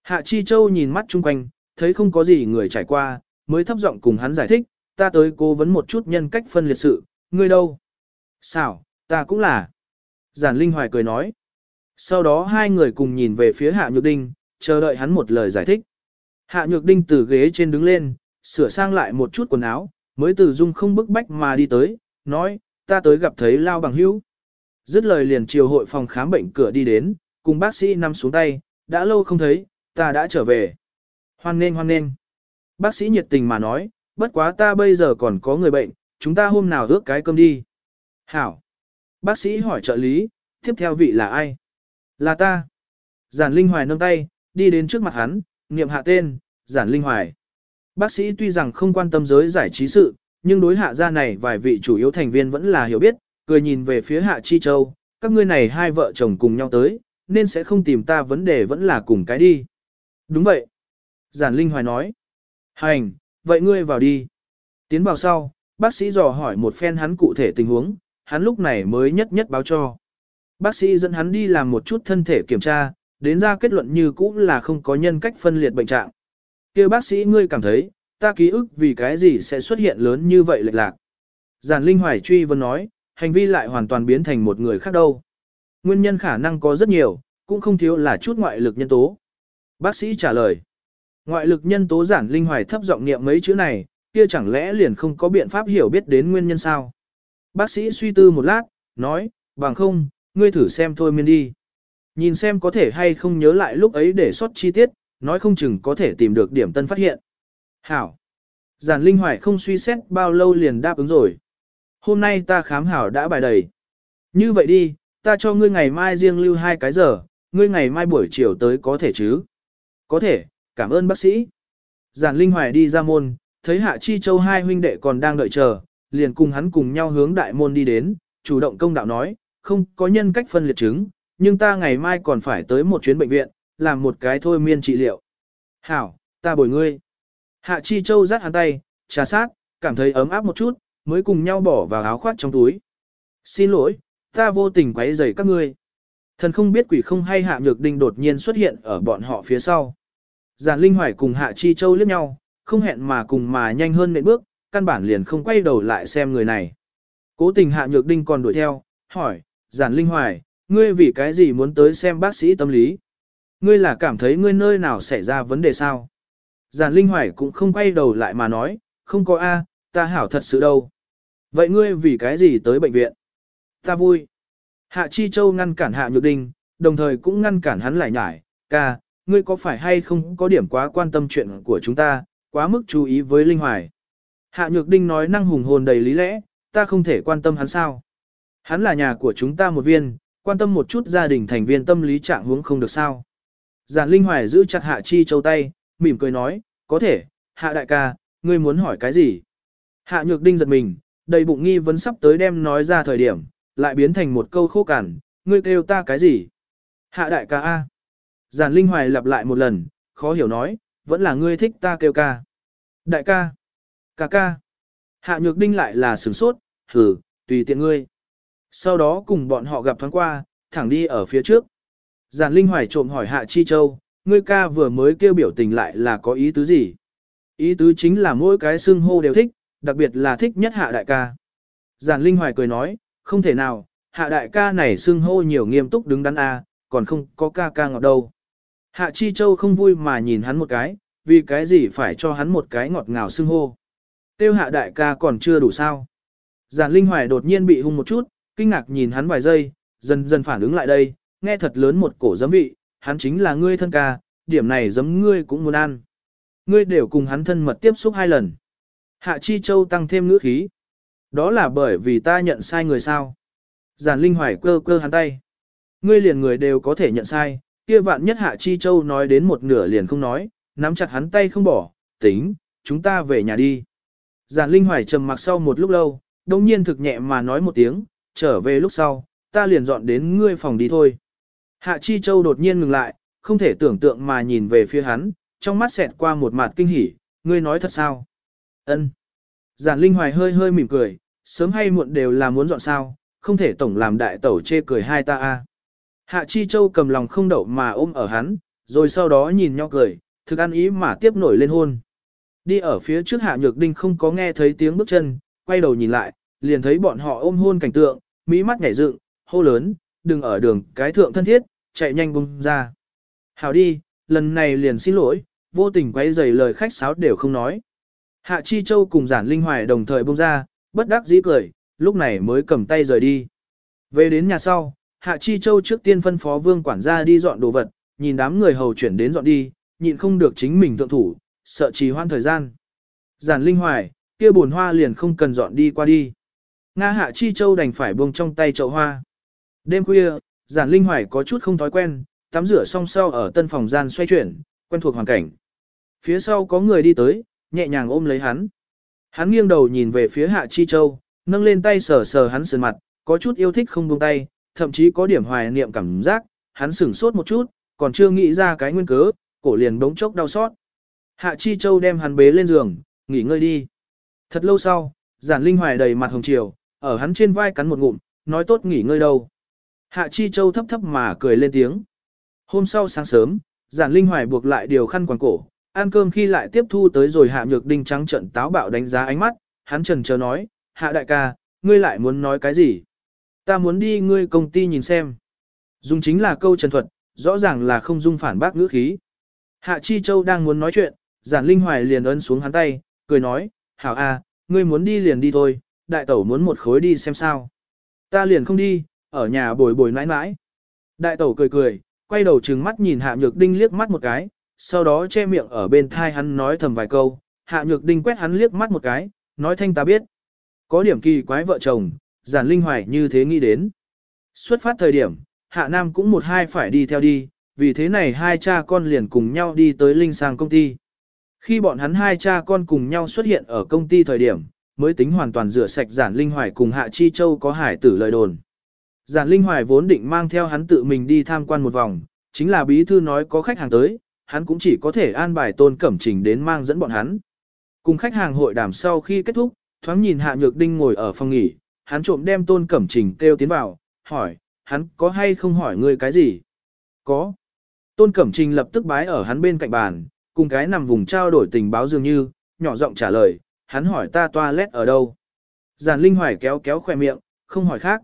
Hạ Chi Châu nhìn mắt chung quanh, thấy không có gì người trải qua, mới thấp giọng cùng hắn giải thích, ta tới cố vấn một chút nhân cách phân liệt sự, ngươi đâu? Sao, ta cũng là. Giản Linh Hoài cười nói. Sau đó hai người cùng nhìn về phía Hạ Nhược Đinh, chờ đợi hắn một lời giải thích. Hạ Nhược Đinh từ ghế trên đứng lên, sửa sang lại một chút quần áo, mới từ dung không bức bách mà đi tới, nói, ta tới gặp thấy Lao Bằng Hữu. Dứt lời liền chiều hội phòng khám bệnh cửa đi đến, cùng bác sĩ nằm xuống tay, đã lâu không thấy, ta đã trở về. Hoan nghênh hoan nghênh. Bác sĩ nhiệt tình mà nói, bất quá ta bây giờ còn có người bệnh, chúng ta hôm nào ước cái cơm đi. Hảo. Bác sĩ hỏi trợ lý, tiếp theo vị là ai? Là ta. Giản Linh Hoài nâng tay, đi đến trước mặt hắn, niệm hạ tên, Giản Linh Hoài. Bác sĩ tuy rằng không quan tâm giới giải trí sự, nhưng đối hạ gia này vài vị chủ yếu thành viên vẫn là hiểu biết, cười nhìn về phía hạ chi châu, các ngươi này hai vợ chồng cùng nhau tới, nên sẽ không tìm ta vấn đề vẫn là cùng cái đi. Đúng vậy. Giản Linh Hoài nói. Hành, vậy ngươi vào đi. Tiến vào sau, bác sĩ dò hỏi một phen hắn cụ thể tình huống, hắn lúc này mới nhất nhất báo cho. Bác sĩ dẫn hắn đi làm một chút thân thể kiểm tra, đến ra kết luận như cũ là không có nhân cách phân liệt bệnh trạng. Kêu bác sĩ ngươi cảm thấy, ta ký ức vì cái gì sẽ xuất hiện lớn như vậy lệch lạc. Giản Linh Hoài truy vấn nói, hành vi lại hoàn toàn biến thành một người khác đâu. Nguyên nhân khả năng có rất nhiều, cũng không thiếu là chút ngoại lực nhân tố. Bác sĩ trả lời, ngoại lực nhân tố giản Linh Hoài thấp giọng niệm mấy chữ này, kia chẳng lẽ liền không có biện pháp hiểu biết đến nguyên nhân sao? Bác sĩ suy tư một lát, nói, bằng không, ngươi thử xem thôi miên đi. Nhìn xem có thể hay không nhớ lại lúc ấy để sót chi tiết, nói không chừng có thể tìm được điểm tân phát hiện. Hảo. Giản Linh Hoài không suy xét bao lâu liền đáp ứng rồi. Hôm nay ta khám hảo đã bài đầy. Như vậy đi, ta cho ngươi ngày mai riêng lưu hai cái giờ, ngươi ngày mai buổi chiều tới có thể chứ? Có thể, cảm ơn bác sĩ. Giản Linh Hoài đi ra môn, thấy Hạ Chi Châu hai huynh đệ còn đang đợi chờ, liền cùng hắn cùng nhau hướng đại môn đi đến, chủ động công đạo nói, không có nhân cách phân liệt chứng, nhưng ta ngày mai còn phải tới một chuyến bệnh viện, làm một cái thôi miên trị liệu. Hảo, ta bồi ngươi. Hạ Chi Châu dắt hắn tay, trà sát, cảm thấy ấm áp một chút, mới cùng nhau bỏ vào áo khoác trong túi. Xin lỗi, ta vô tình quấy rầy các ngươi. Thần không biết quỷ không hay Hạ Nhược Đinh đột nhiên xuất hiện ở bọn họ phía sau. Giản Linh Hoài cùng Hạ Chi Châu liếc nhau, không hẹn mà cùng mà nhanh hơn nệm bước, căn bản liền không quay đầu lại xem người này. Cố tình Hạ Nhược Đinh còn đuổi theo, hỏi, Giản Linh Hoài, ngươi vì cái gì muốn tới xem bác sĩ tâm lý? Ngươi là cảm thấy ngươi nơi nào xảy ra vấn đề sao? Giản Linh Hoài cũng không quay đầu lại mà nói, không có A, ta hảo thật sự đâu. Vậy ngươi vì cái gì tới bệnh viện? Ta vui. Hạ Chi Châu ngăn cản Hạ Nhược Đinh, đồng thời cũng ngăn cản hắn lại nhải, ca, ngươi có phải hay không có điểm quá quan tâm chuyện của chúng ta, quá mức chú ý với Linh Hoài. Hạ Nhược Đinh nói năng hùng hồn đầy lý lẽ, ta không thể quan tâm hắn sao. Hắn là nhà của chúng ta một viên, quan tâm một chút gia đình thành viên tâm lý trạng huống không được sao. Giản Linh Hoài giữ chặt Hạ Chi Châu tay, mỉm cười nói, có thể, Hạ đại ca, ngươi muốn hỏi cái gì? Hạ Nhược Đinh giật mình, đầy bụng nghi vấn sắp tới đem nói ra thời điểm, lại biến thành một câu khô cằn, ngươi kêu ta cái gì? Hạ đại ca A. Giản Linh Hoài lặp lại một lần, khó hiểu nói, vẫn là ngươi thích ta kêu ca. Đại ca. Ca ca. Hạ Nhược Đinh lại là sửng sốt, hừ tùy tiện ngươi. Sau đó cùng bọn họ gặp thoáng qua, thẳng đi ở phía trước. Giản Linh Hoài trộm hỏi Hạ Chi Châu, ngươi ca vừa mới kêu biểu tình lại là có ý tứ gì? Ý tứ chính là mỗi cái xưng hô đều thích, đặc biệt là thích nhất Hạ Đại ca. Giản Linh Hoài cười nói, không thể nào, Hạ Đại ca này xưng hô nhiều nghiêm túc đứng đắn a, còn không có ca ca ngọt đâu. Hạ Chi Châu không vui mà nhìn hắn một cái, vì cái gì phải cho hắn một cái ngọt ngào xưng hô. Tiêu Hạ Đại ca còn chưa đủ sao. Giản Linh Hoài đột nhiên bị hung một chút, kinh ngạc nhìn hắn vài giây, dần dần phản ứng lại đây, nghe thật lớn một cổ giấm vị, hắn chính là ngươi thân ca, điểm này giấm ngươi cũng muốn ăn. Ngươi đều cùng hắn thân mật tiếp xúc hai lần. Hạ Chi Châu tăng thêm ngữ khí. Đó là bởi vì ta nhận sai người sao. Giản Linh Hoài cơ cơ hắn tay. Ngươi liền người đều có thể nhận sai, kia vạn nhất Hạ Chi Châu nói đến một nửa liền không nói, nắm chặt hắn tay không bỏ, tính, chúng ta về nhà đi. Giản Linh Hoài trầm mặc sau một lúc lâu, đồng nhiên thực nhẹ mà nói một tiếng, trở về lúc sau, ta liền dọn đến ngươi phòng đi thôi. Hạ Chi Châu đột nhiên ngừng lại, không thể tưởng tượng mà nhìn về phía hắn, trong mắt xẹt qua một mặt kinh hỉ, ngươi nói thật sao? Ân. Giản Linh Hoài hơi hơi mỉm cười, sớm hay muộn đều là muốn dọn sao, không thể tổng làm đại tẩu chê cười hai ta a. Hạ Chi Châu cầm lòng không đậu mà ôm ở hắn, rồi sau đó nhìn nhau cười, thực ăn ý mà tiếp nổi lên hôn. Đi ở phía trước Hạ Nhược Đinh không có nghe thấy tiếng bước chân, quay đầu nhìn lại, liền thấy bọn họ ôm hôn cảnh tượng, mỹ mắt nhảy dựng, hô lớn, đừng ở đường cái thượng thân thiết, chạy nhanh bung ra. Hảo đi, lần này liền xin lỗi, vô tình quay dày lời khách sáo đều không nói. Hạ Chi Châu cùng giản linh hoài đồng thời bung ra, bất đắc dĩ cười, lúc này mới cầm tay rời đi. Về đến nhà sau, Hạ Chi Châu trước tiên phân phó vương quản gia đi dọn đồ vật, nhìn đám người hầu chuyển đến dọn đi, nhịn không được chính mình thượng thủ, sợ trì hoãn thời gian. Giản linh hoài, kia buồn hoa liền không cần dọn đi qua đi. Nga Hạ Chi Châu đành phải buông trong tay chậu hoa. Đêm khuya, giản linh hoài có chút không thói quen, tắm rửa xong sau ở tân phòng gian xoay chuyển, quen thuộc hoàn cảnh. Phía sau có người đi tới, nhẹ nhàng ôm lấy hắn. Hắn nghiêng đầu nhìn về phía Hạ Chi Châu, nâng lên tay sờ sờ hắn sườn mặt, có chút yêu thích không buông tay, thậm chí có điểm hoài niệm cảm giác, hắn sửng sốt một chút, còn chưa nghĩ ra cái nguyên cớ, cổ liền bỗng chốc đau xót. Hạ Chi Châu đem hắn bế lên giường, nghỉ ngơi đi. Thật lâu sau, giản linh hoài đầy mặt hồng chiều, ở hắn trên vai cắn một ngụm, nói tốt nghỉ ngơi đâu. Hạ Chi Châu thấp thấp mà cười lên tiếng. Hôm sau sáng sớm, giản linh hoài buộc lại điều khăn quàng cổ, ăn cơm khi lại tiếp thu tới rồi hạ nhược đinh trắng trận táo bạo đánh giá ánh mắt, hắn trần chờ nói, hạ đại ca, ngươi lại muốn nói cái gì? Ta muốn đi ngươi công ty nhìn xem. Dùng chính là câu trần thuật, rõ ràng là không dung phản bác ngữ khí. Hạ Chi Châu đang muốn nói chuyện, giản linh hoài liền ấn xuống hắn tay, cười nói, hảo a, ngươi muốn đi liền đi thôi, đại tẩu muốn một khối đi xem sao. Ta liền không đi, ở nhà bồi bồi nãi nãi. Đại tẩu cười cười, quay đầu trừng mắt nhìn hạ nhược đinh liếc mắt một cái, sau đó che miệng ở bên thai hắn nói thầm vài câu, hạ nhược đinh quét hắn liếc mắt một cái, nói thanh ta biết. Có điểm kỳ quái vợ chồng, giản linh hoài như thế nghĩ đến. Xuất phát thời điểm, hạ nam cũng một hai phải đi theo đi, vì thế này hai cha con liền cùng nhau đi tới linh sang công ty. Khi bọn hắn hai cha con cùng nhau xuất hiện ở công ty thời điểm, mới tính hoàn toàn rửa sạch giản linh hoài cùng hạ chi châu có hải tử lời đồn. Giản linh hoài vốn định mang theo hắn tự mình đi tham quan một vòng, chính là bí thư nói có khách hàng tới, hắn cũng chỉ có thể an bài tôn cẩm trình đến mang dẫn bọn hắn. Cùng khách hàng hội đàm sau khi kết thúc, thoáng nhìn hạ nhược đinh ngồi ở phòng nghỉ, hắn trộm đem tôn cẩm trình kêu tiến vào, hỏi, hắn có hay không hỏi ngươi cái gì? Có. Tôn cẩm trình lập tức bái ở hắn bên cạnh bàn, cùng cái nằm vùng trao đổi tình báo dường như, nhỏ giọng trả lời, hắn hỏi ta toilet ở đâu. Giản Linh Hoài kéo kéo khỏe miệng, không hỏi khác.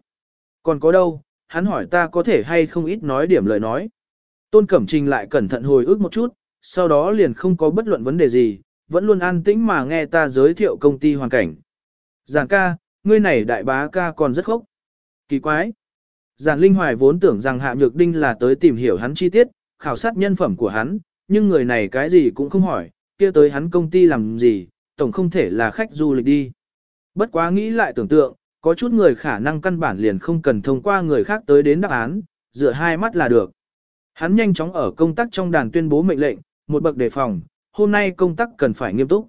Còn có đâu, hắn hỏi ta có thể hay không ít nói điểm lời nói. Tôn Cẩm Trình lại cẩn thận hồi ức một chút, sau đó liền không có bất luận vấn đề gì, vẫn luôn an tĩnh mà nghe ta giới thiệu công ty hoàn cảnh. Giản ca, ngươi này đại bá ca còn rất khốc. Kỳ quái. Giản Linh Hoài vốn tưởng rằng Hạ Nhược Đinh là tới tìm hiểu hắn chi tiết, khảo sát nhân phẩm của hắn, nhưng người này cái gì cũng không hỏi, kia tới hắn công ty làm gì, tổng không thể là khách du lịch đi. Bất quá nghĩ lại tưởng tượng, có chút người khả năng căn bản liền không cần thông qua người khác tới đến đáp án, dựa hai mắt là được. Hắn nhanh chóng ở công tác trong đàn tuyên bố mệnh lệnh, một bậc đề phòng, hôm nay công tác cần phải nghiêm túc.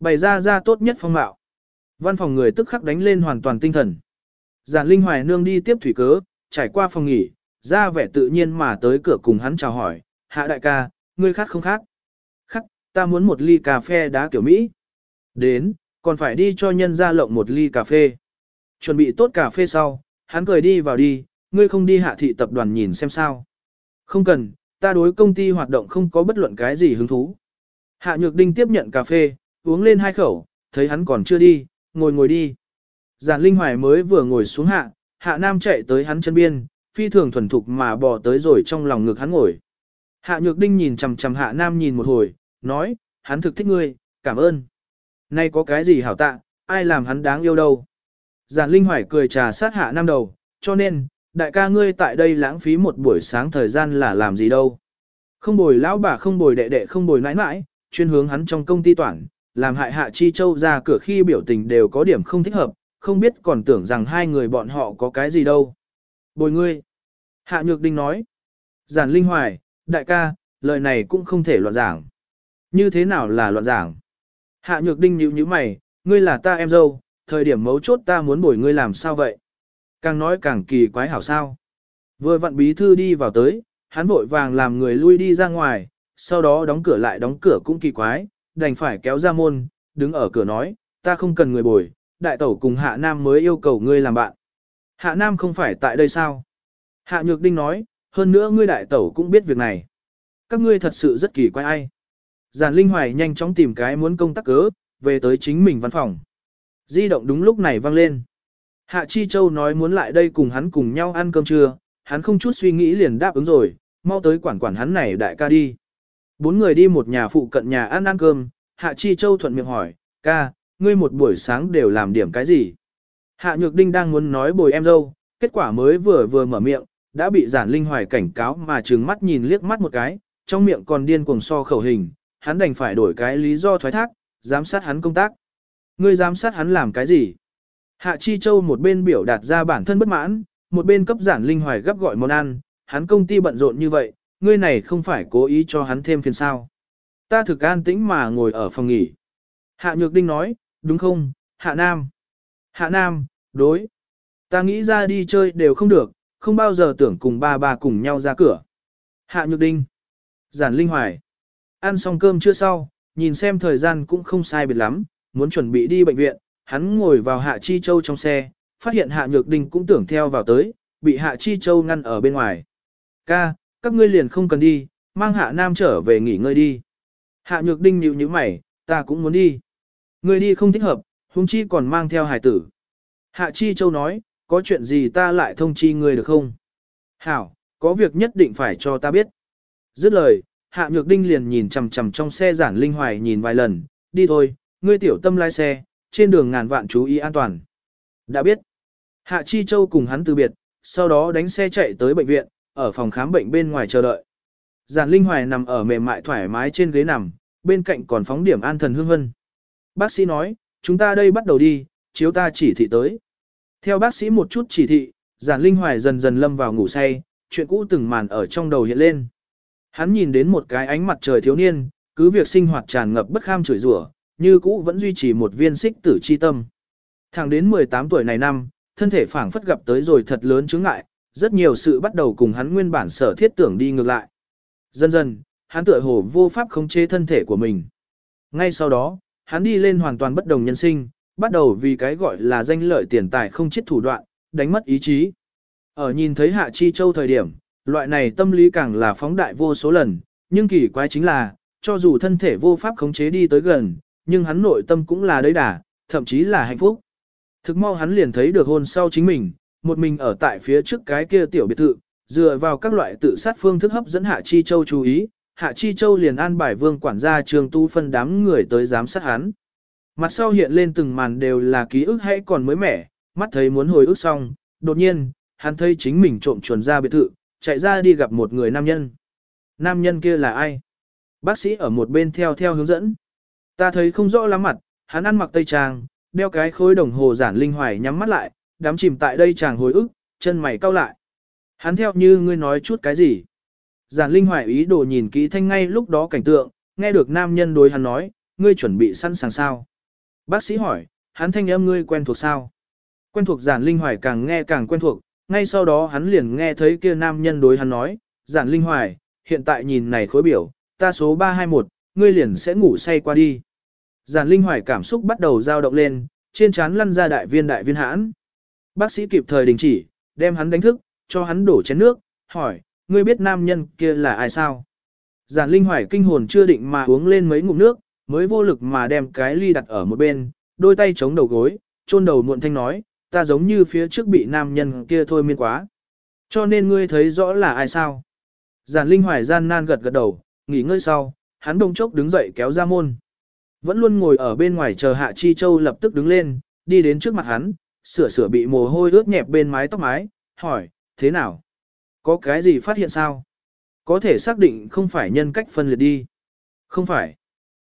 Bày ra ra tốt nhất phong mạo. Văn phòng người tức khắc đánh lên hoàn toàn tinh thần. Giản Linh Hoài nương đi tiếp thủy cớ, trải qua phòng nghỉ, ra vẻ tự nhiên mà tới cửa cùng hắn chào hỏi, hạ đại ca, ngươi khát không khát? Khát, ta muốn một ly cà phê đá kiểu Mỹ. Đến, còn phải đi cho nhân gia lộng một ly cà phê. Chuẩn bị tốt cà phê sau, hắn cười đi vào đi, ngươi không đi hạ thị tập đoàn nhìn xem sao. Không cần, ta đối công ty hoạt động không có bất luận cái gì hứng thú. Hạ Nhược Đinh tiếp nhận cà phê, uống lên hai khẩu, thấy hắn còn chưa đi, ngồi ngồi đi. Giản Linh Hoài mới vừa ngồi xuống hạ, Hạ Nam chạy tới hắn chân biên, phi thường thuần thục mà bò tới rồi trong lòng ngực hắn ngồi. Hạ Nhược Đinh nhìn chằm chằm Hạ Nam nhìn một hồi, nói, hắn thực thích ngươi, cảm ơn. Nay có cái gì hảo tạ, ai làm hắn đáng yêu đâu. Giản Linh Hoài cười trà sát Hạ năm đầu, cho nên, đại ca ngươi tại đây lãng phí một buổi sáng thời gian là làm gì đâu. Không bồi lão bà không bồi đệ đệ không bồi nãi nãi, chuyên hướng hắn trong công ty toản, làm hại Hạ Chi Châu ra cửa khi biểu tình đều có điểm không thích hợp, không biết còn tưởng rằng hai người bọn họ có cái gì đâu. Bồi ngươi. Hạ Nhược Đinh nói. Giản Linh Hoài, đại ca, lời này cũng không thể loạn giảng. Như thế nào là loạn giảng? Hạ Nhược Đinh nhíu nhíu mày, ngươi là ta em dâu, thời điểm mấu chốt ta muốn bồi ngươi làm sao vậy? Càng nói càng kỳ quái hảo sao. Vừa vặn bí thư đi vào tới, hắn vội vàng làm người lui đi ra ngoài, sau đó đóng cửa lại đóng cửa cũng kỳ quái, đành phải kéo ra môn, đứng ở cửa nói, ta không cần người bồi, đại tẩu cùng Hạ Nam mới yêu cầu ngươi làm bạn. Hạ Nam không phải tại đây sao? Hạ Nhược Đinh nói, hơn nữa ngươi đại tẩu cũng biết việc này. Các ngươi thật sự rất kỳ quái ai. Giản Linh Hoài nhanh chóng tìm cái muốn công tác cớ, về tới chính mình văn phòng. Di động đúng lúc này vang lên. Hạ Chi Châu nói muốn lại đây cùng hắn cùng nhau ăn cơm trưa, hắn không chút suy nghĩ liền đáp ứng rồi, mau tới quản quản hắn này đại ca đi. Bốn người đi một nhà phụ cận nhà ăn ăn cơm, Hạ Chi Châu thuận miệng hỏi, ca, ngươi một buổi sáng đều làm điểm cái gì? Hạ Nhược Đinh đang muốn nói bồi em dâu, kết quả mới vừa vừa mở miệng, đã bị giản linh hoài cảnh cáo mà trừng mắt nhìn liếc mắt một cái, trong miệng còn điên cuồng so khẩu hình, hắn đành phải đổi cái lý do thoái thác, giám sát hắn công tác. Ngươi giám sát hắn làm cái gì? Hạ Chi Châu một bên biểu đạt ra bản thân bất mãn, một bên cấp giản linh hoài gấp gọi món ăn, hắn công ty bận rộn như vậy, ngươi này không phải cố ý cho hắn thêm phiền sao. Ta thực an tĩnh mà ngồi ở phòng nghỉ. Hạ Nhược Đinh nói, đúng không, Hạ Nam. Hạ Nam, đối. Ta nghĩ ra đi chơi đều không được, không bao giờ tưởng cùng ba bà cùng nhau ra cửa. Hạ Nhược Đinh. Giản Linh Hoài. Ăn xong cơm chưa sau, nhìn xem thời gian cũng không sai biệt lắm, muốn chuẩn bị đi bệnh viện, hắn ngồi vào Hạ Chi Châu trong xe, phát hiện Hạ Nhược đình cũng tưởng theo vào tới, bị Hạ Chi Châu ngăn ở bên ngoài. Ca, các ngươi liền không cần đi, mang Hạ Nam trở về nghỉ ngơi đi. Hạ Nhược Đinh nhíu nhíu mày, ta cũng muốn đi. người đi không thích hợp, huống chi còn mang theo hải tử. Hạ Chi Châu nói, có chuyện gì ta lại thông chi ngươi được không? Hảo, có việc nhất định phải cho ta biết. Dứt lời, Hạ Nhược Đinh liền nhìn chằm chằm trong xe giản linh hoài nhìn vài lần, đi thôi, ngươi tiểu tâm lái xe, trên đường ngàn vạn chú ý an toàn. Đã biết. Hạ Chi Châu cùng hắn từ biệt, sau đó đánh xe chạy tới bệnh viện, ở phòng khám bệnh bên ngoài chờ đợi. Giản Linh Hoài nằm ở mềm mại thoải mái trên ghế nằm, bên cạnh còn phóng điểm an thần hương hân. Bác sĩ nói, chúng ta đây bắt đầu đi, chiếu ta chỉ thị tới. Theo bác sĩ một chút chỉ thị, Giản Linh Hoài dần dần lâm vào ngủ say, chuyện cũ từng màn ở trong đầu hiện lên. Hắn nhìn đến một cái ánh mặt trời thiếu niên, cứ việc sinh hoạt tràn ngập bất kham chửi rủa, như cũ vẫn duy trì một viên xích tử chi tâm. Thẳng đến 18 tuổi này năm, thân thể phảng phất gặp tới rồi thật lớn chướng ngại, rất nhiều sự bắt đầu cùng hắn nguyên bản sở thiết tưởng đi ngược lại. Dần dần, hắn tựa hồ vô pháp khống chế thân thể của mình. Ngay sau đó, hắn đi lên hoàn toàn bất đồng nhân sinh, bắt đầu vì cái gọi là danh lợi tiền tài không chết thủ đoạn, đánh mất ý chí. Ở nhìn thấy Hạ Chi Châu thời điểm, loại này tâm lý càng là phóng đại vô số lần, nhưng kỳ quái chính là, cho dù thân thể vô pháp khống chế đi tới gần, nhưng hắn nội tâm cũng là đấy đà, thậm chí là hạnh phúc. Thực mau hắn liền thấy được hôn sau chính mình, một mình ở tại phía trước cái kia tiểu biệt thự, dựa vào các loại tự sát phương thức hấp dẫn Hạ Chi Châu chú ý, Hạ Chi Châu liền an bài vương quản gia trường tu phân đám người tới giám sát hắn. Mặt sau hiện lên từng màn đều là ký ức hay còn mới mẻ, mắt thấy muốn hồi ức xong, đột nhiên, hắn thấy chính mình trộm chuồn ra biệt thự, chạy ra đi gặp một người nam nhân. Nam nhân kia là ai? Bác sĩ ở một bên theo theo hướng dẫn. Ta thấy không rõ lắm mặt, hắn ăn mặc tây trang, đeo cái khối đồng hồ giản linh hoài nhắm mắt lại, đám chìm tại đây chàng hồi ức, chân mày cau lại. Hắn theo như ngươi nói chút cái gì? Giản Linh Hoài ý đồ nhìn kỹ thanh ngay lúc đó cảnh tượng, nghe được nam nhân đối hắn nói, ngươi chuẩn bị sẵn sàng sao? Bác sĩ hỏi, hắn thanh âm ngươi quen thuộc sao? Quen thuộc Giản Linh Hoài càng nghe càng quen thuộc, ngay sau đó hắn liền nghe thấy kia nam nhân đối hắn nói, Giản Linh Hoài, hiện tại nhìn này khối biểu, ta số 321, ngươi liền sẽ ngủ say qua đi. Giản Linh Hoài cảm xúc bắt đầu dao động lên, trên trán lăn ra đại viên đại viên hãn. Bác sĩ kịp thời đình chỉ, đem hắn đánh thức, cho hắn đổ chén nước, hỏi, ngươi biết nam nhân kia là ai sao? Giản Linh Hoài kinh hồn chưa định mà uống lên mấy ngụm nước, mới vô lực mà đem cái ly đặt ở một bên, đôi tay chống đầu gối, chôn đầu muộn thanh nói, ta giống như phía trước bị nam nhân kia thôi miên quá. Cho nên ngươi thấy rõ là ai sao? Giản Linh Hoài gian nan gật gật đầu, nghỉ ngơi sau, hắn đông chốc đứng dậy kéo ra môn. Vẫn luôn ngồi ở bên ngoài chờ Hạ Chi Châu lập tức đứng lên, đi đến trước mặt hắn, sửa sửa bị mồ hôi ướt nhẹp bên mái tóc mái, hỏi, thế nào? Có cái gì phát hiện sao? Có thể xác định không phải nhân cách phân liệt đi. Không phải.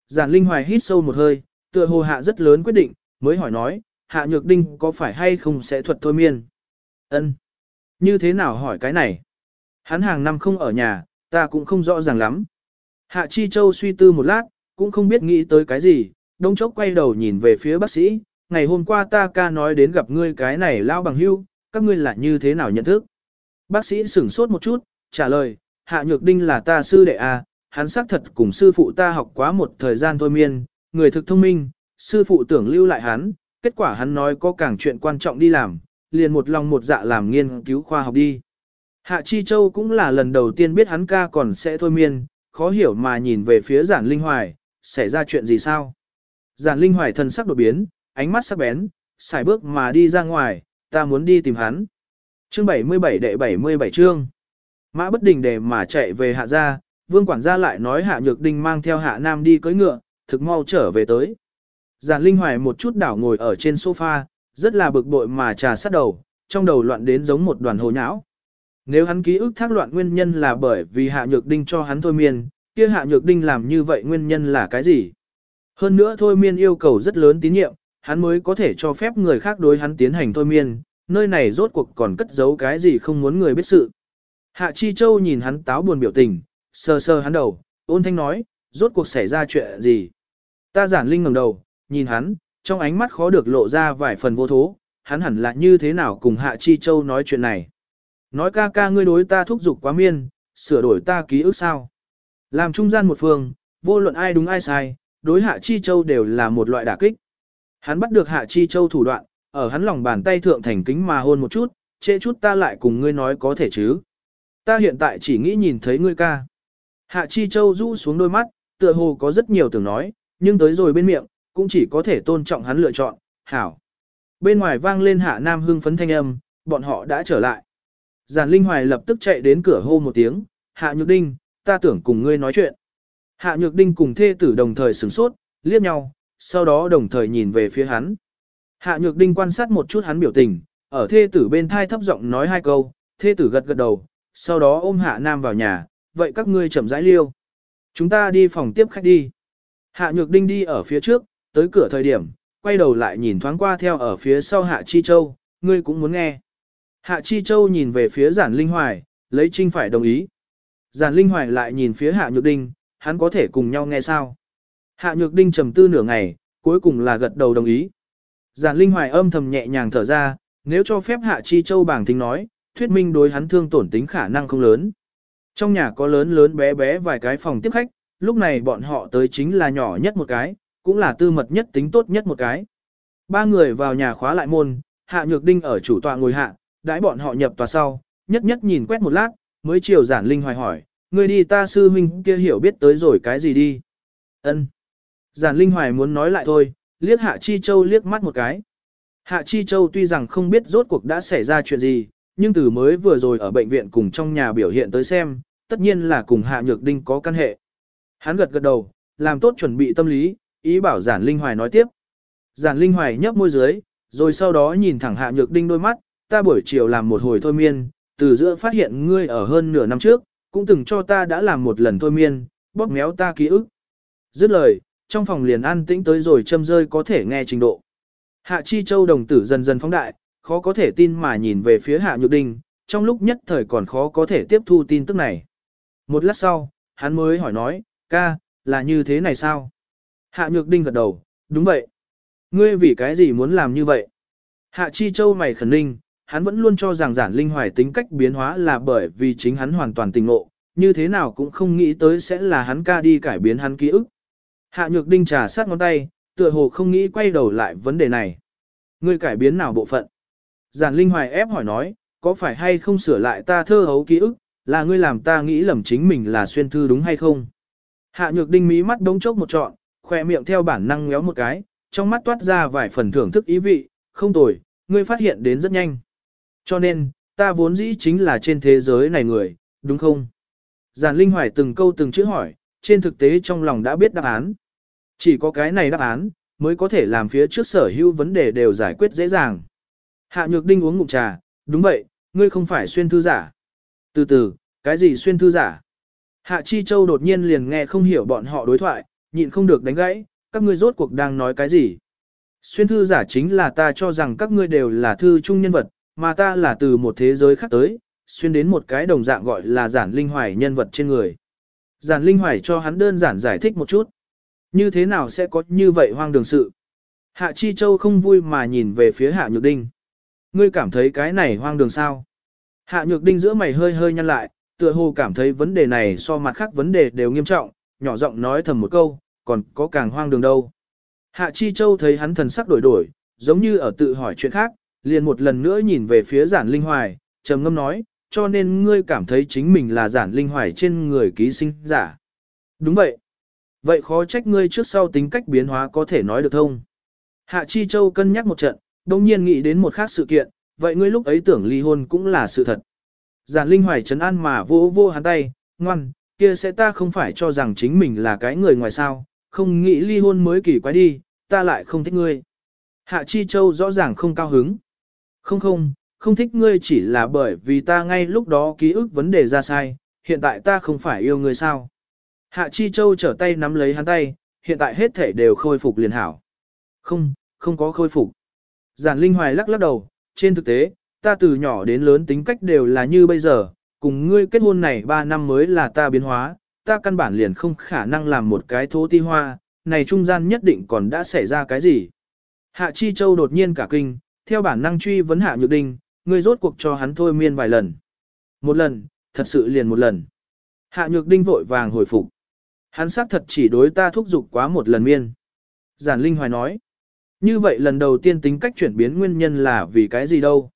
Giản Linh Hoài hít sâu một hơi, tựa hồ hạ rất lớn quyết định, mới hỏi nói, hạ nhược đinh có phải hay không sẽ thuật thôi miên? Ân. Như thế nào hỏi cái này? Hắn hàng năm không ở nhà, ta cũng không rõ ràng lắm. Hạ Chi Châu suy tư một lát, cũng không biết nghĩ tới cái gì, đông chốc quay đầu nhìn về phía bác sĩ, ngày hôm qua ta ca nói đến gặp ngươi cái này lao bằng hưu, các ngươi là như thế nào nhận thức? Bác sĩ sửng sốt một chút, trả lời, Hạ Nhược Đinh là ta sư đệ à? hắn xác thật cùng sư phụ ta học quá một thời gian thôi miên, người thực thông minh, sư phụ tưởng lưu lại hắn, kết quả hắn nói có càng chuyện quan trọng đi làm, liền một lòng một dạ làm nghiên cứu khoa học đi. Hạ Chi Châu cũng là lần đầu tiên biết hắn ca còn sẽ thôi miên, khó hiểu mà nhìn về phía giản linh hoài, xảy ra chuyện gì sao? Giản linh hoài thân sắc đột biến, ánh mắt sắc bén, xài bước mà đi ra ngoài, ta muốn đi tìm hắn. Chương 77 đệ 77 chương. Mã bất đình để mà chạy về hạ gia, vương quản gia lại nói hạ nhược đinh mang theo hạ nam đi cưỡi ngựa, thực mau trở về tới. Giản linh hoài một chút đảo ngồi ở trên sofa, rất là bực bội mà trà sát đầu, trong đầu loạn đến giống một đoàn hồ nhão. Nếu hắn ký ức thác loạn nguyên nhân là bởi vì hạ nhược đinh cho hắn thôi miên, kia hạ nhược đinh làm như vậy nguyên nhân là cái gì? Hơn nữa thôi miên yêu cầu rất lớn tín nhiệm, hắn mới có thể cho phép người khác đối hắn tiến hành thôi miên, nơi này rốt cuộc còn cất giấu cái gì không muốn người biết sự. Hạ Chi Châu nhìn hắn táo buồn biểu tình, sờ sờ hắn đầu, ôn thanh nói, rốt cuộc xảy ra chuyện gì. Ta giản linh ngẩng đầu, nhìn hắn, trong ánh mắt khó được lộ ra vài phần vô thố, hắn hẳn là như thế nào cùng Hạ Chi Châu nói chuyện này. Nói ca ca ngươi đối ta thúc giục quá miên, sửa đổi ta ký ức sao. Làm trung gian một phương, vô luận ai đúng ai sai, đối Hạ Chi Châu đều là một loại đả kích. Hắn bắt được Hạ Chi Châu thủ đoạn, ở hắn lòng bàn tay thượng thành kính mà hôn một chút, trễ chút ta lại cùng ngươi nói có thể chứ. Ta hiện tại chỉ nghĩ nhìn thấy ngươi ca. Hạ Chi Châu rũ xuống đôi mắt, tựa hồ có rất nhiều tưởng nói, nhưng tới rồi bên miệng, cũng chỉ có thể tôn trọng hắn lựa chọn, hảo. Bên ngoài vang lên Hạ Nam hưng phấn thanh âm, bọn họ đã trở lại. Giản Linh Hoài lập tức chạy đến cửa hô một tiếng, Hạ Nhược Đinh, ta tưởng cùng ngươi nói chuyện. Hạ Nhược Đinh cùng thê tử đồng thời sửng sốt, liếc nhau, sau đó đồng thời nhìn về phía hắn. Hạ Nhược Đinh quan sát một chút hắn biểu tình, ở thê tử bên thai thấp giọng nói hai câu, thê tử gật gật đầu, sau đó ôm Hạ Nam vào nhà, vậy các ngươi chậm rãi liêu. Chúng ta đi phòng tiếp khách đi. Hạ Nhược Đinh đi ở phía trước, tới cửa thời điểm, quay đầu lại nhìn thoáng qua theo ở phía sau Hạ Chi Châu, ngươi cũng muốn nghe. Hạ Chi Châu nhìn về phía giản linh hoài, lấy trinh phải đồng ý. Giản linh hoài lại nhìn phía Hạ Nhược Đinh, hắn có thể cùng nhau nghe sao. Hạ Nhược Đinh trầm tư nửa ngày, cuối cùng là gật đầu đồng ý. Giản linh hoài âm thầm nhẹ nhàng thở ra, nếu cho phép Hạ Chi Châu bảng tính nói, thuyết minh đối hắn thương tổn tính khả năng không lớn. Trong nhà có lớn lớn bé bé vài cái phòng tiếp khách, lúc này bọn họ tới chính là nhỏ nhất một cái, cũng là tư mật nhất tính tốt nhất một cái. Ba người vào nhà khóa lại môn, Hạ Nhược Đinh ở chủ tọa ngồi hạ, đãi bọn họ nhập tòa sau, nhất nhất nhìn quét một lát, mới chiều giản linh hoài hỏi, người đi ta sư huynh kia hiểu biết tới rồi cái gì đi. ân Giản linh hoài muốn nói lại thôi, liếc Hạ Chi Châu liếc mắt một cái. Hạ Chi Châu tuy rằng không biết rốt cuộc đã xảy ra chuyện gì, nhưng từ mới vừa rồi ở bệnh viện cùng trong nhà biểu hiện tới xem, tất nhiên là cùng Hạ Nhược Đinh có căn hệ. Hắn gật gật đầu, làm tốt chuẩn bị tâm lý, ý bảo Giản Linh Hoài nói tiếp. Giản Linh Hoài nhấp môi dưới, rồi sau đó nhìn thẳng Hạ Nhược Đinh đôi mắt, ta buổi chiều làm một hồi thôi miên, từ giữa phát hiện ngươi ở hơn nửa năm trước, cũng từng cho ta đã làm một lần thôi miên, bóp méo ta ký ức. Dứt lời, trong phòng liền an tĩnh tới rồi châm rơi có thể nghe trình độ. Hạ Chi Châu đồng tử dần dần phóng đại, khó có thể tin mà nhìn về phía Hạ Nhược Đinh, trong lúc nhất thời còn khó có thể tiếp thu tin tức này. Một lát sau, hắn mới hỏi nói, ca, là như thế này sao? Hạ Nhược Đinh gật đầu, đúng vậy. Ngươi vì cái gì muốn làm như vậy? Hạ Chi Châu mày khẩn ninh, hắn vẫn luôn cho rằng giản linh hoài tính cách biến hóa là bởi vì chính hắn hoàn toàn tình ngộ, như thế nào cũng không nghĩ tới sẽ là hắn ca đi cải biến hắn ký ức. Hạ Nhược Đinh trà sát ngón tay, tựa hồ không nghĩ quay đầu lại vấn đề này. Ngươi cải biến nào bộ phận? Giản Linh Hoài ép hỏi nói, có phải hay không sửa lại ta thơ hấu ký ức, là ngươi làm ta nghĩ lầm chính mình là xuyên thư đúng hay không? Hạ Nhược Đinh mí mắt đống chốc một trọn, khoe miệng theo bản năng ngéo một cái, trong mắt toát ra vài phần thưởng thức ý vị, không tồi, ngươi phát hiện đến rất nhanh. Cho nên, ta vốn dĩ chính là trên thế giới này người, đúng không? Giản Linh Hoài từng câu từng chữ hỏi, trên thực tế trong lòng đã biết đáp án. Chỉ có cái này đáp án, mới có thể làm phía trước sở hữu vấn đề đều giải quyết dễ dàng. Hạ Nhược Đinh uống ngụm trà, đúng vậy, ngươi không phải xuyên thư giả. Từ từ, cái gì xuyên thư giả? Hạ Chi Châu đột nhiên liền nghe không hiểu bọn họ đối thoại, nhịn không được đánh gãy, các ngươi rốt cuộc đang nói cái gì? Xuyên thư giả chính là ta cho rằng các ngươi đều là thư trung nhân vật, mà ta là từ một thế giới khác tới, xuyên đến một cái đồng dạng gọi là giản linh hoài nhân vật trên người. Giản linh hoài cho hắn đơn giản giải thích một chút. Như thế nào sẽ có như vậy hoang đường sự? Hạ Chi Châu không vui mà nhìn về phía Hạ Nhược Đinh. Ngươi cảm thấy cái này hoang đường sao? Hạ Nhược Đinh giữa mày hơi hơi nhăn lại, tựa hồ cảm thấy vấn đề này so mặt khác vấn đề đều nghiêm trọng, nhỏ giọng nói thầm một câu, còn có càng hoang đường đâu. Hạ Chi Châu thấy hắn thần sắc đổi đổi, giống như ở tự hỏi chuyện khác, liền một lần nữa nhìn về phía giản linh hoài, trầm ngâm nói, cho nên ngươi cảm thấy chính mình là giản linh hoài trên người ký sinh giả. Đúng vậy. Vậy khó trách ngươi trước sau tính cách biến hóa có thể nói được không? Hạ Chi Châu cân nhắc một trận, đồng nhiên nghĩ đến một khác sự kiện, vậy ngươi lúc ấy tưởng ly hôn cũng là sự thật. Giản Linh Hoài trấn an mà vô vô hắn tay, ngoan, kia sẽ ta không phải cho rằng chính mình là cái người ngoài sao, không nghĩ ly hôn mới kỳ quái đi, ta lại không thích ngươi. Hạ Chi Châu rõ ràng không cao hứng. Không không, không thích ngươi chỉ là bởi vì ta ngay lúc đó ký ức vấn đề ra sai, hiện tại ta không phải yêu ngươi sao. Hạ Chi Châu trở tay nắm lấy hắn tay, hiện tại hết thể đều khôi phục liền hảo. Không, không có khôi phục. Giản Linh Hoài lắc lắc đầu, trên thực tế, ta từ nhỏ đến lớn tính cách đều là như bây giờ, cùng ngươi kết hôn này 3 năm mới là ta biến hóa, ta căn bản liền không khả năng làm một cái thố ti hoa, này trung gian nhất định còn đã xảy ra cái gì. Hạ Chi Châu đột nhiên cả kinh, theo bản năng truy vấn Hạ Nhược Đinh, ngươi rốt cuộc cho hắn thôi miên vài lần. Một lần, thật sự liền một lần. Hạ Nhược Đinh vội vàng hồi phục. Hắn xác thật chỉ đối ta thúc giục quá một lần miên. Giản Linh Hoài nói. Như vậy lần đầu tiên tính cách chuyển biến nguyên nhân là vì cái gì đâu.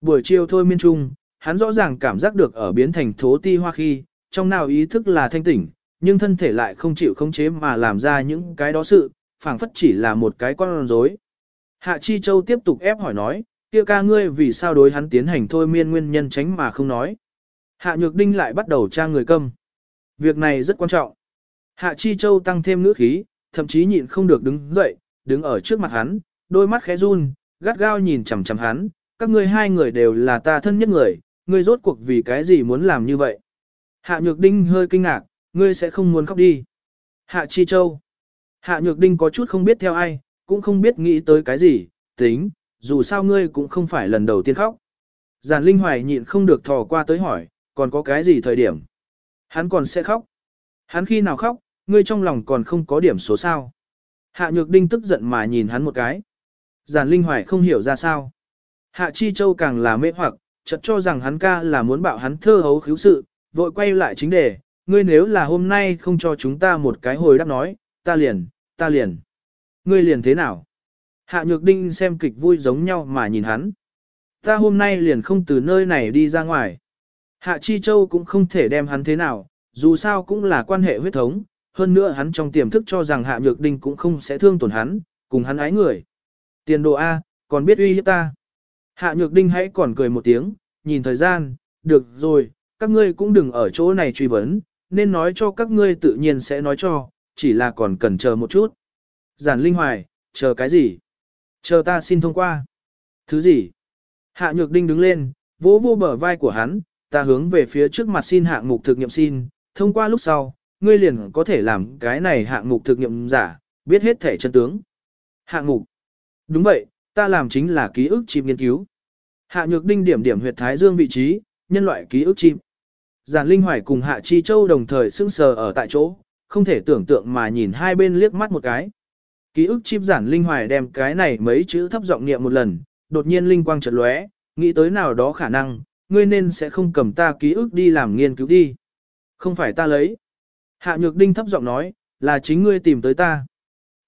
Buổi chiều thôi miên trung, hắn rõ ràng cảm giác được ở biến thành thố ti hoa khi, trong nào ý thức là thanh tỉnh, nhưng thân thể lại không chịu khống chế mà làm ra những cái đó sự, phảng phất chỉ là một cái con rối. Hạ Chi Châu tiếp tục ép hỏi nói, kia ca ngươi vì sao đối hắn tiến hành thôi miên nguyên nhân tránh mà không nói. Hạ Nhược Đinh lại bắt đầu tra người câm. Việc này rất quan trọng. Hạ Chi Châu tăng thêm ngữ khí, thậm chí nhịn không được đứng dậy, đứng ở trước mặt hắn, đôi mắt khẽ run, gắt gao nhìn chằm chằm hắn, các ngươi hai người đều là ta thân nhất người, ngươi rốt cuộc vì cái gì muốn làm như vậy. Hạ Nhược Đinh hơi kinh ngạc, ngươi sẽ không muốn khóc đi. Hạ Chi Châu. Hạ Nhược Đinh có chút không biết theo ai, cũng không biết nghĩ tới cái gì, tính, dù sao ngươi cũng không phải lần đầu tiên khóc. Giản Linh Hoài nhịn không được thò qua tới hỏi, còn có cái gì thời điểm? Hắn còn sẽ khóc. Hắn khi nào khóc, ngươi trong lòng còn không có điểm số sao. Hạ Nhược Đinh tức giận mà nhìn hắn một cái. Giản Linh Hoài không hiểu ra sao. Hạ Chi Châu càng là mê hoặc, chợt cho rằng hắn ca là muốn bạo hắn thơ hấu khiếu sự, vội quay lại chính đề, ngươi nếu là hôm nay không cho chúng ta một cái hồi đáp nói, ta liền, ta liền. Ngươi liền thế nào? Hạ Nhược Đinh xem kịch vui giống nhau mà nhìn hắn. Ta hôm nay liền không từ nơi này đi ra ngoài. Hạ Chi Châu cũng không thể đem hắn thế nào, dù sao cũng là quan hệ huyết thống, hơn nữa hắn trong tiềm thức cho rằng Hạ Nhược Đinh cũng không sẽ thương tổn hắn, cùng hắn ái người. Tiền đồ A, còn biết uy hiếp ta. Hạ Nhược Đinh hãy còn cười một tiếng, nhìn thời gian, được rồi, các ngươi cũng đừng ở chỗ này truy vấn, nên nói cho các ngươi tự nhiên sẽ nói cho, chỉ là còn cần chờ một chút. Giản Linh Hoài, chờ cái gì? Chờ ta xin thông qua. Thứ gì? Hạ Nhược Đinh đứng lên, vỗ vô bờ vai của hắn, ta hướng về phía trước mặt xin hạng mục thực nghiệm xin, thông qua lúc sau, ngươi liền có thể làm cái này hạng mục thực nghiệm giả, biết hết thể chân tướng. Hạng mục. Đúng vậy, ta làm chính là ký ức chim nghiên cứu. Hạ nhược đinh điểm điểm huyệt thái dương vị trí, nhân loại ký ức chim. Giản Linh Hoài cùng Hạ Chi Châu đồng thời sững sờ ở tại chỗ, không thể tưởng tượng mà nhìn hai bên liếc mắt một cái. Ký ức chim Giản Linh Hoài đem cái này mấy chữ thấp giọng niệm một lần, đột nhiên linh quang chợt lóe, nghĩ tới nào đó khả năng, ngươi nên sẽ không cầm ta ký ức đi làm nghiên cứu đi. Không phải ta lấy. Hạ Nhược Đinh thấp giọng nói, là chính ngươi tìm tới ta.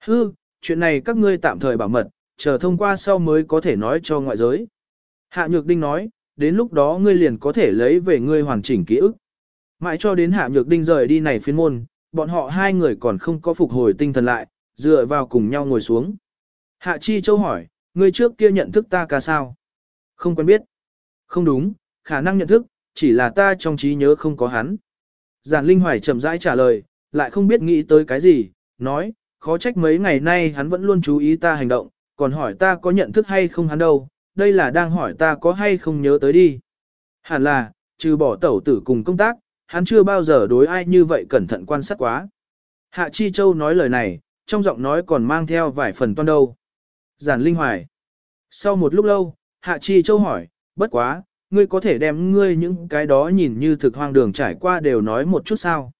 Hư, chuyện này các ngươi tạm thời bảo mật, chờ thông qua sau mới có thể nói cho ngoại giới. Hạ Nhược Đinh nói, đến lúc đó ngươi liền có thể lấy về ngươi hoàn chỉnh ký ức. Mãi cho đến Hạ Nhược Đinh rời đi này phiên môn, bọn họ hai người còn không có phục hồi tinh thần lại, dựa vào cùng nhau ngồi xuống. Hạ Chi Châu hỏi, ngươi trước kia nhận thức ta ca sao? Không quen biết. Không đúng, khả năng nhận thức, chỉ là ta trong trí nhớ không có hắn. Giản Linh Hoài chậm rãi trả lời, lại không biết nghĩ tới cái gì, nói, khó trách mấy ngày nay hắn vẫn luôn chú ý ta hành động, còn hỏi ta có nhận thức hay không hắn đâu, đây là đang hỏi ta có hay không nhớ tới đi. Hẳn là, trừ bỏ tẩu tử cùng công tác, hắn chưa bao giờ đối ai như vậy cẩn thận quan sát quá. Hạ Chi Châu nói lời này, trong giọng nói còn mang theo vài phần toan đâu. Giản Linh Hoài. Sau một lúc lâu, Hạ Chi Châu hỏi, bất quá, ngươi có thể đem ngươi những cái đó nhìn như thực hoang đường trải qua đều nói một chút sao.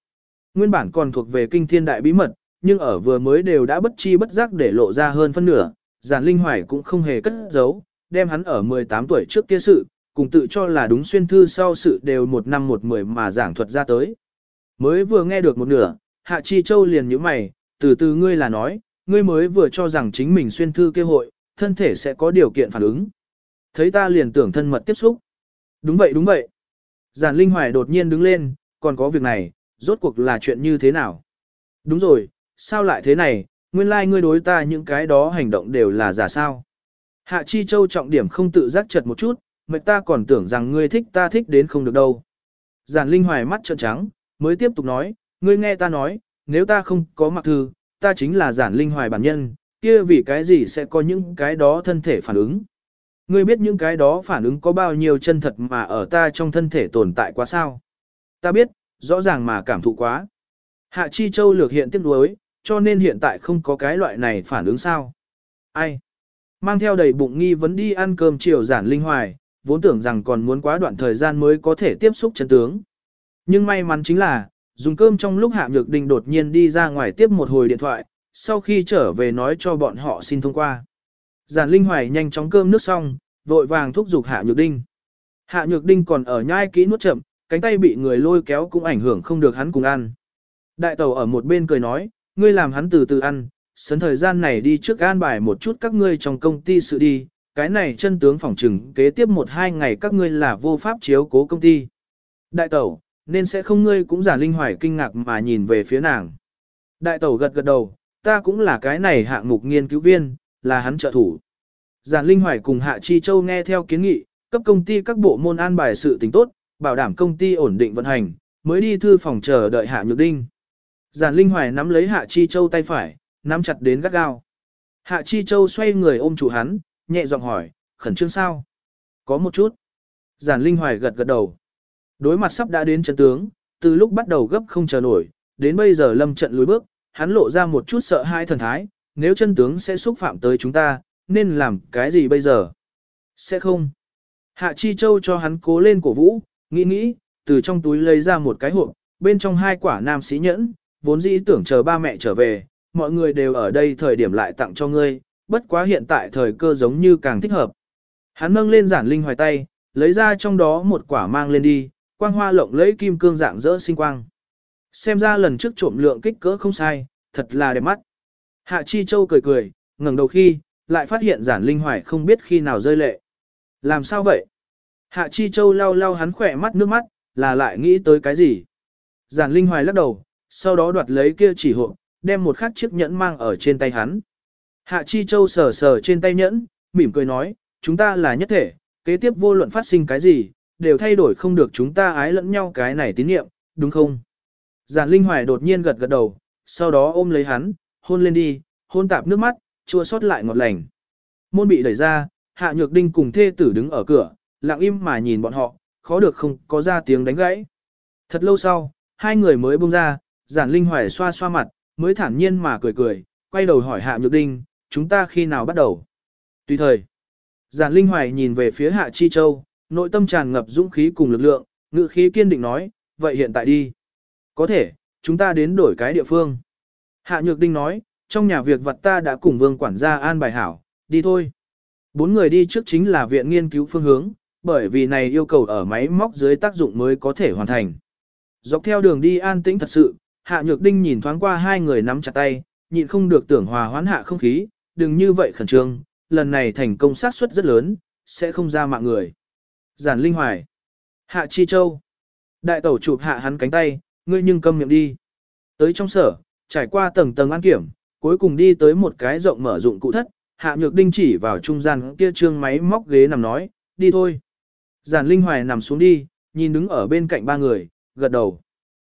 Nguyên bản còn thuộc về kinh thiên đại bí mật, nhưng ở vừa mới đều đã bất chi bất giác để lộ ra hơn phân nửa, giản linh hoài cũng không hề cất giấu, đem hắn ở 18 tuổi trước kia sự, cùng tự cho là đúng xuyên thư sau sự đều một năm một mười mà giảng thuật ra tới. Mới vừa nghe được một nửa, Hạ Chi Châu liền nhíu mày, từ từ ngươi là nói, ngươi mới vừa cho rằng chính mình xuyên thư kêu hội, thân thể sẽ có điều kiện phản ứng. Thấy ta liền tưởng thân mật tiếp xúc. Đúng vậy đúng vậy. Giản Linh Hoài đột nhiên đứng lên, còn có việc này, rốt cuộc là chuyện như thế nào? Đúng rồi, sao lại thế này, nguyên lai like ngươi đối ta những cái đó hành động đều là giả sao? Hạ Chi Châu trọng điểm không tự giác chật một chút, mệt ta còn tưởng rằng ngươi thích ta thích đến không được đâu. Giản Linh Hoài mắt trợn trắng, mới tiếp tục nói, ngươi nghe ta nói, nếu ta không có mặc thư, ta chính là Giản Linh Hoài bản nhân, kia vì cái gì sẽ có những cái đó thân thể phản ứng. Ngươi biết những cái đó phản ứng có bao nhiêu chân thật mà ở ta trong thân thể tồn tại quá sao? Ta biết, rõ ràng mà cảm thụ quá. Hạ Chi Châu lược hiện tiếc nuối, cho nên hiện tại không có cái loại này phản ứng sao. Ai? Mang theo đầy bụng nghi vấn đi ăn cơm chiều giản linh hoài, vốn tưởng rằng còn muốn quá đoạn thời gian mới có thể tiếp xúc chân tướng. Nhưng may mắn chính là, dùng cơm trong lúc Hạ Nhược Đình đột nhiên đi ra ngoài tiếp một hồi điện thoại, sau khi trở về nói cho bọn họ xin thông qua. Giản Linh Hoài nhanh chóng cơm nước xong, vội vàng thúc giục Hạ Nhược Đinh. Hạ Nhược Đinh còn ở nhai kỹ nuốt chậm, cánh tay bị người lôi kéo cũng ảnh hưởng không được hắn cùng ăn. Đại tàu ở một bên cười nói, ngươi làm hắn từ từ ăn, sấn thời gian này đi trước an bài một chút các ngươi trong công ty sự đi, cái này chân tướng phỏng trừng kế tiếp một hai ngày các ngươi là vô pháp chiếu cố công ty. Đại tẩu, nên sẽ không ngươi cũng giả linh hoài kinh ngạc mà nhìn về phía nàng. Đại tẩu gật gật đầu, ta cũng là cái này hạng mục nghiên cứu viên, là hắn trợ thủ. Giản Linh Hoài cùng Hạ Chi Châu nghe theo kiến nghị, cấp công ty các bộ môn an bài sự tình tốt, bảo đảm công ty ổn định vận hành, mới đi thư phòng chờ đợi Hạ Nhược Đinh. Giản Linh Hoài nắm lấy Hạ Chi Châu tay phải, nắm chặt đến gắt gao. Hạ Chi Châu xoay người ôm chủ hắn, nhẹ giọng hỏi, khẩn trương sao? Có một chút. Giản Linh Hoài gật gật đầu. Đối mặt sắp đã đến chân tướng, từ lúc bắt đầu gấp không chờ nổi, đến bây giờ lâm trận lùi bước, hắn lộ ra một chút sợ hai thần thái, nếu chân tướng sẽ xúc phạm tới chúng ta, nên làm cái gì bây giờ? Sẽ không. Hạ Chi Châu cho hắn cố lên cổ vũ, nghĩ nghĩ, từ trong túi lấy ra một cái hộp, bên trong hai quả nam sĩ nhẫn, vốn dĩ tưởng chờ ba mẹ trở về, mọi người đều ở đây thời điểm lại tặng cho ngươi, bất quá hiện tại thời cơ giống như càng thích hợp. Hắn nâng lên giản linh hoài tay, lấy ra trong đó một quả mang lên đi, quang hoa lộng lấy kim cương dạng rỡ sinh quang. Xem ra lần trước trộm lượng kích cỡ không sai, thật là đẹp mắt. Hạ Chi Châu cười cười, ngẩng đầu khi, lại phát hiện giản linh hoài không biết khi nào rơi lệ. Làm sao vậy? Hạ Chi Châu lau lau hắn khỏe mắt nước mắt, là lại nghĩ tới cái gì? Giản linh hoài lắc đầu, sau đó đoạt lấy kia chỉ hộ, đem một khắc chiếc nhẫn mang ở trên tay hắn. Hạ Chi Châu sờ sờ trên tay nhẫn, mỉm cười nói, chúng ta là nhất thể, kế tiếp vô luận phát sinh cái gì, đều thay đổi không được chúng ta ái lẫn nhau cái này tín nhiệm, đúng không? Giản Linh Hoài đột nhiên gật gật đầu, sau đó ôm lấy hắn, hôn lên đi, hôn tạp nước mắt, chua xót lại ngọt lành. Môn bị đẩy ra, Hạ Nhược Đinh cùng thê tử đứng ở cửa, lặng im mà nhìn bọn họ, khó được không có ra tiếng đánh gãy. Thật lâu sau, hai người mới buông ra, Giản Linh Hoài xoa xoa mặt, mới thản nhiên mà cười cười, quay đầu hỏi Hạ Nhược Đinh, chúng ta khi nào bắt đầu? Tùy thời. Giản Linh Hoài nhìn về phía Hạ Chi Châu, nội tâm tràn ngập dũng khí cùng lực lượng, ngự khí kiên định nói, vậy hiện tại đi. Có thể, chúng ta đến đổi cái địa phương. Hạ Nhược Đinh nói, trong nhà việc vật ta đã cùng vương quản gia an bài hảo, đi thôi. Bốn người đi trước chính là viện nghiên cứu phương hướng, bởi vì này yêu cầu ở máy móc dưới tác dụng mới có thể hoàn thành. Dọc theo đường đi an tĩnh thật sự, Hạ Nhược Đinh nhìn thoáng qua hai người nắm chặt tay, nhịn không được tưởng hòa hoãn hạ không khí, đừng như vậy khẩn trương, lần này thành công sát suất rất lớn, sẽ không ra mạng người. Giản Linh Hoài. Hạ Chi Châu. Đại tẩu chụp hạ hắn cánh tay, ngươi nhưng câm miệng đi. Tới trong sở, trải qua tầng tầng an kiểm, cuối cùng đi tới một cái rộng mở dụng cụ thất, Hạ Nhược Đinh chỉ vào trung gian kia trương máy móc ghế nằm nói, đi thôi. Giản Linh Hoài nằm xuống đi, nhìn đứng ở bên cạnh ba người, gật đầu.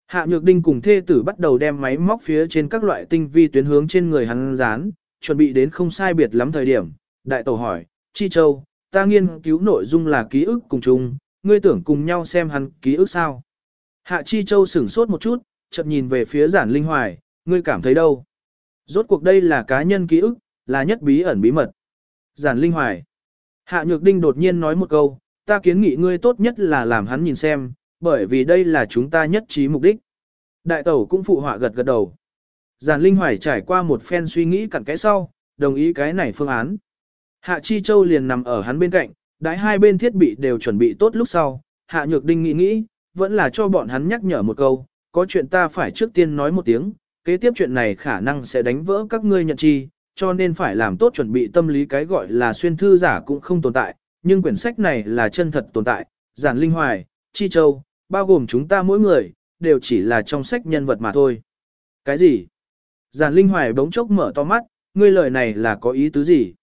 Hạ Nhược Đinh cùng thê tử bắt đầu đem máy móc phía trên các loại tinh vi tuyến hướng trên người hắn dán, chuẩn bị đến không sai biệt lắm thời điểm. Đại tổ hỏi, Chi Châu, ta nghiên cứu nội dung là ký ức cùng chung, ngươi tưởng cùng nhau xem hắn ký ức sao? Hạ Chi Châu sửng sốt một chút, chợt nhìn về phía giản linh hoài, ngươi cảm thấy đâu? Rốt cuộc đây là cá nhân ký ức, là nhất bí ẩn bí mật. Giản linh hoài. Hạ Nhược Đinh đột nhiên nói một câu, ta kiến nghị ngươi tốt nhất là làm hắn nhìn xem, bởi vì đây là chúng ta nhất trí mục đích. Đại tẩu cũng phụ họa gật gật đầu. Giản Linh Hoài trải qua một phen suy nghĩ cặn kẽ sau, đồng ý cái này phương án. Hạ Chi Châu liền nằm ở hắn bên cạnh, đãi hai bên thiết bị đều chuẩn bị tốt lúc sau. Hạ Nhược Đinh nghĩ nghĩ, vẫn là cho bọn hắn nhắc nhở một câu, có chuyện ta phải trước tiên nói một tiếng, kế tiếp chuyện này khả năng sẽ đánh vỡ các ngươi nhận chi, cho nên phải làm tốt chuẩn bị tâm lý cái gọi là xuyên thư giả cũng không tồn tại, nhưng quyển sách này là chân thật tồn tại, giản linh hoài, chi châu, bao gồm chúng ta mỗi người, đều chỉ là trong sách nhân vật mà thôi. Cái gì? Giản linh hoài bỗng chốc mở to mắt, ngươi lời này là có ý tứ gì?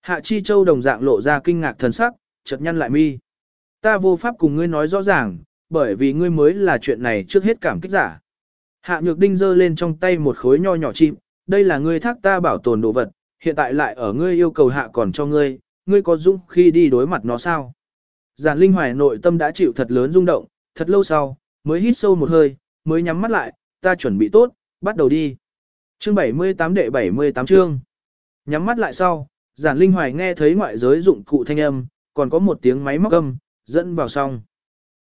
Hạ chi châu đồng dạng lộ ra kinh ngạc thần sắc, chợt nhăn lại mi. Ta vô pháp cùng ngươi nói rõ ràng, bởi vì ngươi mới là chuyện này trước hết cảm kích giả. Hạ nhược đinh giơ lên trong tay một khối nho nhỏ chim, đây là ngươi thác ta bảo tồn đồ vật, hiện tại lại ở ngươi yêu cầu hạ còn cho ngươi, ngươi có dũng khi đi đối mặt nó sao? Giản Linh Hoài nội tâm đã chịu thật lớn rung động, thật lâu sau, mới hít sâu một hơi, mới nhắm mắt lại, ta chuẩn bị tốt, bắt đầu đi. Chương 78 đệ 78 chương. Nhắm mắt lại sau, Giản Linh Hoài nghe thấy ngoại giới dụng cụ thanh âm, còn có một tiếng máy móc âm, dẫn vào xong.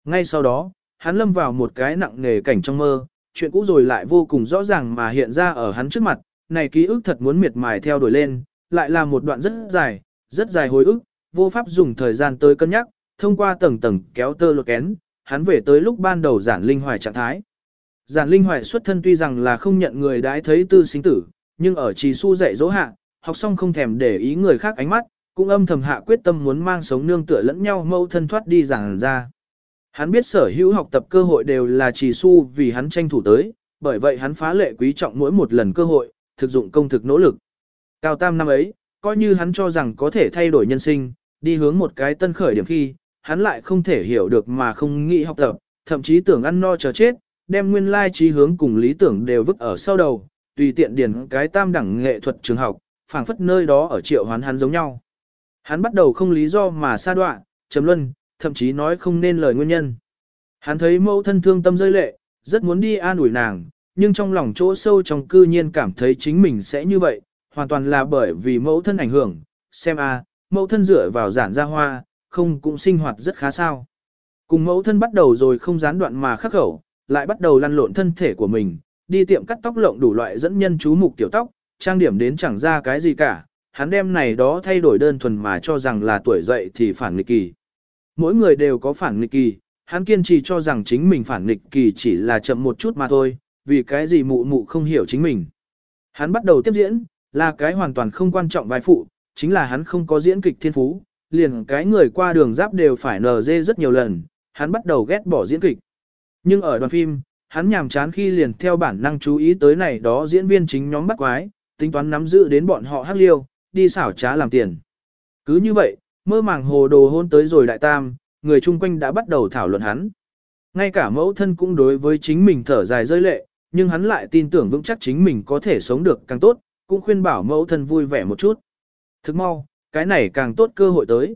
Ngay sau đó, hắn lâm vào một cái nặng nề cảnh trong mơ, chuyện cũ rồi lại vô cùng rõ ràng mà hiện ra ở hắn trước mặt, này ký ức thật muốn miệt mài theo đuổi lên, lại là một đoạn rất dài, rất dài hồi ức, vô pháp dùng thời gian tới cân nhắc, thông qua tầng tầng kéo tơ lột kén, hắn về tới lúc ban đầu giản linh hoài trạng thái. Giản linh hoài xuất thân tuy rằng là không nhận người đãi thấy tư sinh tử, nhưng ở trì su dạy dỗ hạ, học xong không thèm để ý người khác ánh mắt, cũng âm thầm hạ quyết tâm muốn mang sống nương tựa lẫn nhau mâu thân thoát đi giảng ra. Hắn biết sở hữu học tập cơ hội đều là trì su vì hắn tranh thủ tới, bởi vậy hắn phá lệ quý trọng mỗi một lần cơ hội, thực dụng công thực nỗ lực. Cao tam năm ấy, coi như hắn cho rằng có thể thay đổi nhân sinh, đi hướng một cái tân khởi điểm khi, hắn lại không thể hiểu được mà không nghĩ học tập, thậm chí tưởng ăn no chờ chết, đem nguyên lai trí hướng cùng lý tưởng đều vứt ở sau đầu, tùy tiện điền cái tam đẳng nghệ thuật trường học, phảng phất nơi đó ở triệu hoán hắn giống nhau. Hắn bắt đầu không lý do mà xa đoạn, chấm luân, thậm chí nói không nên lời nguyên nhân. Hắn thấy mẫu thân thương tâm rơi lệ, rất muốn đi an ủi nàng, nhưng trong lòng chỗ sâu trong cư nhiên cảm thấy chính mình sẽ như vậy, hoàn toàn là bởi vì mẫu thân ảnh hưởng, xem a, mẫu thân dựa vào giản gia hoa, không cũng sinh hoạt rất khá sao. Cùng mẫu thân bắt đầu rồi không gián đoạn mà khắc khẩu, lại bắt đầu lăn lộn thân thể của mình, đi tiệm cắt tóc lộng đủ loại dẫn nhân chú mục tiểu tóc, trang điểm đến chẳng ra cái gì cả, hắn đem này đó thay đổi đơn thuần mà cho rằng là tuổi dậy thì phản nghịch kỳ. Mỗi người đều có phản nghịch kỳ, hắn kiên trì cho rằng chính mình phản nghịch kỳ chỉ là chậm một chút mà thôi, vì cái gì mụ mụ không hiểu chính mình. Hắn bắt đầu tiếp diễn, là cái hoàn toàn không quan trọng vai phụ, chính là hắn không có diễn kịch thiên phú, liền cái người qua đường giáp đều phải nở dê rất nhiều lần, hắn bắt đầu ghét bỏ diễn kịch. Nhưng ở đoàn phim, hắn nhàm chán khi liền theo bản năng chú ý tới này đó diễn viên chính nhóm bắt quái, tính toán nắm giữ đến bọn họ hắc liêu, đi xảo trá làm tiền. Cứ như vậy, mơ màng hồ đồ hôn tới rồi đại tam, người chung quanh đã bắt đầu thảo luận hắn. Ngay cả mẫu thân cũng đối với chính mình thở dài rơi lệ, nhưng hắn lại tin tưởng vững chắc chính mình có thể sống được càng tốt, cũng khuyên bảo mẫu thân vui vẻ một chút. Thức mau, cái này càng tốt cơ hội tới.